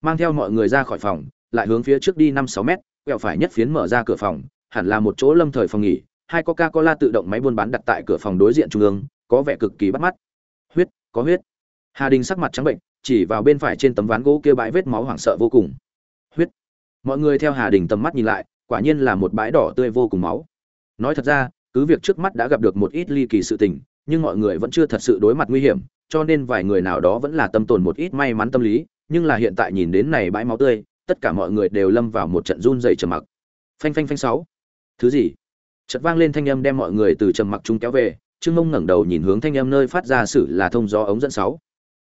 Mang theo mọi người ra khỏi phòng, lại hướng phía trước đi năm sáu mét, quẹo phải nhất phiến mở ra cửa phòng, hẳn là một chỗ lâm thời phòng nghỉ, hai coca cola tự động máy buôn bán đặt tại cửa phòng đối diện trung ương, có vẻ cực kỳ bắt mắt. Huyết, có huyết. Hà đình sắc mặt trắng bệnh, chỉ vào bên phải trên tấm ván gỗ kia bãi vết máu hoảng sợ vô cùng. Huyết. Mọi người theo hà đình tầm mắt nhìn lại, quả nhiên là một bãi đỏ tươi vô cùng máu. Nói thật ra, cứ việc trước mắt đã gặp được một ít ly kỳ sự tình nhưng mọi người vẫn chưa thật sự đối mặt nguy hiểm, cho nên vài người nào đó vẫn là tâm tồn một ít may mắn tâm lý, nhưng là hiện tại nhìn đến này bãi máu tươi, tất cả mọi người đều lâm vào một trận run dày trầm mặc. Phanh phanh phanh sáu. Thứ gì? Chợt vang lên thanh âm đem mọi người từ trầm mặc chung kéo về, trương mông ngẩng đầu nhìn hướng thanh âm nơi phát ra sử là thông gió ống dẫn sáu.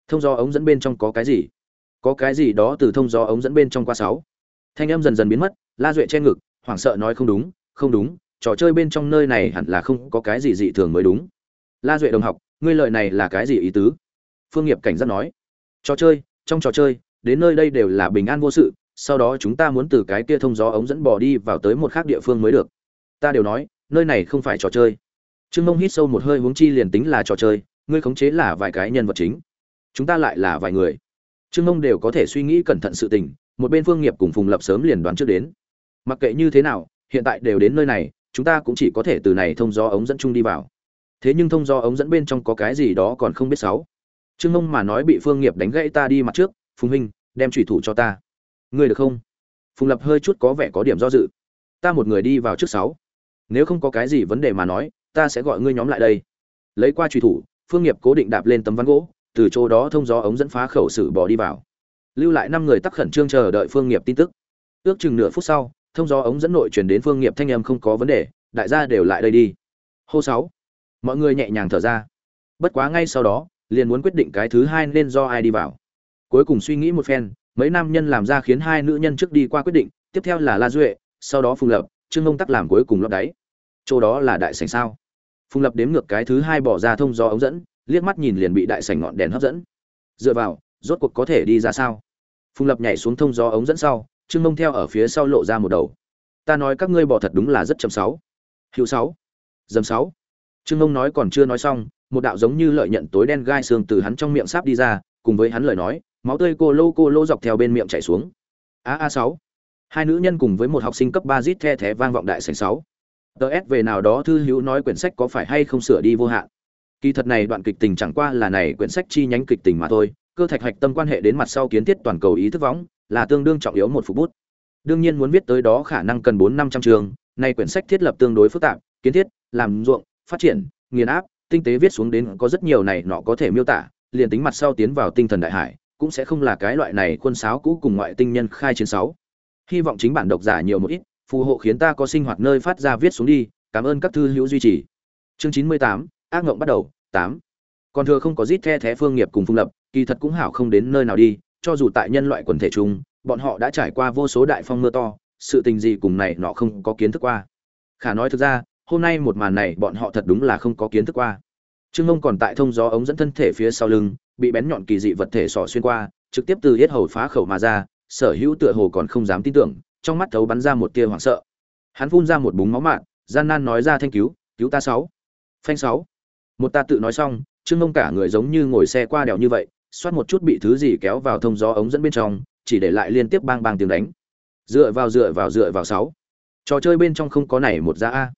Thông gió ống dẫn bên trong có cái gì? Có cái gì đó từ thông gió ống dẫn bên trong qua sáu. Thanh âm dần dần biến mất, la duệ che ngực, hoảng sợ nói không đúng không đúng, trò chơi bên trong nơi này hẳn là không có cái gì dị thường mới đúng la duệ đồng học, ngươi lợi này là cái gì ý tứ? Phương nghiệp cảnh giác nói. Trò chơi, trong trò chơi, đến nơi đây đều là bình an vô sự, sau đó chúng ta muốn từ cái kia thông gió ống dẫn bò đi vào tới một khác địa phương mới được. Ta đều nói, nơi này không phải trò chơi. Trương mông hít sâu một hơi huống chi liền tính là trò chơi, ngươi khống chế là vài cái nhân vật chính. Chúng ta lại là vài người. Trương mông đều có thể suy nghĩ cẩn thận sự tình, một bên phương nghiệp cùng phùng lập sớm liền đoán trước đến. Mặc kệ như thế nào, hiện tại đều đến nơi này, chúng ta cũng chỉ có thể từ này thông gió ống dẫn chung đi vào thế nhưng thông do ống dẫn bên trong có cái gì đó còn không biết sáu. Trương mông mà nói bị phương nghiệp đánh gãy ta đi mặt trước, phùng huynh đem trùy thủ cho ta. Ngươi được không? Phùng lập hơi chút có vẻ có điểm do dự. Ta một người đi vào trước sáu. Nếu không có cái gì vấn đề mà nói, ta sẽ gọi ngươi nhóm lại đây. Lấy qua trùy thủ, phương nghiệp cố định đạp lên tấm ván gỗ, từ chỗ đó thông gió ống dẫn phá khẩu sử bỏ đi vào. Lưu lại năm người tắc khẩn trương chờ đợi phương nghiệp tin tức. Ước chừng nửa phút sau, thông gió ống dẫn nội truyền đến phương nghiệp thanh âm không có vấn đề, đại gia đều lại đây đi. Hô sáu mọi người nhẹ nhàng thở ra. Bất quá ngay sau đó, liền muốn quyết định cái thứ hai nên do ai đi vào. Cuối cùng suy nghĩ một phen, mấy nam nhân làm ra khiến hai nữ nhân trước đi qua quyết định, tiếp theo là la duệ, sau đó phùng lập, trương ngông tắc làm cuối cùng lót đáy. Chỗ đó là đại sảnh sao? Phùng lập đếm ngược cái thứ hai bỏ ra thông do ống dẫn, liếc mắt nhìn liền bị đại sảnh ngọn đèn hấp dẫn. Dựa vào, rốt cuộc có thể đi ra sao? Phùng lập nhảy xuống thông do ống dẫn sau, trương mông theo ở phía sau lộ ra một đầu. Ta nói các ngươi bỏ thật đúng là rất chậm sáu. Hữu sáu. Dầm sáu trương Ông nói còn chưa nói xong, một đạo giống như lợi nhận tối đen gai xương từ hắn trong miệng sáp đi ra, cùng với hắn lời nói, máu tươi cô lô cô lô dọc theo bên miệng chảy xuống. A a sáu. Hai nữ nhân cùng với một học sinh cấp ba rít the thé vang vọng đại sảnh sáu. Ts về nào đó thư hữu nói quyển sách có phải hay không sửa đi vô hạn. Kỳ thật này đoạn kịch tình chẳng qua là này quyển sách chi nhánh kịch tình mà thôi, cơ thạch hạch tâm quan hệ đến mặt sau kiến thiết toàn cầu ý thức võng, là tương đương trọng yếu một phục bút. Đương nhiên muốn viết tới đó khả năng cần bốn năm trăm trường nay quyển sách thiết lập tương đối phức tạp, kiến thiết, làm ruộng phát triển, nghiền áp, tinh tế viết xuống đến có rất nhiều này nọ có thể miêu tả, liền tính mặt sau tiến vào tinh thần đại hải, cũng sẽ không là cái loại này quân sáo cũ cùng ngoại tinh nhân khai chiến sáu. Hy vọng chính bản độc giả nhiều một ít, phù hộ khiến ta có sinh hoạt nơi phát ra viết xuống đi, cảm ơn các thư hữu duy trì. Chương chín mươi tám, ác ngộng bắt đầu, tám. Còn thừa không có rít the thé phương nghiệp cùng phương lập, kỳ thật cũng hảo không đến nơi nào đi, cho dù tại nhân loại quần thể chung, bọn họ đã trải qua vô số đại phong mưa to, sự tình gì cùng này nọ không có kiến thức qua. Khả nói thực ra hôm nay một màn này bọn họ thật đúng là không có kiến thức qua. Trương mông còn tại thông gió ống dẫn thân thể phía sau lưng, bị bén nhọn kỳ dị vật thể sỏ xuyên qua, trực tiếp từ yết hầu phá khẩu mà ra, sở hữu tựa hồ còn không dám tin tưởng, trong mắt thấu bắn ra một tia hoảng sợ. Hắn phun ra một búng máu mạng gian nan nói ra thanh cứu cứu ta sáu. Phanh sáu. Một ta tự nói xong, trương mông cả người giống như ngồi xe qua đèo như vậy, xoát một chút bị thứ gì kéo vào thông gió ống dẫn bên trong, chỉ để lại liên tiếp bang bang tiếng đánh. Dựa vào dựa vào dựa vào sáu. Trò chơi bên trong không có này một ra a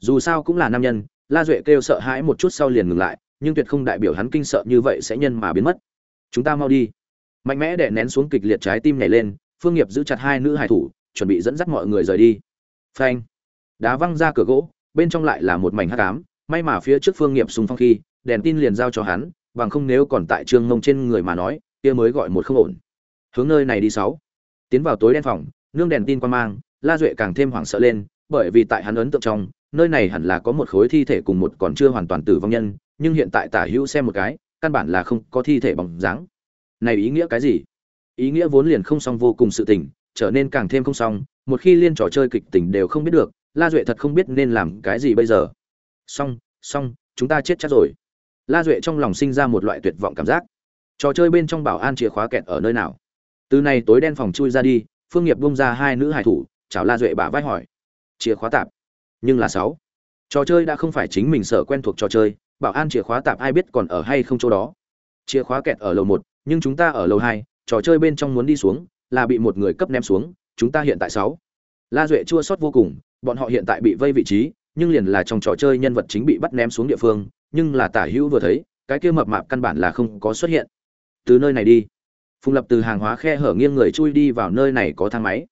dù sao cũng là nam nhân, la duệ kêu sợ hãi một chút sau liền ngừng lại, nhưng tuyệt không đại biểu hắn kinh sợ như vậy sẽ nhân mà biến mất. Chúng ta mau đi. Mạnh mẽ để nén xuống kịch liệt trái tim nhảy lên, phương nghiệp giữ chặt hai nữ hải thủ, chuẩn bị dẫn dắt mọi người rời đi. Phanh. Đá văng ra cửa gỗ, bên trong lại là một mảnh hắc ám, may mà phía trước phương nghiệp sùng phong khi, đèn tin liền giao cho hắn, bằng không nếu còn tại trương mông trên người mà nói, kia mới gọi một không ổn. Hướng nơi này đi sáu. Tiến vào tối đen phòng, nương đèn tin quan mang, la duệ càng thêm hoảng sợ lên bởi vì tại hắn ấn tượng trong, nơi này hẳn là có một khối thi thể cùng một còn chưa hoàn toàn tử vong nhân, nhưng hiện tại tả hữu xem một cái, căn bản là không có thi thể bằng dáng. Này ý nghĩa cái gì? Ý nghĩa vốn liền không xong vô cùng sự tình, trở nên càng thêm không xong một khi liên trò chơi kịch tình đều không biết được, la duệ thật không biết nên làm cái gì bây giờ. Xong xong, chúng ta chết chắc rồi. La duệ trong lòng sinh ra một loại tuyệt vọng cảm giác. Trò chơi bên trong bảo an chìa khóa kẹt ở nơi nào? Từ này tối đen phòng chui ra đi, phương nghiệp bông ra hai nữ hải thủ, chào la duệ bả vai hỏi chìa khóa tạp. Nhưng là sáu. Trò chơi đã không phải chính mình sở quen thuộc trò chơi, bảo an chìa khóa tạp ai biết còn ở hay không chỗ đó. Chìa khóa kẹt ở lầu một, nhưng chúng ta ở lầu hai, trò chơi bên trong muốn đi xuống, là bị một người cấp ném xuống, chúng ta hiện tại sáu. La duệ chua sót vô cùng, bọn họ hiện tại bị vây vị trí, nhưng liền là trong trò chơi nhân vật chính bị bắt ném xuống địa phương, nhưng là tả hữu vừa thấy, cái kia mập mạp căn bản là không có xuất hiện. Từ nơi này đi. Phùng lập từ hàng hóa khe hở nghiêng người chui đi vào nơi này có thang máy.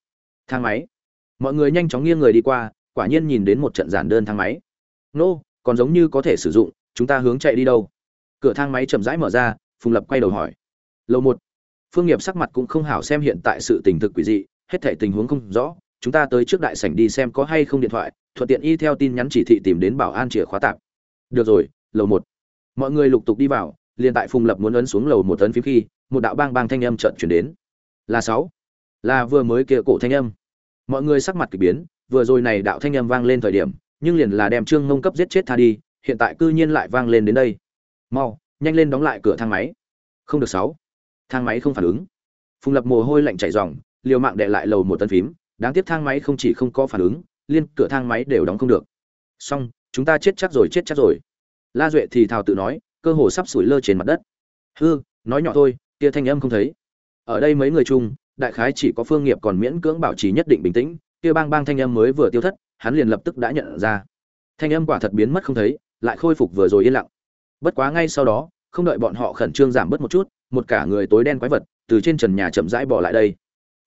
Thang máy? Mọi người nhanh chóng nghiêng người đi qua quả nhiên nhìn đến một trận giản đơn thang máy. Nô、no, còn giống như có thể sử dụng chúng ta hướng chạy đi đâu? Cửa thang máy chậm rãi mở ra phùng lập quay đầu hỏi. Lầu một phương nghiệp sắc mặt cũng không hảo xem hiện tại sự tình thực quỷ dị hết thể tình huống không rõ chúng ta tới trước đại sảnh đi xem có hay không điện thoại thuận tiện y theo tin nhắn chỉ thị tìm đến bảo an chìa khóa tạm. Được rồi lầu một. Mọi người lục tục đi vào liền tại phùng lập muốn ấn xuống lầu một tấn phím khi một đạo bang bang thanh âm trận chuyển đến. Là sáu. Là vừa mới kia cổ thanh âm mọi người sắc mặt kỳ biến, vừa rồi này đạo thanh âm vang lên thời điểm, nhưng liền là đem trương ngông cấp giết chết tha đi, hiện tại cư nhiên lại vang lên đến đây. Mau, nhanh lên đóng lại cửa thang máy. Không được sáu. Thang máy không phản ứng. Phùng lập mồ hôi lạnh chảy ròng, liều mạng đệ lại lầu một tấn phím. Đáng tiếc thang máy không chỉ không có phản ứng, liên cửa thang máy đều đóng không được. Xong, chúng ta chết chắc rồi, chết chắc rồi. La duệ thì thào tự nói, cơ hồ sắp sủi lơ trên mặt đất. Hư, nói nhỏ thôi, kia thanh âm không thấy. Ở đây mấy người chung đại khái chỉ có phương nghiệp còn miễn cưỡng bảo trì nhất định bình tĩnh, kia bang bang thanh âm mới vừa tiêu thất, hắn liền lập tức đã nhận ra. Thanh âm quả thật biến mất không thấy, lại khôi phục vừa rồi yên lặng. Bất quá ngay sau đó, không đợi bọn họ khẩn trương giảm bớt một chút, một cả người tối đen quái vật từ trên trần nhà chậm rãi bỏ lại đây.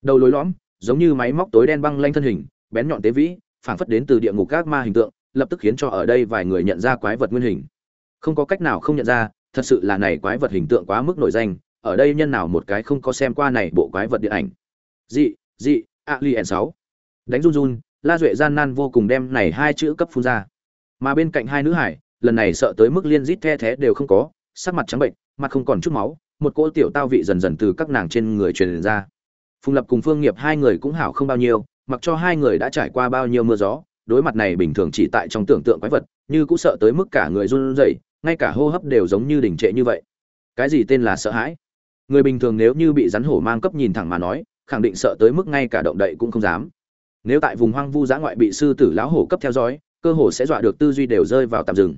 Đầu lối lõm, giống như máy móc tối đen băng lanh thân hình, bén nhọn tế vĩ, phảng phất đến từ địa ngục các ma hình tượng, lập tức khiến cho ở đây vài người nhận ra quái vật nguyên hình. Không có cách nào không nhận ra, thật sự là này quái vật hình tượng quá mức nổi danh ở đây nhân nào một cái không có xem qua này bộ quái vật điện ảnh. Dị dị, alien sáu. Đánh run run, la duệ gian nan vô cùng đem này hai chữ cấp phun ra. Mà bên cạnh hai nữ hải, lần này sợ tới mức liên rít the thé đều không có, sắc mặt trắng bệnh, mặt không còn chút máu, một cỗ tiểu tao vị dần dần từ các nàng trên người truyền ra. Phùng lập cùng phương nghiệp hai người cũng hảo không bao nhiêu, mặc cho hai người đã trải qua bao nhiêu mưa gió, đối mặt này bình thường chỉ tại trong tưởng tượng quái vật, như cũng sợ tới mức cả người run rẩy, ngay cả hô hấp đều giống như đình trệ như vậy. Cái gì tên là sợ hãi? Người bình thường nếu như bị rắn hổ mang cấp nhìn thẳng mà nói, khẳng định sợ tới mức ngay cả động đậy cũng không dám. Nếu tại vùng hoang vu giã ngoại bị sư tử lão hổ cấp theo dõi, cơ hồ sẽ dọa được tư duy đều rơi vào tạm dừng.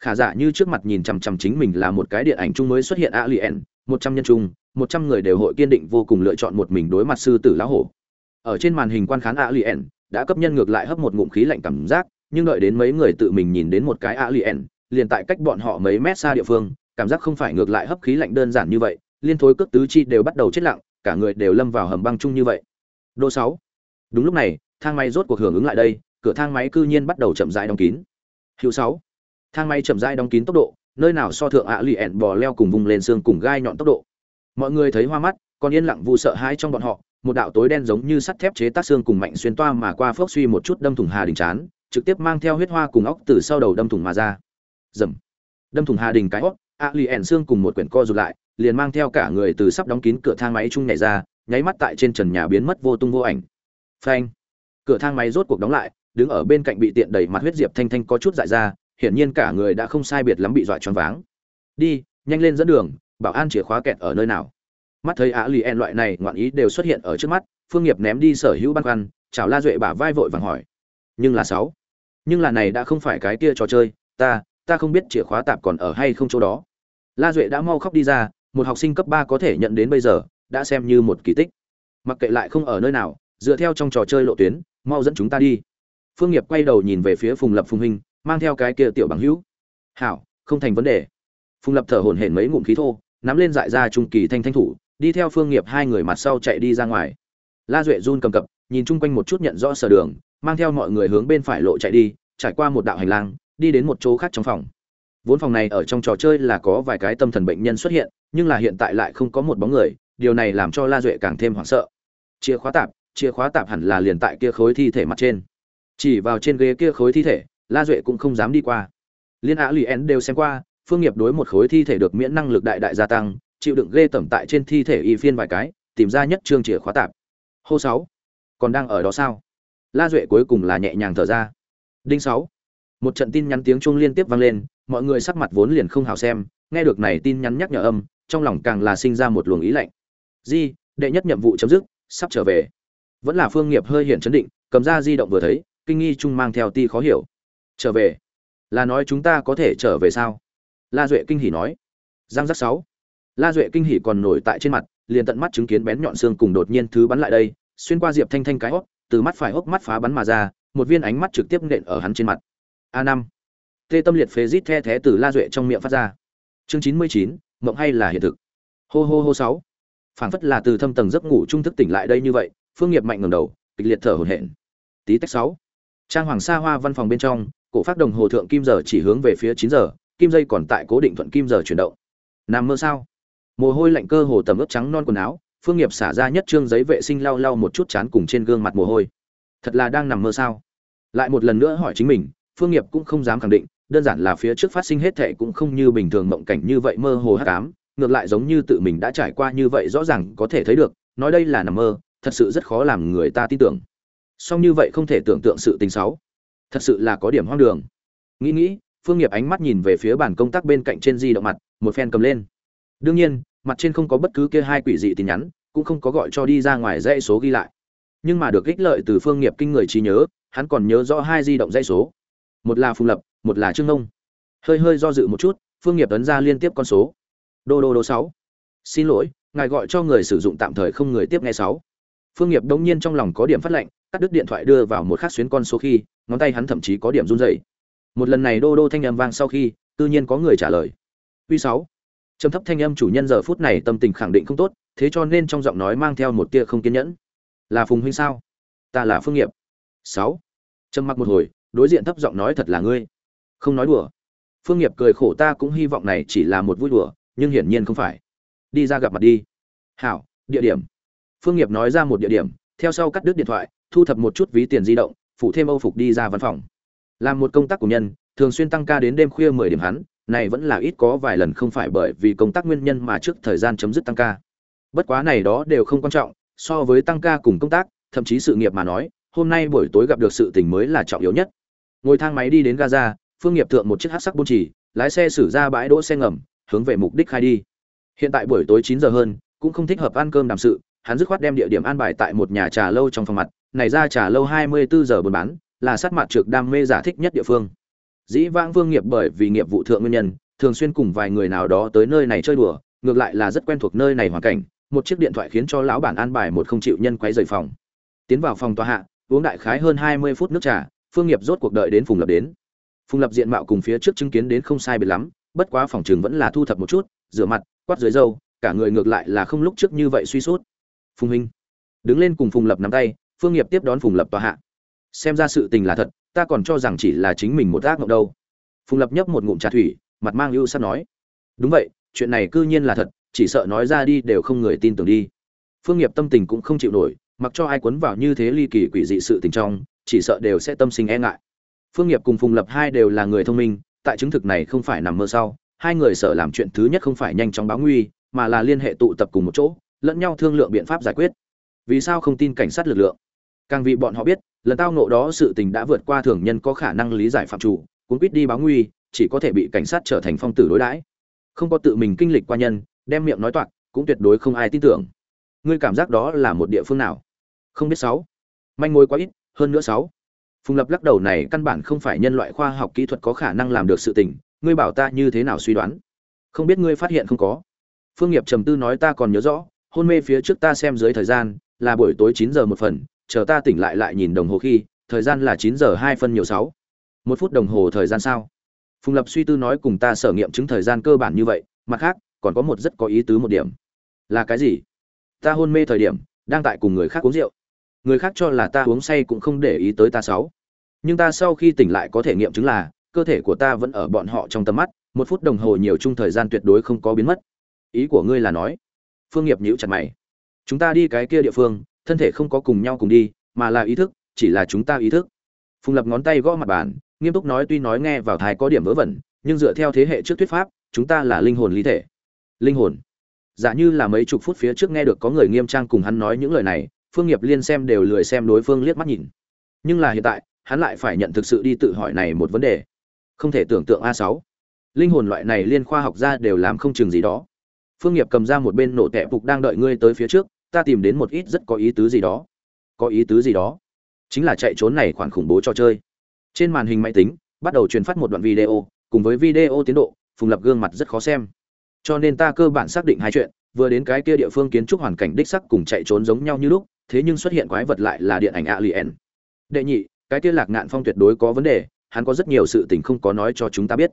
Khả giả như trước mặt nhìn chằm chằm chính mình là một cái điện ảnh chung mới xuất hiện alien, một trăm nhân chung, một trăm người đều hội kiên định vô cùng lựa chọn một mình đối mặt sư tử lão hổ. Ở trên màn hình quan khán alien, đã cấp nhân ngược lại hấp một ngụm khí lạnh cảm giác, nhưng đợi đến mấy người tự mình nhìn đến một cái alien, liền tại cách bọn họ mấy mét xa địa phương, cảm giác không phải ngược lại hấp khí lạnh đơn giản như vậy liên thối cước tứ chi đều bắt đầu chết lặng, cả người đều lâm vào hầm băng chung như vậy. Đô sáu. Đúng lúc này, thang máy rốt cuộc hưởng ứng lại đây, cửa thang máy cư nhiên bắt đầu chậm rãi đóng kín. Hữu sáu. Thang máy chậm rãi đóng kín tốc độ, nơi nào so thượng ạ lì ẹn bò leo cùng vùng lên xương cùng gai nhọn tốc độ. Mọi người thấy hoa mắt, còn yên lặng vụ sợ hãi trong bọn họ, một đạo tối đen giống như sắt thép chế tác xương cùng mạnh xuyên toa mà qua phốc suy một chút đâm thủng hà đình chán, trực tiếp mang theo huyết hoa cùng óc từ sau đầu đâm thủng mà ra. Dầm. Đâm thủng hà đình cái óc ạ lì ẹn xương cùng một quyển co rụt lại liền mang theo cả người từ sắp đóng kín cửa thang máy chung nhảy ra, nháy mắt tại trên trần nhà biến mất vô tung vô ảnh. Phanh! Cửa thang máy rốt cuộc đóng lại, đứng ở bên cạnh bị tiện đẩy mặt huyết diệp thanh thanh có chút dại ra, hiển nhiên cả người đã không sai biệt lắm bị dọa choáng váng. Đi, nhanh lên dẫn đường, bảo an chìa khóa kẹt ở nơi nào. Mắt thấy á lì en loại này ngoạn ý đều xuất hiện ở trước mắt, phương nghiệp ném đi sở hữu băn khoăn, chào la duệ bả vai vội vàng hỏi. Nhưng là sáu. Nhưng là này đã không phải cái kia trò chơi, ta ta không biết chìa khóa tạp còn ở hay không chỗ đó. La duệ đã mau khóc đi ra một học sinh cấp ba có thể nhận đến bây giờ đã xem như một kỳ tích. Mặc kệ lại không ở nơi nào dựa theo trong trò chơi lộ tuyến mau dẫn chúng ta đi. Phương nghiệp quay đầu nhìn về phía phùng lập phùng huynh, mang theo cái kia tiểu bằng hữu. Hảo không thành vấn đề. Phùng lập thở hổn hển mấy ngụm khí thô nắm lên dại ra trung kỳ thanh thanh thủ đi theo phương nghiệp hai người mặt sau chạy đi ra ngoài. La duệ run cầm cập nhìn chung quanh một chút nhận rõ sở đường mang theo mọi người hướng bên phải lộ chạy đi trải qua một đạo hành lang đi đến một chỗ khác trong phòng vốn phòng này ở trong trò chơi là có vài cái tâm thần bệnh nhân xuất hiện, nhưng là hiện tại lại không có một bóng người, điều này làm cho la duệ càng thêm hoảng sợ. Chìa khóa tạp, chìa khóa tạp hẳn là liền tại kia khối thi thể mặt trên. Chỉ vào trên ghế kia khối thi thể, la duệ cũng không dám đi qua. Liên á Luyện đều xem qua, phương nghiệp đối một khối thi thể được miễn năng lực đại đại gia tăng, chịu đựng ghê tẩm tại trên thi thể y phiên vài cái, tìm ra nhất trương chìa khóa tạp. Hô sáu, còn đang ở đó sao? La duệ cuối cùng là nhẹ nhàng thở ra. Đinh sáu, một trận tin nhắn tiếng chuông liên tiếp vang lên mọi người sắc mặt vốn liền không hào xem, nghe được này tin nhắn nhắc nhở âm, trong lòng càng là sinh ra một luồng ý lạnh. Di, đệ nhất nhiệm vụ chấm dứt, sắp trở về. Vẫn là phương nghiệp hơi hiển chấn định, cầm ra di động vừa thấy, kinh nghi chung mang theo ti khó hiểu. Trở về? Là nói chúng ta có thể trở về sao? La duệ kinh hỉ nói. Giang giác sáu. La duệ kinh hỉ còn nổi tại trên mặt, liền tận mắt chứng kiến bén nhọn xương cùng đột nhiên thứ bắn lại đây, xuyên qua diệp thanh thanh cái hốc, từ mắt phải hốc mắt phá bắn mà ra, một viên ánh mắt trực tiếp nện ở hắn trên mặt. A năm tê tâm liệt phế rít the thé từ la duệ trong miệng phát ra. Chương chín mươi chín, mộng hay là hiện thực? Hô hô hô sáu. Phảng phất là từ thâm tầng giấc ngủ trung thức tỉnh lại đây như vậy, phương nghiệp mạnh ngầm đầu, kịch liệt thở hổn hển. Tí tách sáu. Trang hoàng sa hoa văn phòng bên trong, cổ phát đồng hồ thượng kim giờ chỉ hướng về phía chín giờ, kim dây còn tại cố định thuận kim giờ chuyển động. Nằm mơ sao? Mồ hôi lạnh cơ hồ tầm ướp trắng non quần áo, phương nghiệp xả ra nhất trương giấy vệ sinh lau lau một chút chán cùng trên gương mặt mồ hôi. Thật là đang nằm mơ sao? Lại một lần nữa hỏi chính mình, phương nghiệp cũng không dám khẳng định đơn giản là phía trước phát sinh hết thệ cũng không như bình thường mộng cảnh như vậy mơ hồ hắc ám, ngược lại giống như tự mình đã trải qua như vậy rõ ràng có thể thấy được, nói đây là nằm mơ, thật sự rất khó làm người ta tin tưởng. Song như vậy không thể tưởng tượng sự tình xấu. Thật sự là có điểm hoang đường. Nghĩ nghĩ, phương nghiệp ánh mắt nhìn về phía bàn công tác bên cạnh trên di động mặt, một phen cầm lên. Đương nhiên, mặt trên không có bất cứ kia hai quỷ dị tin nhắn, cũng không có gọi cho đi ra ngoài dãy số ghi lại. Nhưng mà được ích lợi từ phương nghiệp kinh người trí nhớ, hắn còn nhớ rõ hai di động dãy số. Một là phùng lập một là trương nông hơi hơi do dự một chút, phương nghiệp ấn ra liên tiếp con số. Đô đô đô sáu. Xin lỗi, ngài gọi cho người sử dụng tạm thời không người tiếp nghe sáu. Phương nghiệp đống nhiên trong lòng có điểm phát lệnh, cắt đứt điện thoại đưa vào một khắc xuyến con số khi, ngón tay hắn thậm chí có điểm run rẩy. Một lần này đô đô thanh âm vang sau khi, tự nhiên có người trả lời. Uy sáu. Trầm thấp thanh âm chủ nhân giờ phút này tâm tình khẳng định không tốt, thế cho nên trong giọng nói mang theo một tia không kiên nhẫn. Là phùng huynh sao? Ta là phương nghiệp. Sáu. Trầm mặc một hồi, đối diện thấp giọng nói thật là ngươi không nói đùa. Phương nghiệp cười khổ ta cũng hy vọng này chỉ là một vui đùa, nhưng hiển nhiên không phải. Đi ra gặp mặt đi. Hảo, địa điểm. Phương nghiệp nói ra một địa điểm, theo sau cắt đứt điện thoại, thu thập một chút ví tiền di động phụ thêm âu phục đi ra văn phòng. Làm một công tác của nhân, thường xuyên tăng ca đến đêm khuya mười điểm hắn, này vẫn là ít có vài lần không phải bởi vì công tác nguyên nhân mà trước thời gian chấm dứt tăng ca. Bất quá này đó đều không quan trọng, so với tăng ca cùng công tác, thậm chí sự nghiệp mà nói, hôm nay buổi tối gặp được sự tình mới là trọng yếu nhất. Ngồi thang máy đi đến gaza phương nghiệp thượng một chiếc hát sắc bôn chỉ lái xe xử ra bãi đỗ xe ngầm, hướng về mục đích khai đi. Hiện tại buổi tối chín giờ hơn, cũng không thích hợp ăn cơm đàm sự, hắn dứt khoát đem địa điểm an bài tại một nhà trà lâu trong phòng mặt, này ra trà lâu hai mươi bốn giờ buôn bán, là sát mặt trượt đam mê giả thích nhất địa phương. Dĩ vãng vương nghiệp bởi vì nghiệp vụ thượng nguyên nhân, thường xuyên cùng vài người nào đó tới nơi này chơi đùa, ngược lại là rất quen thuộc nơi này hoàn cảnh, một chiếc điện thoại khiến cho lão bản an bài một không chịu nhân quấy rời phòng. Tiến vào phòng tòa hạ, uống đại khái hơn hai mươi phút nước trà, phương nghiệp rốt cuộc đợi đến phùng lập đến phùng lập diện mạo cùng phía trước chứng kiến đến không sai biệt lắm, bất quá phòng trường vẫn là thu thập một chút, rửa mặt, quát dưới râu cả người ngược lại là không lúc trước như vậy suy sút. Phùng hình đứng lên cùng phùng lập nắm tay, phương nghiệp tiếp đón phùng lập tòa hạ. Xem ra sự tình là thật, ta còn cho rằng chỉ là chính mình một ác mộng đâu. Phùng lập nhấp một ngụm trà thủy, mặt mang ưu sắp nói, đúng vậy, chuyện này cư nhiên là thật, chỉ sợ nói ra đi đều không người tin tưởng đi. Phương nghiệp tâm tình cũng không chịu nổi, mặc cho ai quấn vào như thế ly kỳ quỷ dị sự tình trong, chỉ sợ đều sẽ tâm sinh e ngại phương nghiệp cùng phùng lập hai đều là người thông minh, tại chứng thực này không phải nằm mơ sau, hai người sợ làm chuyện thứ nhất không phải nhanh chóng báo nguy, mà là liên hệ tụ tập cùng một chỗ, lẫn nhau thương lượng biện pháp giải quyết. Vì sao không tin cảnh sát lực lượng? Càng vì bọn họ biết, lần tao nộ đó sự tình đã vượt qua thường nhân có khả năng lý giải phạm chủ, cuốn quýt đi báo nguy, chỉ có thể bị cảnh sát trở thành phong tử đối đãi. Không có tự mình kinh lịch qua nhân, đem miệng nói toạc, cũng tuyệt đối không ai tin tưởng. Ngươi cảm giác đó là một địa phương nào? Không biết sáu. Manh mối quá ít, hơn nữa sáu phùng lập lắc đầu này căn bản không phải nhân loại khoa học kỹ thuật có khả năng làm được sự tình, ngươi bảo ta như thế nào suy đoán? Không biết ngươi phát hiện không có. Phương nghiệp trầm tư nói ta còn nhớ rõ, hôn mê phía trước ta xem dưới thời gian, là buổi tối chín giờ một phần, chờ ta tỉnh lại lại nhìn đồng hồ khi, thời gian là chín giờ hai phân nhiều sáu. Một phút đồng hồ thời gian sao? Phùng lập suy tư nói cùng ta sở nghiệm chứng thời gian cơ bản như vậy, mặt khác, còn có một rất có ý tứ một điểm. Là cái gì? Ta hôn mê thời điểm, đang tại cùng người khác uống rượu người khác cho là ta uống say cũng không để ý tới ta sáu. Nhưng ta sau khi tỉnh lại có thể nghiệm chứng là, cơ thể của ta vẫn ở bọn họ trong tầm mắt, một phút đồng hồ nhiều chung thời gian tuyệt đối không có biến mất. Ý của ngươi là nói, phương nghiệp nhíu chặt mày. Chúng ta đi cái kia địa phương, thân thể không có cùng nhau cùng đi, mà là ý thức, chỉ là chúng ta ý thức. Phùng lập ngón tay gõ mặt bàn, nghiêm túc nói tuy nói nghe vào thái có điểm vớ vẩn, nhưng dựa theo thế hệ trước thuyết pháp, chúng ta là linh hồn lý thể. Linh hồn. Giả như là mấy chục phút phía trước nghe được có người nghiêm trang cùng hắn nói những lời này phương nghiệp liên xem đều lười xem đối phương liếc mắt nhìn. Nhưng là hiện tại, hắn lại phải nhận thực sự đi tự hỏi này một vấn đề. Không thể tưởng tượng a sáu. Linh hồn loại này liên khoa học ra đều làm không chừng gì đó. Phương nghiệp cầm ra một bên nổ tẹp phục đang đợi ngươi tới phía trước, ta tìm đến một ít rất có ý tứ gì đó. Có ý tứ gì đó? Chính là chạy trốn này khoản khủng bố trò chơi. Trên màn hình máy tính, bắt đầu truyền phát một đoạn video, cùng với video tiến độ, phùng lập gương mặt rất khó xem. Cho nên ta cơ bản xác định hai chuyện, vừa đến cái kia địa phương kiến trúc hoàn cảnh đích sắc cùng chạy trốn giống nhau như lúc thế nhưng xuất hiện quái vật lại là điện ảnh alien. Đệ nhị, cái kia lạc ngạn phong tuyệt đối có vấn đề, hắn có rất nhiều sự tình không có nói cho chúng ta biết.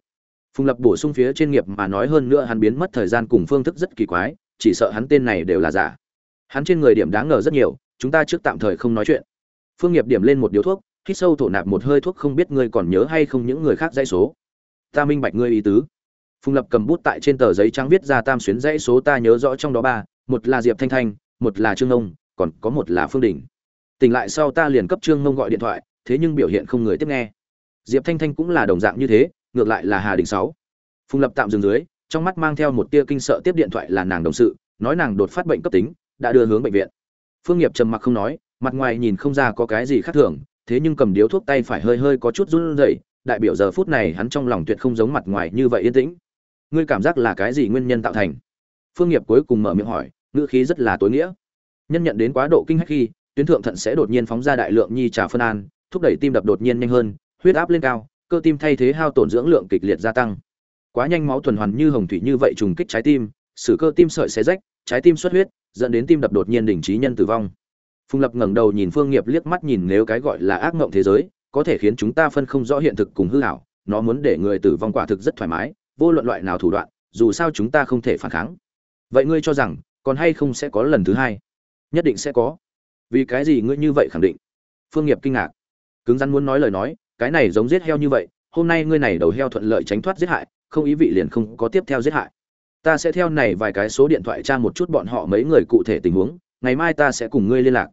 Phùng lập bổ sung phía trên nghiệp mà nói hơn nữa hắn biến mất thời gian cùng phương thức rất kỳ quái, chỉ sợ hắn tên này đều là giả. Hắn trên người điểm đáng ngờ rất nhiều, chúng ta trước tạm thời không nói chuyện. Phương nghiệp điểm lên một điếu thuốc, hít sâu thổ nạp một hơi thuốc không biết ngươi còn nhớ hay không những người khác dãy số. Ta minh bạch ngươi ý tứ. Phùng lập cầm bút tại trên tờ giấy trắng viết ra tam xuyến dãy số ta nhớ rõ trong đó ba, một là diệp thanh thanh, một là trương nông còn có một là phương đình. Tỉnh lại sau ta liền cấp trương mông gọi điện thoại, thế nhưng biểu hiện không người tiếp nghe. Diệp thanh thanh cũng là đồng dạng như thế, ngược lại là hà đình sáu. Phùng lập tạm dừng dưới, trong mắt mang theo một tia kinh sợ tiếp điện thoại là nàng đồng sự, nói nàng đột phát bệnh cấp tính, đã đưa hướng bệnh viện. Phương nghiệp trầm mặc không nói, mặt ngoài nhìn không ra có cái gì khác thường, thế nhưng cầm điếu thuốc tay phải hơi hơi có chút run rẩy, đại biểu giờ phút này hắn trong lòng tuyệt không giống mặt ngoài như vậy yên tĩnh. Ngươi cảm giác là cái gì nguyên nhân tạo thành? Phương nghiệp cuối cùng mở miệng hỏi, ngữ khí rất là tối nghĩa nhân nhận đến quá độ kinh hách khi, tuyến thượng thận sẽ đột nhiên phóng ra đại lượng nhi trà phân an, thúc đẩy tim đập đột nhiên nhanh hơn, huyết áp lên cao, cơ tim thay thế hao tổn dưỡng lượng kịch liệt gia tăng. Quá nhanh máu tuần hoàn như hồng thủy như vậy trùng kích trái tim xử cơ tim sợi xé rách, trái tim xuất huyết, dẫn đến tim đập đột nhiên đình trí nhân tử vong. Phùng lập ngẩng đầu nhìn phương nghiệp liếc mắt nhìn nếu cái gọi là ác ngộng thế giới, có thể khiến chúng ta phân không rõ hiện thực cùng hư ảo, nó muốn để người tử vong quả thực rất thoải mái, vô luận loại nào thủ đoạn, dù sao chúng ta không thể phản kháng. Vậy ngươi cho rằng, còn hay không sẽ có lần thứ hai? Nhất định sẽ có. Vì cái gì ngươi như vậy khẳng định? Phương nghiệp kinh ngạc. Cứng rắn muốn nói lời nói, cái này giống giết heo như vậy, hôm nay ngươi này đầu heo thuận lợi tránh thoát giết hại, không ý vị liền không có tiếp theo giết hại. Ta sẽ theo này vài cái số điện thoại tra một chút bọn họ mấy người cụ thể tình huống, ngày mai ta sẽ cùng ngươi liên lạc.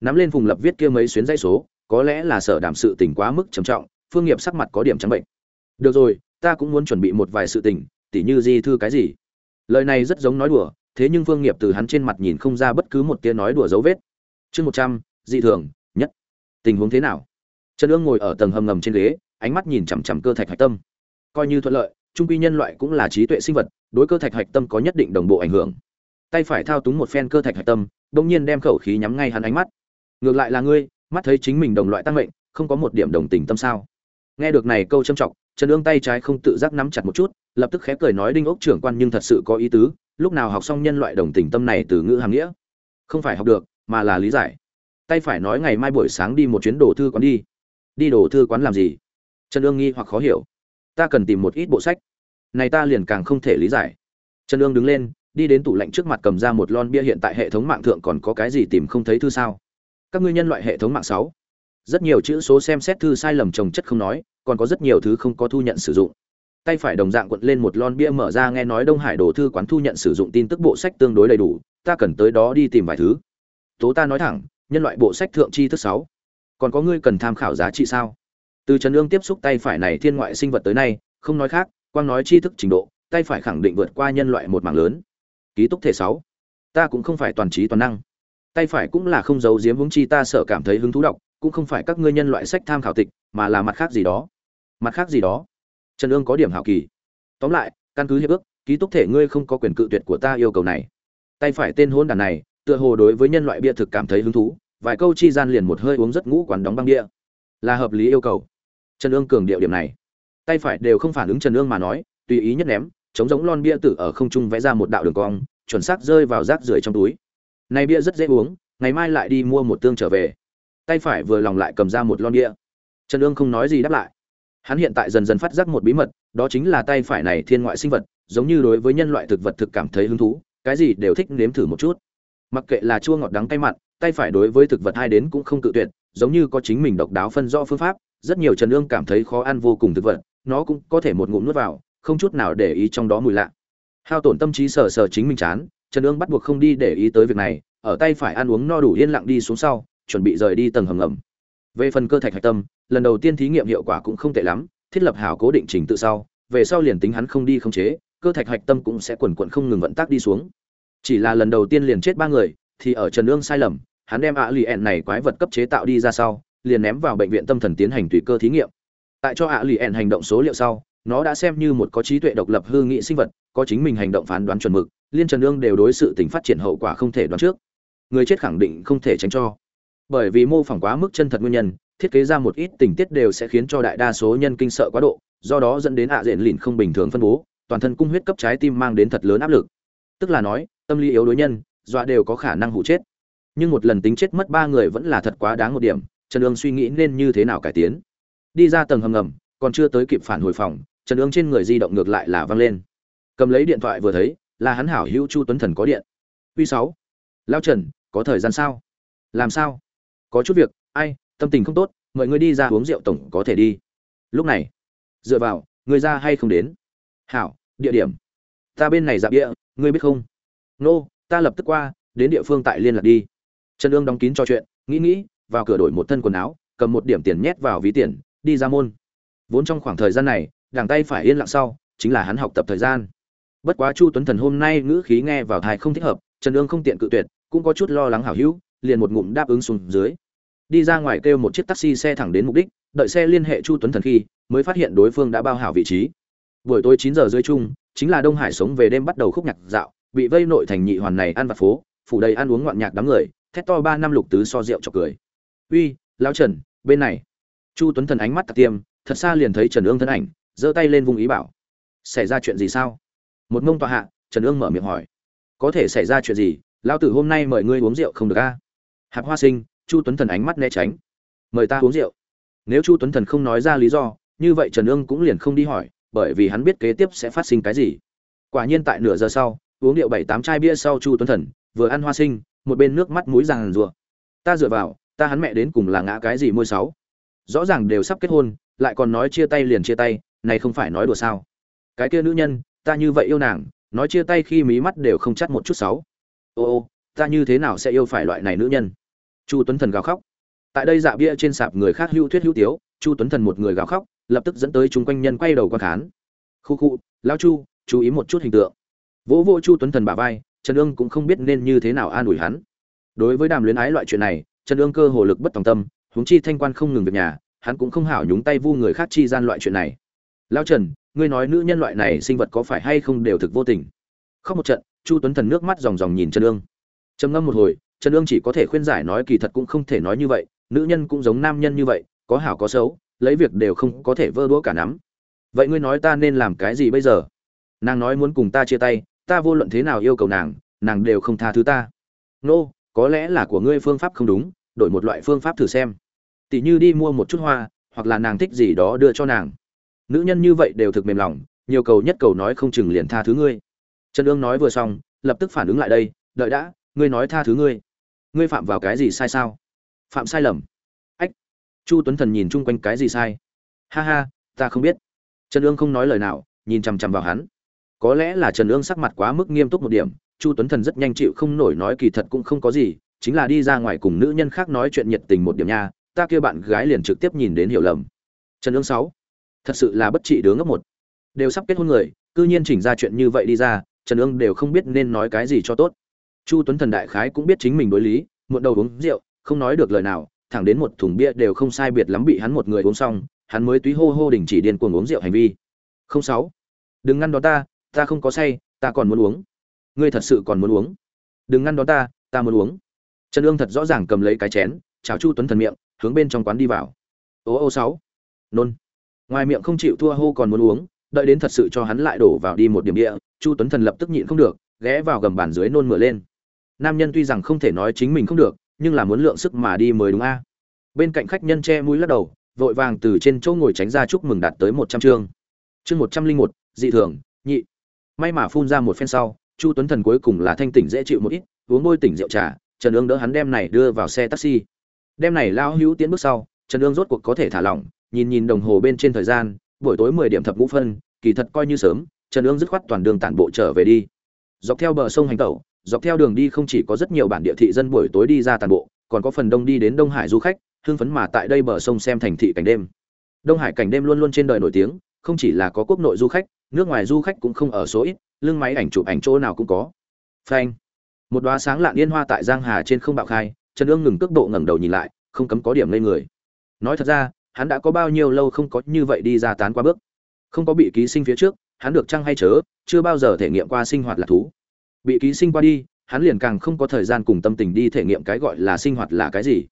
Nắm lên vùng lập viết kia mấy xuyến dây số, có lẽ là sở đảm sự tình quá mức trầm trọng, phương nghiệp sắc mặt có điểm trắng bệnh. Được rồi, ta cũng muốn chuẩn bị một vài sự tình, tỉ như di thư cái gì? Lời này rất giống nói đùa thế nhưng vương nghiệp từ hắn trên mặt nhìn không ra bất cứ một tia nói đùa dấu vết. Chương một trăm, dị thường, nhất. Tình huống thế nào? Trần ương ngồi ở tầng hầm ngầm trên ghế, ánh mắt nhìn chằm chằm cơ thạch hạch tâm. Coi như thuận lợi, trung quy nhân loại cũng là trí tuệ sinh vật, đối cơ thạch hạch tâm có nhất định đồng bộ ảnh hưởng. Tay phải thao túng một phen cơ thạch hạch tâm bỗng nhiên đem khẩu khí nhắm ngay hắn ánh mắt. Ngược lại là ngươi, mắt thấy chính mình đồng loại tăng mệnh, không có một điểm đồng tình tâm sao? Nghe được này câu châm trọng trần ương tay trái không tự giác nắm chặt một chút, lập tức khẽ cười nói đinh ốc trưởng quan nhưng thật sự có ý tứ lúc nào học xong nhân loại đồng tình tâm này từ ngữ hàm nghĩa? Không phải học được, mà là lý giải. Tay phải nói ngày mai buổi sáng đi một chuyến đồ thư quán đi. Đi đồ thư quán làm gì? Trần ương nghi hoặc khó hiểu. Ta cần tìm một ít bộ sách. Này ta liền càng không thể lý giải. Trần ương đứng lên, đi đến tủ lạnh trước mặt cầm ra một lon bia hiện tại hệ thống mạng thượng còn có cái gì tìm không thấy thư sao? Các ngươi nhân loại hệ thống mạng sáu. Rất nhiều chữ số xem xét thư sai lầm trồng chất không nói, còn có rất nhiều thứ không có thu nhận sử dụng tay phải đồng dạng quận lên một lon bia mở ra nghe nói đông hải đồ thư quán thu nhận sử dụng tin tức bộ sách tương đối đầy đủ, ta cần tới đó đi tìm vài thứ. Tố ta nói thẳng, nhân loại bộ sách thượng tri thức sáu. Còn có ngươi cần tham khảo giá trị sao? Từ trần ương tiếp xúc tay phải này thiên ngoại sinh vật tới nay, không nói khác, quang nói tri thức trình độ, tay phải khẳng định vượt qua nhân loại một mảng lớn. Ký túc thể sáu. Ta cũng không phải toàn trí toàn năng. Tay phải cũng là không giấu giếm vững chi ta sợ cảm thấy hứng thú đọc, cũng không phải các ngươi nhân loại sách tham khảo tịch, mà là mặt khác gì đó. Mặt khác gì đó? Trần ương có điểm hảo kỳ. Tóm lại, căn cứ hiệp ước, ký túc thể ngươi không có quyền cự tuyệt của ta yêu cầu này. Tay phải tên hôn đàn này, tựa hồ đối với nhân loại bia thực cảm thấy hứng thú, vài câu chi gian liền một hơi uống rất ngũ quán đóng băng bia. Là hợp lý yêu cầu. Trần ương cường điệu điểm này. Tay phải đều không phản ứng trần ương mà nói, tùy ý nhất ném, chống giống lon bia tử ở không trung vẽ ra một đạo đường cong, chuẩn xác rơi vào rác rưởi trong túi. Này bia rất dễ uống, ngày mai lại đi mua một tương trở về. Tay phải vừa lòng lại cầm ra một lon bia. Trần ương không nói gì đáp lại hắn hiện tại dần dần phát giác một bí mật, đó chính là tay phải này thiên ngoại sinh vật, giống như đối với nhân loại thực vật thực cảm thấy hứng thú, cái gì đều thích nếm thử một chút. Mặc kệ là chua ngọt đắng cay mặn, tay phải đối với thực vật hai đến cũng không cự tuyệt, giống như có chính mình độc đáo phân rõ phương pháp, rất nhiều trần ương cảm thấy khó ăn vô cùng thực vật, nó cũng có thể một ngụm nuốt vào, không chút nào để ý trong đó mùi lạ. Hao tổn tâm trí sờ sờ chính mình chán, trần ương bắt buộc không đi để ý tới việc này, ở tay phải ăn uống no đủ yên lặng đi xuống sau, chuẩn bị rời đi tầng hầm ngầm về phần cơ thạch hạch tâm, lần đầu tiên thí nghiệm hiệu quả cũng không tệ lắm, thiết lập hảo cố định trình tự sau, về sau liền tính hắn không đi không chế, cơ thạch hạch tâm cũng sẽ quần quận không ngừng vận tác đi xuống. Chỉ là lần đầu tiên liền chết ba người, thì ở trần ương sai lầm, hắn đem ạ lì ẹn này quái vật cấp chế tạo đi ra sau, liền ném vào bệnh viện tâm thần tiến hành tùy cơ thí nghiệm. Tại cho ạ lì ẹn hành động số liệu sau, nó đã xem như một có trí tuệ độc lập hư nghị sinh vật, có chính mình hành động phán đoán chuẩn mực, liên trần ương đều đối sự tình phát triển hậu quả không thể đoán trước. Người chết khẳng định không thể tránh cho bởi vì mô phỏng quá mức chân thật nguyên nhân, thiết kế ra một ít tình tiết đều sẽ khiến cho đại đa số nhân kinh sợ quá độ, do đó dẫn đến ạ diện lìn không bình thường phân bố, toàn thân cung huyết cấp trái tim mang đến thật lớn áp lực. Tức là nói, tâm lý yếu đối nhân, dọa đều có khả năng hụ chết. Nhưng một lần tính chết mất ba người vẫn là thật quá đáng một điểm, trần ương suy nghĩ nên như thế nào cải tiến. Đi ra tầng hầm ngầm, còn chưa tới kịp phản hồi phòng, trần ương trên người di động ngược lại là văng lên. Cầm lấy điện thoại vừa thấy, là hắn hảo hữu chu tuấn thần có điện. Uy sáu. Lao trần, có thời gian sao? Làm sao? Có chút việc ai tâm tình không tốt mời ngươi đi ra uống rượu tổng có thể đi. Lúc này dựa vào ngươi ra hay không đến? Hảo địa điểm. Ta bên này dạp địa ngươi biết không? Nô、no, ta lập tức qua đến địa phương tại liên lạc đi. Trần ương đóng kín cho chuyện nghĩ nghĩ vào cửa đổi một thân quần áo cầm một điểm tiền nhét vào ví tiền đi ra môn. Vốn trong khoảng thời gian này đảng tay phải yên lặng sau chính là hắn học tập thời gian. Bất quá chu tuấn thần hôm nay ngữ khí nghe vào thai không thích hợp trần ương không tiện cự tuyệt cũng có chút lo lắng hảo hữu liền một ngụm đáp ứng xuống dưới. Đi ra ngoài kêu một chiếc taxi xe thẳng đến mục đích, đợi xe liên hệ chu tuấn thần khi, mới phát hiện đối phương đã bao hảo vị trí. Buổi tối chín giờ rưỡi chung, chính là đông hải sống về đêm bắt đầu khúc nhạc dạo, bị vây nội thành nhị hoàn này ăn vặt phố, phủ đầy ăn uống ngoạn nhạc đám người, thét to ba năm lục tứ so rượu chọc cười. Uy, lão trần, bên này. Chu tuấn thần ánh mắt tạc tiêm, thật xa liền thấy trần ương thân ảnh, giơ tay lên vùng ý bảo. Xảy ra chuyện gì sao? Một mông tọa hạ, trần ương mở miệng hỏi. Có thể xảy ra chuyện gì? Lão tử hôm nay mời ngươi uống rượu không được a? à? Hạp hoa sinh, chu tuấn thần ánh mắt né tránh. Mời ta uống rượu. Nếu chu tuấn thần không nói ra lý do, như vậy trần ương cũng liền không đi hỏi, bởi vì hắn biết kế tiếp sẽ phát sinh cái gì. Quả nhiên tại nửa giờ sau, uống rượu bảy tám chai bia sau chu tuấn thần, vừa ăn hoa sinh, một bên nước mắt mũi ràng rùa ta dựa vào, ta hắn mẹ đến cùng là ngã cái gì môi sáu. Rõ ràng đều sắp kết hôn, lại còn nói chia tay liền chia tay, này không phải nói đùa sao? Cái kia nữ nhân, ta như vậy yêu nàng, nói chia tay khi mí mắt đều không chắt một chút sáu. Ô ô, ta như thế nào sẽ yêu phải loại này nữ nhân? Chu tuấn thần gào khóc. Tại đây dạ bia trên sạp người khác hưu thuyết hữu tiếu, chu tuấn thần một người gào khóc, lập tức dẫn tới chúng quanh nhân quay đầu quan khán. Khu khu, lão chu, chú ý một chút hình tượng. Vỗ vô chu tuấn thần bả vai, trần ương cũng không biết nên như thế nào an ủi hắn. Đối với đàm luyến ái loại chuyện này, trần ương cơ hồ lực bất tòng tâm, huống chi thanh quan không ngừng việc nhà, hắn cũng không hảo nhúng tay vu người khác chi gian loại chuyện này. Lão trần, ngươi nói nữ nhân loại này sinh vật có phải hay không đều thực vô tình? Khóc một trận, chu tuấn thần nước mắt ròng ròng nhìn trần ương. Trầm ngâm một hồi trần ương chỉ có thể khuyên giải nói kỳ thật cũng không thể nói như vậy nữ nhân cũng giống nam nhân như vậy có hảo có xấu lấy việc đều không có thể vơ đũa cả nắm. Vậy ngươi nói ta nên làm cái gì bây giờ? Nàng nói muốn cùng ta chia tay ta vô luận thế nào yêu cầu nàng nàng đều không tha thứ ta. Nô、no, có lẽ là của ngươi phương pháp không đúng đổi một loại phương pháp thử xem. Tỷ như đi mua một chút hoa hoặc là nàng thích gì đó đưa cho nàng. Nữ nhân như vậy đều thực mềm lòng nhiều cầu nhất cầu nói không chừng liền tha thứ ngươi. Trần ương nói vừa xong lập tức phản ứng lại đây đợi đã ngươi nói tha thứ ngươi ngươi phạm vào cái gì sai sao? Phạm sai lầm. Ách. Chu tuấn thần nhìn chung quanh cái gì sai? Ha ha, ta không biết. Trần ương không nói lời nào, nhìn chằm chằm vào hắn. Có lẽ là trần ương sắc mặt quá mức nghiêm túc một điểm, chu tuấn thần rất nhanh chịu không nổi nói kỳ thật cũng không có gì, chính là đi ra ngoài cùng nữ nhân khác nói chuyện nhiệt tình một điểm nha, ta kêu bạn gái liền trực tiếp nhìn đến hiểu lầm. Trần ương sáu. Thật sự là bất trị đứa ngốc một. Đều sắp kết hôn người, cư nhiên chỉnh ra chuyện như vậy đi ra, trần ương đều không biết nên nói cái gì cho tốt chu tuấn thần đại khái cũng biết chính mình đối lý, muộn đầu uống rượu, không nói được lời nào, thẳng đến một thùng bia đều không sai biệt lắm bị hắn một người uống xong, hắn mới túy hô hô đình chỉ điên cuồng uống rượu hành vi. Không sáu. Đừng ngăn đó ta ta không có say, ta còn muốn uống. Ngươi thật sự còn muốn uống. Đừng ngăn đó ta ta muốn uống. Trần ương thật rõ ràng cầm lấy cái chén, chào chu tuấn thần miệng, hướng bên trong quán đi vào. Ô ô sáu. Nôn. Ngoài miệng không chịu thua hô còn muốn uống, đợi đến thật sự cho hắn lại đổ vào đi một điểm địa, chu tuấn thần lập tức nhịn không được, ghé vào gầm bàn dưới nôn mửa lên nam nhân tuy rằng không thể nói chính mình không được, nhưng là muốn lượng sức mà đi mới đúng a. Bên cạnh khách nhân che mũi lắc đầu, vội vàng từ trên chỗ ngồi tránh ra chúc mừng đạt tới một trăm chương. Chương một trăm linh một, dị thường, nhị. May mà phun ra một phen sau, chu tuấn thần cuối cùng là thanh tỉnh dễ chịu một ít, uống bôi tỉnh rượu trà, trần ương đỡ hắn đem này đưa vào xe taxi. Đem này lao hữu tiến bước sau, trần ương rốt cuộc có thể thả lỏng, nhìn nhìn đồng hồ bên trên thời gian, buổi tối mười điểm thập ngũ phân, kỳ thật coi như sớm, trần ương dứt khoát toàn đường tản bộ trở về đi. Dọc theo bờ sông hành tẩu dọc theo đường đi không chỉ có rất nhiều bản địa thị dân buổi tối đi ra tàn bộ, còn có phần đông đi đến đông hải du khách, hưng phấn mà tại đây bờ sông xem thành thị cảnh đêm. Đông hải cảnh đêm luôn luôn trên đời nổi tiếng, không chỉ là có quốc nội du khách, nước ngoài du khách cũng không ở số ít, lưng máy ảnh chụp ảnh chỗ nào cũng có. Phanh. Một đoá sáng lạn yên hoa tại giang hà trên không bạo khai, trần ương ngừng cước độ ngẩng đầu nhìn lại, không cấm có điểm lên người. Nói thật ra, hắn đã có bao nhiêu lâu không có như vậy đi ra tán qua bước. Không có bị ký sinh phía trước, hắn được chăng hay chớ, chưa bao giờ thể nghiệm qua sinh hoạt là thú bị ký sinh qua đi, hắn liền càng không có thời gian cùng tâm tình đi thể nghiệm cái gọi là sinh hoạt là cái gì.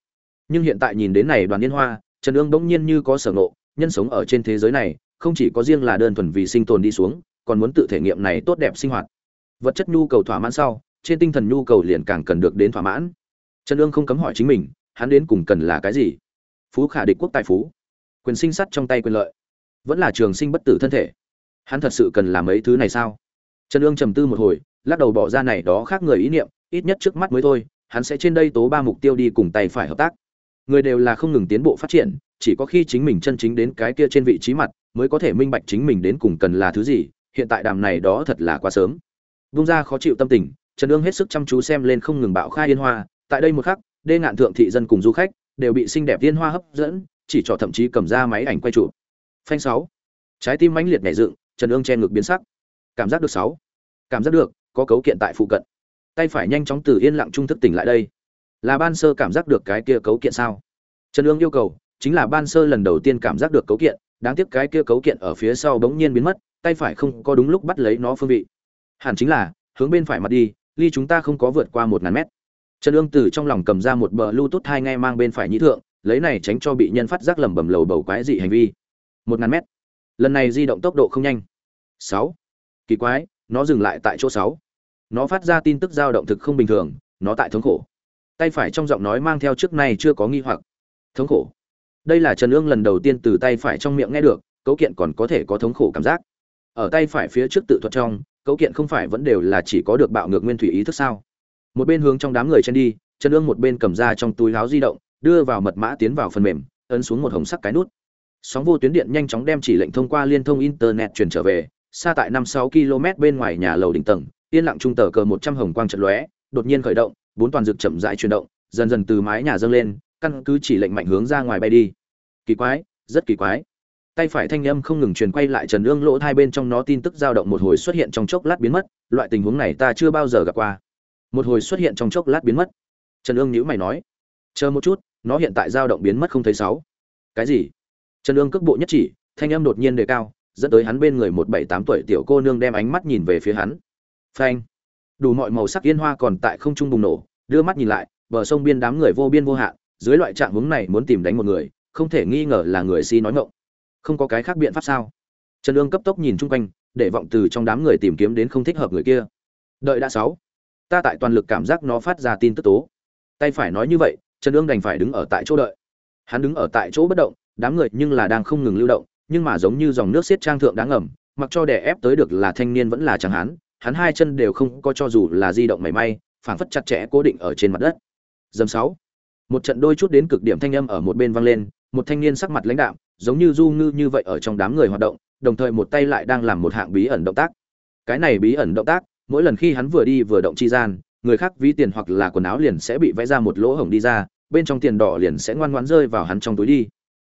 Nhưng hiện tại nhìn đến này đoàn liên hoa, trần ương bỗng nhiên như có sở ngộ, nhân sống ở trên thế giới này, không chỉ có riêng là đơn thuần vì sinh tồn đi xuống, còn muốn tự thể nghiệm này tốt đẹp sinh hoạt. Vật chất nhu cầu thỏa mãn sau, trên tinh thần nhu cầu liền càng cần được đến thỏa mãn. Trần ương không cấm hỏi chính mình, hắn đến cùng cần là cái gì? Phú khả địch quốc tài phú. Quyền sinh sắt trong tay quyền lợi. Vẫn là trường sinh bất tử thân thể. Hắn thật sự cần làm mấy thứ này sao? Trần ương trầm tư một hồi lắc đầu bỏ ra này đó khác người ý niệm, ít nhất trước mắt mới thôi, hắn sẽ trên đây tố ba mục tiêu đi cùng tay phải hợp tác. Người đều là không ngừng tiến bộ phát triển, chỉ có khi chính mình chân chính đến cái kia trên vị trí mặt, mới có thể minh bạch chính mình đến cùng cần là thứ gì, hiện tại đàm này đó thật là quá sớm. Bung ra khó chịu tâm tình, trần ương hết sức chăm chú xem lên không ngừng bạo khai yên hoa, tại đây một khắc, đê ngạn thượng thị dân cùng du khách đều bị xinh đẹp yên hoa hấp dẫn, chỉ cho thậm chí cầm ra máy ảnh quay chụp. Phanh sáu. Trái tim mãnh liệt nhảy dựng, trần ương che ngực biến sắc. Cảm giác được sáu. Cảm giác được có cấu kiện tại phụ cận. Tay phải nhanh chóng từ yên lặng trung thức tỉnh lại đây. Là ban sơ cảm giác được cái kia cấu kiện sao? Trần ương yêu cầu, chính là ban sơ lần đầu tiên cảm giác được cấu kiện, đáng tiếc cái kia cấu kiện ở phía sau bỗng nhiên biến mất, tay phải không có đúng lúc bắt lấy nó phương vị. Hẳn chính là, hướng bên phải mặt đi, ly chúng ta không có vượt qua một ngàn mét. Trần ương từ trong lòng cầm ra một bờ lưu tốt hai ngay mang bên phải nhĩ thượng, lấy này tránh cho bị nhân phát giác lầm bầm lầu bầu quái dị hành vi. Một ngàn mét. Lần này di động tốc độ không nhanh. Sáu. Kỳ quái, nó dừng lại tại chỗ sáu nó phát ra tin tức dao động thực không bình thường, nó tại thống khổ. Tay phải trong giọng nói mang theo trước này chưa có nghi hoặc. Thống khổ. Đây là trần ương lần đầu tiên từ tay phải trong miệng nghe được, cấu kiện còn có thể có thống khổ cảm giác. Ở tay phải phía trước tự thuật trong, cấu kiện không phải vẫn đều là chỉ có được bạo ngược nguyên thủy ý thức sao? Một bên hướng trong đám người chen đi, trần ương một bên cầm ra trong túi láo di động, đưa vào mật mã tiến vào phần mềm, ấn xuống một hồng sắc cái nút. Sóng vô tuyến điện nhanh chóng đem chỉ lệnh thông qua liên thông internet truyền trở về, xa tại năm sáu km bên ngoài nhà lầu đỉnh tầng yên lặng trung tờ cờ một trăm hồng quang trận lóe, đột nhiên khởi động, bốn toàn dược chậm rãi chuyển động, dần dần từ mái nhà dâng lên, căn cứ chỉ lệnh mạnh hướng ra ngoài bay đi. Kỳ quái, rất kỳ quái. Tay phải thanh âm không ngừng truyền quay lại trần ương lỗ hai bên trong nó tin tức dao động một hồi xuất hiện trong chốc lát biến mất, loại tình huống này ta chưa bao giờ gặp qua. Một hồi xuất hiện trong chốc lát biến mất. Trần ương nhữ mày nói, chờ một chút, nó hiện tại dao động biến mất không thấy sáu. Cái gì? Trần ương cước bộ nhất chỉ, thanh âm đột nhiên đề cao, dẫn tới hắn bên người một bảy tám tuổi tiểu cô nương đem ánh mắt nhìn về phía hắn phanh. Đủ mọi màu sắc yên hoa còn tại không trung bùng nổ, đưa mắt nhìn lại, bờ sông biên đám người vô biên vô hạn, dưới loại trạng hướng này muốn tìm đánh một người, không thể nghi ngờ là người si nói ngọng. Không có cái khác biện pháp sao? Trần ương cấp tốc nhìn chung quanh, để vọng từ trong đám người tìm kiếm đến không thích hợp người kia. Đợi đã sáu. Ta tại toàn lực cảm giác nó phát ra tin tức tố. Tay phải nói như vậy, trần ương đành phải đứng ở tại chỗ đợi. Hắn đứng ở tại chỗ bất động, đám người nhưng là đang không ngừng lưu động, nhưng mà giống như dòng nước xiết trang thượng đáng ngầm, mặc cho đè ép tới được là thanh niên vẫn là chẳng hắn hắn hai chân đều không có cho dù là di động mảy may, phảng phất chặt chẽ cố định ở trên mặt đất. Dầm sáu. Một trận đôi chút đến cực điểm thanh âm ở một bên vang lên, một thanh niên sắc mặt lãnh đạm, giống như du ngư như vậy ở trong đám người hoạt động, đồng thời một tay lại đang làm một hạng bí ẩn động tác. Cái này bí ẩn động tác, mỗi lần khi hắn vừa đi vừa động chi gian, người khác ví tiền hoặc là quần áo liền sẽ bị vẽ ra một lỗ hổng đi ra, bên trong tiền đỏ liền sẽ ngoan ngoãn rơi vào hắn trong túi đi.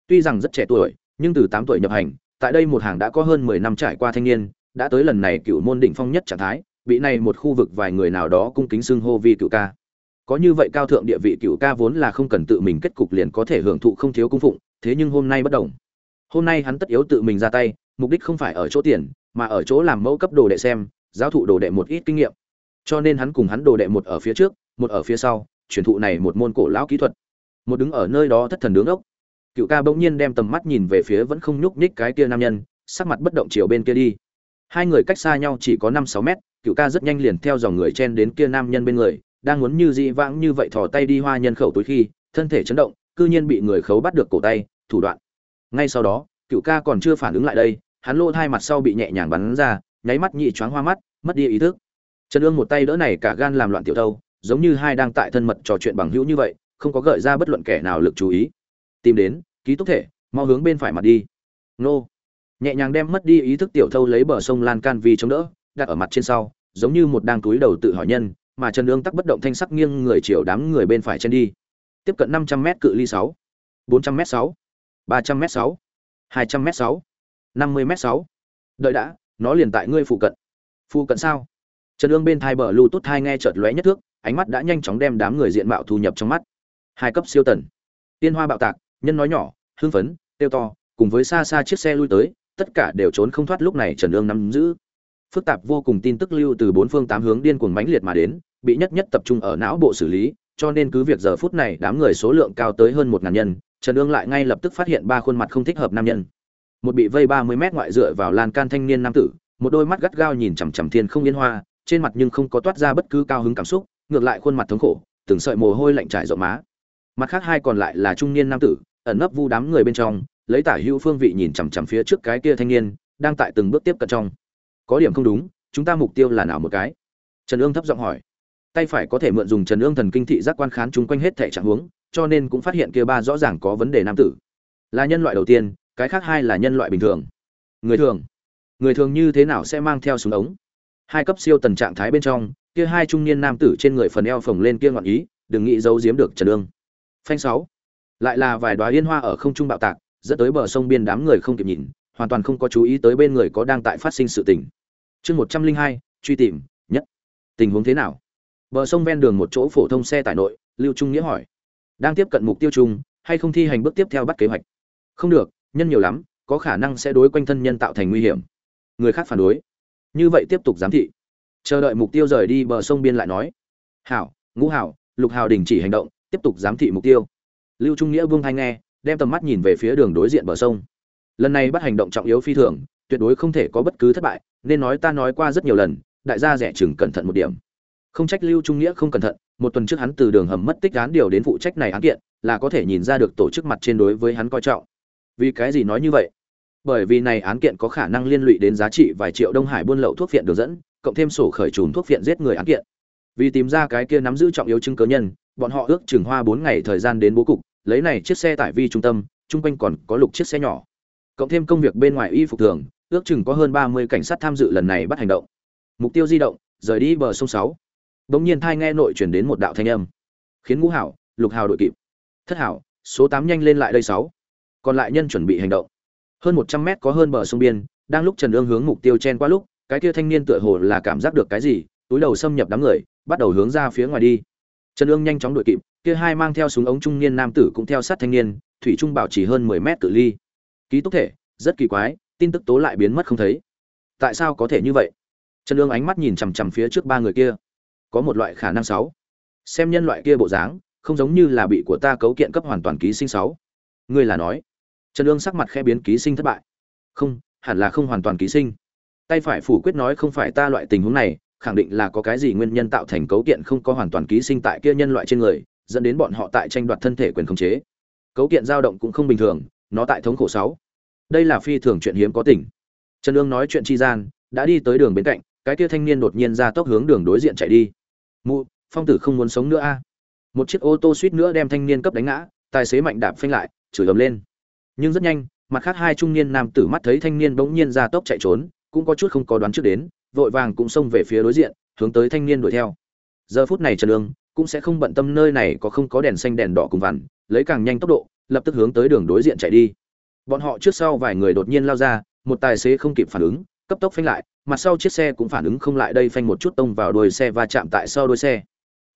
Tuy rằng rất trẻ tuổi, nhưng từ tám tuổi nhập hành, tại đây một hàng đã có hơn mười năm trải qua thanh niên đã tới lần này cựu môn đỉnh phong nhất trạng thái, vị này một khu vực vài người nào đó cung kính xưng hô vi cựu ca. Có như vậy cao thượng địa vị cựu ca vốn là không cần tự mình kết cục liền có thể hưởng thụ không thiếu cung phụng, thế nhưng hôm nay bất đồng. Hôm nay hắn tất yếu tự mình ra tay, mục đích không phải ở chỗ tiền, mà ở chỗ làm mẫu cấp đồ đệ xem, giáo thụ đồ đệ một ít kinh nghiệm. Cho nên hắn cùng hắn đồ đệ một ở phía trước, một ở phía sau, truyền thụ này một môn cổ lão kỹ thuật. Một đứng ở nơi đó thất thần đứng ốc. Cựu ca bỗng nhiên đem tầm mắt nhìn về phía vẫn không nhúc nhích cái kia nam nhân, sắc mặt bất động chiều bên kia đi hai người cách xa nhau chỉ có năm sáu mét, cựu ca rất nhanh liền theo dòng người chen đến kia nam nhân bên người, đang muốn như dị vãng như vậy thò tay đi hoa nhân khẩu túi khi, thân thể chấn động, cư nhiên bị người khấu bắt được cổ tay, thủ đoạn. Ngay sau đó, cựu ca còn chưa phản ứng lại đây, hắn lô hai mặt sau bị nhẹ nhàng bắn ra, nháy mắt nhị choáng hoa mắt, mất đi ý thức. Trần ương một tay đỡ này cả gan làm loạn tiểu thâu, giống như hai đang tại thân mật trò chuyện bằng hữu như vậy, không có gợi ra bất luận kẻ nào lực chú ý. Tìm đến, ký túc thể, mau hướng bên phải mặt đi. Nô nhẹ nhàng đem mất đi ý thức tiểu thâu lấy bờ sông lan can vì chống đỡ, đặt ở mặt trên sau, giống như một đang túi đầu tự hỏi nhân, mà trần ương tắc bất động thanh sắc nghiêng người chiều đám người bên phải chân đi. Tiếp cận năm trăm m cự ly sáu, bốn trăm m sáu, ba trăm m sáu, hai trăm m sáu, năm mươi m sáu. Đợi đã, nó liền tại ngươi phụ cận. Phụ cận sao? Trần ương bên thai bờ lưu tốt thai nghe chợt lóe nhất thước, ánh mắt đã nhanh chóng đem đám người diện mạo thu nhập trong mắt. Hai cấp siêu tần. Tiên hoa bạo tạc, nhân nói nhỏ, hưng phấn tiêu to, cùng với xa xa chiếc xe lui tới tất cả đều trốn không thoát lúc này trần ương nắm giữ. Phức tạp vô cùng tin tức lưu từ bốn phương tám hướng điên cuồng mãnh liệt mà đến, bị nhất nhất tập trung ở não bộ xử lý, cho nên cứ việc giờ phút này đám người số lượng cao tới hơn một ngàn nhân, trần ương lại ngay lập tức phát hiện ba khuôn mặt không thích hợp nam nhân. Một bị vây ba mươi mét ngoại dựa vào lan can thanh niên nam tử, một đôi mắt gắt gao nhìn chằm chằm thiên không yên hoa, trên mặt nhưng không có toát ra bất cứ cao hứng cảm xúc, ngược lại khuôn mặt thống khổ, từng sợi mồ hôi lạnh trải rộng má. Mặt khác hai còn lại là trung niên nam tử, ẩn nấp vu đám người bên trong lấy tả hữu phương vị nhìn chằm chằm phía trước cái kia thanh niên, đang tại từng bước tiếp cận trong. Có điểm không đúng, chúng ta mục tiêu là nào một cái? Trần ương thấp giọng hỏi. Tay phải có thể mượn dùng trần ương thần kinh thị giác quan khán chung quanh hết thể trạng huống, cho nên cũng phát hiện kia ba rõ ràng có vấn đề nam tử. Là nhân loại đầu tiên, cái khác hai là nhân loại bình thường. Người thường. Người thường như thế nào sẽ mang theo súng ống? Hai cấp siêu tần trạng thái bên trong, kia hai trung niên nam tử trên người phần eo phồng lên kia ngọn ý, đừng nghĩ giấu giếm được trần ương. Phanh sáu. Lại là vài đoá yên hoa ở không trung bạo tạc dẫn tới bờ sông biên đám người không kịp nhìn, hoàn toàn không có chú ý tới bên người có đang tại phát sinh sự tình. Chương một trăm linh hai, truy tìm, nhất. Tình huống thế nào? Bờ sông ven đường một chỗ phổ thông xe tải nội, lưu trung nghĩa hỏi. Đang tiếp cận mục tiêu chung, hay không thi hành bước tiếp theo bắt kế hoạch? Không được, nhân nhiều lắm, có khả năng sẽ đối quanh thân nhân tạo thành nguy hiểm. Người khác phản đối. Như vậy tiếp tục giám thị. Chờ đợi mục tiêu rời đi bờ sông biên lại nói. Hảo, ngũ hảo, lục hào đình chỉ hành động, tiếp tục giám thị mục tiêu. Lưu trung nghĩa vương thanh nghe đem tầm mắt nhìn về phía đường đối diện bờ sông. Lần này bắt hành động trọng yếu phi thường, tuyệt đối không thể có bất cứ thất bại, nên nói ta nói qua rất nhiều lần, đại gia rẻ chừng cẩn thận một điểm. Không trách lưu trung nghĩa không cẩn thận, một tuần trước hắn từ đường hầm mất tích án điều đến phụ trách này án kiện, là có thể nhìn ra được tổ chức mặt trên đối với hắn coi trọng. Vì cái gì nói như vậy? Bởi vì này án kiện có khả năng liên lụy đến giá trị vài triệu đông hải buôn lậu thuốc viện đường dẫn, cộng thêm sổ khởi trùm thuốc viện giết người án kiện. Vì tìm ra cái kia nắm giữ trọng yếu chứng cớ nhân, bọn họ ước chừng hoa bốn ngày thời gian đến bố cục lấy này chiếc xe tải vi trung tâm, chung quanh còn có lục chiếc xe nhỏ. Cộng thêm công việc bên ngoài y phục thường, ước chừng có hơn ba mươi cảnh sát tham dự lần này bắt hành động. Mục tiêu di động, rời đi bờ sông sáu. Bỗng nhiên thai nghe nội chuyển đến một đạo thanh âm. Khiến ngũ hảo, lục hào đội kịp. Thất hảo, số tám nhanh lên lại đây sáu. Còn lại nhân chuẩn bị hành động. Hơn một trăm mét có hơn bờ sông biên, đang lúc trần ương hướng mục tiêu chen qua lúc, cái kia thanh niên tựa hồ là cảm giác được cái gì, túi đầu xâm nhập đám người, bắt đầu hướng ra phía ngoài đi trần ương nhanh chóng đuổi kịp, kia hai mang theo súng ống trung niên nam tử cũng theo sát thanh niên, thủy trung bảo chỉ hơn mười mét cự ly. Ký túc thể, rất kỳ quái, tin tức tố lại biến mất không thấy. Tại sao có thể như vậy? Trần ương ánh mắt nhìn chằm chằm phía trước ba người kia. Có một loại khả năng sáu. Xem nhân loại kia bộ dáng, không giống như là bị của ta cấu kiện cấp hoàn toàn ký sinh sáu. Ngươi là nói. Trần ương sắc mặt khẽ biến ký sinh thất bại. Không, hẳn là không hoàn toàn ký sinh. Tay phải phủ quyết nói không phải ta loại tình huống này khẳng định là có cái gì nguyên nhân tạo thành cấu kiện không có hoàn toàn ký sinh tại kia nhân loại trên người, dẫn đến bọn họ tại tranh đoạt thân thể quyền khống chế. Cấu kiện dao động cũng không bình thường, nó tại thống khổ sáu. Đây là phi thường chuyện hiếm có tỉnh trần ương nói chuyện tri gian, đã đi tới đường bên cạnh, cái kia thanh niên đột nhiên ra tốc hướng đường đối diện chạy đi. Mụ, phong tử không muốn sống nữa a. Một chiếc ô tô suýt nữa đem thanh niên cấp đánh ngã, tài xế mạnh đạp phanh lại, chửi ầm lên. Nhưng rất nhanh, mặt khác hai trung niên nam tử mắt thấy thanh niên bỗng nhiên ra tốc chạy trốn, cũng có chút không có đoán trước đến vội vàng cũng xông về phía đối diện, hướng tới thanh niên đuổi theo. Giờ phút này trần lương cũng sẽ không bận tâm nơi này có không có đèn xanh, đèn đỏ cùng vằn, lấy càng nhanh tốc độ, lập tức hướng tới đường đối diện chạy đi. Bọn họ trước sau vài người đột nhiên lao ra, một tài xế không kịp phản ứng, cấp tốc phanh lại, mặt sau chiếc xe cũng phản ứng không lại, đây phanh một chút tông vào đuôi xe và chạm tại sau đuôi xe.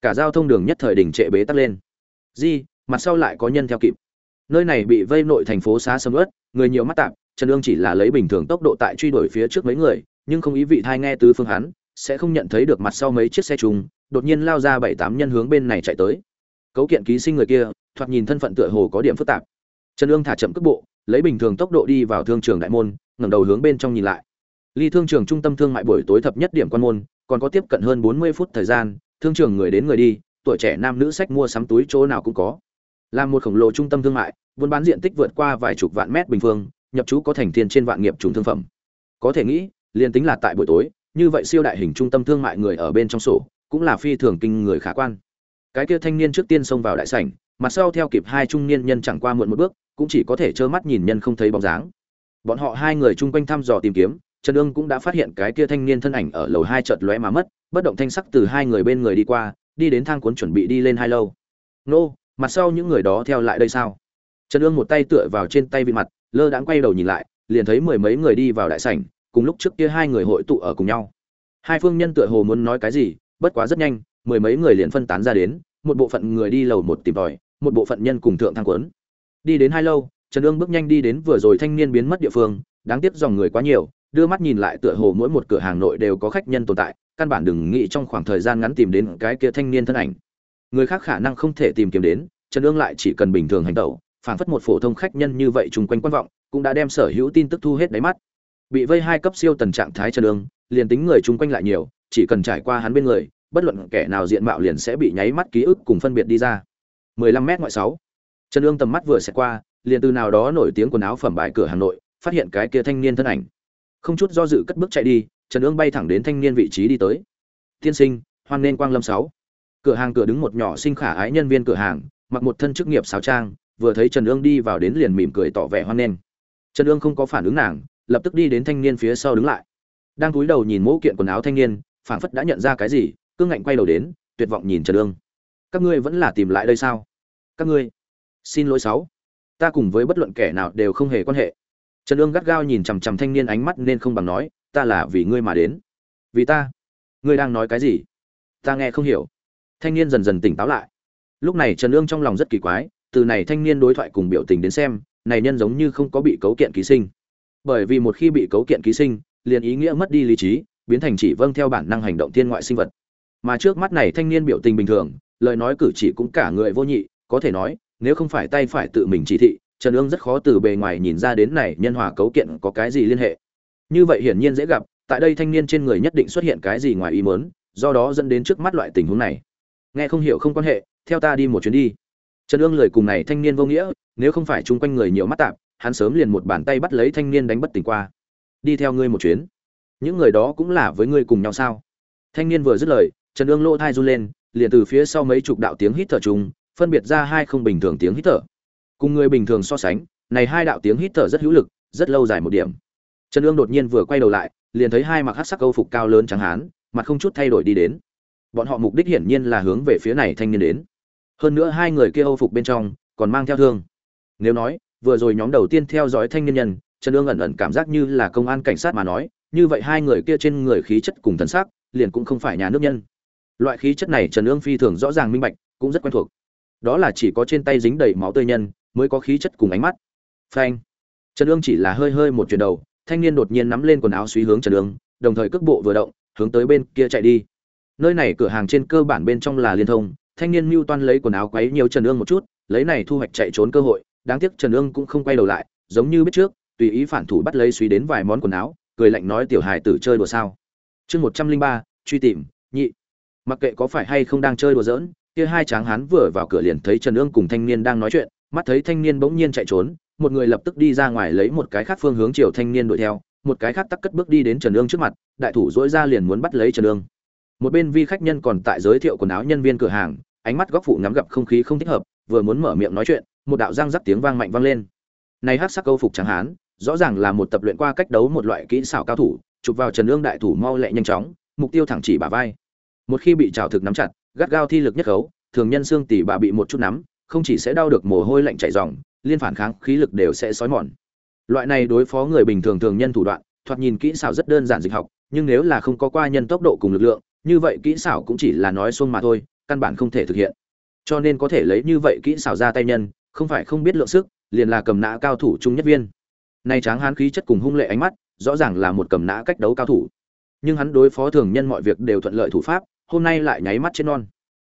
Cả giao thông đường nhất thời đình trệ bế tắc lên. Di, mặt sau lại có nhân theo kịp. Nơi này bị vây nội thành phố xá sầm ớt người nhiều mắt tạp, trần ương chỉ là lấy bình thường tốc độ tại truy đuổi phía trước mấy người nhưng không ý vị thai nghe tứ phương hắn, sẽ không nhận thấy được mặt sau mấy chiếc xe trùng, đột nhiên lao ra bảy tám nhân hướng bên này chạy tới. Cấu kiện ký sinh người kia, thoạt nhìn thân phận tựa hồ có điểm phức tạp. Trần ương thả chậm cước bộ, lấy bình thường tốc độ đi vào thương trường đại môn, ngẩng đầu hướng bên trong nhìn lại. Ly thương trường trung tâm thương mại buổi tối thập nhất điểm quan môn, còn có tiếp cận hơn bốn mươi phút thời gian, thương trường người đến người đi, tuổi trẻ nam nữ sách mua sắm túi chỗ nào cũng có. Là một khổng lồ trung tâm thương mại, buôn bán diện tích vượt qua vài chục vạn mét bình phương, nhập trú có thành thiên trên vạn nghiệp trùng thương phẩm. Có thể nghĩ liền tính là tại buổi tối, như vậy siêu đại hình trung tâm thương mại người ở bên trong sổ, cũng là phi thường kinh người khả quan. Cái kia thanh niên trước tiên xông vào đại sảnh, mặt sau theo kịp hai trung niên nhân chẳng qua muộn một bước, cũng chỉ có thể trơ mắt nhìn nhân không thấy bóng dáng. Bọn họ hai người chung quanh thăm dò tìm kiếm, trần ương cũng đã phát hiện cái kia thanh niên thân ảnh ở lầu hai chợt lóe mà mất, bất động thanh sắc từ hai người bên người đi qua, đi đến thang cuốn chuẩn bị đi lên hai lâu. Nô, mặt sau những người đó theo lại đây sao? Trần ương một tay tựa vào trên tay vị mặt, lơ đãng quay đầu nhìn lại, liền thấy mười mấy người đi vào đại sảnh cùng lúc trước kia hai người hội tụ ở cùng nhau. Hai phương nhân tựa hồ muốn nói cái gì, bất quá rất nhanh, mười mấy người liền phân tán ra đến, một bộ phận người đi lầu một tìm tòi, một bộ phận nhân cùng thượng thang quấn. Đi đến hai lâu, trần ương bước nhanh đi đến vừa rồi thanh niên biến mất địa phương, đáng tiếc dòng người quá nhiều, đưa mắt nhìn lại tựa hồ mỗi một cửa hàng nội đều có khách nhân tồn tại, căn bản đừng nghĩ trong khoảng thời gian ngắn tìm đến cái kia thanh niên thân ảnh. Người khác khả năng không thể tìm kiếm đến, trần ương lại chỉ cần bình thường hành động phảng phất một phổ thông khách nhân như vậy chung quanh quan vọng, cũng đã đem sở hữu tin tức thu hết đáy mắt bị vây hai cấp siêu tần trạng thái trần đường liền tính người chung quanh lại nhiều, chỉ cần trải qua hắn bên người, bất luận kẻ nào diện mạo liền sẽ bị nháy mắt ký ức cùng phân biệt đi ra. 15 mét ngoại sáu. Trần ương tầm mắt vừa sẽ qua, liền từ nào đó nổi tiếng quần áo phẩm bài cửa hà nội, phát hiện cái kia thanh niên thân ảnh. Không chút do dự cất bước chạy đi trần ương bay thẳng đến thanh niên vị trí đi tới. Tiên sinh, hoan nên quang lâm sáu. Cửa hàng cửa đứng một nhỏ sinh khả ái nhân viên cửa hàng, mặc một thân chức nghiệp sáo trang, vừa thấy trần ương đi vào đến liền mỉm cười tỏ vẻ hoan nghênh. Trần ương không có phản ứng nàng lập tức đi đến thanh niên phía sau đứng lại. Đang cúi đầu nhìn mẫu kiện quần áo thanh niên, phảng phất đã nhận ra cái gì cương ngạnh quay đầu đến, tuyệt vọng nhìn trần ương các ngươi vẫn là tìm lại đây sao? Các ngươi, xin lỗi sáu. Ta cùng với bất luận kẻ nào đều không hề quan hệ. Trần ương gắt gao nhìn chằm chằm thanh niên ánh mắt nên không bằng nói, ta là vì ngươi mà đến. Vì ta? Ngươi đang nói cái gì? Ta nghe không hiểu. Thanh niên dần dần tỉnh táo lại. Lúc này trần ương trong lòng rất kỳ quái, từ này thanh niên đối thoại cùng biểu tình đến xem, này nhân giống như không có bị cấu kiện ký sinh bởi vì một khi bị cấu kiện ký sinh, liền ý nghĩa mất đi lý trí, biến thành chỉ vâng theo bản năng hành động thiên ngoại sinh vật. Mà trước mắt này thanh niên biểu tình bình thường, lời nói cử chỉ cũng cả người vô nhị, có thể nói, nếu không phải tay phải tự mình chỉ thị, trần ương rất khó từ bề ngoài nhìn ra đến này nhân hòa cấu kiện có cái gì liên hệ. Như vậy hiển nhiên dễ gặp, tại đây thanh niên trên người nhất định xuất hiện cái gì ngoài ý mớn do đó dẫn đến trước mắt loại tình huống này. Nghe không hiểu không quan hệ, theo ta đi một chuyến đi. Trần ương lời cùng này thanh niên vô nghĩa, nếu không phải chung quanh người nhiều mắt tạp hắn sớm liền một bàn tay bắt lấy thanh niên đánh bất tỉnh qua. Đi theo ngươi một chuyến. Những người đó cũng là với ngươi cùng nhau sao? Thanh niên vừa dứt lời, trần ương lỗ thai run lên, liền từ phía sau mấy chục đạo tiếng hít thở chung, phân biệt ra hai không bình thường tiếng hít thở. Cùng người bình thường so sánh, này hai đạo tiếng hít thở rất hữu lực, rất lâu dài một điểm. Trần ương đột nhiên vừa quay đầu lại, liền thấy hai mặc hát sắc câu phục cao lớn trắng hán, mặt không chút thay đổi đi đến. Bọn họ mục đích hiển nhiên là hướng về phía này thanh niên đến. Hơn nữa hai người kia âu phục bên trong còn mang theo thương. Nếu nói vừa rồi nhóm đầu tiên theo dõi thanh niên nhân, trần ương ẩn ẩn cảm giác như là công an cảnh sát mà nói, như vậy hai người kia trên người khí chất cùng thần sắc, liền cũng không phải nhà nước nhân. Loại khí chất này trần ương phi thường rõ ràng minh bạch, cũng rất quen thuộc. Đó là chỉ có trên tay dính đầy máu tươi nhân, mới có khí chất cùng ánh mắt. Phanh. Trần ương chỉ là hơi hơi một chuyển đầu, thanh niên đột nhiên nắm lên quần áo suy hướng trần ương, đồng thời cước bộ vừa động, hướng tới bên kia chạy đi. Nơi này cửa hàng trên cơ bản bên trong là liên thông, thanh niên mưu toan lấy quần áo quấy nhiều trần ương một chút, lấy này thu hoạch chạy trốn cơ hội đáng tiếc trần ương cũng không quay đầu lại, giống như biết trước, tùy ý phản thủ bắt lấy suy đến vài món quần áo, cười lạnh nói tiểu hài tử chơi đùa sao. Chương một trăm linh ba, truy tìm, nhị. Mặc kệ có phải hay không đang chơi đùa giỡn, kia hai tráng hán vừa vào cửa liền thấy trần ương cùng thanh niên đang nói chuyện, mắt thấy thanh niên bỗng nhiên chạy trốn, một người lập tức đi ra ngoài lấy một cái khác phương hướng chiều thanh niên đuổi theo, một cái khác tắc cất bước đi đến trần ương trước mặt, đại thủ dỗi ra liền muốn bắt lấy trần ương. Một bên vi khách nhân còn tại giới thiệu quần áo nhân viên cửa hàng, ánh mắt góc phụ ngắm gặp không khí không thích hợp, vừa muốn mở miệng nói chuyện một đạo răng rắc tiếng vang mạnh vang lên. Này hắc sắc câu phục trắng hán, rõ ràng là một tập luyện qua cách đấu một loại kỹ xảo cao thủ, chụp vào trần ương đại thủ mau lẹ nhanh chóng, mục tiêu thẳng chỉ bả vai. Một khi bị trào thực nắm chặt, gắt gao thi lực nhất khấu, thường nhân xương tỉ bà bị một chút nắm, không chỉ sẽ đau được mồ hôi lạnh chảy ròng, liên phản kháng khí lực đều sẽ xói mòn. Loại này đối phó người bình thường thường nhân thủ đoạn, thoạt nhìn kỹ xảo rất đơn giản dịch học, nhưng nếu là không có qua nhân tốc độ cùng lực lượng, như vậy kỹ xảo cũng chỉ là nói xuông mà thôi, căn bản không thể thực hiện. Cho nên có thể lấy như vậy kỹ xảo ra tay nhân không phải không biết lượng sức, liền là cầm nã cao thủ trung nhất viên. Nay tráng hán khí chất cùng hung lệ ánh mắt, rõ ràng là một cầm nã cách đấu cao thủ. Nhưng hắn đối phó thường nhân mọi việc đều thuận lợi thủ pháp, hôm nay lại nháy mắt trên non.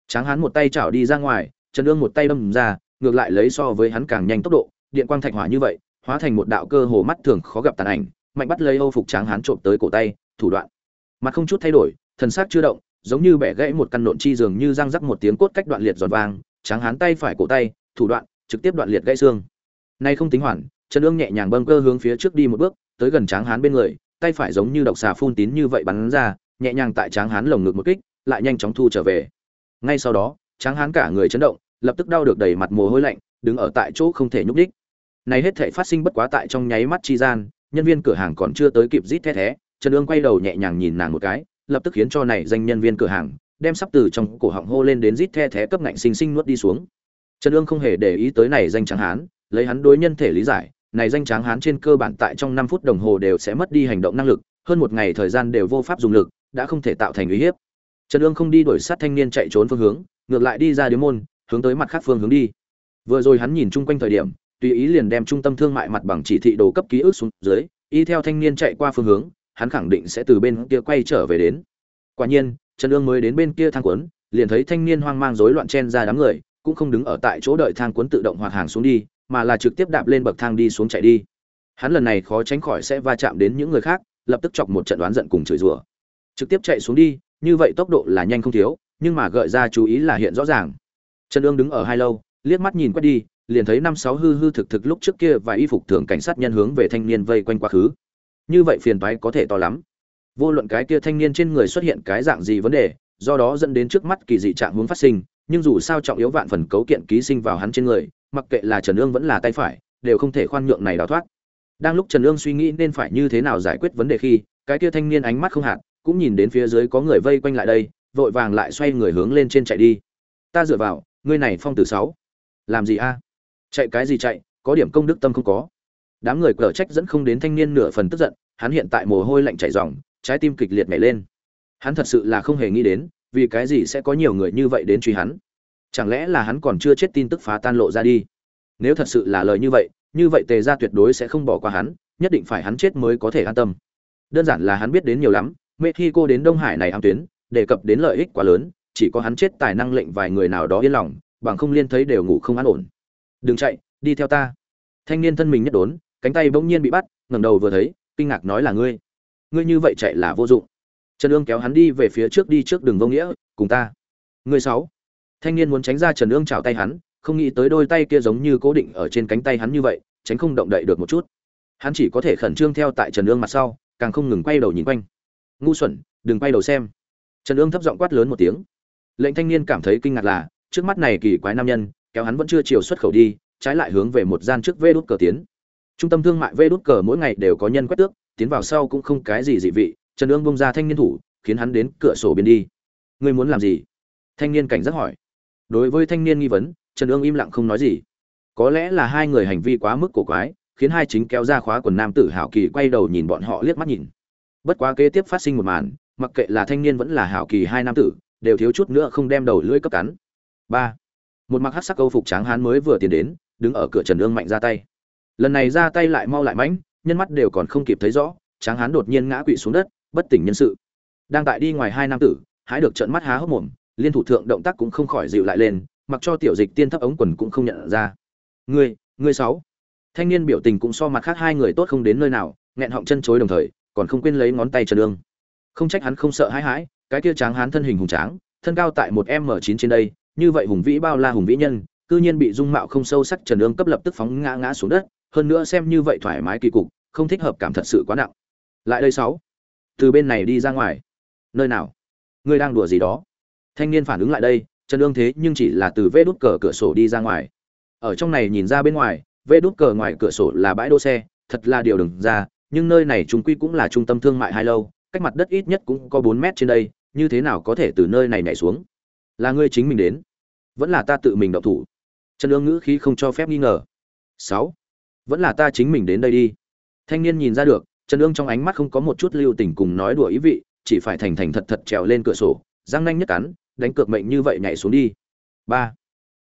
Tráng hán một tay chảo đi ra ngoài, trần ương một tay đâm ra, ngược lại lấy so với hắn càng nhanh tốc độ, điện quang thạch hỏa như vậy, hóa thành một đạo cơ hồ mắt thường khó gặp tàn ảnh, mạnh bắt lấy âu phục tráng hán trộm tới cổ tay, thủ đoạn. Mặt không chút thay đổi, thần sắc chưa động, giống như bẻ gãy một căn nộn chi dường như răng rắc một tiếng cốt cách đoạn liệt giòn vàng tráng hán tay phải cổ tay, thủ đoạn trực tiếp đoạn liệt gãy xương. Nay không tính hoàn trần ương nhẹ nhàng bâng cơ hướng phía trước đi một bước, tới gần tráng hán bên người, tay phải giống như độc xà phun tín như vậy bắn ra, nhẹ nhàng tại tráng hán lồng ngực một kích, lại nhanh chóng thu trở về. Ngay sau đó, tráng hán cả người chấn động, lập tức đau được đầy mặt mồ hôi lạnh, đứng ở tại chỗ không thể nhúc đích này hết thể phát sinh bất quá tại trong nháy mắt chi gian, nhân viên cửa hàng còn chưa tới kịp rít thét thé trần ương quay đầu nhẹ nhàng nhìn nàng một cái, lập tức khiến cho này danh nhân viên cửa hàng, đem sắp từ trong cổ họng hô lên đến rít the thé cấp ngạnh sinh sinh nuốt đi xuống trần Dương không hề để ý tới này danh tráng hán, lấy hắn đối nhân thể lý giải, này danh tráng hán trên cơ bản tại trong năm phút đồng hồ đều sẽ mất đi hành động năng lực, hơn một ngày thời gian đều vô pháp dùng lực, đã không thể tạo thành uy hiếp. Trần Dương không đi đuổi sát thanh niên chạy trốn phương hướng, ngược lại đi ra điếm môn, hướng tới mặt khác phương hướng đi. Vừa rồi hắn nhìn chung quanh thời điểm, tùy ý liền đem trung tâm thương mại mặt bằng chỉ thị đồ cấp ký ức xuống dưới, y theo thanh niên chạy qua phương hướng, hắn khẳng định sẽ từ bên kia quay trở về đến. Quả nhiên, trần Dương mới đến bên kia thang cuốn liền thấy thanh niên hoang mang rối loạn chen ra đám người cũng không đứng ở tại chỗ đợi thang cuốn tự động hoạt hàng xuống đi, mà là trực tiếp đạp lên bậc thang đi xuống chạy đi. Hắn lần này khó tránh khỏi sẽ va chạm đến những người khác, lập tức chọc một trận đoán giận cùng chửi rủa. Trực tiếp chạy xuống đi, như vậy tốc độ là nhanh không thiếu, nhưng mà gợi ra chú ý là hiện rõ ràng. Trần ương đứng ở hai lâu, liếc mắt nhìn quét đi, liền thấy năm sáu hư hư thực thực lúc trước kia và y phục thường cảnh sát nhân hướng về thanh niên vây quanh quá khứ. Như vậy phiền toái có thể to lắm. Vô luận cái kia thanh niên trên người xuất hiện cái dạng gì vấn đề, do đó dẫn đến trước mắt kỳ dị trạng hướng phát sinh nhưng dù sao trọng yếu vạn phần cấu kiện ký sinh vào hắn trên người, mặc kệ là trần ương vẫn là tay phải, đều không thể khoan nhượng này đào thoát. Đang lúc trần ương suy nghĩ nên phải như thế nào giải quyết vấn đề khi, cái kia thanh niên ánh mắt không hạt, cũng nhìn đến phía dưới có người vây quanh lại đây, vội vàng lại xoay người hướng lên trên chạy đi. Ta dựa vào, ngươi này phong tử sáu, làm gì a? Chạy cái gì chạy, có điểm công đức tâm không có. Đám người cờ trách dẫn không đến thanh niên nửa phần tức giận, hắn hiện tại mồ hôi lạnh chảy ròng, trái tim kịch liệt nhảy lên. Hắn thật sự là không hề nghĩ đến vì cái gì sẽ có nhiều người như vậy đến truy hắn? Chẳng lẽ là hắn còn chưa chết tin tức phá tan lộ ra đi? Nếu thật sự là lời như vậy như vậy tề ra tuyệt đối sẽ không bỏ qua hắn, nhất định phải hắn chết mới có thể an tâm. Đơn giản là hắn biết đến nhiều lắm mê khi cô đến đông hải này ám tuyến, đề cập đến lợi ích quá lớn, chỉ có hắn chết tài năng lệnh vài người nào đó yên lòng, bằng không liên thấy đều ngủ không an ổn. Đừng chạy, đi theo ta. Thanh niên thân mình nhất đốn, cánh tay bỗng nhiên bị bắt, ngẩng đầu vừa thấy, kinh ngạc nói là ngươi. Ngươi như vậy chạy là vô dụng trần ương kéo hắn đi về phía trước đi trước đường vô nghĩa, cùng ta. Người sáu. Thanh niên muốn tránh ra trần ương chào tay hắn, không nghĩ tới đôi tay kia giống như cố định ở trên cánh tay hắn như vậy, tránh không động đậy được một chút. Hắn chỉ có thể khẩn trương theo tại trần ương mặt sau, càng không ngừng quay đầu nhìn quanh. Ngu xuẩn, đừng quay đầu xem. Trần ương thấp giọng quát lớn một tiếng. Lệnh thanh niên cảm thấy kinh ngạc là, trước mắt này kỳ quái nam nhân, kéo hắn vẫn chưa chiều xuất khẩu đi, trái lại hướng về một gian trước vê đút cờ tiến. Trung tâm thương mại vê đút cờ mỗi ngày đều có nhân quét tước, tiến vào sau cũng không cái gì dị vị trần ương bông ra thanh niên thủ, khiến hắn đến cửa sổ biến đi. Ngươi muốn làm gì? Thanh niên cảnh giác hỏi. Đối với thanh niên nghi vấn, trần ương im lặng không nói gì. Có lẽ là hai người hành vi quá mức cổ quái, khiến hai chính kéo ra khóa quần nam tử hảo kỳ quay đầu nhìn bọn họ liếc mắt nhìn. Bất quá kế tiếp phát sinh một màn, mặc kệ là thanh niên vẫn là hảo kỳ hai nam tử, đều thiếu chút nữa không đem đầu lưỡi cấp cắn. Ba. Một mặc hát sắc câu phục tráng hán mới vừa tiến đến, đứng ở cửa trần ương mạnh ra tay. Lần này ra tay lại mau lại mãnh, nhân mắt đều còn không kịp thấy rõ, tráng hán đột nhiên ngã quỵ xuống đất bất tỉnh nhân sự. Đang tại đi ngoài hai nam tử, hái được trận mắt há hốc mồm, liên thủ thượng động tác cũng không khỏi dịu lại lên, mặc cho tiểu dịch tiên thấp ống quần cũng không nhận ra. Ngươi ngươi sáu. Thanh niên biểu tình cũng so mặt khác hai người tốt không đến nơi nào, nghẹn họng chân chối đồng thời, còn không quên lấy ngón tay trần đương không trách hắn không sợ hãi hãi, cái kia tráng hán thân hình hùng tráng, thân cao tại một m chín trên đây, như vậy hùng vĩ bao la hùng vĩ nhân, cư nhiên bị dung mạo không sâu sắc trần ương cấp lập tức phóng ngã ngã xuống đất, hơn nữa xem như vậy thoải mái kỳ cục, không thích hợp cảm thật sự quá nặng. Lại đây sáu từ bên này đi ra ngoài. Nơi nào? Ngươi đang đùa gì đó? Thanh niên phản ứng lại đây, trần ương thế nhưng chỉ là từ vê đút cờ cửa sổ đi ra ngoài. Ở trong này nhìn ra bên ngoài, vê đút cờ ngoài cửa sổ là bãi đỗ xe, thật là điều đừng ra, nhưng nơi này chúng quy cũng là trung tâm thương mại hai lâu, cách mặt đất ít nhất cũng có bốn mét trên đây, như thế nào có thể từ nơi này nhảy xuống? Là ngươi chính mình đến, vẫn là ta tự mình động thủ. Trần ương ngữ khí không cho phép nghi ngờ. Sáu, vẫn là ta chính mình đến đây đi. Thanh niên nhìn ra được trần ương trong ánh mắt không có một chút lưu tình cùng nói đùa ý vị, chỉ phải thành thành thật thật trèo lên cửa sổ răng nanh nhất cắn, đánh cược mệnh như vậy nhảy xuống đi. Ba.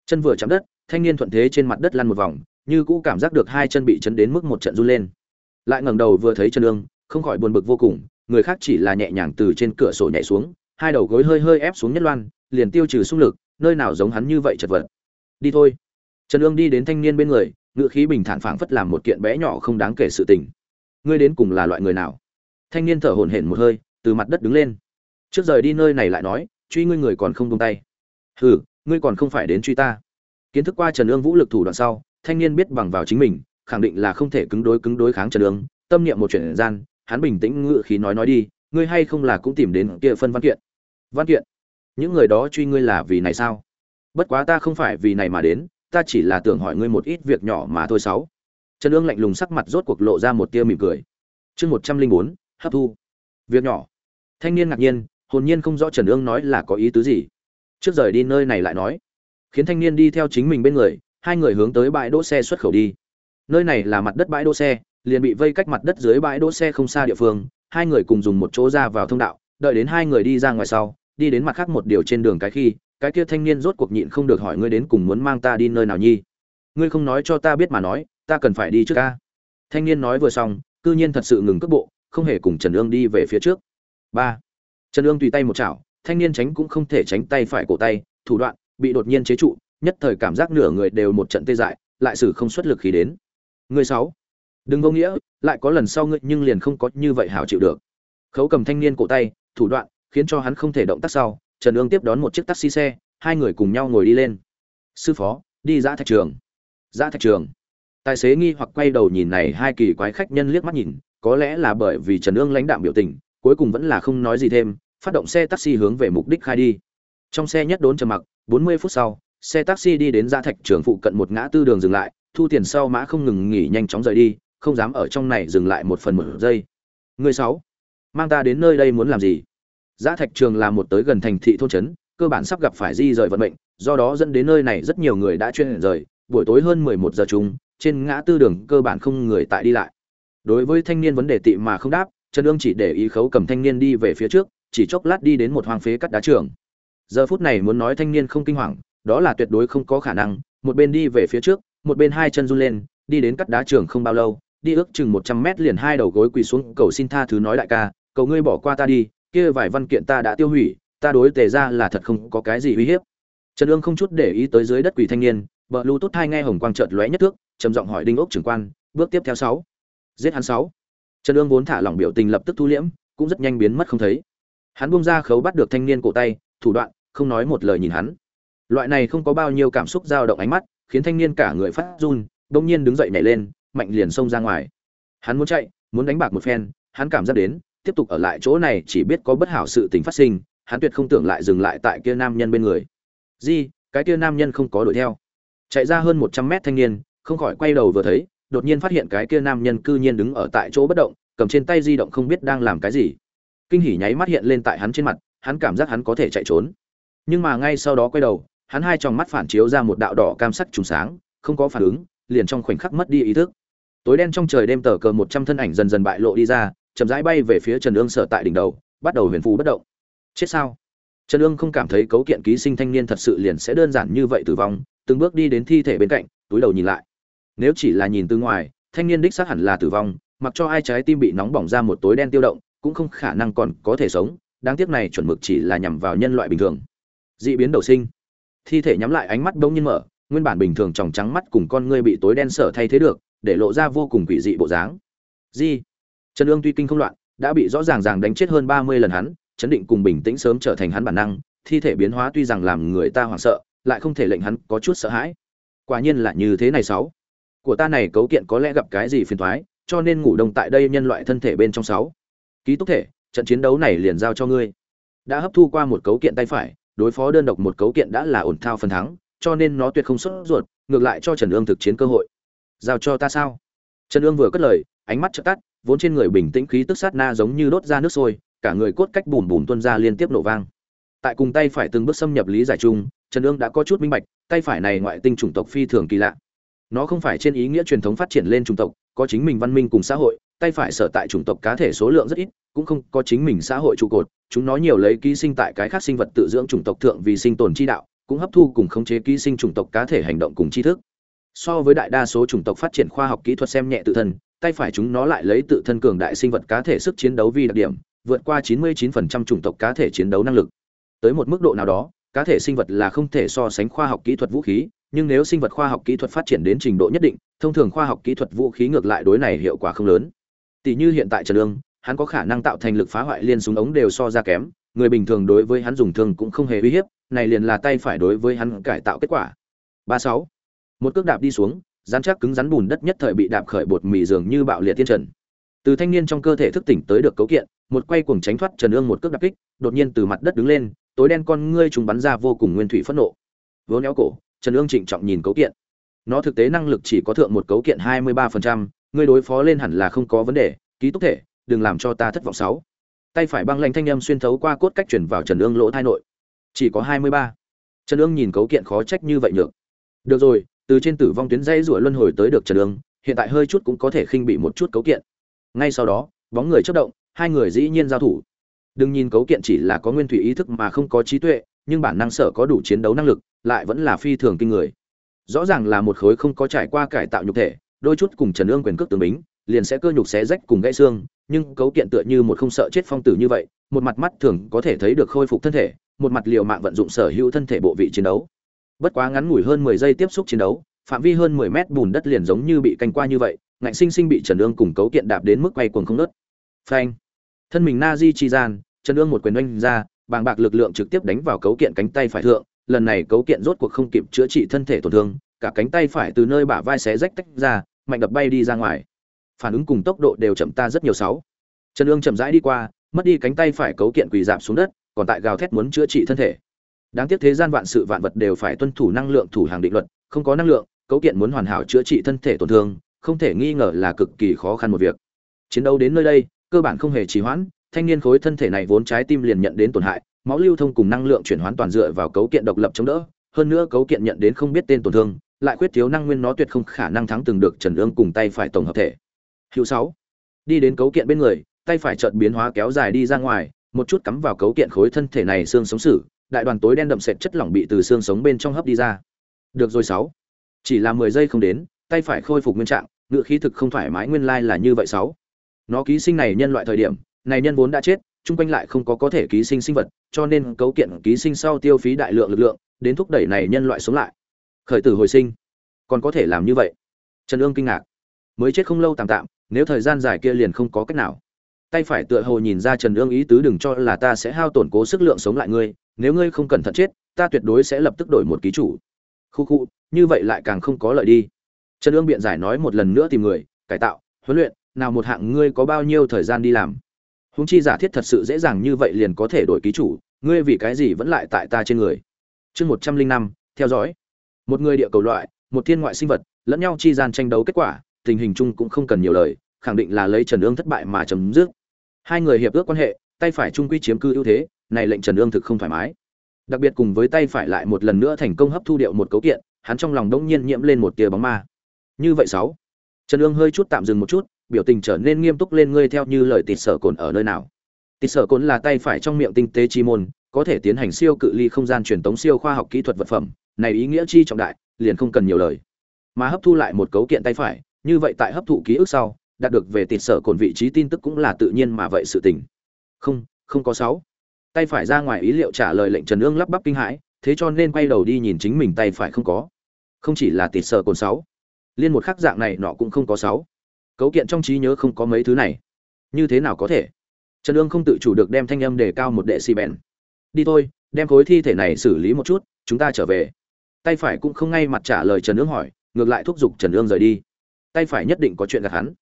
Chân vừa chạm đất, thanh niên thuận thế trên mặt đất lăn một vòng, như cũ cảm giác được hai chân bị chấn đến mức một trận run lên. Lại ngẩng đầu vừa thấy chân ương, không khỏi buồn bực vô cùng, người khác chỉ là nhẹ nhàng từ trên cửa sổ nhảy xuống, hai đầu gối hơi hơi ép xuống nhất loan, liền tiêu trừ xung lực, nơi nào giống hắn như vậy chật vật. Đi thôi. Trần ương đi đến thanh niên bên người, ngựa khí bình thản phảng phất làm một kiện bé nhỏ không đáng kể sự tình ngươi đến cùng là loại người nào? Thanh niên thở hổn hển một hơi, từ mặt đất đứng lên. Trước rời đi nơi này lại nói, truy ngươi người còn không buông tay. Hừ, ngươi còn không phải đến truy ta. Kiến thức qua trần ương vũ lực thủ đoạn sau, thanh niên biết bằng vào chính mình, khẳng định là không thể cứng đối cứng đối kháng trần ương, tâm niệm một chuyện gian, hắn bình tĩnh ngự khí nói nói đi, ngươi hay không là cũng tìm đến kia phân văn kiện? Văn kiện? Những người đó truy ngươi là vì này sao? Bất quá ta không phải vì này mà đến, ta chỉ là tưởng hỏi ngươi một ít việc nhỏ mà thôi sáu trần Nương lạnh lùng sắc mặt rốt cuộc lộ ra một tia mỉm cười. Chương một trăm linh bốn, hấp thu. Việc nhỏ. Thanh niên ngạc nhiên, hồn nhiên không rõ trần Nương nói là có ý tứ gì. Trước rời đi nơi này lại nói. Khiến thanh niên đi theo chính mình bên người, hai người hướng tới bãi đỗ xe xuất khẩu đi. Nơi này là mặt đất bãi đỗ xe, liền bị vây cách mặt đất dưới bãi đỗ xe không xa địa phương, hai người cùng dùng một chỗ ra vào thông đạo, đợi đến hai người đi ra ngoài sau, đi đến mặt khác một điều trên đường cái khi, cái kia thanh niên rốt cuộc nhịn không được hỏi ngươi đến cùng muốn mang ta đi nơi nào nhi? Ngươi không nói cho ta biết mà nói ta cần phải đi trước ca. Thanh niên nói vừa xong, cư nhiên thật sự ngừng cước bộ, không hề cùng trần ương đi về phía trước. Ba. Trần ương tùy tay một chảo, thanh niên tránh cũng không thể tránh tay phải cổ tay, thủ đoạn, bị đột nhiên chế trụ, nhất thời cảm giác nửa người đều một trận tê dại, lại xử không xuất lực khí đến. Người sáu. Đừng vô nghĩa, lại có lần sau ngươi nhưng liền không có như vậy hảo chịu được. Khấu cầm thanh niên cổ tay, thủ đoạn, khiến cho hắn không thể động tác sau, trần ương tiếp đón một chiếc taxi xe, hai người cùng nhau ngồi đi lên. Sư phó, đi ra thạch trường. Ra thạch trường tài xế nghi hoặc quay đầu nhìn này hai kỳ quái khách nhân liếc mắt nhìn có lẽ là bởi vì trần ương lãnh đạm biểu tình cuối cùng vẫn là không nói gì thêm phát động xe taxi hướng về mục đích khai đi. Trong xe nhất đốn trầm mặc 40 phút sau xe taxi đi đến ra thạch trường phụ cận một ngã tư đường dừng lại thu tiền sau mã không ngừng nghỉ nhanh chóng rời đi không dám ở trong này dừng lại một phần một giây. Người sáu mang ta đến nơi đây muốn làm gì? Giá Thạch Trường là một tới gần thành thị thôn trấn, cơ bản sắp gặp phải di rời vận mệnh, do đó dẫn đến nơi này rất nhiều người đã chuyên rời, buổi tối hơn 11 giờ chung, trên ngã tư đường cơ bản không người tại đi lại. Đối với thanh niên vấn đề tị mà không đáp, Trần Dương chỉ để ý khấu cầm thanh niên đi về phía trước, chỉ chốc lát đi đến một hoang phế cắt đá trường. Giờ phút này muốn nói thanh niên không kinh hoàng, đó là tuyệt đối không có khả năng, một bên đi về phía trước, một bên hai chân run lên, đi đến cắt đá trường không bao lâu, đi ước chừng 100 mét liền hai đầu gối quỳ xuống cầu xin tha thứ nói đại ca, cầu ngươi bỏ qua ta đi, kia vài văn kiện ta đã tiêu hủy ta đối tề ra là thật không có cái gì uy hiếp trần ương không chút để ý tới dưới đất quỷ thanh niên bờ lưu tốt hai nghe hồng quang trợt lóe nhất thước trầm giọng hỏi đinh ốc trưởng quan bước tiếp theo sáu giết hắn sáu trần ương vốn thả lỏng biểu tình lập tức thu liễm cũng rất nhanh biến mất không thấy hắn buông ra khấu bắt được thanh niên cổ tay thủ đoạn không nói một lời nhìn hắn loại này không có bao nhiêu cảm xúc dao động ánh mắt khiến thanh niên cả người phát run bỗng nhiên đứng dậy nhảy lên mạnh liền xông ra ngoài hắn muốn chạy muốn đánh bạc một phen hắn cảm giác đến tiếp tục ở lại chỗ này chỉ biết có bất hảo sự tình phát sinh, hắn tuyệt không tưởng lại dừng lại tại kia nam nhân bên người. Gì? Cái kia nam nhân không có đuổi theo. Chạy ra hơn 100 mét thanh niên, không khỏi quay đầu vừa thấy, đột nhiên phát hiện cái kia nam nhân cư nhiên đứng ở tại chỗ bất động, cầm trên tay di động không biết đang làm cái gì. Kinh hỉ nháy mắt hiện lên tại hắn trên mặt, hắn cảm giác hắn có thể chạy trốn. Nhưng mà ngay sau đó quay đầu, hắn hai tròng mắt phản chiếu ra một đạo đỏ cam sắc trùng sáng, không có phản ứng, liền trong khoảnh khắc mất đi ý thức. tối đen trong trời đêm tờ cờ một trăm thân ảnh dần dần bại lộ đi ra chậm rãi bay về phía trần ương sở tại đỉnh đầu bắt đầu huyền phù bất động chết sao trần ương không cảm thấy cấu kiện ký sinh thanh niên thật sự liền sẽ đơn giản như vậy tử vong từng bước đi đến thi thể bên cạnh túi đầu nhìn lại nếu chỉ là nhìn từ ngoài, thanh niên đích xác hẳn là tử vong, mặc cho ai trái tim bị nóng bỏng ra một tối đen tiêu động, cũng không khả năng còn có thể sống. Đáng tiếc này chuẩn mực chỉ là nhằm vào nhân loại bình thường. Dị biến đầu sinh. Thi thể nhắm lại ánh mắt đông nhiên mở, nguyên bản bình thường tròng trắng mắt cùng con ngươi bị tối đen sở thay thế được, để lộ ra vô cùng quỷ dị bộ dáng. Di trần ương tuy kinh không loạn, đã bị rõ ràng ràng đánh chết hơn ba mươi lần hắn, chấn định cùng bình tĩnh sớm trở thành hắn bản năng. Thi thể biến hóa tuy rằng làm người ta hoảng sợ, lại không thể lệnh hắn có chút sợ hãi. Quả nhiên là như thế này sáu của ta này cấu kiện có lẽ gặp cái gì phiền toái cho nên ngủ đông tại đây nhân loại thân thể bên trong sáu. Ký túc thể, trận chiến đấu này liền giao cho ngươi. Đã hấp thu qua một cấu kiện tay phải, đối phó đơn độc một cấu kiện đã là ổn thao phần thắng, cho nên nó tuyệt không xuất ruột, ngược lại cho trần ương thực chiến cơ hội. Giao cho ta sao? Trần ương vừa cất lời, ánh mắt chợt tắt, vốn trên người bình tĩnh khí tức sát na giống như đốt ra nước sôi, cả người cốt cách bùn bùn tuôn ra liên tiếp nổ vang. Tại cùng tay phải từng bước xâm nhập lý giải chung, trần ương đã có chút minh bạch, tay phải này ngoại tinh chủng tộc phi thường kỳ lạ nó không phải trên ý nghĩa truyền thống phát triển lên chủng tộc, có chính mình văn minh cùng xã hội, tay phải sở tại chủng tộc cá thể số lượng rất ít, cũng không có chính mình xã hội trụ cột. Chúng nó nhiều lấy ký sinh tại cái khác sinh vật tự dưỡng chủng tộc thượng vì sinh tồn chi đạo, cũng hấp thu cùng khống chế ký sinh chủng tộc cá thể hành động cùng tri thức. So với đại đa số chủng tộc phát triển khoa học kỹ thuật xem nhẹ tự thân, tay phải chúng nó lại lấy tự thân cường đại sinh vật cá thể sức chiến đấu vì đặc điểm, vượt qua 99% chủng tộc cá thể chiến đấu năng lực. Tới một mức độ nào đó, cá thể sinh vật là không thể so sánh khoa học kỹ thuật vũ khí nhưng nếu sinh vật khoa học kỹ thuật phát triển đến trình độ nhất định, thông thường khoa học kỹ thuật vũ khí ngược lại đối này hiệu quả không lớn. Tỷ như hiện tại trần lương, hắn có khả năng tạo thành lực phá hoại liên súng ống đều so ra kém, người bình thường đối với hắn dùng thương cũng không hề uy hiếp, này liền là tay phải đối với hắn cải tạo kết quả. Ba sáu, một cước đạp đi xuống dán chắc cứng rắn bùn đất nhất thời bị đạp khởi bột mì dường như bạo liệt thiên trần. Từ thanh niên trong cơ thể thức tỉnh tới được cấu kiện, một quay cuồng tránh thoát trần ương một cước đạp kích, đột nhiên từ mặt đất đứng lên, tối đen con ngươi trùng bắn ra vô cùng nguyên thủy phẫn nộ. Vốn néo cổ trần ương trịnh trọng nhìn cấu kiện. Nó thực tế năng lực chỉ có thượng một cấu kiện hai mươi ba phần trăm, ngươi đối phó lên hẳn là không có vấn đề, ký túc thể, đừng làm cho ta thất vọng sáu. Tay phải băng lạnh thanh âm xuyên thấu qua cốt cách chuyển vào trần ương lỗ thai nội. Chỉ có hai mươi ba. Trần ương nhìn cấu kiện khó trách như vậy nhược. Được rồi, từ trên tử vong tuyến dây rủa luân hồi tới được trần ương, hiện tại hơi chút cũng có thể khinh bị một chút cấu kiện. Ngay sau đó, bóng người chớp động, hai người dĩ nhiên giao thủ. Đừng nhìn cấu kiện chỉ là có nguyên thủy ý thức mà không có trí tuệ nhưng bản năng sở có đủ chiến đấu năng lực, lại vẫn là phi thường kinh người. Rõ ràng là một khối không có trải qua cải tạo nhục thể, đôi chút cùng trần ương quyền cước tương bính, liền sẽ cơ nhục xé rách cùng gãy xương, nhưng cấu kiện tựa như một không sợ chết phong tử như vậy, một mặt mắt thường có thể thấy được khôi phục thân thể, một mặt liều mạng vận dụng sở hữu thân thể bộ vị chiến đấu. Bất quá ngắn ngủi hơn mười giây tiếp xúc chiến đấu, phạm vi hơn mười mét bùn đất liền giống như bị canh qua như vậy, ngạnh sinh sinh bị trần ương cùng cấu kiện đạp đến mức quay cuồng không ngớt. phanh. Thân mình na chi gian, trần ương một quyền oanh ra bàng bạc lực lượng trực tiếp đánh vào cấu kiện cánh tay phải thượng, lần này cấu kiện rốt cuộc không kịp chữa trị thân thể tổn thương, cả cánh tay phải từ nơi bả vai xé rách tách ra, mạnh đập bay đi ra ngoài. Phản ứng cùng tốc độ đều chậm ta rất nhiều sáu. Trần ương chậm rãi đi qua, mất đi cánh tay phải cấu kiện quỳ giảm xuống đất, còn tại gào thét muốn chữa trị thân thể. Đáng tiếc thế gian vạn sự vạn vật đều phải tuân thủ năng lượng thủ hàng định luật, không có năng lượng, cấu kiện muốn hoàn hảo chữa trị thân thể tổn thương, không thể nghi ngờ là cực kỳ khó khăn một việc. Chiến đấu đến nơi đây, cơ bản không hề trì hoãn thanh niên khối thân thể này vốn trái tim liền nhận đến tổn hại, máu lưu thông cùng năng lượng chuyển hoán toàn dựa vào cấu kiện độc lập chống đỡ, hơn nữa cấu kiện nhận đến không biết tên tổn thương, lại khuyết thiếu năng nguyên nó tuyệt không khả năng thắng từng được trần ương cùng tay phải tổng hợp thể. Hữu sáu, đi đến cấu kiện bên người, tay phải chợt biến hóa kéo dài đi ra ngoài, một chút cắm vào cấu kiện khối thân thể này xương sống sử đại đoàn tối đen đậm sệt chất lỏng bị từ xương sống bên trong hấp đi ra. Được rồi sáu, chỉ là mười giây không đến, tay phải khôi phục nguyên trạng ngựa khí thực không thoải mái nguyên lai là như vậy sáu. Nó ký sinh này nhân loại thời điểm này nhân vốn đã chết, chung quanh lại không có có thể ký sinh sinh vật, cho nên cấu kiện ký sinh sau tiêu phí đại lượng lực lượng, đến thúc đẩy này nhân loại sống lại. Khởi tử hồi sinh. Còn có thể làm như vậy? Trần ương kinh ngạc. Mới chết không lâu tạm tạm, nếu thời gian dài kia liền không có cách nào. Tay phải tựa hồ nhìn ra trần ương ý tứ đừng cho là ta sẽ hao tổn cố sức lượng sống lại ngươi, nếu ngươi không cẩn thận chết, ta tuyệt đối sẽ lập tức đổi một ký chủ. Khu khu, như vậy lại càng không có lợi đi. Trần ương biện giải nói một lần nữa tìm người, cải tạo, huấn luyện, nào một hạng ngươi có bao nhiêu thời gian đi làm húng chi giả thiết thật sự dễ dàng như vậy liền có thể đổi ký chủ, ngươi vì cái gì vẫn lại tại ta trên người? Chương một trăm linh năm, theo dõi. Một người địa cầu loại, một thiên ngoại sinh vật, lẫn nhau chi gian tranh đấu kết quả, tình hình chung cũng không cần nhiều lời, khẳng định là lấy trần ương thất bại mà chấm dứt. Hai người hiệp ước quan hệ, tay phải trung quy chiếm cư ưu thế, này lệnh trần ương thực không thoải mái. Đặc biệt cùng với tay phải lại một lần nữa thành công hấp thu điệu một cấu kiện, hắn trong lòng đông nhiên nhiễm lên một tia bóng ma. Như vậy sáu. Trần ương hơi chút tạm dừng một chút biểu tình trở nên nghiêm túc lên ngươi theo như lời tịt sở cồn ở nơi nào. Tịt sở cồn là tay phải trong miệng tinh tế chi môn, có thể tiến hành siêu cự ly không gian truyền tống siêu khoa học kỹ thuật vật phẩm, này ý nghĩa chi trọng đại, liền không cần nhiều lời. Mà hấp thu lại một cấu kiện tay phải, như vậy tại hấp thụ ký ức sau, đạt được về tịt sở cồn vị trí tin tức cũng là tự nhiên mà vậy sự tình. Không không có sáu. Tay phải ra ngoài ý liệu trả lời lệnh trần ương lắp bắp kinh hãi, thế cho nên quay đầu đi nhìn chính mình tay phải không có. Không chỉ là tịt sở cồn sáu. Liên một khắc dạng này nọ cũng không có sáu cấu kiện trong trí nhớ không có mấy thứ này. Như thế nào có thể? Trần ương không tự chủ được đem thanh âm đề cao một đệ xì bèn. Đi thôi, đem khối thi thể này xử lý một chút, chúng ta trở về. Tay phải cũng không ngay mặt trả lời trần ương hỏi, ngược lại thúc giục trần ương rời đi. Tay phải nhất định có chuyện gặp hắn.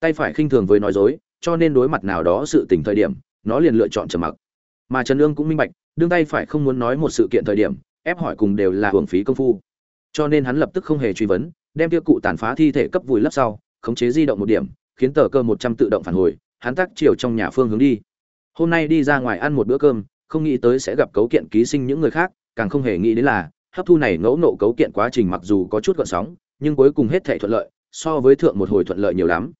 Tay phải khinh thường với nói dối, cho nên đối mặt nào đó sự tình thời điểm, nó liền lựa chọn trầm mặc. Mà trần ương cũng minh bạch, đương tay phải không muốn nói một sự kiện thời điểm, ép hỏi cùng đều là hưởng phí công phu. Cho nên hắn lập tức không hề truy vấn, đem tiêu cụ tàn phá thi thể cấp vùi lấp sau khống chế di động một điểm, khiến tờ cơ một trăm tự động phản hồi, hắn tác chiều trong nhà phương hướng đi. Hôm nay đi ra ngoài ăn một bữa cơm, không nghĩ tới sẽ gặp cấu kiện ký sinh những người khác, càng không hề nghĩ đến là, hấp thu này ngẫu nộ cấu kiện quá trình mặc dù có chút gọn sóng, nhưng cuối cùng hết thể thuận lợi, so với thượng một hồi thuận lợi nhiều lắm.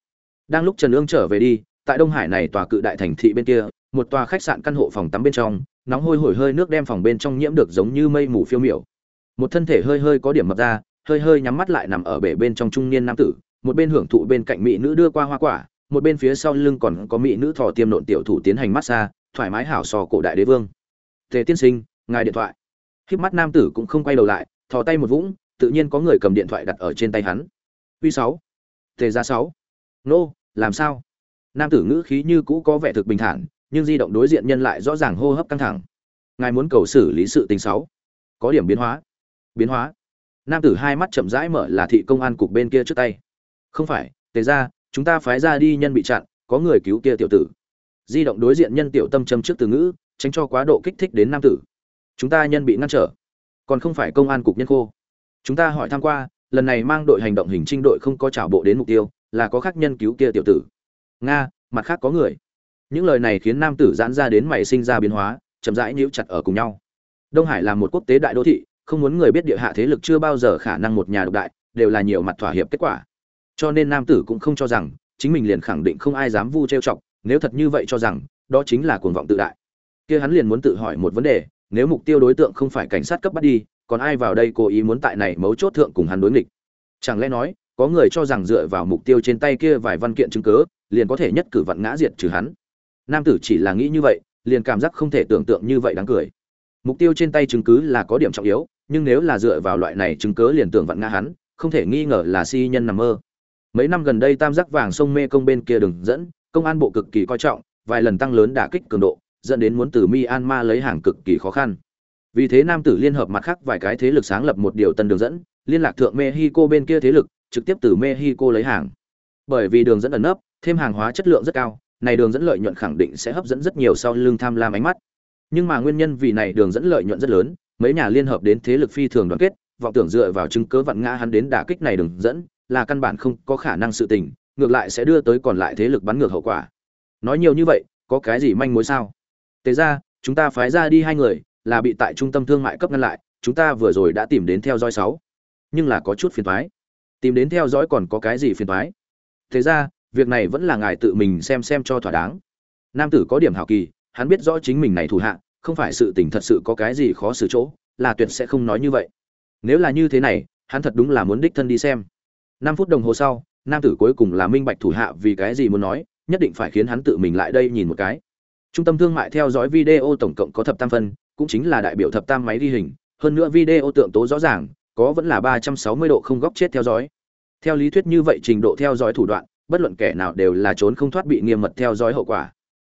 Đang lúc trần ương trở về đi, tại đông hải này tòa cự đại thành thị bên kia, một tòa khách sạn căn hộ phòng tắm bên trong, nóng hôi hổi hơi nước đem phòng bên trong nhiễm được giống như mây mù phiêu miểu. Một thân thể hơi hơi có điểm mập ra, hơi hơi nhắm mắt lại nằm ở bể bên trong trung niên nam tử một bên hưởng thụ bên cạnh mỹ nữ đưa qua hoa quả, một bên phía sau lưng còn có mỹ nữ thò tiêm nộn tiểu thủ tiến hành massage, thoải mái hảo sò cổ đại đế vương. Tề tiên sinh, ngài điện thoại. Híp mắt nam tử cũng không quay đầu lại, thò tay một vũng, tự nhiên có người cầm điện thoại đặt ở trên tay hắn. Uy sáu. Tề ra sáu. Nô, làm sao? Nam tử ngữ khí như cũ có vẻ thực bình thản, nhưng di động đối diện nhân lại rõ ràng hô hấp căng thẳng. Ngài muốn cầu xử lý sự tình sáu. Có điểm biến hóa. Biến hóa. Nam tử hai mắt chậm rãi mở là thị công an cục bên kia trước tay không phải, tề ra, chúng ta phái ra đi nhân bị chặn, có người cứu kia tiểu tử. Di động đối diện nhân tiểu tâm châm trước từ ngữ, tránh cho quá độ kích thích đến nam tử. Chúng ta nhân bị ngăn trở. Còn không phải công an cục nhân khô. Chúng ta hỏi tham q u a lần này mang đội hành động hình trinh đội không có trả bộ đến mục tiêu, là có khác nhân cứu kia tiểu tử. Nga, mặt khác có người. Những lời này khiến nam tử giãn ra đến mày sinh ra biến hóa, chậm rãi níu chặt ở cùng nhau. Đông hải là một quốc tế đại đô thị, không muốn người biết địa hạ thế lực chưa bao giờ khả năng một nhà độc đại, đều là nhiều mặt thỏa hiệp kết quả cho nên nam tử cũng không cho rằng, chính mình liền khẳng định không ai dám vu trêu chọc, nếu thật như vậy cho rằng, đó chính là cuồng vọng tự đại. Kia hắn liền muốn tự hỏi một vấn đề, nếu mục tiêu đối tượng không phải cảnh sát cấp bắt đi, còn ai vào đây cố ý muốn tại này mấu chốt thượng cùng hắn đối nghịch? Chẳng lẽ nói, có người cho rằng dựa vào mục tiêu trên tay kia vài văn kiện chứng cứ, liền có thể nhất cử vặn ngã diệt trừ hắn? Nam tử chỉ là nghĩ như vậy, liền cảm giác không thể tưởng tượng như vậy đáng cười. Mục tiêu trên tay chứng cứ là có điểm trọng yếu, nhưng nếu là dựa vào loại này chứng cứ liền tưởng vặn ngã hắn, không thể nghi ngờ là si nhân nằm mơ mấy năm gần đây tam giác vàng sông mê công bên kia đường dẫn, công an bộ cực kỳ coi trọng, vài lần tăng lớn đả kích cường độ, dẫn đến muốn từ myanmar lấy hàng cực kỳ khó khăn. Vì thế nam tử liên hợp mặt khác vài cái thế lực sáng lập một điều tân đường dẫn, liên lạc thượng mexico bên kia thế lực, trực tiếp từ mexico lấy hàng. Bởi vì đường dẫn ẩn nấp, thêm hàng hóa chất lượng rất cao, này đường dẫn lợi nhuận khẳng định sẽ hấp dẫn rất nhiều sau lưng tham lam ánh mắt. Nhưng mà nguyên nhân vì này đường dẫn lợi nhuận rất lớn, mấy nhà liên hợp đến thế lực phi thường đoàn kết, vọng tưởng dựa vào chứng cớ vặn ngã hắn đến đả kích này đường dẫn là căn bản không có khả năng sự tình, ngược lại sẽ đưa tới còn lại thế lực bắn ngược hậu quả. Nói nhiều như vậy, có cái gì manh mối sao? Tế ra, chúng ta phái ra đi hai người, là bị tại trung tâm thương mại cấp ngăn lại, chúng ta vừa rồi đã tìm đến theo dõi sáu. Nhưng là có chút phiền toái. Tìm đến theo dõi còn có cái gì phiền toái? Thế ra, việc này vẫn là ngài tự mình xem xem cho thỏa đáng. Nam tử có điểm hảo kỳ, hắn biết rõ chính mình này thủ hạ, không phải sự tình thật sự có cái gì khó xử chỗ, là tuyệt sẽ không nói như vậy. Nếu là như thế này, hắn thật đúng là muốn đích thân đi xem năm phút đồng hồ sau, nam tử cuối cùng là minh bạch thủ hạ vì cái gì muốn nói, nhất định phải khiến hắn tự mình lại đây nhìn một cái. Trung tâm thương mại theo dõi video tổng cộng có thập tam phân, cũng chính là đại biểu thập tam máy đi hình, hơn nữa video tượng tố rõ ràng, có vẫn là ba trăm sáu mươi độ không góc chết theo dõi. Theo lý thuyết như vậy trình độ theo dõi thủ đoạn, bất luận kẻ nào đều là trốn không thoát bị nghiêm mật theo dõi hậu quả.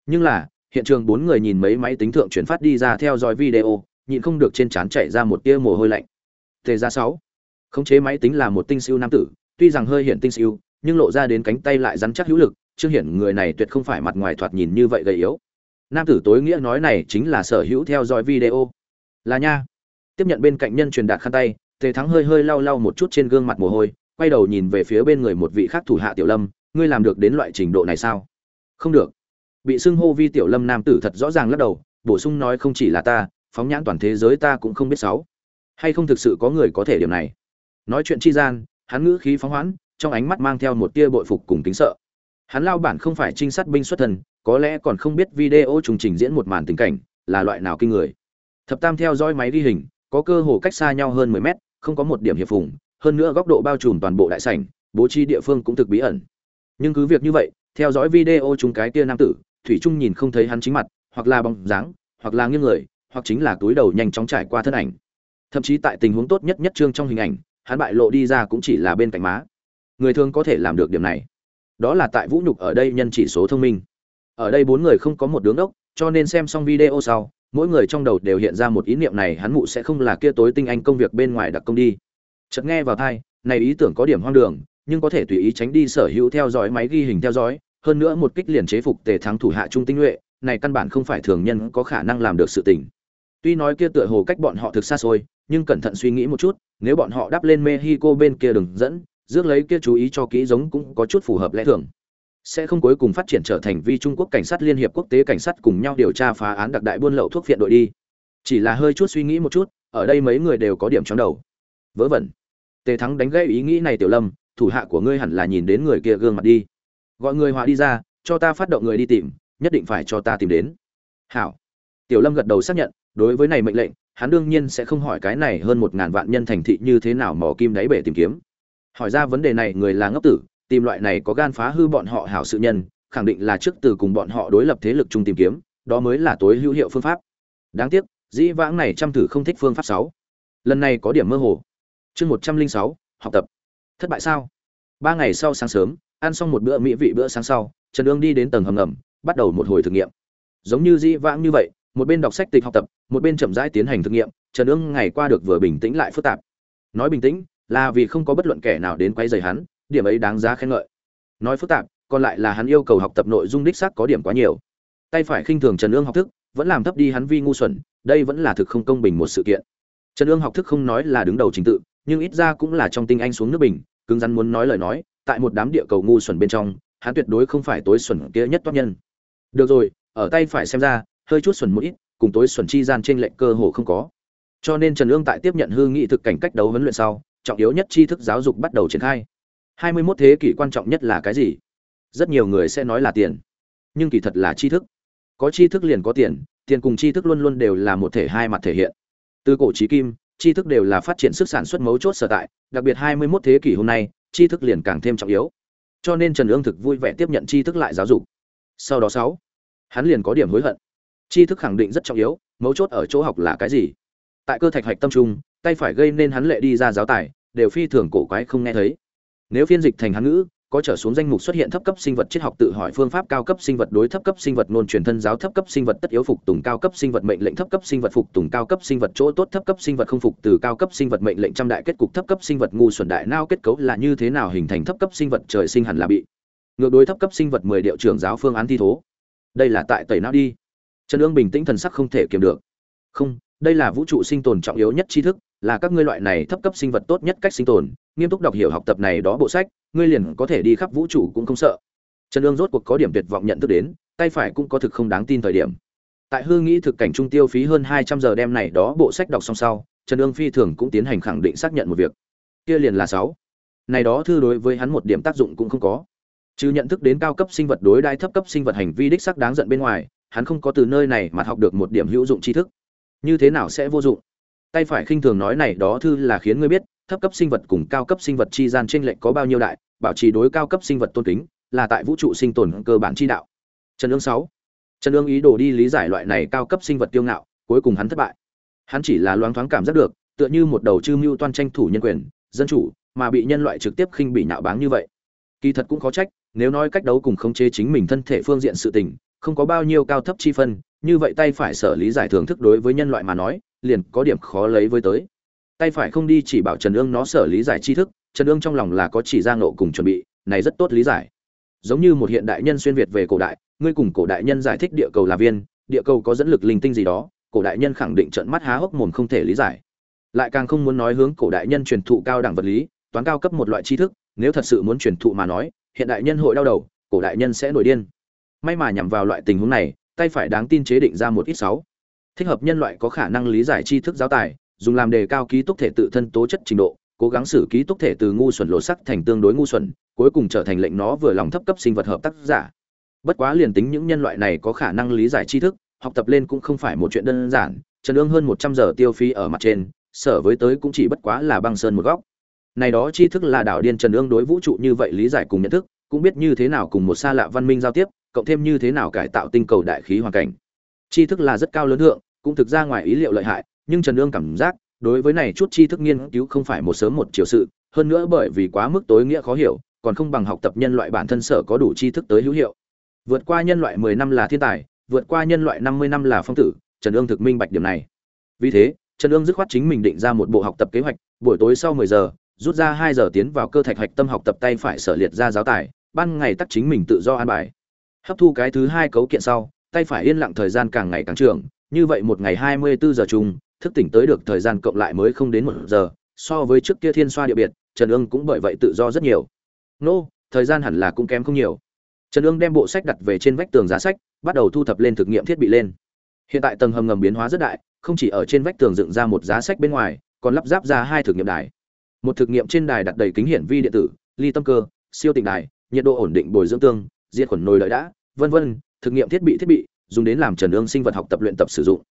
Nhưng là, hiện trường bốn người nhìn mấy máy tính thượng chuyển phát đi ra theo dõi video, nhịn không được trên trán chạy ra một tia mồ hôi lạnh. Tề ra sáu. Khống chế máy tính là một tinh siêu nam tử tuy rằng hơi hiện tinh siêu nhưng lộ ra đến cánh tay lại rắn chắc hữu lực, Trương hiển người này tuyệt không phải mặt ngoài thoạt nhìn như vậy gầy yếu. Nam tử tối nghĩa nói này chính là sở hữu theo dõi video. Là nha. Tiếp nhận bên cạnh nhân truyền đạt khăn tay, tề thắng hơi hơi lau lau một chút trên gương mặt mồ hôi, quay đầu nhìn về phía bên người một vị khác thủ hạ tiểu lâm, ngươi làm được đến loại trình độ này sao? Không được. Bị xưng hô vi tiểu lâm nam tử thật rõ ràng lắc đầu, bổ sung nói không chỉ là ta, phóng nhãn toàn thế giới ta cũng không biết sáu hay không thực sự có người có thể điểm này? Nói chuyện chi gian hắn ngữ khí phóng hoãn trong ánh mắt mang theo một tia bội phục cùng kính sợ. Hắn lao bản không phải trinh sát binh xuất thần, có lẽ còn không biết video trùng trình diễn một màn tình cảnh là loại nào kinh người. Thập tam theo dõi máy ghi hình có cơ hồ cách xa nhau hơn 10 mét không có một điểm hiệp phùng hơn nữa góc độ bao trùm toàn bộ đại sảnh bố trí địa phương cũng thực bí ẩn. Nhưng cứ việc như vậy theo dõi video chúng cái kia nam tử thủy trung nhìn không thấy hắn chính mặt hoặc là bóng dáng hoặc là nghiêng người hoặc chính là túi đầu nhanh chóng trải qua thân ảnh. Thậm chí tại tình huống tốt nhất nhất trương trong hình ảnh hắn bại lộ đi ra cũng chỉ là bên cạnh má. Người thường có thể làm được điểm này. Đó là tại vũ nhục ở đây nhân chỉ số thông minh. Ở đây bốn người không có một đứng đốc, cho nên xem xong video sau, mỗi người trong đầu đều hiện ra một ý niệm này, hắn mụ sẽ không là kia tối tinh anh công việc bên ngoài đặc công đi. Chợt nghe vào thai này ý tưởng có điểm hoang đường, nhưng có thể tùy ý tránh đi sở hữu theo dõi máy ghi hình theo dõi, hơn nữa một kích liền chế phục tề thắng thủ hạ trung tinh nhuệ, này căn bản không phải thường nhân có khả năng làm được sự tình. Tuy nói kia tựa hồ cách bọn họ thực xa xôi, nhưng cẩn thận suy nghĩ một chút nếu bọn họ đáp lên mexico bên kia đường dẫn rước lấy kia chú ý cho kỹ giống cũng có chút phù hợp lẽ thường sẽ không cuối cùng phát triển trở thành vi Trung Quốc cảnh sát liên hiệp quốc tế cảnh sát cùng nhau điều tra phá án đặc đại buôn lậu thuốc viện đội đi. Chỉ là hơi chút suy nghĩ một chút, ở đây mấy người đều có điểm trong đầu. Vớ vẩn. Tề Thắng đánh gãy ý nghĩ này Tiểu Lâm, thủ hạ của ngươi hẳn là nhìn đến người kia gương mặt đi. Gọi người hòa đi ra, cho ta phát động người đi tìm, nhất định phải cho ta tìm đến. Hảo. Tiểu Lâm gật đầu xác nhận, đối với này mệnh lệnh, hắn đương nhiên sẽ không hỏi cái này hơn một ngàn vạn nhân thành thị như thế nào mò kim đáy bể tìm kiếm. Hỏi ra vấn đề này người là ngốc tử, tìm loại này có gan phá hư bọn họ hảo sự nhân, khẳng định là trước từ cùng bọn họ đối lập thế lực chung tìm kiếm, đó mới là tối hữu hiệu phương pháp. Đáng tiếc, dĩ vãng này trăm thử không thích phương pháp sáu Lần này có điểm mơ hồ. Chương 106, học tập. Thất bại sao? Ba ngày sau sáng sớm, ăn xong một bữa mỹ vị bữa sáng sau, Trần ương đi đến tầng hầm ngầm, bắt đầu một hồi thử nghiệm. Giống như dĩ vãng như vậy, một bên đọc sách tịch học tập, một bên chậm rãi tiến hành thực nghiệm, Trần ương ngày qua được vừa bình tĩnh lại phức tạp. Nói bình tĩnh, là vì không có bất luận kẻ nào đến quấy rầy hắn, điểm ấy đáng giá khen ngợi. Nói phức tạp còn lại là hắn yêu cầu học tập nội dung đích xác có điểm quá nhiều. Tay phải khinh thường trần ương học thức vẫn làm thấp đi hắn vi ngu xuẩn đây vẫn là thực không công bình một sự kiện. Trần ương học thức không nói là đứng đầu trình tự nhưng ít ra cũng là trong tinh anh xuống nước bình cứng rắn muốn nói lời nói tại một đám địa cầu ngu xuẩn bên trong hắn tuyệt đối không phải tối xuẩn kia nhất toát nhân. Được rồi ở tay phải xem ra hơi chút xuẩn một ít cùng tối xuẩn chi gian trên lệnh cơ hồ không có cho nên trần ương tại tiếp nhận hư nghị thực cảnh cách đấu huấn luyện sau trọng yếu nhất tri thức giáo dục bắt đầu triển khai 21 thế kỷ quan trọng nhất là cái gì? Rất nhiều người sẽ nói là tiền, nhưng kỳ thật là tri thức. Có tri thức liền có tiền, tiền cùng tri thức luôn luôn đều là một thể hai mặt thể hiện. Từ cổ chí kim, tri thức đều là phát triển sức sản xuất mấu chốt sở tại, đặc biệt 21 thế kỷ hôm nay, tri thức liền càng thêm trọng yếu. Cho nên Trần Ương thực vui vẻ tiếp nhận tri thức lại giáo dục. Sau đó 6, hắn liền có điểm hối hận. Tri thức khẳng định rất trọng yếu, mấu chốt ở chỗ học là cái gì? Tại cơ thạch hạch tâm trung, tay phải gây nên hắn lệ đi ra giáo tài, đều phi thường cổ quái không nghe thấy nếu phiên dịch thành hán ngữ có trở xuống danh mục xuất hiện thấp cấp sinh vật triết học tự hỏi phương pháp cao cấp sinh vật đối thấp cấp sinh vật nôn truyền thân giáo thấp cấp sinh vật tất yếu phục tùng cao cấp sinh vật mệnh lệnh thấp cấp sinh vật phục tùng cao cấp sinh vật chỗ tốt thấp cấp sinh vật không phục từ cao cấp sinh vật mệnh lệnh trăm đại kết cục thấp cấp sinh vật ngu xuẩn đại nao kết cấu là như thế nào hình thành thấp cấp sinh vật trời sinh hẳn là bị ngược đối thấp cấp sinh vật mười điệu trưởng giáo phương án thi thố đây là tại tẩy não đi trần ương bình tĩnh thần sắc không thể kiềm được. Không, đây là vũ trụ sinh tồn trọng yếu nhất tri thức, là các ngươi loại này thấp cấp sinh vật tốt nhất cách sinh tồn, nghiêm túc đọc hiểu học tập này đó bộ sách, ngươi liền có thể đi khắp vũ trụ cũng không sợ. Trần ương rốt cuộc có điểm tuyệt vọng nhận thức đến, tay phải cũng có thực không đáng tin thời điểm. Tại hương nghĩ thực cảnh trung tiêu phí hơn hai trăm giờ đem này đó bộ sách đọc xong sau, trần ương phi thường cũng tiến hành khẳng định xác nhận một việc. Kia liền là sáu. Này đó thư đối với hắn một điểm tác dụng cũng không có. Trừ nhận thức đến cao cấp sinh vật đối đai thấp cấp sinh vật hành vi đích sắc đáng giận bên ngoài hắn không có từ nơi này mà học được một điểm hữu dụng tri thức. Như thế nào sẽ vô dụng? Tay phải khinh thường nói này đó thư là khiến ngươi biết, thấp cấp sinh vật cùng cao cấp sinh vật chi gian trên lệch có bao nhiêu đại, bảo trì đối cao cấp sinh vật tôn kính, là tại vũ trụ sinh tồn cơ bản chi đạo. Trần ương sáu. Trần ương ý đồ đi lý giải loại này cao cấp sinh vật tiêu ngạo, cuối cùng hắn thất bại. Hắn chỉ là loáng thoáng cảm giác được, tựa như một đầu chư mưu toan tranh thủ nhân quyền, dân chủ, mà bị nhân loại trực tiếp khinh bị nạo báng như vậy. Kỳ thật cũng khó trách, nếu nói cách đấu cùng khống chế chính mình thân thể phương diện sự tình không có bao nhiêu cao thấp chi phân, như vậy tay phải sở lý giải thưởng thức đối với nhân loại mà nói, liền có điểm khó lấy với tới. Tay phải không đi chỉ bảo trần ương nó sở lý giải tri thức, trần ương trong lòng là có chỉ ra nộ cùng chuẩn bị, này rất tốt lý giải. Giống như một hiện đại nhân xuyên việt về cổ đại, ngươi cùng cổ đại nhân giải thích địa cầu là viên, địa cầu có dẫn lực linh tinh gì đó, cổ đại nhân khẳng định trận mắt há hốc mồm không thể lý giải. Lại càng không muốn nói hướng cổ đại nhân truyền thụ cao đẳng vật lý, toán cao cấp một loại tri thức, nếu thật sự muốn truyền thụ mà nói, hiện đại nhân hội đau đầu, cổ đại nhân sẽ nổi điên may mà nhằm vào loại tình huống này, tay phải đáng tin chế định ra một ít sáu. Thích hợp nhân loại có khả năng lý giải tri thức giáo tài, dùng làm đề cao ký túc thể tự thân tố chất trình độ, cố gắng xử ký túc thể từ ngu xuẩn lộ sắc thành tương đối ngu xuẩn, cuối cùng trở thành lệnh nó vừa lòng thấp cấp sinh vật hợp tác giả. Bất quá liền tính những nhân loại này có khả năng lý giải tri thức, học tập lên cũng không phải một chuyện đơn giản, trần ương hơn một trăm giờ tiêu phí ở mặt trên, sở với tới cũng chỉ bất quá là băng sơn một góc. Này đó tri thức là đảo điên trần ương đối vũ trụ như vậy lý giải cùng nhận thức, cũng biết như thế nào cùng một xa lạ văn minh giao tiếp cộng thêm như thế nào cải tạo tinh cầu đại khí hoàn cảnh. Tri thức là rất cao lớn thượng, cũng thực ra ngoài ý liệu lợi hại, nhưng trần lương cảm giác, đối với này chút tri thức nghiên cứu không phải một sớm một chiều sự, hơn nữa bởi vì quá mức tối nghĩa khó hiểu, còn không bằng học tập nhân loại bản thân sở có đủ tri thức tới hữu hiệu. Vượt qua nhân loại mười năm là thiên tài, vượt qua nhân loại năm mươi năm là phong tử, trần lương thực minh bạch điểm này. Vì thế, trần lương dứt khoát chính mình định ra một bộ học tập kế hoạch, buổi tối sau mười giờ, rút ra hai giờ tiến vào cơ thạch hạch tâm học tập tay phải sở liệt ra giáo tài, ban ngày tắt chính mình tự do an bài hấp thu cái thứ hai cấu kiện sau tay phải yên lặng thời gian càng ngày càng trường như vậy một ngày hai mươi bốn giờ chung thức tỉnh tới được thời gian cộng lại mới không đến một giờ so với trước kia thiên xoa địa biệt trần ương cũng bởi vậy tự do rất nhiều. Nô、no, thời gian hẳn là cũng kém không nhiều. Trần ương đem bộ sách đặt về trên vách tường giá sách bắt đầu thu thập lên thực nghiệm thiết bị lên. Hiện tại tầng hầm ngầm biến hóa rất đại không chỉ ở trên vách tường dựng ra một giá sách bên ngoài còn lắp ráp ra hai thực nghiệm đài. Một thực nghiệm trên đài đặt đầy kính hiển vi điện tử ly tâm cơ siêu tịnh đài nhiệt độ ổn định bồi dưỡng tương diệt khuẩn nồi lợi đã, vân vân, thực nghiệm thiết bị thiết bị, dùng đến làm trần ương sinh vật học tập luyện tập sử dụng.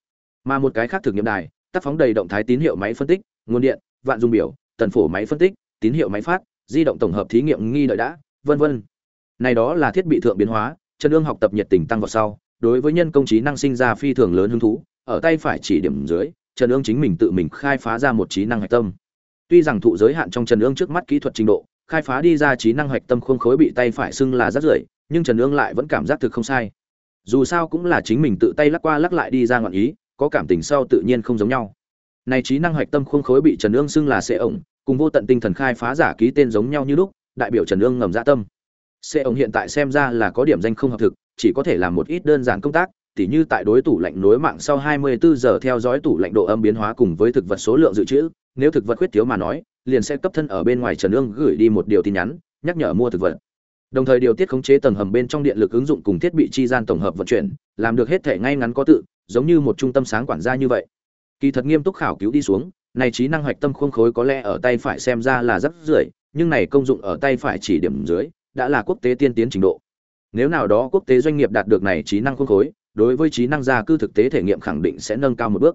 Mà một cái khác thực nghiệm đài, tác phóng đầy động thái tín hiệu máy phân tích, nguồn điện, vạn dung biểu, tần phổ máy phân tích, tín hiệu máy phát, di động tổng hợp thí nghiệm nghi đợi đã, vân vân. Này đó là thiết bị thượng biến hóa, trần ương học tập nhiệt tình tăng vào sau, đối với nhân công trí năng sinh ra phi thường lớn hứng thú, ở tay phải chỉ điểm dưới, trần ương chính mình tự mình khai phá ra một trí năng hạch tâm. Tuy rằng thụ giới hạn trong trần ương trước mắt kỹ thuật trình độ, khai phá đi ra trí năng hạch tâm khuôn khối bị tay phải xưng là rất rưởi nhưng trần ương lại vẫn cảm giác thực không sai. Dù sao cũng là chính mình tự tay lắc qua lắc lại đi ra ngọn ý, có cảm tình sau tự nhiên không giống nhau. Này trí năng hạch tâm khuôn khối bị trần ương xưng là sẽ ổng, cùng vô tận tinh thần khai phá giả ký tên giống nhau như lúc, đại biểu trần ương ngầm dạ tâm. Sẽ ổng hiện tại xem ra là có điểm danh không hợp thực, chỉ có thể làm một ít đơn giản công tác, tỉ như tại đối tủ lạnh nối mạng sau 24 giờ theo dõi tủ lạnh độ âm biến hóa cùng với thực vật số lượng dự trữ, nếu thực vật khuyết thiếu mà nói, liền sẽ cấp thân ở bên ngoài trần ương gửi đi một điều tin nhắn, nhắc nhở mua thực vật đồng thời điều tiết khống chế tầng hầm bên trong điện lực ứng dụng cùng thiết bị chi gian tổng hợp vận chuyển, làm được hết thể ngay ngắn có tự, giống như một trung tâm sáng quản gia như vậy. Kỳ thật nghiêm túc khảo cứu đi xuống, này trí năng hoạch tâm khuôn khối có lẽ ở tay phải xem ra là rất rưởi nhưng này công dụng ở tay phải chỉ điểm dưới, đã là quốc tế tiên tiến trình độ. Nếu nào đó quốc tế doanh nghiệp đạt được này trí năng khuôn khối, đối với trí năng gia cư thực tế thể nghiệm khẳng định sẽ nâng cao một bước.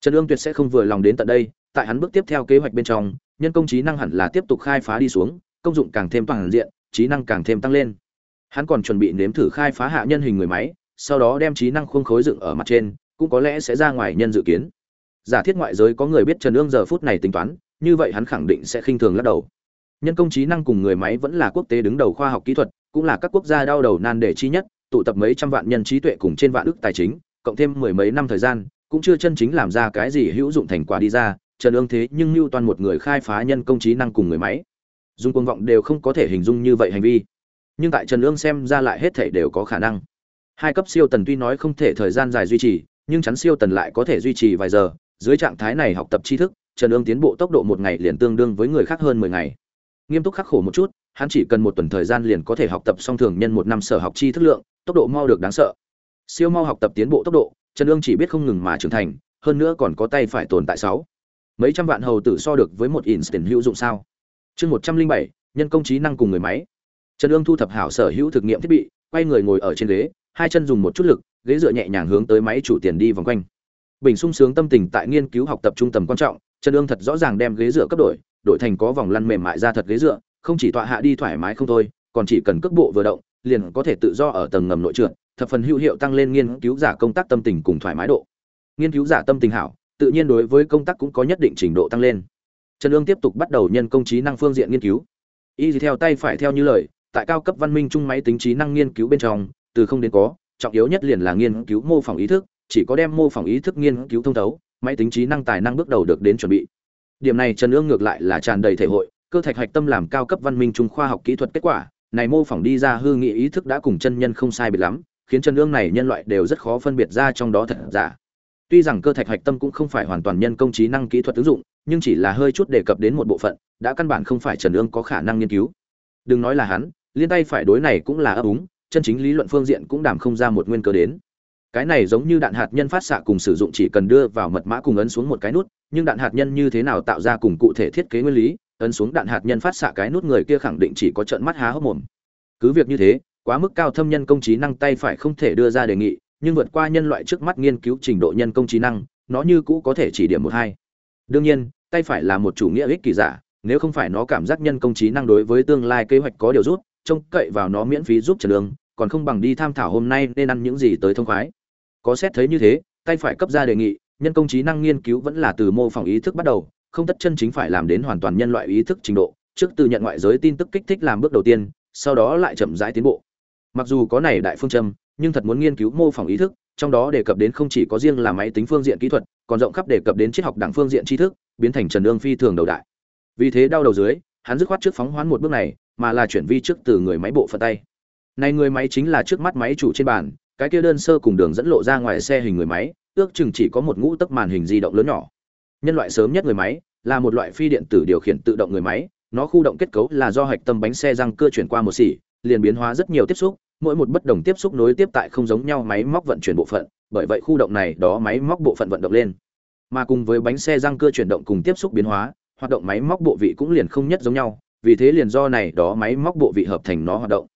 Trần ương tuyệt sẽ không vừa lòng đến tận đây, tại hắn bước tiếp theo kế hoạch bên trong, nhân công trí năng hẳn là tiếp tục khai phá đi xuống, công dụng càng thêm toàn diện trí năng càng thêm tăng lên. Hắn còn chuẩn bị nếm thử khai phá hạ nhân hình người máy, sau đó đem trí năng khuôn khối dựng ở mặt trên, cũng có lẽ sẽ ra ngoài nhân dự kiến. Giả thiết ngoại giới có người biết trần ương giờ phút này tính toán, như vậy hắn khẳng định sẽ khinh thường lắc đầu. Nhân công trí năng cùng người máy vẫn là quốc tế đứng đầu khoa học kỹ thuật, cũng là các quốc gia đau đầu nan đề chi nhất, tụ tập mấy trăm vạn nhân trí tuệ cùng trên vạn ước tài chính, cộng thêm mười mấy năm thời gian, cũng chưa chân chính làm ra cái gì hữu dụng thành quả đi ra. Trần ương thế nhưng lưu toàn một người khai phá nhân công trí năng cùng người máy dung quân vọng đều không có thể hình dung như vậy hành vi. Nhưng tại trần ương xem ra lại hết thể đều có khả năng. Hai cấp siêu tần tuy nói không thể thời gian dài duy trì, nhưng chắn siêu tần lại có thể duy trì vài giờ. Dưới trạng thái này học tập tri thức, trần ương tiến bộ tốc độ một ngày liền tương đương với người khác hơn mười ngày. Nghiêm túc khắc khổ một chút, hắn chỉ cần một tuần thời gian liền có thể học tập song thường nhân một năm sở học chi thức lượng, tốc độ mau được đáng sợ. Siêu mau học tập tiến bộ tốc độ, trần ương chỉ biết không ngừng mà trưởng thành, hơn nữa còn có tay phải tồn tại sáu. Mấy trăm vạn hầu tử so được với một instant hữu dụng sao? Chương một trăm linh bảy, nhân công trí năng cùng người máy. Trần ương thu thập hảo sở hữu thực nghiệm thiết bị, quay người ngồi ở trên ghế, hai chân dùng một chút lực, ghế dựa nhẹ nhàng hướng tới máy chủ tiền đi vòng quanh. Bình sung sướng tâm tình tại nghiên cứu học tập trung tầm quan trọng, trần ương thật rõ ràng đem ghế dựa cấp đổi đổi thành có vòng lăn mềm mại ra thật ghế dựa, không chỉ tọa hạ đi thoải mái không thôi, còn chỉ cần cước bộ vừa động, liền có thể tự do ở tầng ngầm nội trượt, thập phần hữu hiệu tăng lên nghiên cứu giả công tác tâm tình cùng thoải mái độ. Nghiên cứu giả tâm tình hảo, tự nhiên đối với công tác cũng có nhất định trình độ tăng lên trần ương tiếp tục bắt đầu nhân công trí năng phương diện nghiên cứu. Y theo tay phải theo như lời, tại cao cấp văn minh chung máy tính trí năng nghiên cứu bên trong, từ không đến có, trọng yếu nhất liền là nghiên cứu mô phỏng ý thức, chỉ có đem mô phỏng ý thức nghiên cứu thông thấu, máy tính trí năng tài năng bước đầu được đến chuẩn bị. Điểm này trần ương ngược lại là tràn đầy thể hội, cơ thạch hạch tâm làm cao cấp văn minh trung khoa học kỹ thuật kết quả, này mô phỏng đi ra hư nghị ý thức đã cùng chân nhân không sai biệt lắm, khiến trần ương này nhân loại đều rất khó phân biệt ra trong đó thật giả. Tuy rằng cơ thạch hạch tâm cũng không phải hoàn toàn nhân công trí năng kỹ thuật ứng dụng nhưng chỉ là hơi chút đề cập đến một bộ phận, đã căn bản không phải trần ương có khả năng nghiên cứu. Đừng nói là hắn, liên tay phải đối này cũng là ấp úng, chân chính lý luận phương diện cũng đảm không ra một nguyên cơ đến. Cái này giống như đạn hạt nhân phát xạ cùng sử dụng chỉ cần đưa vào mật mã cùng ấn xuống một cái nút, nhưng đạn hạt nhân như thế nào tạo ra cùng cụ thể thiết kế nguyên lý, ấn xuống đạn hạt nhân phát xạ cái nút người kia khẳng định chỉ có trợn mắt há hốc mồm. Cứ việc như thế, quá mức cao thâm nhân công trí năng tay phải không thể đưa ra đề nghị, nhưng vượt qua nhân loại trước mắt nghiên cứu trình độ nhân công trí năng, nó như cũ có thể chỉ điểm một hai đương nhiên, tay phải là một chủ nghĩa ích kỳ giả, nếu không phải nó cảm giác nhân công trí năng đối với tương lai kế hoạch có điều rút, trông cậy vào nó miễn phí giúp trần lương còn không bằng đi tham thảo hôm nay nên ăn những gì tới thông khoái. Có xét thấy như thế, tay phải cấp ra đề nghị, nhân công trí năng nghiên cứu vẫn là từ mô phỏng ý thức bắt đầu, không tất chân chính phải làm đến hoàn toàn nhân loại ý thức trình độ, trước từ nhận ngoại giới tin tức kích thích làm bước đầu tiên, sau đó lại chậm rãi tiến bộ. Mặc dù có này đại phương châm, nhưng thật muốn nghiên cứu mô phỏng ý thức trong đó đề cập đến không chỉ có riêng là máy tính phương diện kỹ thuật, còn rộng khắp đề cập đến triết học đẳng phương diện tri thức, biến thành trần ương phi thường đầu đại. Vì thế đau đầu dưới, hắn dứt khoát trước phóng hoán một bước này, mà là chuyển vi trước từ người máy bộ phận tay. Này người máy chính là trước mắt máy chủ trên bàn, cái kia đơn sơ cùng đường dẫn lộ ra ngoài xe hình người máy, ước chừng chỉ có một ngũ tấc màn hình di động lớn nhỏ. Nhân loại sớm nhất người máy, là một loại phi điện tử điều khiển tự động người máy, nó khu động kết cấu là do hạch tâm bánh xe răng cơ chuyển qua một xỉ, liền biến hóa rất nhiều tiếp xúc mỗi một bất đồng tiếp xúc nối tiếp tại không giống nhau máy móc vận chuyển bộ phận, bởi vậy khu động này đó máy móc bộ phận vận động lên. Mà cùng với bánh xe răng cưa chuyển động cùng tiếp xúc biến hóa, hoạt động máy móc bộ vị cũng liền không nhất giống nhau, vì thế liền do này đó máy móc bộ vị hợp thành nó hoạt động.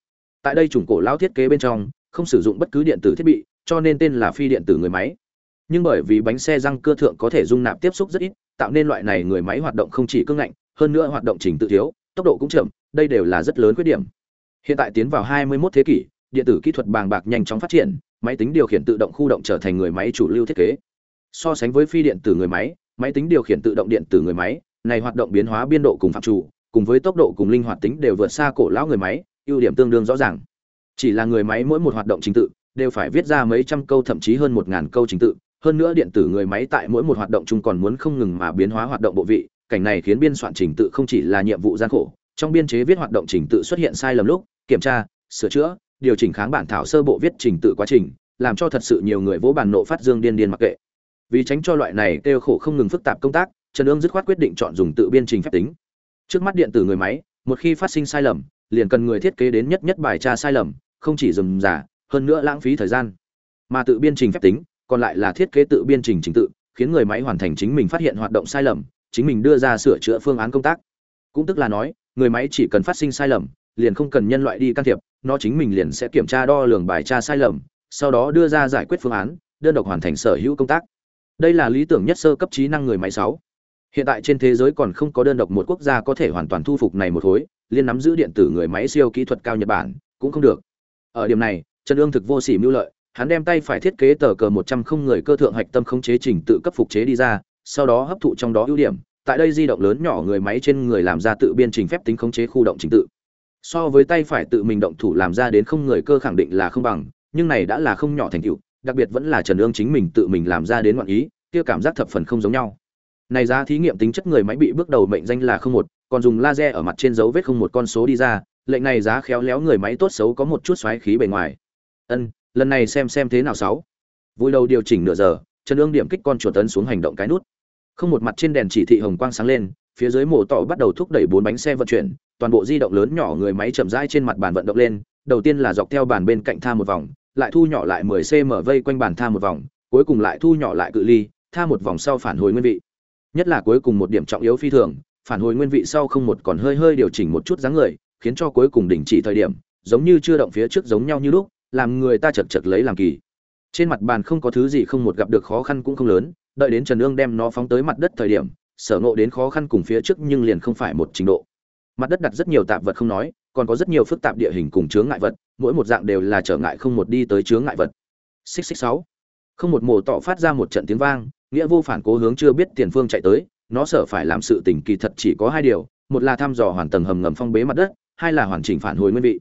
Tại đây chủng cổ lao thiết kế bên trong, không sử dụng bất cứ điện tử thiết bị, cho nên tên là phi điện tử người máy. Nhưng bởi vì bánh xe răng cưa thượng có thể dung nạp tiếp xúc rất ít, tạo nên loại này người máy hoạt động không chỉ cứng ngạnh, hơn nữa hoạt động trình tự thiếu, tốc độ cũng chậm, đây đều là rất lớn khuyết điểm. Hiện tại tiến vào 21 thế kỷ điện tử kỹ thuật bàng bạc nhanh chóng phát triển, máy tính điều khiển tự động khu động trở thành người máy chủ lưu thiết kế. So sánh với phi điện tử người máy máy tính điều khiển tự động điện tử người máy, này hoạt động biến hóa biên độ cùng phạm chủ cùng với tốc độ cùng linh hoạt tính đều vượt xa cổ lão người máy, ưu điểm tương đương rõ ràng. Chỉ là người máy mỗi một hoạt động trình tự đều phải viết ra mấy trăm câu thậm chí hơn một ngàn câu trình tự, hơn nữa điện tử người máy tại mỗi một hoạt động chung còn muốn không ngừng mà biến hóa hoạt động bộ vị, cảnh này khiến biên soạn trình tự không chỉ là nhiệm vụ gian khổ, trong biên chế viết hoạt động trình tự xuất hiện sai lầm lúc, kiểm tra, sửa chữa điều chỉnh kháng bản thảo sơ bộ viết trình tự quá trình, làm cho thật sự nhiều người vỗ bàn nộ phát dương điên điên mặc kệ. Vì tránh cho loại này kêu khổ không ngừng phức tạp công tác, trần ương dứt khoát quyết định chọn dùng tự biên trình phép tính. Trước mắt điện tử người máy, một khi phát sinh sai lầm, liền cần người thiết kế đến nhất nhất bài tra sai lầm, không chỉ dừng giả, hơn nữa lãng phí thời gian. Mà tự biên trình phép tính, còn lại là thiết kế tự biên trình trình tự, khiến người máy hoàn thành chính mình phát hiện hoạt động sai lầm, chính mình đưa ra sửa chữa phương án công tác. Cũng tức là nói, người máy chỉ cần phát sinh sai lầm liền không cần nhân loại đi can thiệp, nó chính mình liền sẽ kiểm tra đo lường bài tra sai lầm, sau đó đưa ra giải quyết phương án, đơn độc hoàn thành sở hữu công tác. Đây là lý tưởng nhất sơ cấp trí năng người máy sáu. Hiện tại trên thế giới còn không có đơn độc một quốc gia có thể hoàn toàn thu phục này một khối, liên nắm giữ điện tử người máy siêu kỹ thuật cao nhật bản, cũng không được. Ở điểm này, trần ương thực vô sỉ mưu lợi, hắn đem tay phải thiết kế tờ cờ một trăm không người cơ thượng hạch tâm khống chế trình tự cấp phục chế đi ra, sau đó hấp thụ trong đó ưu điểm, tại đây di động lớn nhỏ người máy trên người làm ra tự biên trình phép tính khống chế khu động trình tự so với tay phải tự mình động thủ làm ra đến không người cơ khẳng định là không bằng, nhưng này đã là không nhỏ thành tựu, đặc biệt vẫn là trần ương chính mình tự mình làm ra đến ngoạn ý, kia cảm giác thập phần không giống nhau. Này giá thí nghiệm tính chất người máy bị bước đầu mệnh danh là không một, còn dùng laser ở mặt trên dấu vết không một con số đi ra, lệnh này giá khéo léo người máy tốt xấu có một chút xoáy khí bề ngoài. Ân, lần này xem xem thế nào sáu. Vui đầu điều chỉnh nửa giờ, trần ương điểm kích con chuột tấn xuống hành động cái nút. Không một mặt trên đèn chỉ thị hồng quang sáng lên, phía dưới mổ tỏ bắt đầu thúc đẩy bốn bánh xe vận chuyển toàn bộ di động lớn nhỏ người máy chậm rãi trên mặt bàn vận động lên, đầu tiên là dọc theo bàn bên cạnh tha một vòng, lại thu nhỏ lại 10 cm vây quanh bàn tha một vòng, cuối cùng lại thu nhỏ lại cự ly, tha một vòng sau phản hồi nguyên vị. Nhất là cuối cùng một điểm trọng yếu phi thường, phản hồi nguyên vị sau không một còn hơi hơi điều chỉnh một chút dáng người, khiến cho cuối cùng đình chỉ thời điểm, giống như chưa động phía trước giống nhau như lúc, làm người ta chật chật lấy làm kỳ. Trên mặt bàn không có thứ gì không một gặp được khó khăn cũng không lớn, đợi đến trần nương đem nó phóng tới mặt đất thời điểm, sở ngộ đến khó khăn cùng phía trước nhưng liền không phải một trình độ mặt đất đặt rất nhiều tạp vật không nói, còn có rất nhiều phức tạp địa hình cùng chướng ngại vật, mỗi một dạng đều là trở ngại không một đi tới chướng ngại vật. Xích xích sáu. Không một mồ tọ phát ra một trận tiếng vang, nghĩa vô phản cố hướng chưa biết tiền phương chạy tới, nó sợ phải làm sự tình kỳ thật chỉ có hai điều, một là thăm dò hoàn tầng hầm ngầm phong bế mặt đất, hai là hoàn chỉnh phản hồi nguyên vị.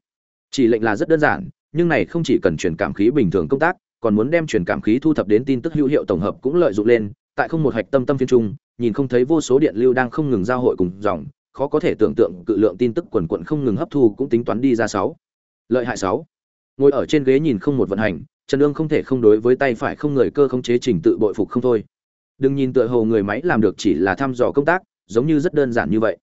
Chỉ lệnh là rất đơn giản, nhưng này không chỉ cần truyền cảm khí bình thường công tác, còn muốn đem truyền cảm khí thu thập đến tin tức hữu hiệu tổng hợp cũng lợi dụng lên, tại không một hạch tâm tâm phiên trung, nhìn không thấy vô số điện lưu đang không ngừng giao hội cùng dòng khó có thể tưởng tượng cự lượng tin tức quần quận không ngừng hấp thu cũng tính toán đi ra sáu. Lợi hại sáu. Ngồi ở trên ghế nhìn không một vận hành, trần ương không thể không đối với tay phải không người cơ không chế trình tự bội phục không thôi. Đừng nhìn tựa hồ người máy làm được chỉ là thăm dò công tác, giống như rất đơn giản như vậy.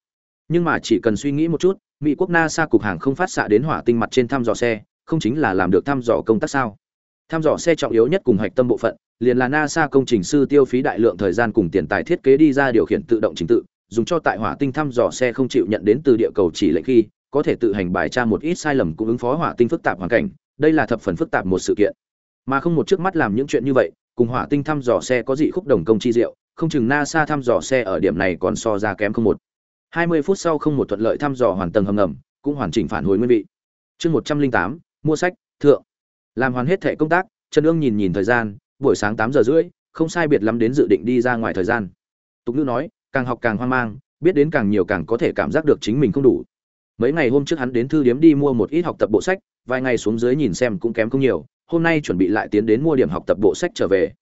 Nhưng mà chỉ cần suy nghĩ một chút, mỹ quốc nasa cục hàng không phát xạ đến hỏa tinh mặt trên thăm dò xe, không chính là làm được thăm dò công tác sao? Thăm dò xe trọng yếu nhất cùng hạch tâm bộ phận, liền là nasa công trình sư tiêu phí đại lượng thời gian cùng tiền tài thiết kế đi ra điều khiển tự động trình tự dùng cho tại hỏa tinh thăm dò xe không chịu nhận đến từ địa cầu chỉ lệnh khi có thể tự hành bài tra một ít sai lầm cũng ứng phó hỏa tinh phức tạp hoàn cảnh. Đây là thập phần phức tạp một sự kiện. Mà không một trước mắt làm những chuyện như vậy cùng hỏa tinh thăm dò xe có dị khúc đồng công chi diệu không chừng nasa thăm dò xe ở điểm này còn so ra kém không một. 20 phút sau không một thuận lợi thăm dò hoàn tầng hầm ngầm cũng hoàn chỉnh phản hồi nguyên vị. Chương 108, mua sách thượng. Làm hoàn hết thẻ công tác trần ương nhìn nhìn thời gian buổi sáng tám giờ rưỡi không sai biệt lắm đến dự định đi ra ngoài thời gian. Tục ngữ nói càng học càng hoang mang, biết đến càng nhiều càng có thể cảm giác được chính mình không đủ. Mấy ngày hôm trước hắn đến thư điếm đi mua một ít học tập bộ sách, vài ngày xuống dưới nhìn xem cũng kém không nhiều, hôm nay chuẩn bị lại tiến đến mua điểm học tập bộ sách trở về.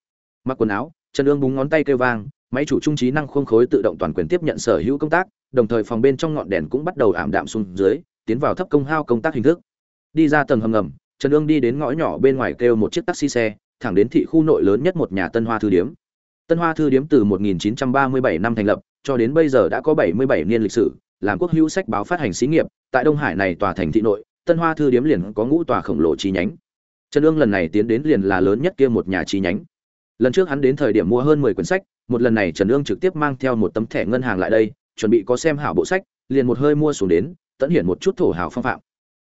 Mặc quần áo, trần ương búng ngón tay kêu vang, máy chủ trung trí năng khuôn khối tự động toàn quyền tiếp nhận sở hữu công tác, đồng thời phòng bên trong ngọn đèn cũng bắt đầu ảm đạm xuống dưới, tiến vào thấp công hao công tác hình thức. Đi ra tầng hầm ngầm, trần ương đi đến ngõ nhỏ bên ngoài kêu một chiếc taxi xe, thẳng đến thị khu nội lớn nhất một nhà tân hoa thư điếm tân hoa thư điếm từ 1937 năm thành lập, cho đến bây giờ đã có 77 niên lịch sử, làm quốc hữu sách báo phát hành xí nghiệp, tại đông hải này tòa thành thị nội, tân hoa thư điếm liền có ngũ tòa khổng lồ chi nhánh. Trần Dương lần này tiến đến liền là lớn nhất kia một nhà chi nhánh. Lần trước hắn đến thời điểm mua hơn 10 quyển sách, một lần này trần Dương trực tiếp mang theo một tấm thẻ ngân hàng lại đây, chuẩn bị có xem hảo bộ sách, liền một hơi mua xuống đến, tận hiển một chút thổ hào phong phạm.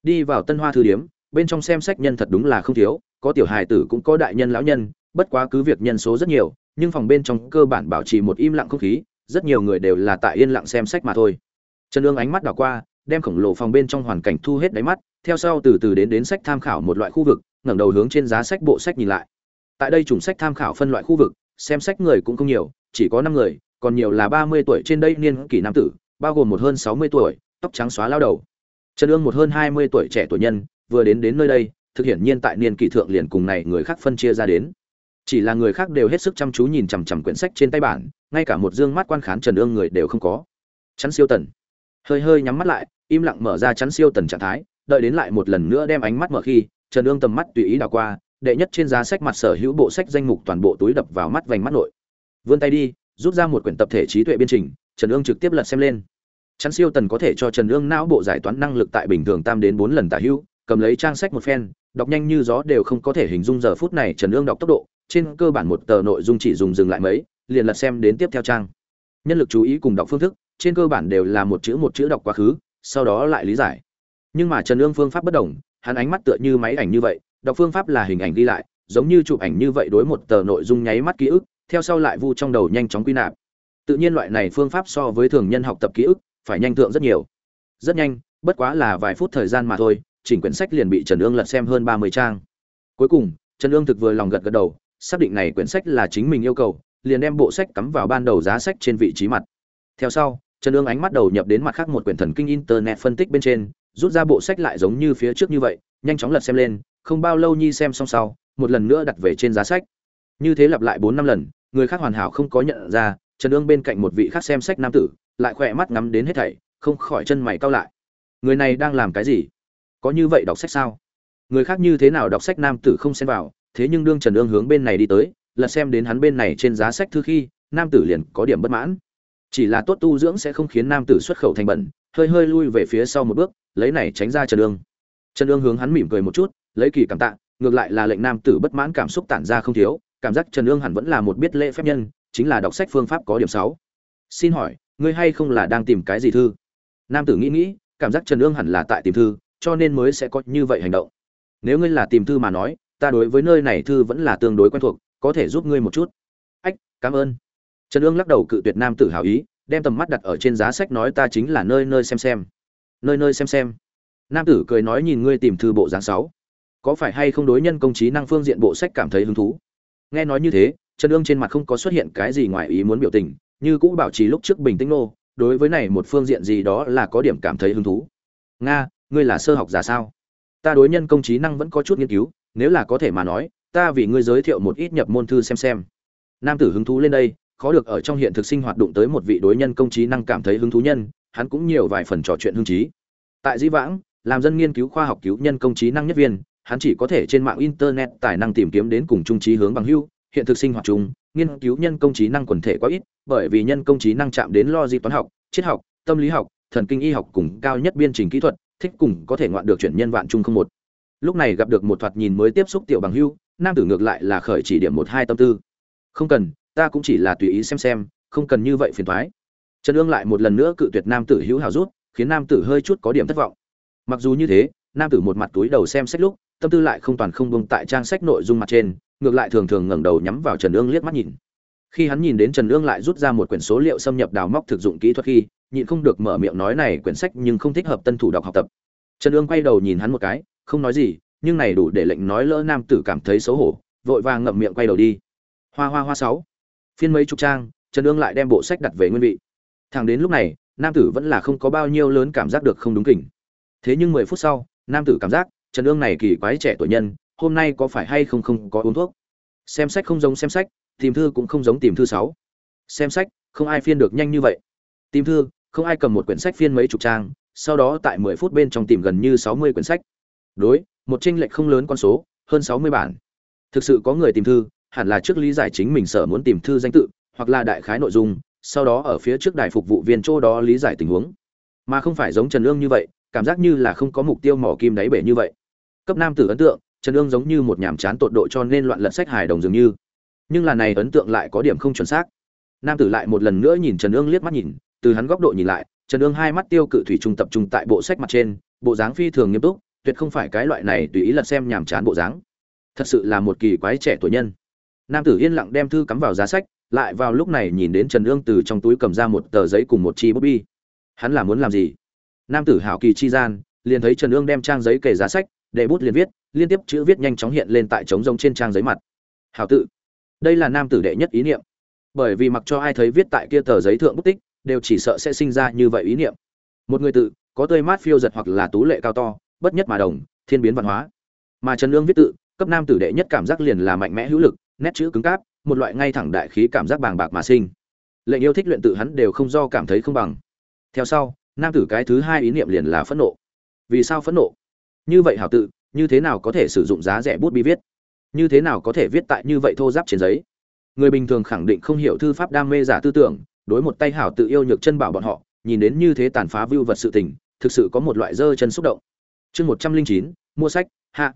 Đi vào tân hoa thư điếm, bên trong xem sách nhân thật đúng là không thiếu, có tiểu hài tử cũng có đại nhân lão nhân bất quá cứ việc nhân số rất nhiều, nhưng phòng bên trong cơ bản bảo trì một im lặng không khí, rất nhiều người đều là tại yên lặng xem sách mà thôi. Trần ương ánh mắt đảo qua, đem khổng lồ phòng bên trong hoàn cảnh thu hết đáy mắt, theo sau từ từ đến đến sách tham khảo một loại khu vực, ngẩng đầu hướng trên giá sách bộ sách nhìn lại. Tại đây chủng sách tham khảo phân loại khu vực, xem sách người cũng không nhiều, chỉ có năm người, còn nhiều là ba mươi tuổi trên đây niên kỷ nam tử, bao gồm một hơn sáu mươi tuổi, tóc trắng xóa lao đầu. Trần ương một hơn hai mươi tuổi trẻ tuổi nhân, vừa đến đến nơi đây, thực hiện nhiên tại niên kỷ thượng liền cùng này người khác phân chia ra đến chỉ là người khác đều hết sức chăm chú nhìn chằm chằm quyển sách trên tay bản, ngay cả một dương mắt quan khán trần ương người đều không có. Chắn siêu tần. Hơi hơi nhắm mắt lại, im lặng mở ra chắn siêu tần trạng thái, đợi đến lại một lần nữa đem ánh mắt mở khi, trần ương tầm mắt tùy ý đảo qua, đệ nhất trên giá sách mặt sở hữu bộ sách danh mục toàn bộ túi đập vào mắt vành mắt nội. Vươn tay đi, rút ra một quyển tập thể trí tuệ biên trình, trần ương trực tiếp lật xem lên. Chắn siêu tần có thể cho trần ương não bộ giải toán năng lực tại bình thường tam đến bốn lần tả hữu cầm lấy trang sách một phen, đọc nhanh như gió đều không có thể hình dung giờ phút này trần ương đọc tốc độ trên cơ bản một tờ nội dung chỉ dùng dừng lại mấy, liền lật xem đến tiếp theo trang. Nhân lực chú ý cùng đọc phương thức, trên cơ bản đều là một chữ một chữ đọc quá khứ, sau đó lại lý giải. Nhưng mà trần ương phương pháp bất đồng, hắn ánh mắt tựa như máy ảnh như vậy, đọc phương pháp là hình ảnh ghi lại, giống như chụp ảnh như vậy đối một tờ nội dung nháy mắt ký ức, theo sau lại vu trong đầu nhanh chóng quy nạp. Tự nhiên loại này phương pháp so với thường nhân học tập ký ức, phải nhanh thượng rất nhiều. Rất nhanh, bất quá là vài phút thời gian mà thôi, chỉnh quyển sách liền bị trần ương lật xem hơn ba mươi trang. Cuối cùng, trần ương thực vừa lòng gật gật đầu xác định này quyển sách là chính mình yêu cầu, liền đem bộ sách cắm vào ban đầu giá sách trên vị trí mặt. Theo sau, trần ương ánh mắt đầu nhập đến mặt khác một quyển thần kinh internet phân tích bên trên, rút ra bộ sách lại giống như phía trước như vậy, nhanh chóng lật xem lên, không bao lâu nhi xem xong sau, một lần nữa đặt về trên giá sách. Như thế lặp lại bốn năm lần, người khác hoàn hảo không có nhận ra, trần ương bên cạnh một vị khác xem sách nam tử, lại khỏe mắt ngắm đến hết thảy, không khỏi chân mày cau lại. Người này đang làm cái gì? Có như vậy đọc sách sao? Người khác như thế nào đọc sách nam tử không xem vào thế nhưng đương trần ương hướng bên này đi tới, là xem đến hắn bên này trên giá sách thư khi, nam tử liền có điểm bất mãn. Chỉ là tốt tu dưỡng sẽ không khiến nam tử xuất khẩu thành bẩn, hơi hơi lui về phía sau một bước, lấy này tránh ra trần ương. Trần ương hướng hắn mỉm cười một chút, lấy kỳ cảm tạ, ngược lại là lệnh nam tử bất mãn cảm xúc tản ra không thiếu, cảm giác trần ương hẳn vẫn là một biết lễ phép nhân, chính là đọc sách phương pháp có điểm sáu xin hỏi, ngươi hay không là đang tìm cái gì thư? Nam tử nghĩ nghĩ, cảm giác trần ương hẳn là tại tìm thư, cho nên mới sẽ có như vậy hành động. Nếu ngươi là tìm thư mà nói ta đối với nơi này thư vẫn là tương đối quen thuộc, có thể giúp ngươi một chút. Ách, cảm ơn. Trần ương lắc đầu cự tuyệt nam tử hào ý, đem tầm mắt đặt ở trên giá sách nói ta chính là nơi nơi xem xem. Nơi nơi xem xem. Nam tử cười nói nhìn ngươi tìm thư bộ dáng sáu. Có phải hay không đối nhân công trí năng phương diện bộ sách cảm thấy hứng thú? Nghe nói như thế, trần ương trên mặt không có xuất hiện cái gì ngoài ý muốn biểu tình, như cũ bảo trì lúc trước bình tĩnh nô, đối với này một phương diện gì đó là có điểm cảm thấy hứng thú. Nga, ngươi là sơ học giả sao? Ta đối nhân công trí năng vẫn có chút nghiên cứu nếu là có thể mà nói, ta vì ngươi giới thiệu một ít nhập môn thư xem xem. Nam tử hứng thú lên đây, khó được ở trong hiện thực sinh hoạt đụng tới một vị đối nhân công trí năng cảm thấy hứng thú nhân, hắn cũng nhiều vài phần trò chuyện hưng trí. Tại di vãng, làm dân nghiên cứu khoa học cứu nhân công trí năng nhất viên, hắn chỉ có thể trên mạng internet tài năng tìm kiếm đến cùng trung trí hướng bằng hưu, hiện thực sinh hoạt chung, nghiên cứu nhân công trí năng quần thể quá ít, bởi vì nhân công trí năng chạm đến lo di toán học, triết học, tâm lý học, thần kinh y học cùng cao nhất biên trình kỹ thuật, thích cùng có thể ngoạn được chuyển nhân vạn chung không một lúc này gặp được một thoạt nhìn mới tiếp xúc tiểu bằng hưu, nam tử ngược lại là khởi chỉ điểm một hai tâm tư. Không cần, ta cũng chỉ là tùy ý xem xem, không cần như vậy phiền thoái. Trần ương lại một lần nữa cự tuyệt nam tử hữu hào rút, khiến nam tử hơi chút có điểm thất vọng. Mặc dù như thế, nam tử một mặt túi đầu xem sách lúc, tâm tư lại không toàn không bông tại trang sách nội dung mặt trên, ngược lại thường thường ngẩng đầu nhắm vào trần ương liếc mắt nhìn. Khi hắn nhìn đến trần ương lại rút ra một quyển số liệu xâm nhập đào móc thực dụng kỹ thuật khi, nhịn không được mở miệng nói này quyển sách nhưng không thích hợp tân thủ đọc học tập. Trần ương quay đầu nhìn hắn một cái không nói gì, nhưng này đủ để lệnh nói lỡ nam tử cảm thấy xấu hổ, vội vàng ngậm miệng quay đầu đi. Hoa hoa hoa sáu. Phiên mấy chục trang, trần ương lại đem bộ sách đặt về nguyên vị. Thẳng đến lúc này, nam tử vẫn là không có bao nhiêu lớn cảm giác được không đúng kỉnh. Thế nhưng mười phút sau, nam tử cảm giác, trần ương này kỳ quái trẻ tuổi nhân, hôm nay có phải hay không không có uống thuốc? Xem sách không giống xem sách, tìm thư cũng không giống tìm thư sáu. Xem sách, không ai phiên được nhanh như vậy. Tìm thư, không ai cầm một quyển sách phiên mấy chục trang, sau đó tại mười phút bên trong tìm gần như sáu mươi quyển sách đối, một tranh lệch không lớn con số, hơn sáu mươi bản. Thực sự có người tìm thư, hẳn là trước lý giải chính mình sở muốn tìm thư danh tự, hoặc là đại khái nội dung, sau đó ở phía trước đài phục vụ viên chỗ đó lý giải tình huống. Mà không phải giống trần ương như vậy, cảm giác như là không có mục tiêu mỏ kim đáy bể như vậy. Cấp nam tử ấn tượng, trần ương giống như một nhàm chán tột độ cho nên loạn lật sách hài đồng dường như. Nhưng là này ấn tượng lại có điểm không chuẩn xác. Nam tử lại một lần nữa nhìn trần ương liếc mắt nhìn, từ hắn góc độ nhìn lại, trần ương hai mắt tiêu cự thủy trung tập trung tại bộ sách mặt trên, bộ dáng phi thường nghiêm túc tuyệt không phải cái loại này tùy ý lật xem nhàm chán bộ dáng. Thật sự là một kỳ quái trẻ tuổi nhân. Nam tử yên lặng đem thư cắm vào giá sách, lại vào lúc này nhìn đến trần ương từ trong túi cầm ra một tờ giấy cùng một chi bút bi. Hắn là muốn làm gì? Nam tử hảo kỳ chi gian, liền thấy trần ương đem trang giấy kể giá sách, để bút liền viết, liên tiếp chữ viết nhanh chóng hiện lên tại trống rông trên trang giấy mặt. Hảo tự. Đây là nam tử đệ nhất ý niệm. Bởi vì mặc cho ai thấy viết tại kia tờ giấy thượng bút tích, đều chỉ sợ sẽ sinh ra như vậy ý niệm. Một người tự, có tươi mát phiêu giật hoặc là tú lệ cao to bất nhất mà đồng, thiên biến văn hóa. Mà trần lương viết tự, cấp nam tử đệ nhất cảm giác liền là mạnh mẽ hữu lực, nét chữ cứng cáp, một loại ngay thẳng đại khí cảm giác bàng bạc mà sinh. Lệnh yêu thích luyện tự hắn đều không do cảm thấy không bằng. Theo sau, nam tử cái thứ hai ý niệm liền là phẫn nộ. Vì sao phẫn nộ? Như vậy hảo tự, như thế nào có thể sử dụng giá rẻ bút bi viết? Như thế nào có thể viết tại như vậy thô giáp trên giấy? Người bình thường khẳng định không hiểu thư pháp đam mê giả tư tưởng, đối một tay hảo tự yêu nhược chân bảo bọn họ, nhìn đến như thế tàn phá vưu vật sự tình, thực sự có một loại dơ chân xúc động chương một trăm linh chín, mua sách, hạ.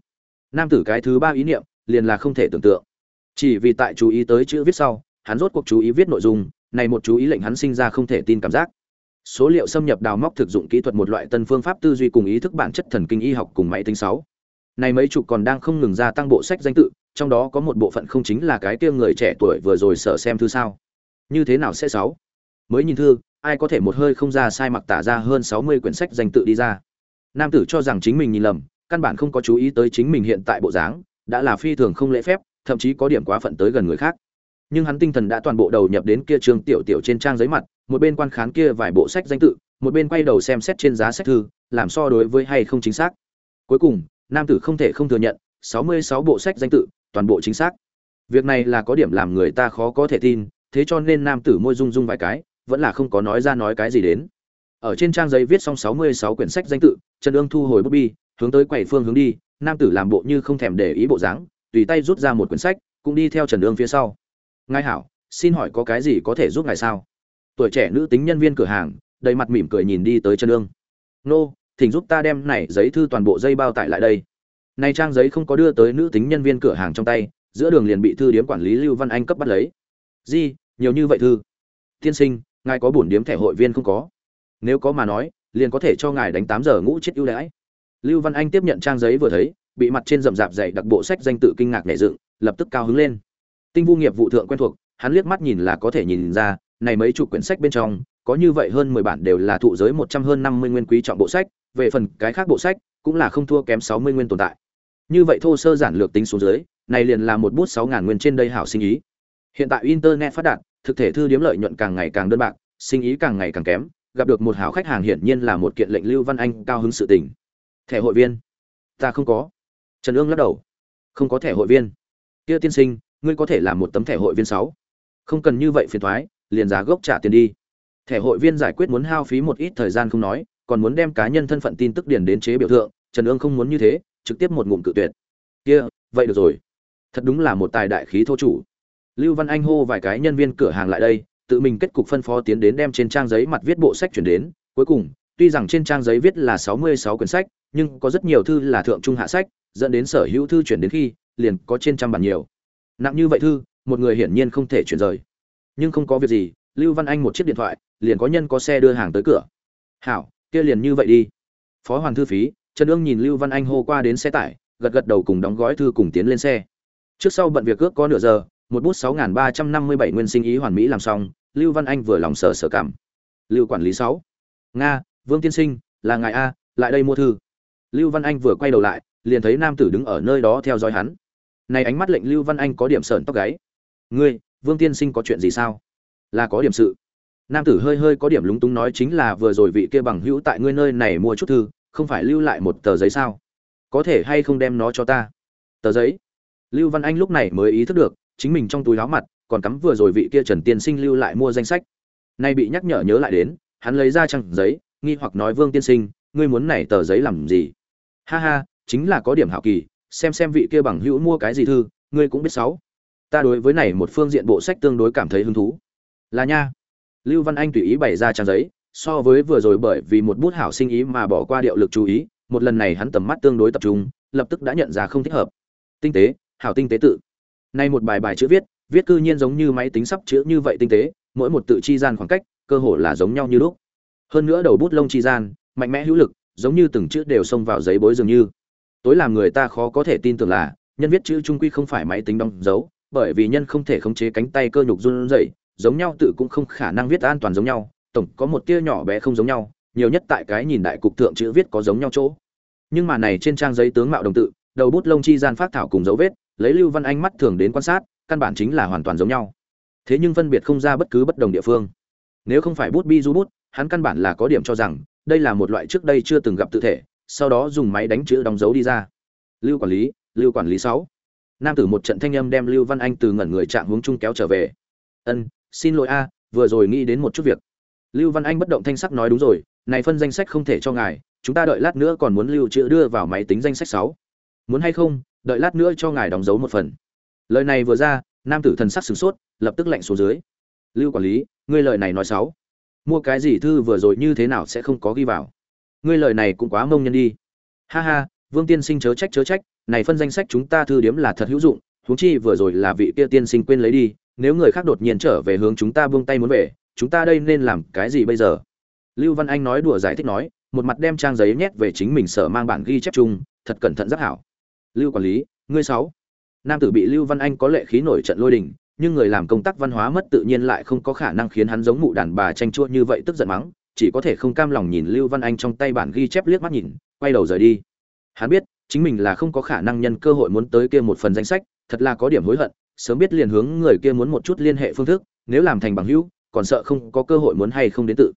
Nam tử cái thứ ba ý niệm, liền là không thể tưởng tượng. Chỉ vì tại chú ý tới chữ viết sau, hắn rốt cuộc chú ý viết nội dung, này một chú ý lệnh hắn sinh ra không thể tin cảm giác. Số liệu xâm nhập đào móc thực dụng kỹ thuật một loại tân phương pháp tư duy cùng ý thức bản chất thần kinh y học cùng máy tính sáu. Này mấy chục còn đang không ngừng gia tăng bộ sách danh tự, trong đó có một bộ phận không chính là cái kia người trẻ tuổi vừa rồi sở xem thư sao. Như thế nào sẽ sáu? Mới nhìn thư, ai có thể một hơi không ra sai mặc tả ra hơn sáu mươi quyển sách danh tự đi ra? Nam tử cho rằng chính mình nhìn lầm, căn bản không có chú ý tới chính mình hiện tại bộ dáng, đã là phi thường không lễ phép, thậm chí có điểm quá phận tới gần người khác. Nhưng hắn tinh thần đã toàn bộ đầu nhập đến kia trường tiểu tiểu trên trang giấy mặt, một bên quan khán kia vài bộ sách danh tự, một bên quay đầu xem xét trên giá sách thư, làm so đối với hay không chính xác. Cuối cùng, nam tử không thể không thừa nhận, sáu mươi sáu bộ sách danh tự, toàn bộ chính xác. Việc này là có điểm làm người ta khó có thể tin, thế cho nên nam tử môi rung rung vài cái, vẫn là không có nói ra nói cái gì đến ở trên trang giấy viết xong sáu mươi sáu quyển sách danh tự, trần ương thu hồi bút bi, hướng tới quầy phương hướng đi, nam tử làm bộ như không thèm để ý bộ dáng, tùy tay rút ra một quyển sách, cũng đi theo trần ương phía sau. Ngài hảo, xin hỏi có cái gì có thể giúp ngài sao? Tuổi trẻ nữ tính nhân viên cửa hàng, đầy mặt mỉm cười nhìn đi tới trần ương. Nô, thỉnh giúp ta đem này giấy thư toàn bộ dây bao tải lại đây. Nay trang giấy không có đưa tới nữ tính nhân viên cửa hàng trong tay, giữa đường liền bị thư điếm quản lý lưu văn anh cấp bắt lấy. Di, nhiều như vậy thư. Tiên sinh, ngài có bổn điếm thẻ hội viên không có? Nếu có mà nói, liền có thể cho ngài đánh tám giờ ngũ chết ưu đãi. Lưu văn anh tiếp nhận trang giấy vừa thấy, bị mặt trên rậm rạp dày đặc bộ sách danh tự kinh ngạc nhẹ dựng, lập tức cao hứng lên. Tinh vu nghiệp vụ thượng quen thuộc, hắn liếc mắt nhìn là có thể nhìn ra, này mấy chục quyển sách bên trong, có như vậy hơn mười bản đều là thụ giới một trăm hơn năm mươi nguyên quý trọng bộ sách, về phần cái khác bộ sách, cũng là không thua kém sáu mươi nguyên tồn tại. Như vậy thô sơ giản lược tính xuống dưới, này liền là một bút sáu ngàn nguyên trên đây hảo sinh ý. Hiện tại internet phát đạt, thực thể thư điếm lợi nhuận càng ngày càng đơn bạc, sinh ý càng ngày càng kém gặp được một hảo khách hàng hiển nhiên là một kiện lệnh lưu văn anh cao hứng sự tình. Thẻ hội viên. Ta không có. Trần ương lắc đầu. Không có thẻ hội viên. Kia tiên sinh, ngươi có thể làm một tấm thẻ hội viên sáu. Không cần như vậy phiền thoái, liền giá gốc trả tiền đi. Thẻ hội viên giải quyết muốn hao phí một ít thời gian không nói, còn muốn đem cá nhân thân phận tin tức điền đến chế biểu tượng trần ương không muốn như thế, trực tiếp một ngụm cự tuyệt. Kia, vậy được rồi. Thật đúng là một tài đại khí thô chủ. Lưu văn anh hô vài cái nhân viên cửa hàng lại đây tự mình kết cục phân phó tiến đến đem trên trang giấy mặt viết bộ sách chuyển đến. Cuối cùng, tuy rằng trên trang giấy viết là sáu mươi sáu quyển sách, nhưng có rất nhiều thư là thượng trung hạ sách, dẫn đến sở hữu thư chuyển đến khi, liền có trên trăm bản nhiều. Nặng như vậy thư, một người hiển nhiên không thể chuyển rời. Nhưng không có việc gì, lưu văn anh một chiếc điện thoại, liền có nhân có xe đưa hàng tới cửa. Hảo, kia liền như vậy đi. Phó hoàn thư phí, trần ương nhìn lưu văn anh hô qua đến xe tải, gật gật đầu cùng đóng gói thư cùng tiến lên xe. Trước sau bận việc ước có nửa giờ một bút sáu ba trăm năm mươi bảy nguyên sinh ý hoàn mỹ làm xong, lưu văn anh vừa lòng sở sở cảm. Lưu quản lý sáu. Nga, vương tiên sinh, là ngài a, lại đây mua thư. Lưu văn anh vừa quay đầu lại, liền thấy nam tử đứng ở nơi đó theo dõi hắn. Này ánh mắt lệnh lưu văn anh có điểm sờn tóc gáy. Ngươi, vương tiên sinh có chuyện gì sao? Là có điểm sự. Nam tử hơi hơi có điểm lúng túng nói chính là vừa rồi vị kia bằng hữu tại ngươi nơi này mua chút thư, không phải lưu lại một tờ giấy sao? Có thể hay không đem nó cho ta? Tờ giấy? Lưu văn anh lúc này mới ý thức được chính mình trong túi áo mặt, còn cắm vừa rồi vị kia trần tiên sinh lưu lại mua danh sách. Nay bị nhắc nhở nhớ lại đến, hắn lấy ra trang giấy, nghi hoặc nói, vương tiên sinh, ngươi muốn này tờ giấy làm gì? Ha ha, chính là có điểm hảo kỳ, xem xem vị kia bằng hữu mua cái gì thư, ngươi cũng biết sáu. Ta đối với này một phương diện bộ sách tương đối cảm thấy hứng thú. Là nha. Lưu văn anh tùy ý bày ra trang giấy, so với vừa rồi bởi vì một bút hảo sinh ý mà bỏ qua điệu lực chú ý, một lần này hắn tầm mắt tương đối tập trung, lập tức đã nhận ra không thích hợp. Tinh tế, hảo tinh tế tự nay một bài bài chữ viết viết cư nhiên giống như máy tính sắp chữ như vậy tinh tế, mỗi một tự chi gian khoảng cách, cơ hồ là giống nhau như lúc. Hơn nữa đầu bút lông chi gian, mạnh mẽ hữu lực, giống như từng chữ đều xông vào giấy bối dường như. Tối làm người ta khó có thể tin tưởng là, nhân viết chữ trung quy không phải máy tính đóng dấu, bởi vì nhân không thể khống chế cánh tay cơ nhục run rẩy, giống nhau tự cũng không khả năng viết an toàn giống nhau, tổng có một tia nhỏ bé không giống nhau, nhiều nhất tại cái nhìn đại cục thượng chữ viết có giống nhau chỗ. Nhưng mà này trên trang giấy tướng mạo đồng tự, đầu bút lông chi gian phát thảo cùng dấu vết lấy lưu văn anh mắt thường đến quan sát, căn bản chính là hoàn toàn giống nhau. Thế nhưng phân biệt không ra bất cứ bất đồng địa phương. Nếu không phải bút bi du bút, hắn căn bản là có điểm cho rằng, đây là một loại trước đây chưa từng gặp tự thể, sau đó dùng máy đánh chữ đóng dấu đi ra. Lưu quản lý, lưu quản lý sáu. Nam tử một trận thanh âm đem lưu văn anh từ ngẩn người trạng hướng chung kéo trở về. Ân, xin lỗi a, vừa rồi nghĩ đến một chút việc. Lưu văn anh bất động thanh sắc nói đúng rồi, này phân danh sách không thể cho ngài, chúng ta đợi lát nữa còn muốn lưu trữ đưa vào máy tính danh sách sáu. Muốn hay không đợi lát nữa cho ngài đóng dấu một phần. Lời này vừa ra, nam tử thần sắc sửng sốt, lập tức lạnh xuống dưới. Lưu quản lý, ngươi lời này nói sáu mua cái gì thư vừa rồi như thế nào sẽ không có ghi vào? Ngươi lời này cũng quá mông nhân đi. Ha ha, vương tiên sinh chớ trách chớ trách, này phân danh sách chúng ta thư điếm là thật hữu dụng, huống chi vừa rồi là vị kia tiên sinh quên lấy đi, nếu người khác đột nhiên trở về hướng chúng ta buông tay muốn về, chúng ta đây nên làm cái gì bây giờ? Lưu văn anh nói đùa giải thích nói, một mặt đem trang giấy nhét về chính mình sở mang bản ghi chép chung, thật cẩn thận rất hảo lưu quản lý, ngươi sáu. Nam tử bị lưu văn anh có lệ khí nổi trận lôi đình, nhưng người làm công tác văn hóa mất tự nhiên lại không có khả năng khiến hắn giống mụ đàn bà tranh chua như vậy tức giận mắng, chỉ có thể không cam lòng nhìn lưu văn anh trong tay bản ghi chép liếc mắt nhìn, quay đầu rời đi. Hắn biết, chính mình là không có khả năng nhân cơ hội muốn tới kia một phần danh sách, thật là có điểm hối hận, sớm biết liền hướng người kia muốn một chút liên hệ phương thức, nếu làm thành bằng hữu, còn sợ không có cơ hội muốn hay không đến tự.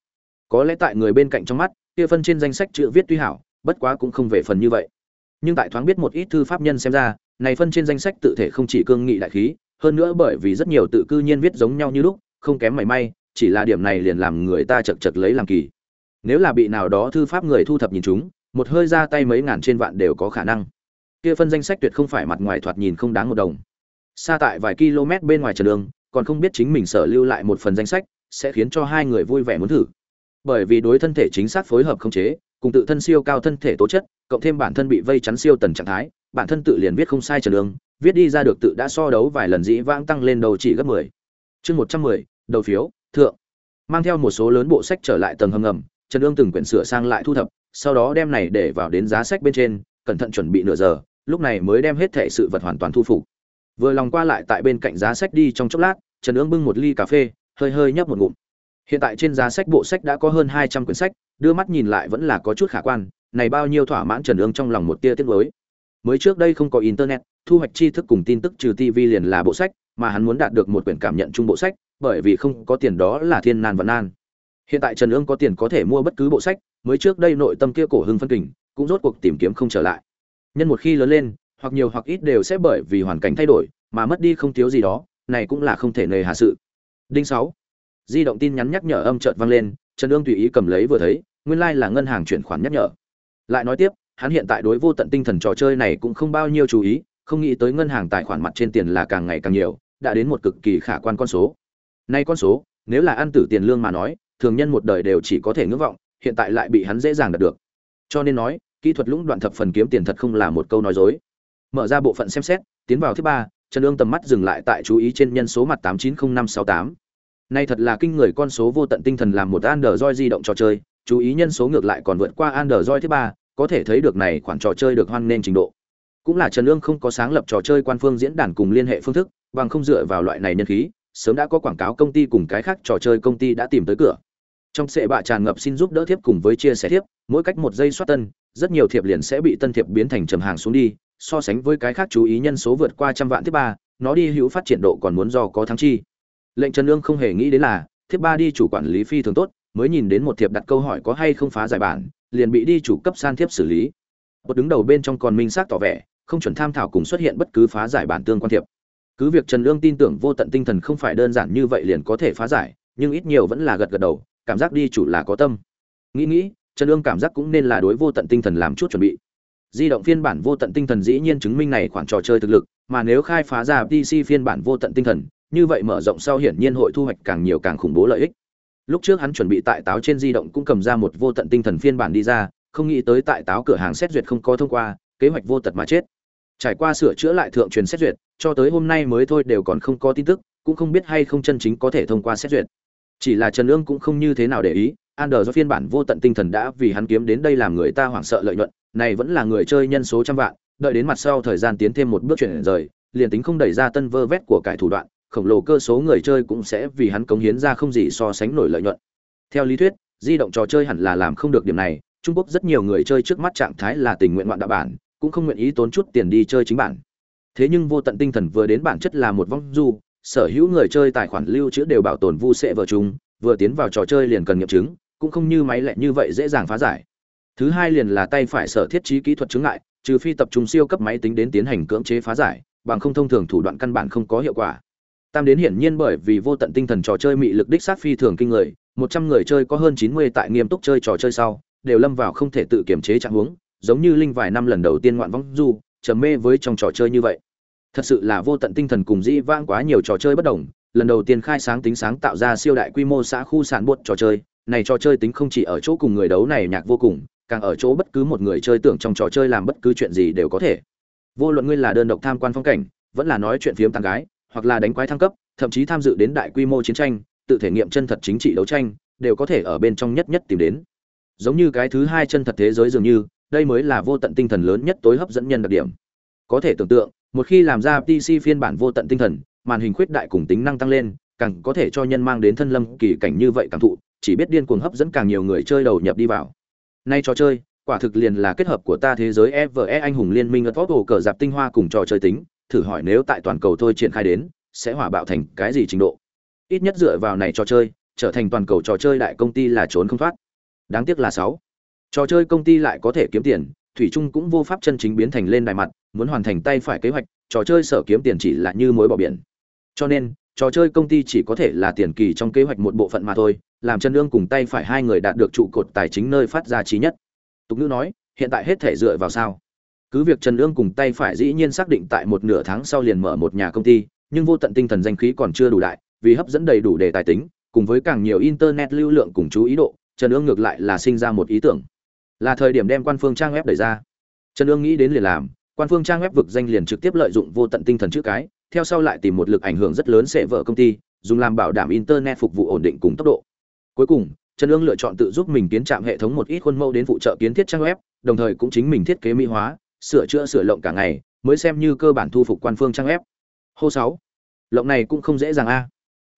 Có lẽ tại người bên cạnh trong mắt, kia phân trên danh sách chữ viết tuy hảo, bất quá cũng không về phần như vậy nhưng tại thoáng biết một ít thư pháp nhân xem ra, này phân trên danh sách tự thể không chỉ cương nghị đại khí, hơn nữa bởi vì rất nhiều tự cư nhiên viết giống nhau như lúc, không kém mảy may, chỉ là điểm này liền làm người ta chật chật lấy làm kỳ. Nếu là bị nào đó thư pháp người thu thập nhìn chúng, một hơi ra tay mấy ngàn trên vạn đều có khả năng. Kia phân danh sách tuyệt không phải mặt ngoài thoạt nhìn không đáng một đồng. Xa tại vài km bên ngoài trần đường, còn không biết chính mình sở lưu lại một phần danh sách, sẽ khiến cho hai người vui vẻ muốn thử. Bởi vì đối thân thể chính xác phối hợp không chế cùng tự thân siêu cao thân thể tố chất cộng thêm bản thân bị vây chắn siêu tần trạng thái bản thân tự liền viết không sai trần lương, viết đi ra được tự đã so đấu vài lần dĩ vãng tăng lên đầu chỉ gấp 10. Chương 110, đầu phiếu, thượng. Mang theo một số lớn bộ sách trở lại tầng hầm ngầm, Trần Dương từng quyển sửa sang lại thu thập, sau đó đem này để vào đến giá sách bên trên, cẩn thận chuẩn bị nửa giờ, lúc này mới đem hết thể sự vật hoàn toàn thu phục. Vừa lòng qua lại tại bên cạnh giá sách đi trong chốc lát, Trần Dương bưng một ly cà phê, hơi hơi nhấp một ngụm. Hiện tại trên giá sách bộ sách đã có hơn 200 quyển sách, đưa mắt nhìn lại vẫn là có chút khả quan, này bao nhiêu thỏa mãn Trần ương trong lòng một tia tiếc nuối. Mới trước đây không có internet, thu hoạch tri thức cùng tin tức trừ TV liền là bộ sách, mà hắn muốn đạt được một quyển cảm nhận chung bộ sách, bởi vì không có tiền đó là thiên nan và nan. Hiện tại Trần Ương có tiền có thể mua bất cứ bộ sách, mới trước đây nội tâm kia cổ hưng phân kình, cũng rốt cuộc tìm kiếm không trở lại. Nhân một khi lớn lên, hoặc nhiều hoặc ít đều sẽ bởi vì hoàn cảnh thay đổi, mà mất đi không thiếu gì đó, này cũng là không thể nề hà sự. Đinh 6. Di động tin nhắn nhắc nhở âm chợt vang lên, Trần Ương tùy ý cầm lấy vừa thấy, nguyên lai là ngân hàng chuyển khoản nhắc nhở. Lại nói tiếp, hắn hiện tại đối vô tận tinh thần trò chơi này cũng không bao nhiêu chú ý, không nghĩ tới ngân hàng tài khoản mặt trên tiền là càng ngày càng nhiều, đã đến một cực kỳ khả quan con số. Nay con số, nếu là ăn tử tiền lương mà nói, thường nhân một đời đều chỉ có thể ngưỡng vọng, hiện tại lại bị hắn dễ dàng đạt được. Cho nên nói, kỹ thuật lũng đoạn thập phần kiếm tiền thật không là một câu nói dối. Mở ra bộ phận xem xét, tiến vào thứ ba, Trần Dương tầm mắt dừng lại tại chú ý trên nhân số mặt 890568 nay thật là kinh người con số vô tận tinh thần làm một Android di động trò chơi, chú ý nhân số ngược lại còn vượt qua Android thứ ba, có thể thấy được này khoản trò chơi được hoan nên trình độ. Cũng là Trần Lương không có sáng lập trò chơi quan phương diễn đàn cùng liên hệ phương thức, bằng không dựa vào loại này nhân khí, sớm đã có quảng cáo công ty cùng cái khác trò chơi công ty đã tìm tới cửa. Trong sệ bạ tràn ngập xin giúp đỡ thiếp cùng với chia sẻ thiếp, mỗi cách một giây soát tân, rất nhiều thiệp liền sẽ bị tân thiệp biến thành trầm hàng xuống đi, so sánh với cái khác chú ý nhân số vượt qua trăm vạn thứ ba, nó đi hữu phát triển độ còn muốn do có thắng chi. Lệnh Trần lương không hề nghĩ đến là, thiếp ba đi chủ quản lý phi thường tốt, mới nhìn đến một thiệp đặt câu hỏi có hay không phá giải bản, liền bị đi chủ cấp san thiếp xử lý. Một đứng đầu bên trong còn minh xác tỏ vẻ, không chuẩn tham thảo cùng xuất hiện bất cứ phá giải bản tương quan thiệp. Cứ việc Trần lương tin tưởng vô tận tinh thần không phải đơn giản như vậy liền có thể phá giải, nhưng ít nhiều vẫn là gật gật đầu, cảm giác đi chủ là có tâm. Nghĩ nghĩ, Trần lương cảm giác cũng nên là đối vô tận tinh thần làm chút chuẩn bị. Di động phiên bản vô tận tinh thần dĩ nhiên chứng minh này khoản trò chơi thực lực, mà nếu khai phá ra PC phiên bản vô tận tinh thần, như vậy mở rộng sau hiển nhiên hội thu hoạch càng nhiều càng khủng bố lợi ích. Lúc trước hắn chuẩn bị tại táo trên di động cũng cầm ra một vô tận tinh thần phiên bản đi ra, không nghĩ tới tại táo cửa hàng xét duyệt không có thông qua, kế hoạch vô tật mà chết. Trải qua sửa chữa lại thượng truyền xét duyệt, cho tới hôm nay mới thôi đều còn không có tin tức, cũng không biết hay không chân chính có thể thông qua xét duyệt. Chỉ là Trần lương cũng không như thế nào để ý, Ander do phiên bản vô tận tinh thần đã vì hắn kiếm đến đây làm người ta hoảng sợ lợi nhuận, này vẫn là người chơi nhân số trăm vạn, đợi đến mặt sau thời gian tiến thêm một bước chuyển rời, liền tính không đẩy ra tân vơ vét của cải thủ đoạn, khổng lồ cơ số người chơi cũng sẽ vì hắn cống hiến ra không gì so sánh nổi lợi nhuận. Theo lý thuyết, di động trò chơi hẳn là làm không được điểm này, Trung Quốc rất nhiều người chơi trước mắt trạng thái là tình nguyện ngoạn đạo bản, cũng không nguyện ý tốn chút tiền đi chơi chính bản. Thế nhưng vô tận tinh thần vừa đến bản chất là một vong du, sở hữu người chơi tài khoản lưu trữ đều bảo tồn vu sẽ vợ chúng, vừa tiến vào trò chơi liền cần nghiệm chứng, cũng không như máy lẹ như vậy dễ dàng phá giải. Thứ hai liền là tay phải sở thiết trí kỹ thuật chứng ngại, trừ phi tập trung siêu cấp máy tính đến tiến hành cưỡng chế phá giải, bằng không thông thường thủ đoạn căn bản không có hiệu quả. Tam đến hiển nhiên bởi vì vô tận tinh thần trò chơi mị lực đích sát phi thường kinh người, một trăm người chơi có hơn chín mươi tại nghiêm túc chơi trò chơi sau, đều lâm vào không thể tự kiểm chế trạng huống, giống như linh vài năm lần đầu tiên ngoạn vong du, trầm mê với trong trò chơi như vậy. Thật sự là vô tận tinh thần cùng dĩ vãng quá nhiều trò chơi bất đồng, lần đầu tiên khai sáng tính sáng tạo ra siêu đại quy mô xã khu sản buốt trò chơi, này trò chơi tính không chỉ ở chỗ cùng người đấu này nhạc vô cùng, càng ở chỗ bất cứ một người chơi tưởng trong trò chơi làm bất cứ chuyện gì đều có thể. Vô luận ngươi là đơn độc tham quan phong cảnh, vẫn là nói chuyện phiếm tán gái, hoặc là đánh quái thăng cấp, thậm chí tham dự đến đại quy mô chiến tranh, tự thể nghiệm chân thật chính trị đấu tranh, đều có thể ở bên trong nhất nhất tìm đến. Giống như cái thứ hai chân thật thế giới dường như, đây mới là vô tận tinh thần lớn nhất tối hấp dẫn nhân đặc điểm. Có thể tưởng tượng, một khi làm ra PC phiên bản vô tận tinh thần, màn hình khuyết đại cùng tính năng tăng lên, càng có thể cho nhân mang đến thân lâm kỳ cảnh như vậy cảm thụ, chỉ biết điên cuồng hấp dẫn càng nhiều người chơi đầu nhập đi vào. Nay trò chơi, quả thực liền là kết hợp của ta thế giới EVE anh hùng liên minh tốt cờ dạp tinh hoa cùng trò chơi tính, thử hỏi nếu tại toàn cầu thôi triển khai đến, sẽ hỏa bạo thành cái gì trình độ? Ít nhất dựa vào này trò chơi, trở thành toàn cầu trò chơi đại công ty là trốn không thoát. Đáng tiếc là sáu Trò chơi công ty lại có thể kiếm tiền, thủy trung cũng vô pháp chân chính biến thành lên đài mặt, muốn hoàn thành tay phải kế hoạch, trò chơi sở kiếm tiền chỉ là như mối bỏ biển. Cho nên, trò chơi công ty chỉ có thể là tiền kỳ trong kế hoạch một bộ phận mà thôi, làm chân lương cùng tay phải hai người đạt được trụ cột tài chính nơi phát ra trí nhất. Tục ngữ nói, hiện tại hết thể dựa vào sao? Cứ việc Trần Ương cùng tay phải dĩ nhiên xác định tại một nửa tháng sau liền mở một nhà công ty, nhưng vô tận tinh thần danh khí còn chưa đủ đại, vì hấp dẫn đầy đủ đề tài tính, cùng với càng nhiều internet lưu lượng cùng chú ý độ, Trần Ương ngược lại là sinh ra một ý tưởng. Là thời điểm đem quan phương trang web đẩy ra. Trần Ương nghĩ đến liền làm, quan phương trang web vực danh liền trực tiếp lợi dụng vô tận tinh thần chữ cái, theo sau lại tìm một lực ảnh hưởng rất lớn sẽ vợ công ty, dùng làm bảo đảm internet phục vụ ổn định cùng tốc độ. Cuối cùng, Trần Ương lựa chọn tự giúp mình kiến trạm hệ thống một ít khuôn mẫu đến phụ trợ kiến thiết trang web, đồng thời cũng chính mình thiết kế mỹ hóa, sửa chữa sửa lộng cả ngày, mới xem như cơ bản thu phục quan phương trang ép. Hô sáu Lộng này cũng không dễ dàng a.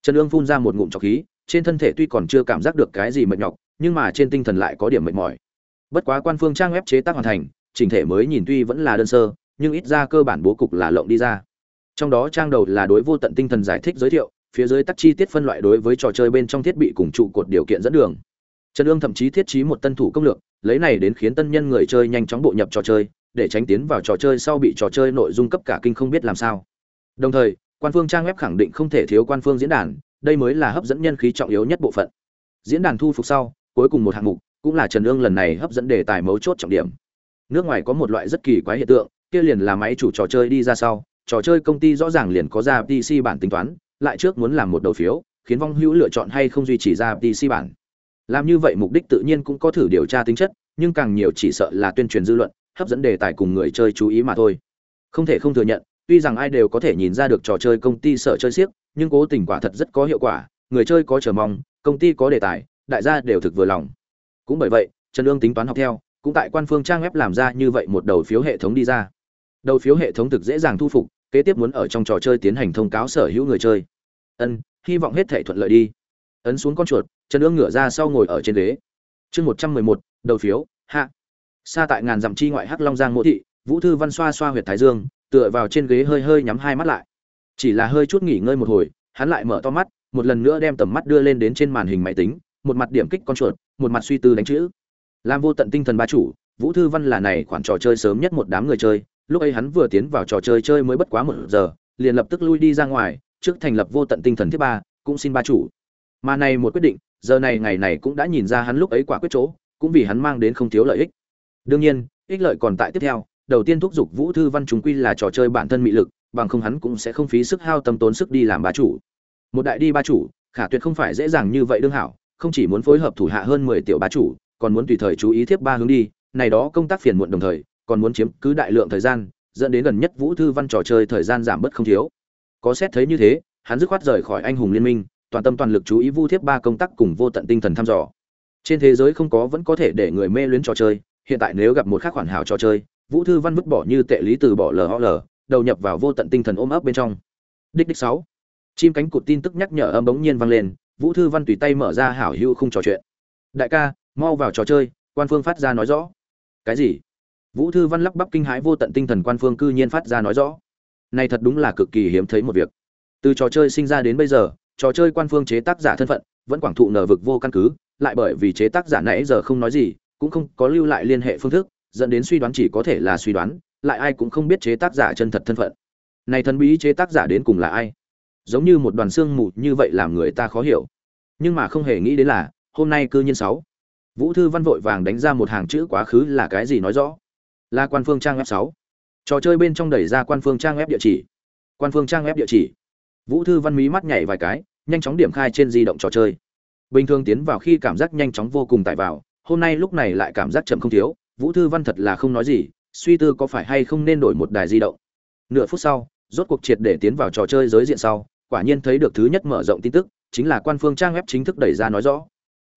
Trần Ương phun ra một ngụm trọc khí, trên thân thể tuy còn chưa cảm giác được cái gì mệt nhọc, nhưng mà trên tinh thần lại có điểm mệt mỏi. Bất quá quan phương trang web chế tác hoàn thành, chỉnh thể mới nhìn tuy vẫn là đơn sơ, nhưng ít ra cơ bản bố cục là lộng đi ra. Trong đó trang đầu là đối vô tận tinh thần giải thích giới thiệu, phía dưới tắt chi tiết phân loại đối với trò chơi bên trong thiết bị cùng trụ cột điều kiện dẫn đường. Trần ương thậm chí thiết trí một tân thủ công lược, lấy này đến khiến tân nhân người chơi nhanh chóng bộ nhập trò chơi, để tránh tiến vào trò chơi sau bị trò chơi nội dung cấp cả kinh không biết làm sao. Đồng thời, quan phương trang web khẳng định không thể thiếu quan phương diễn đàn, đây mới là hấp dẫn nhân khí trọng yếu nhất bộ phận. Diễn đàn thu phục sau, cuối cùng một hạng mục, cũng là Trần Dương lần này hấp dẫn đề tài mấu chốt trọng điểm. Nước ngoài có một loại rất kỳ quái hiện tượng, kia liền là máy chủ trò chơi đi ra sau, trò chơi công ty rõ ràng liền có ra PC bản tính toán, lại trước muốn làm một đầu phiếu, khiến vong hữu lựa chọn hay không duy trì ra PC bản. Làm như vậy mục đích tự nhiên cũng có thử điều tra tính chất, nhưng càng nhiều chỉ sợ là tuyên truyền dư luận, hấp dẫn đề tài cùng người chơi chú ý mà thôi. Không thể không thừa nhận, tuy rằng ai đều có thể nhìn ra được trò chơi công ty sợ chơi xiếc, nhưng cố tình quả thật rất có hiệu quả, người chơi có chờ mong công ty có đề tài đại gia đều thực vừa lòng. Cũng bởi vậy trần lương tính toán học theo cũng tại quan phương trang web làm ra như vậy một đầu phiếu hệ thống đi ra. Đầu phiếu hệ thống thực dễ dàng thu phục kế tiếp muốn ở trong trò chơi tiến hành thông cáo sở hữu người chơi. Ân hy vọng hết thể thuận lợi đi. Ấn xuống con chuột trần ương ngửa ra sau ngồi ở trên ghế. Chương một trăm mười một đầu phiếu hạ xa tại ngàn dặm chi ngoại hắc long giang mỗ thị, vũ thư văn xoa xoa huyệt thái dương, tựa vào trên ghế hơi hơi nhắm hai mắt lại. Chỉ là hơi chút nghỉ ngơi một hồi, hắn lại mở to mắt, một lần nữa đem tầm mắt đưa lên đến trên màn hình máy tính, một mặt điểm kích con chuột, một mặt suy tư đánh chữ. Làm vô tận tinh thần ba chủ, vũ thư văn là này khoản trò chơi sớm nhất một đám người chơi, lúc ấy hắn vừa tiến vào trò chơi chơi mới bất quá một giờ, liền lập tức lui đi ra ngoài, trước thành lập vô tận tinh thần thứ ba, cũng xin ba chủ. Mà này một quyết định, giờ này ngày này cũng đã nhìn ra hắn lúc ấy quả quyết chỗ, cũng vì hắn mang đến không thiếu lợi ích đương nhiên, ích lợi còn tại tiếp theo, đầu tiên thúc giục vũ thư văn chúng quy là trò chơi bản thân mị lực, bằng không hắn cũng sẽ không phí sức hao tâm tốn sức đi làm bá chủ. Một đại đi ba chủ, khả tuyệt không phải dễ dàng như vậy đương hảo, không chỉ muốn phối hợp thủ hạ hơn mười tiểu bá chủ, còn muốn tùy thời chú ý thiếp ba hướng đi, này đó công tác phiền muộn đồng thời, còn muốn chiếm cứ đại lượng thời gian, dẫn đến gần nhất vũ thư văn trò chơi thời gian giảm bớt không thiếu. Có xét thấy như thế, hắn dứt khoát rời khỏi anh hùng liên minh, toàn tâm toàn lực chú ý vu thiếp ba công tác cùng vô tận tinh thần thăm dò. Trên thế giới không có vẫn có thể để người mê luyến trò chơi hiện tại nếu gặp một khắc khoản hảo trò chơi, vũ thư văn vứt bỏ như tệ lý từ bỏ lờ lờ đầu nhập vào vô tận tinh thần ôm ấp bên trong. Đích đích sáu. Chim cánh cụt tin tức nhắc nhở âm bỗng nhiên vang lên, vũ thư văn tùy tay mở ra hảo hữu không trò chuyện. Đại ca, mau vào trò chơi, quan phương phát ra nói rõ. Cái gì? Vũ thư văn lắp bắp kinh hãi vô tận tinh thần quan phương cư nhiên phát ra nói rõ. Này thật đúng là cực kỳ hiếm thấy một việc. Từ trò chơi sinh ra đến bây giờ, trò chơi quan phương chế tác giả thân phận, vẫn quảng thụ nở vực vô căn cứ, lại bởi vì chế tác giả nãy giờ không nói gì cũng không có lưu lại liên hệ phương thức, dẫn đến suy đoán chỉ có thể là suy đoán, lại ai cũng không biết chế tác giả chân thật thân phận. Này thần bí chế tác giả đến cùng là ai? Giống như một đoàn xương mù như vậy làm người ta khó hiểu. Nhưng mà không hề nghĩ đến là, hôm nay cư nhiên sáu. Vũ thư văn vội vàng đánh ra một hàng chữ quá khứ là cái gì nói rõ? Là quan phương trang web sáu. Trò chơi bên trong đẩy ra quan phương trang web địa chỉ. Quan phương trang web địa chỉ. Vũ thư văn mí mắt nhảy vài cái, nhanh chóng điểm khai trên di động trò chơi. Bình thường tiến vào khi cảm giác nhanh chóng vô cùng tải vào hôm nay lúc này lại cảm giác chậm không thiếu, vũ thư văn thật là không nói gì, suy tư có phải hay không nên đổi một đài di động. Nửa phút sau, rốt cuộc triệt để tiến vào trò chơi giới diện sau, quả nhiên thấy được thứ nhất mở rộng tin tức, chính là quan phương trang web chính thức đẩy ra nói rõ.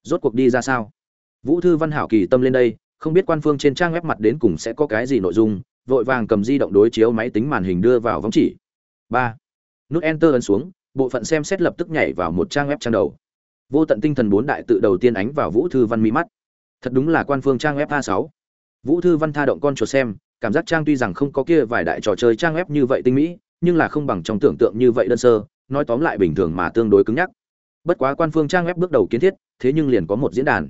Rốt cuộc đi ra sao? Vũ thư văn hảo kỳ tâm lên đây, không biết quan phương trên trang web mặt đến cùng sẽ có cái gì nội dung, vội vàng cầm di động đối chiếu máy tính màn hình đưa vào vóng chỉ. Ba. Nút enter ấn xuống, bộ phận xem xét lập tức nhảy vào một trang web trang đầu. Vô tận tinh thần bốn đại tự đầu tiên ánh vào vũ thư văn mỹ mắt thật đúng là quan phương trang web a sáu. Vũ thư văn tha động con chuột xem, cảm giác trang tuy rằng không có kia vài đại trò chơi trang web như vậy tinh mỹ, nhưng là không bằng trong tưởng tượng như vậy đơn sơ, nói tóm lại bình thường mà tương đối cứng nhắc. Bất quá quan phương trang web bước đầu kiến thiết, thế nhưng liền có một diễn đàn.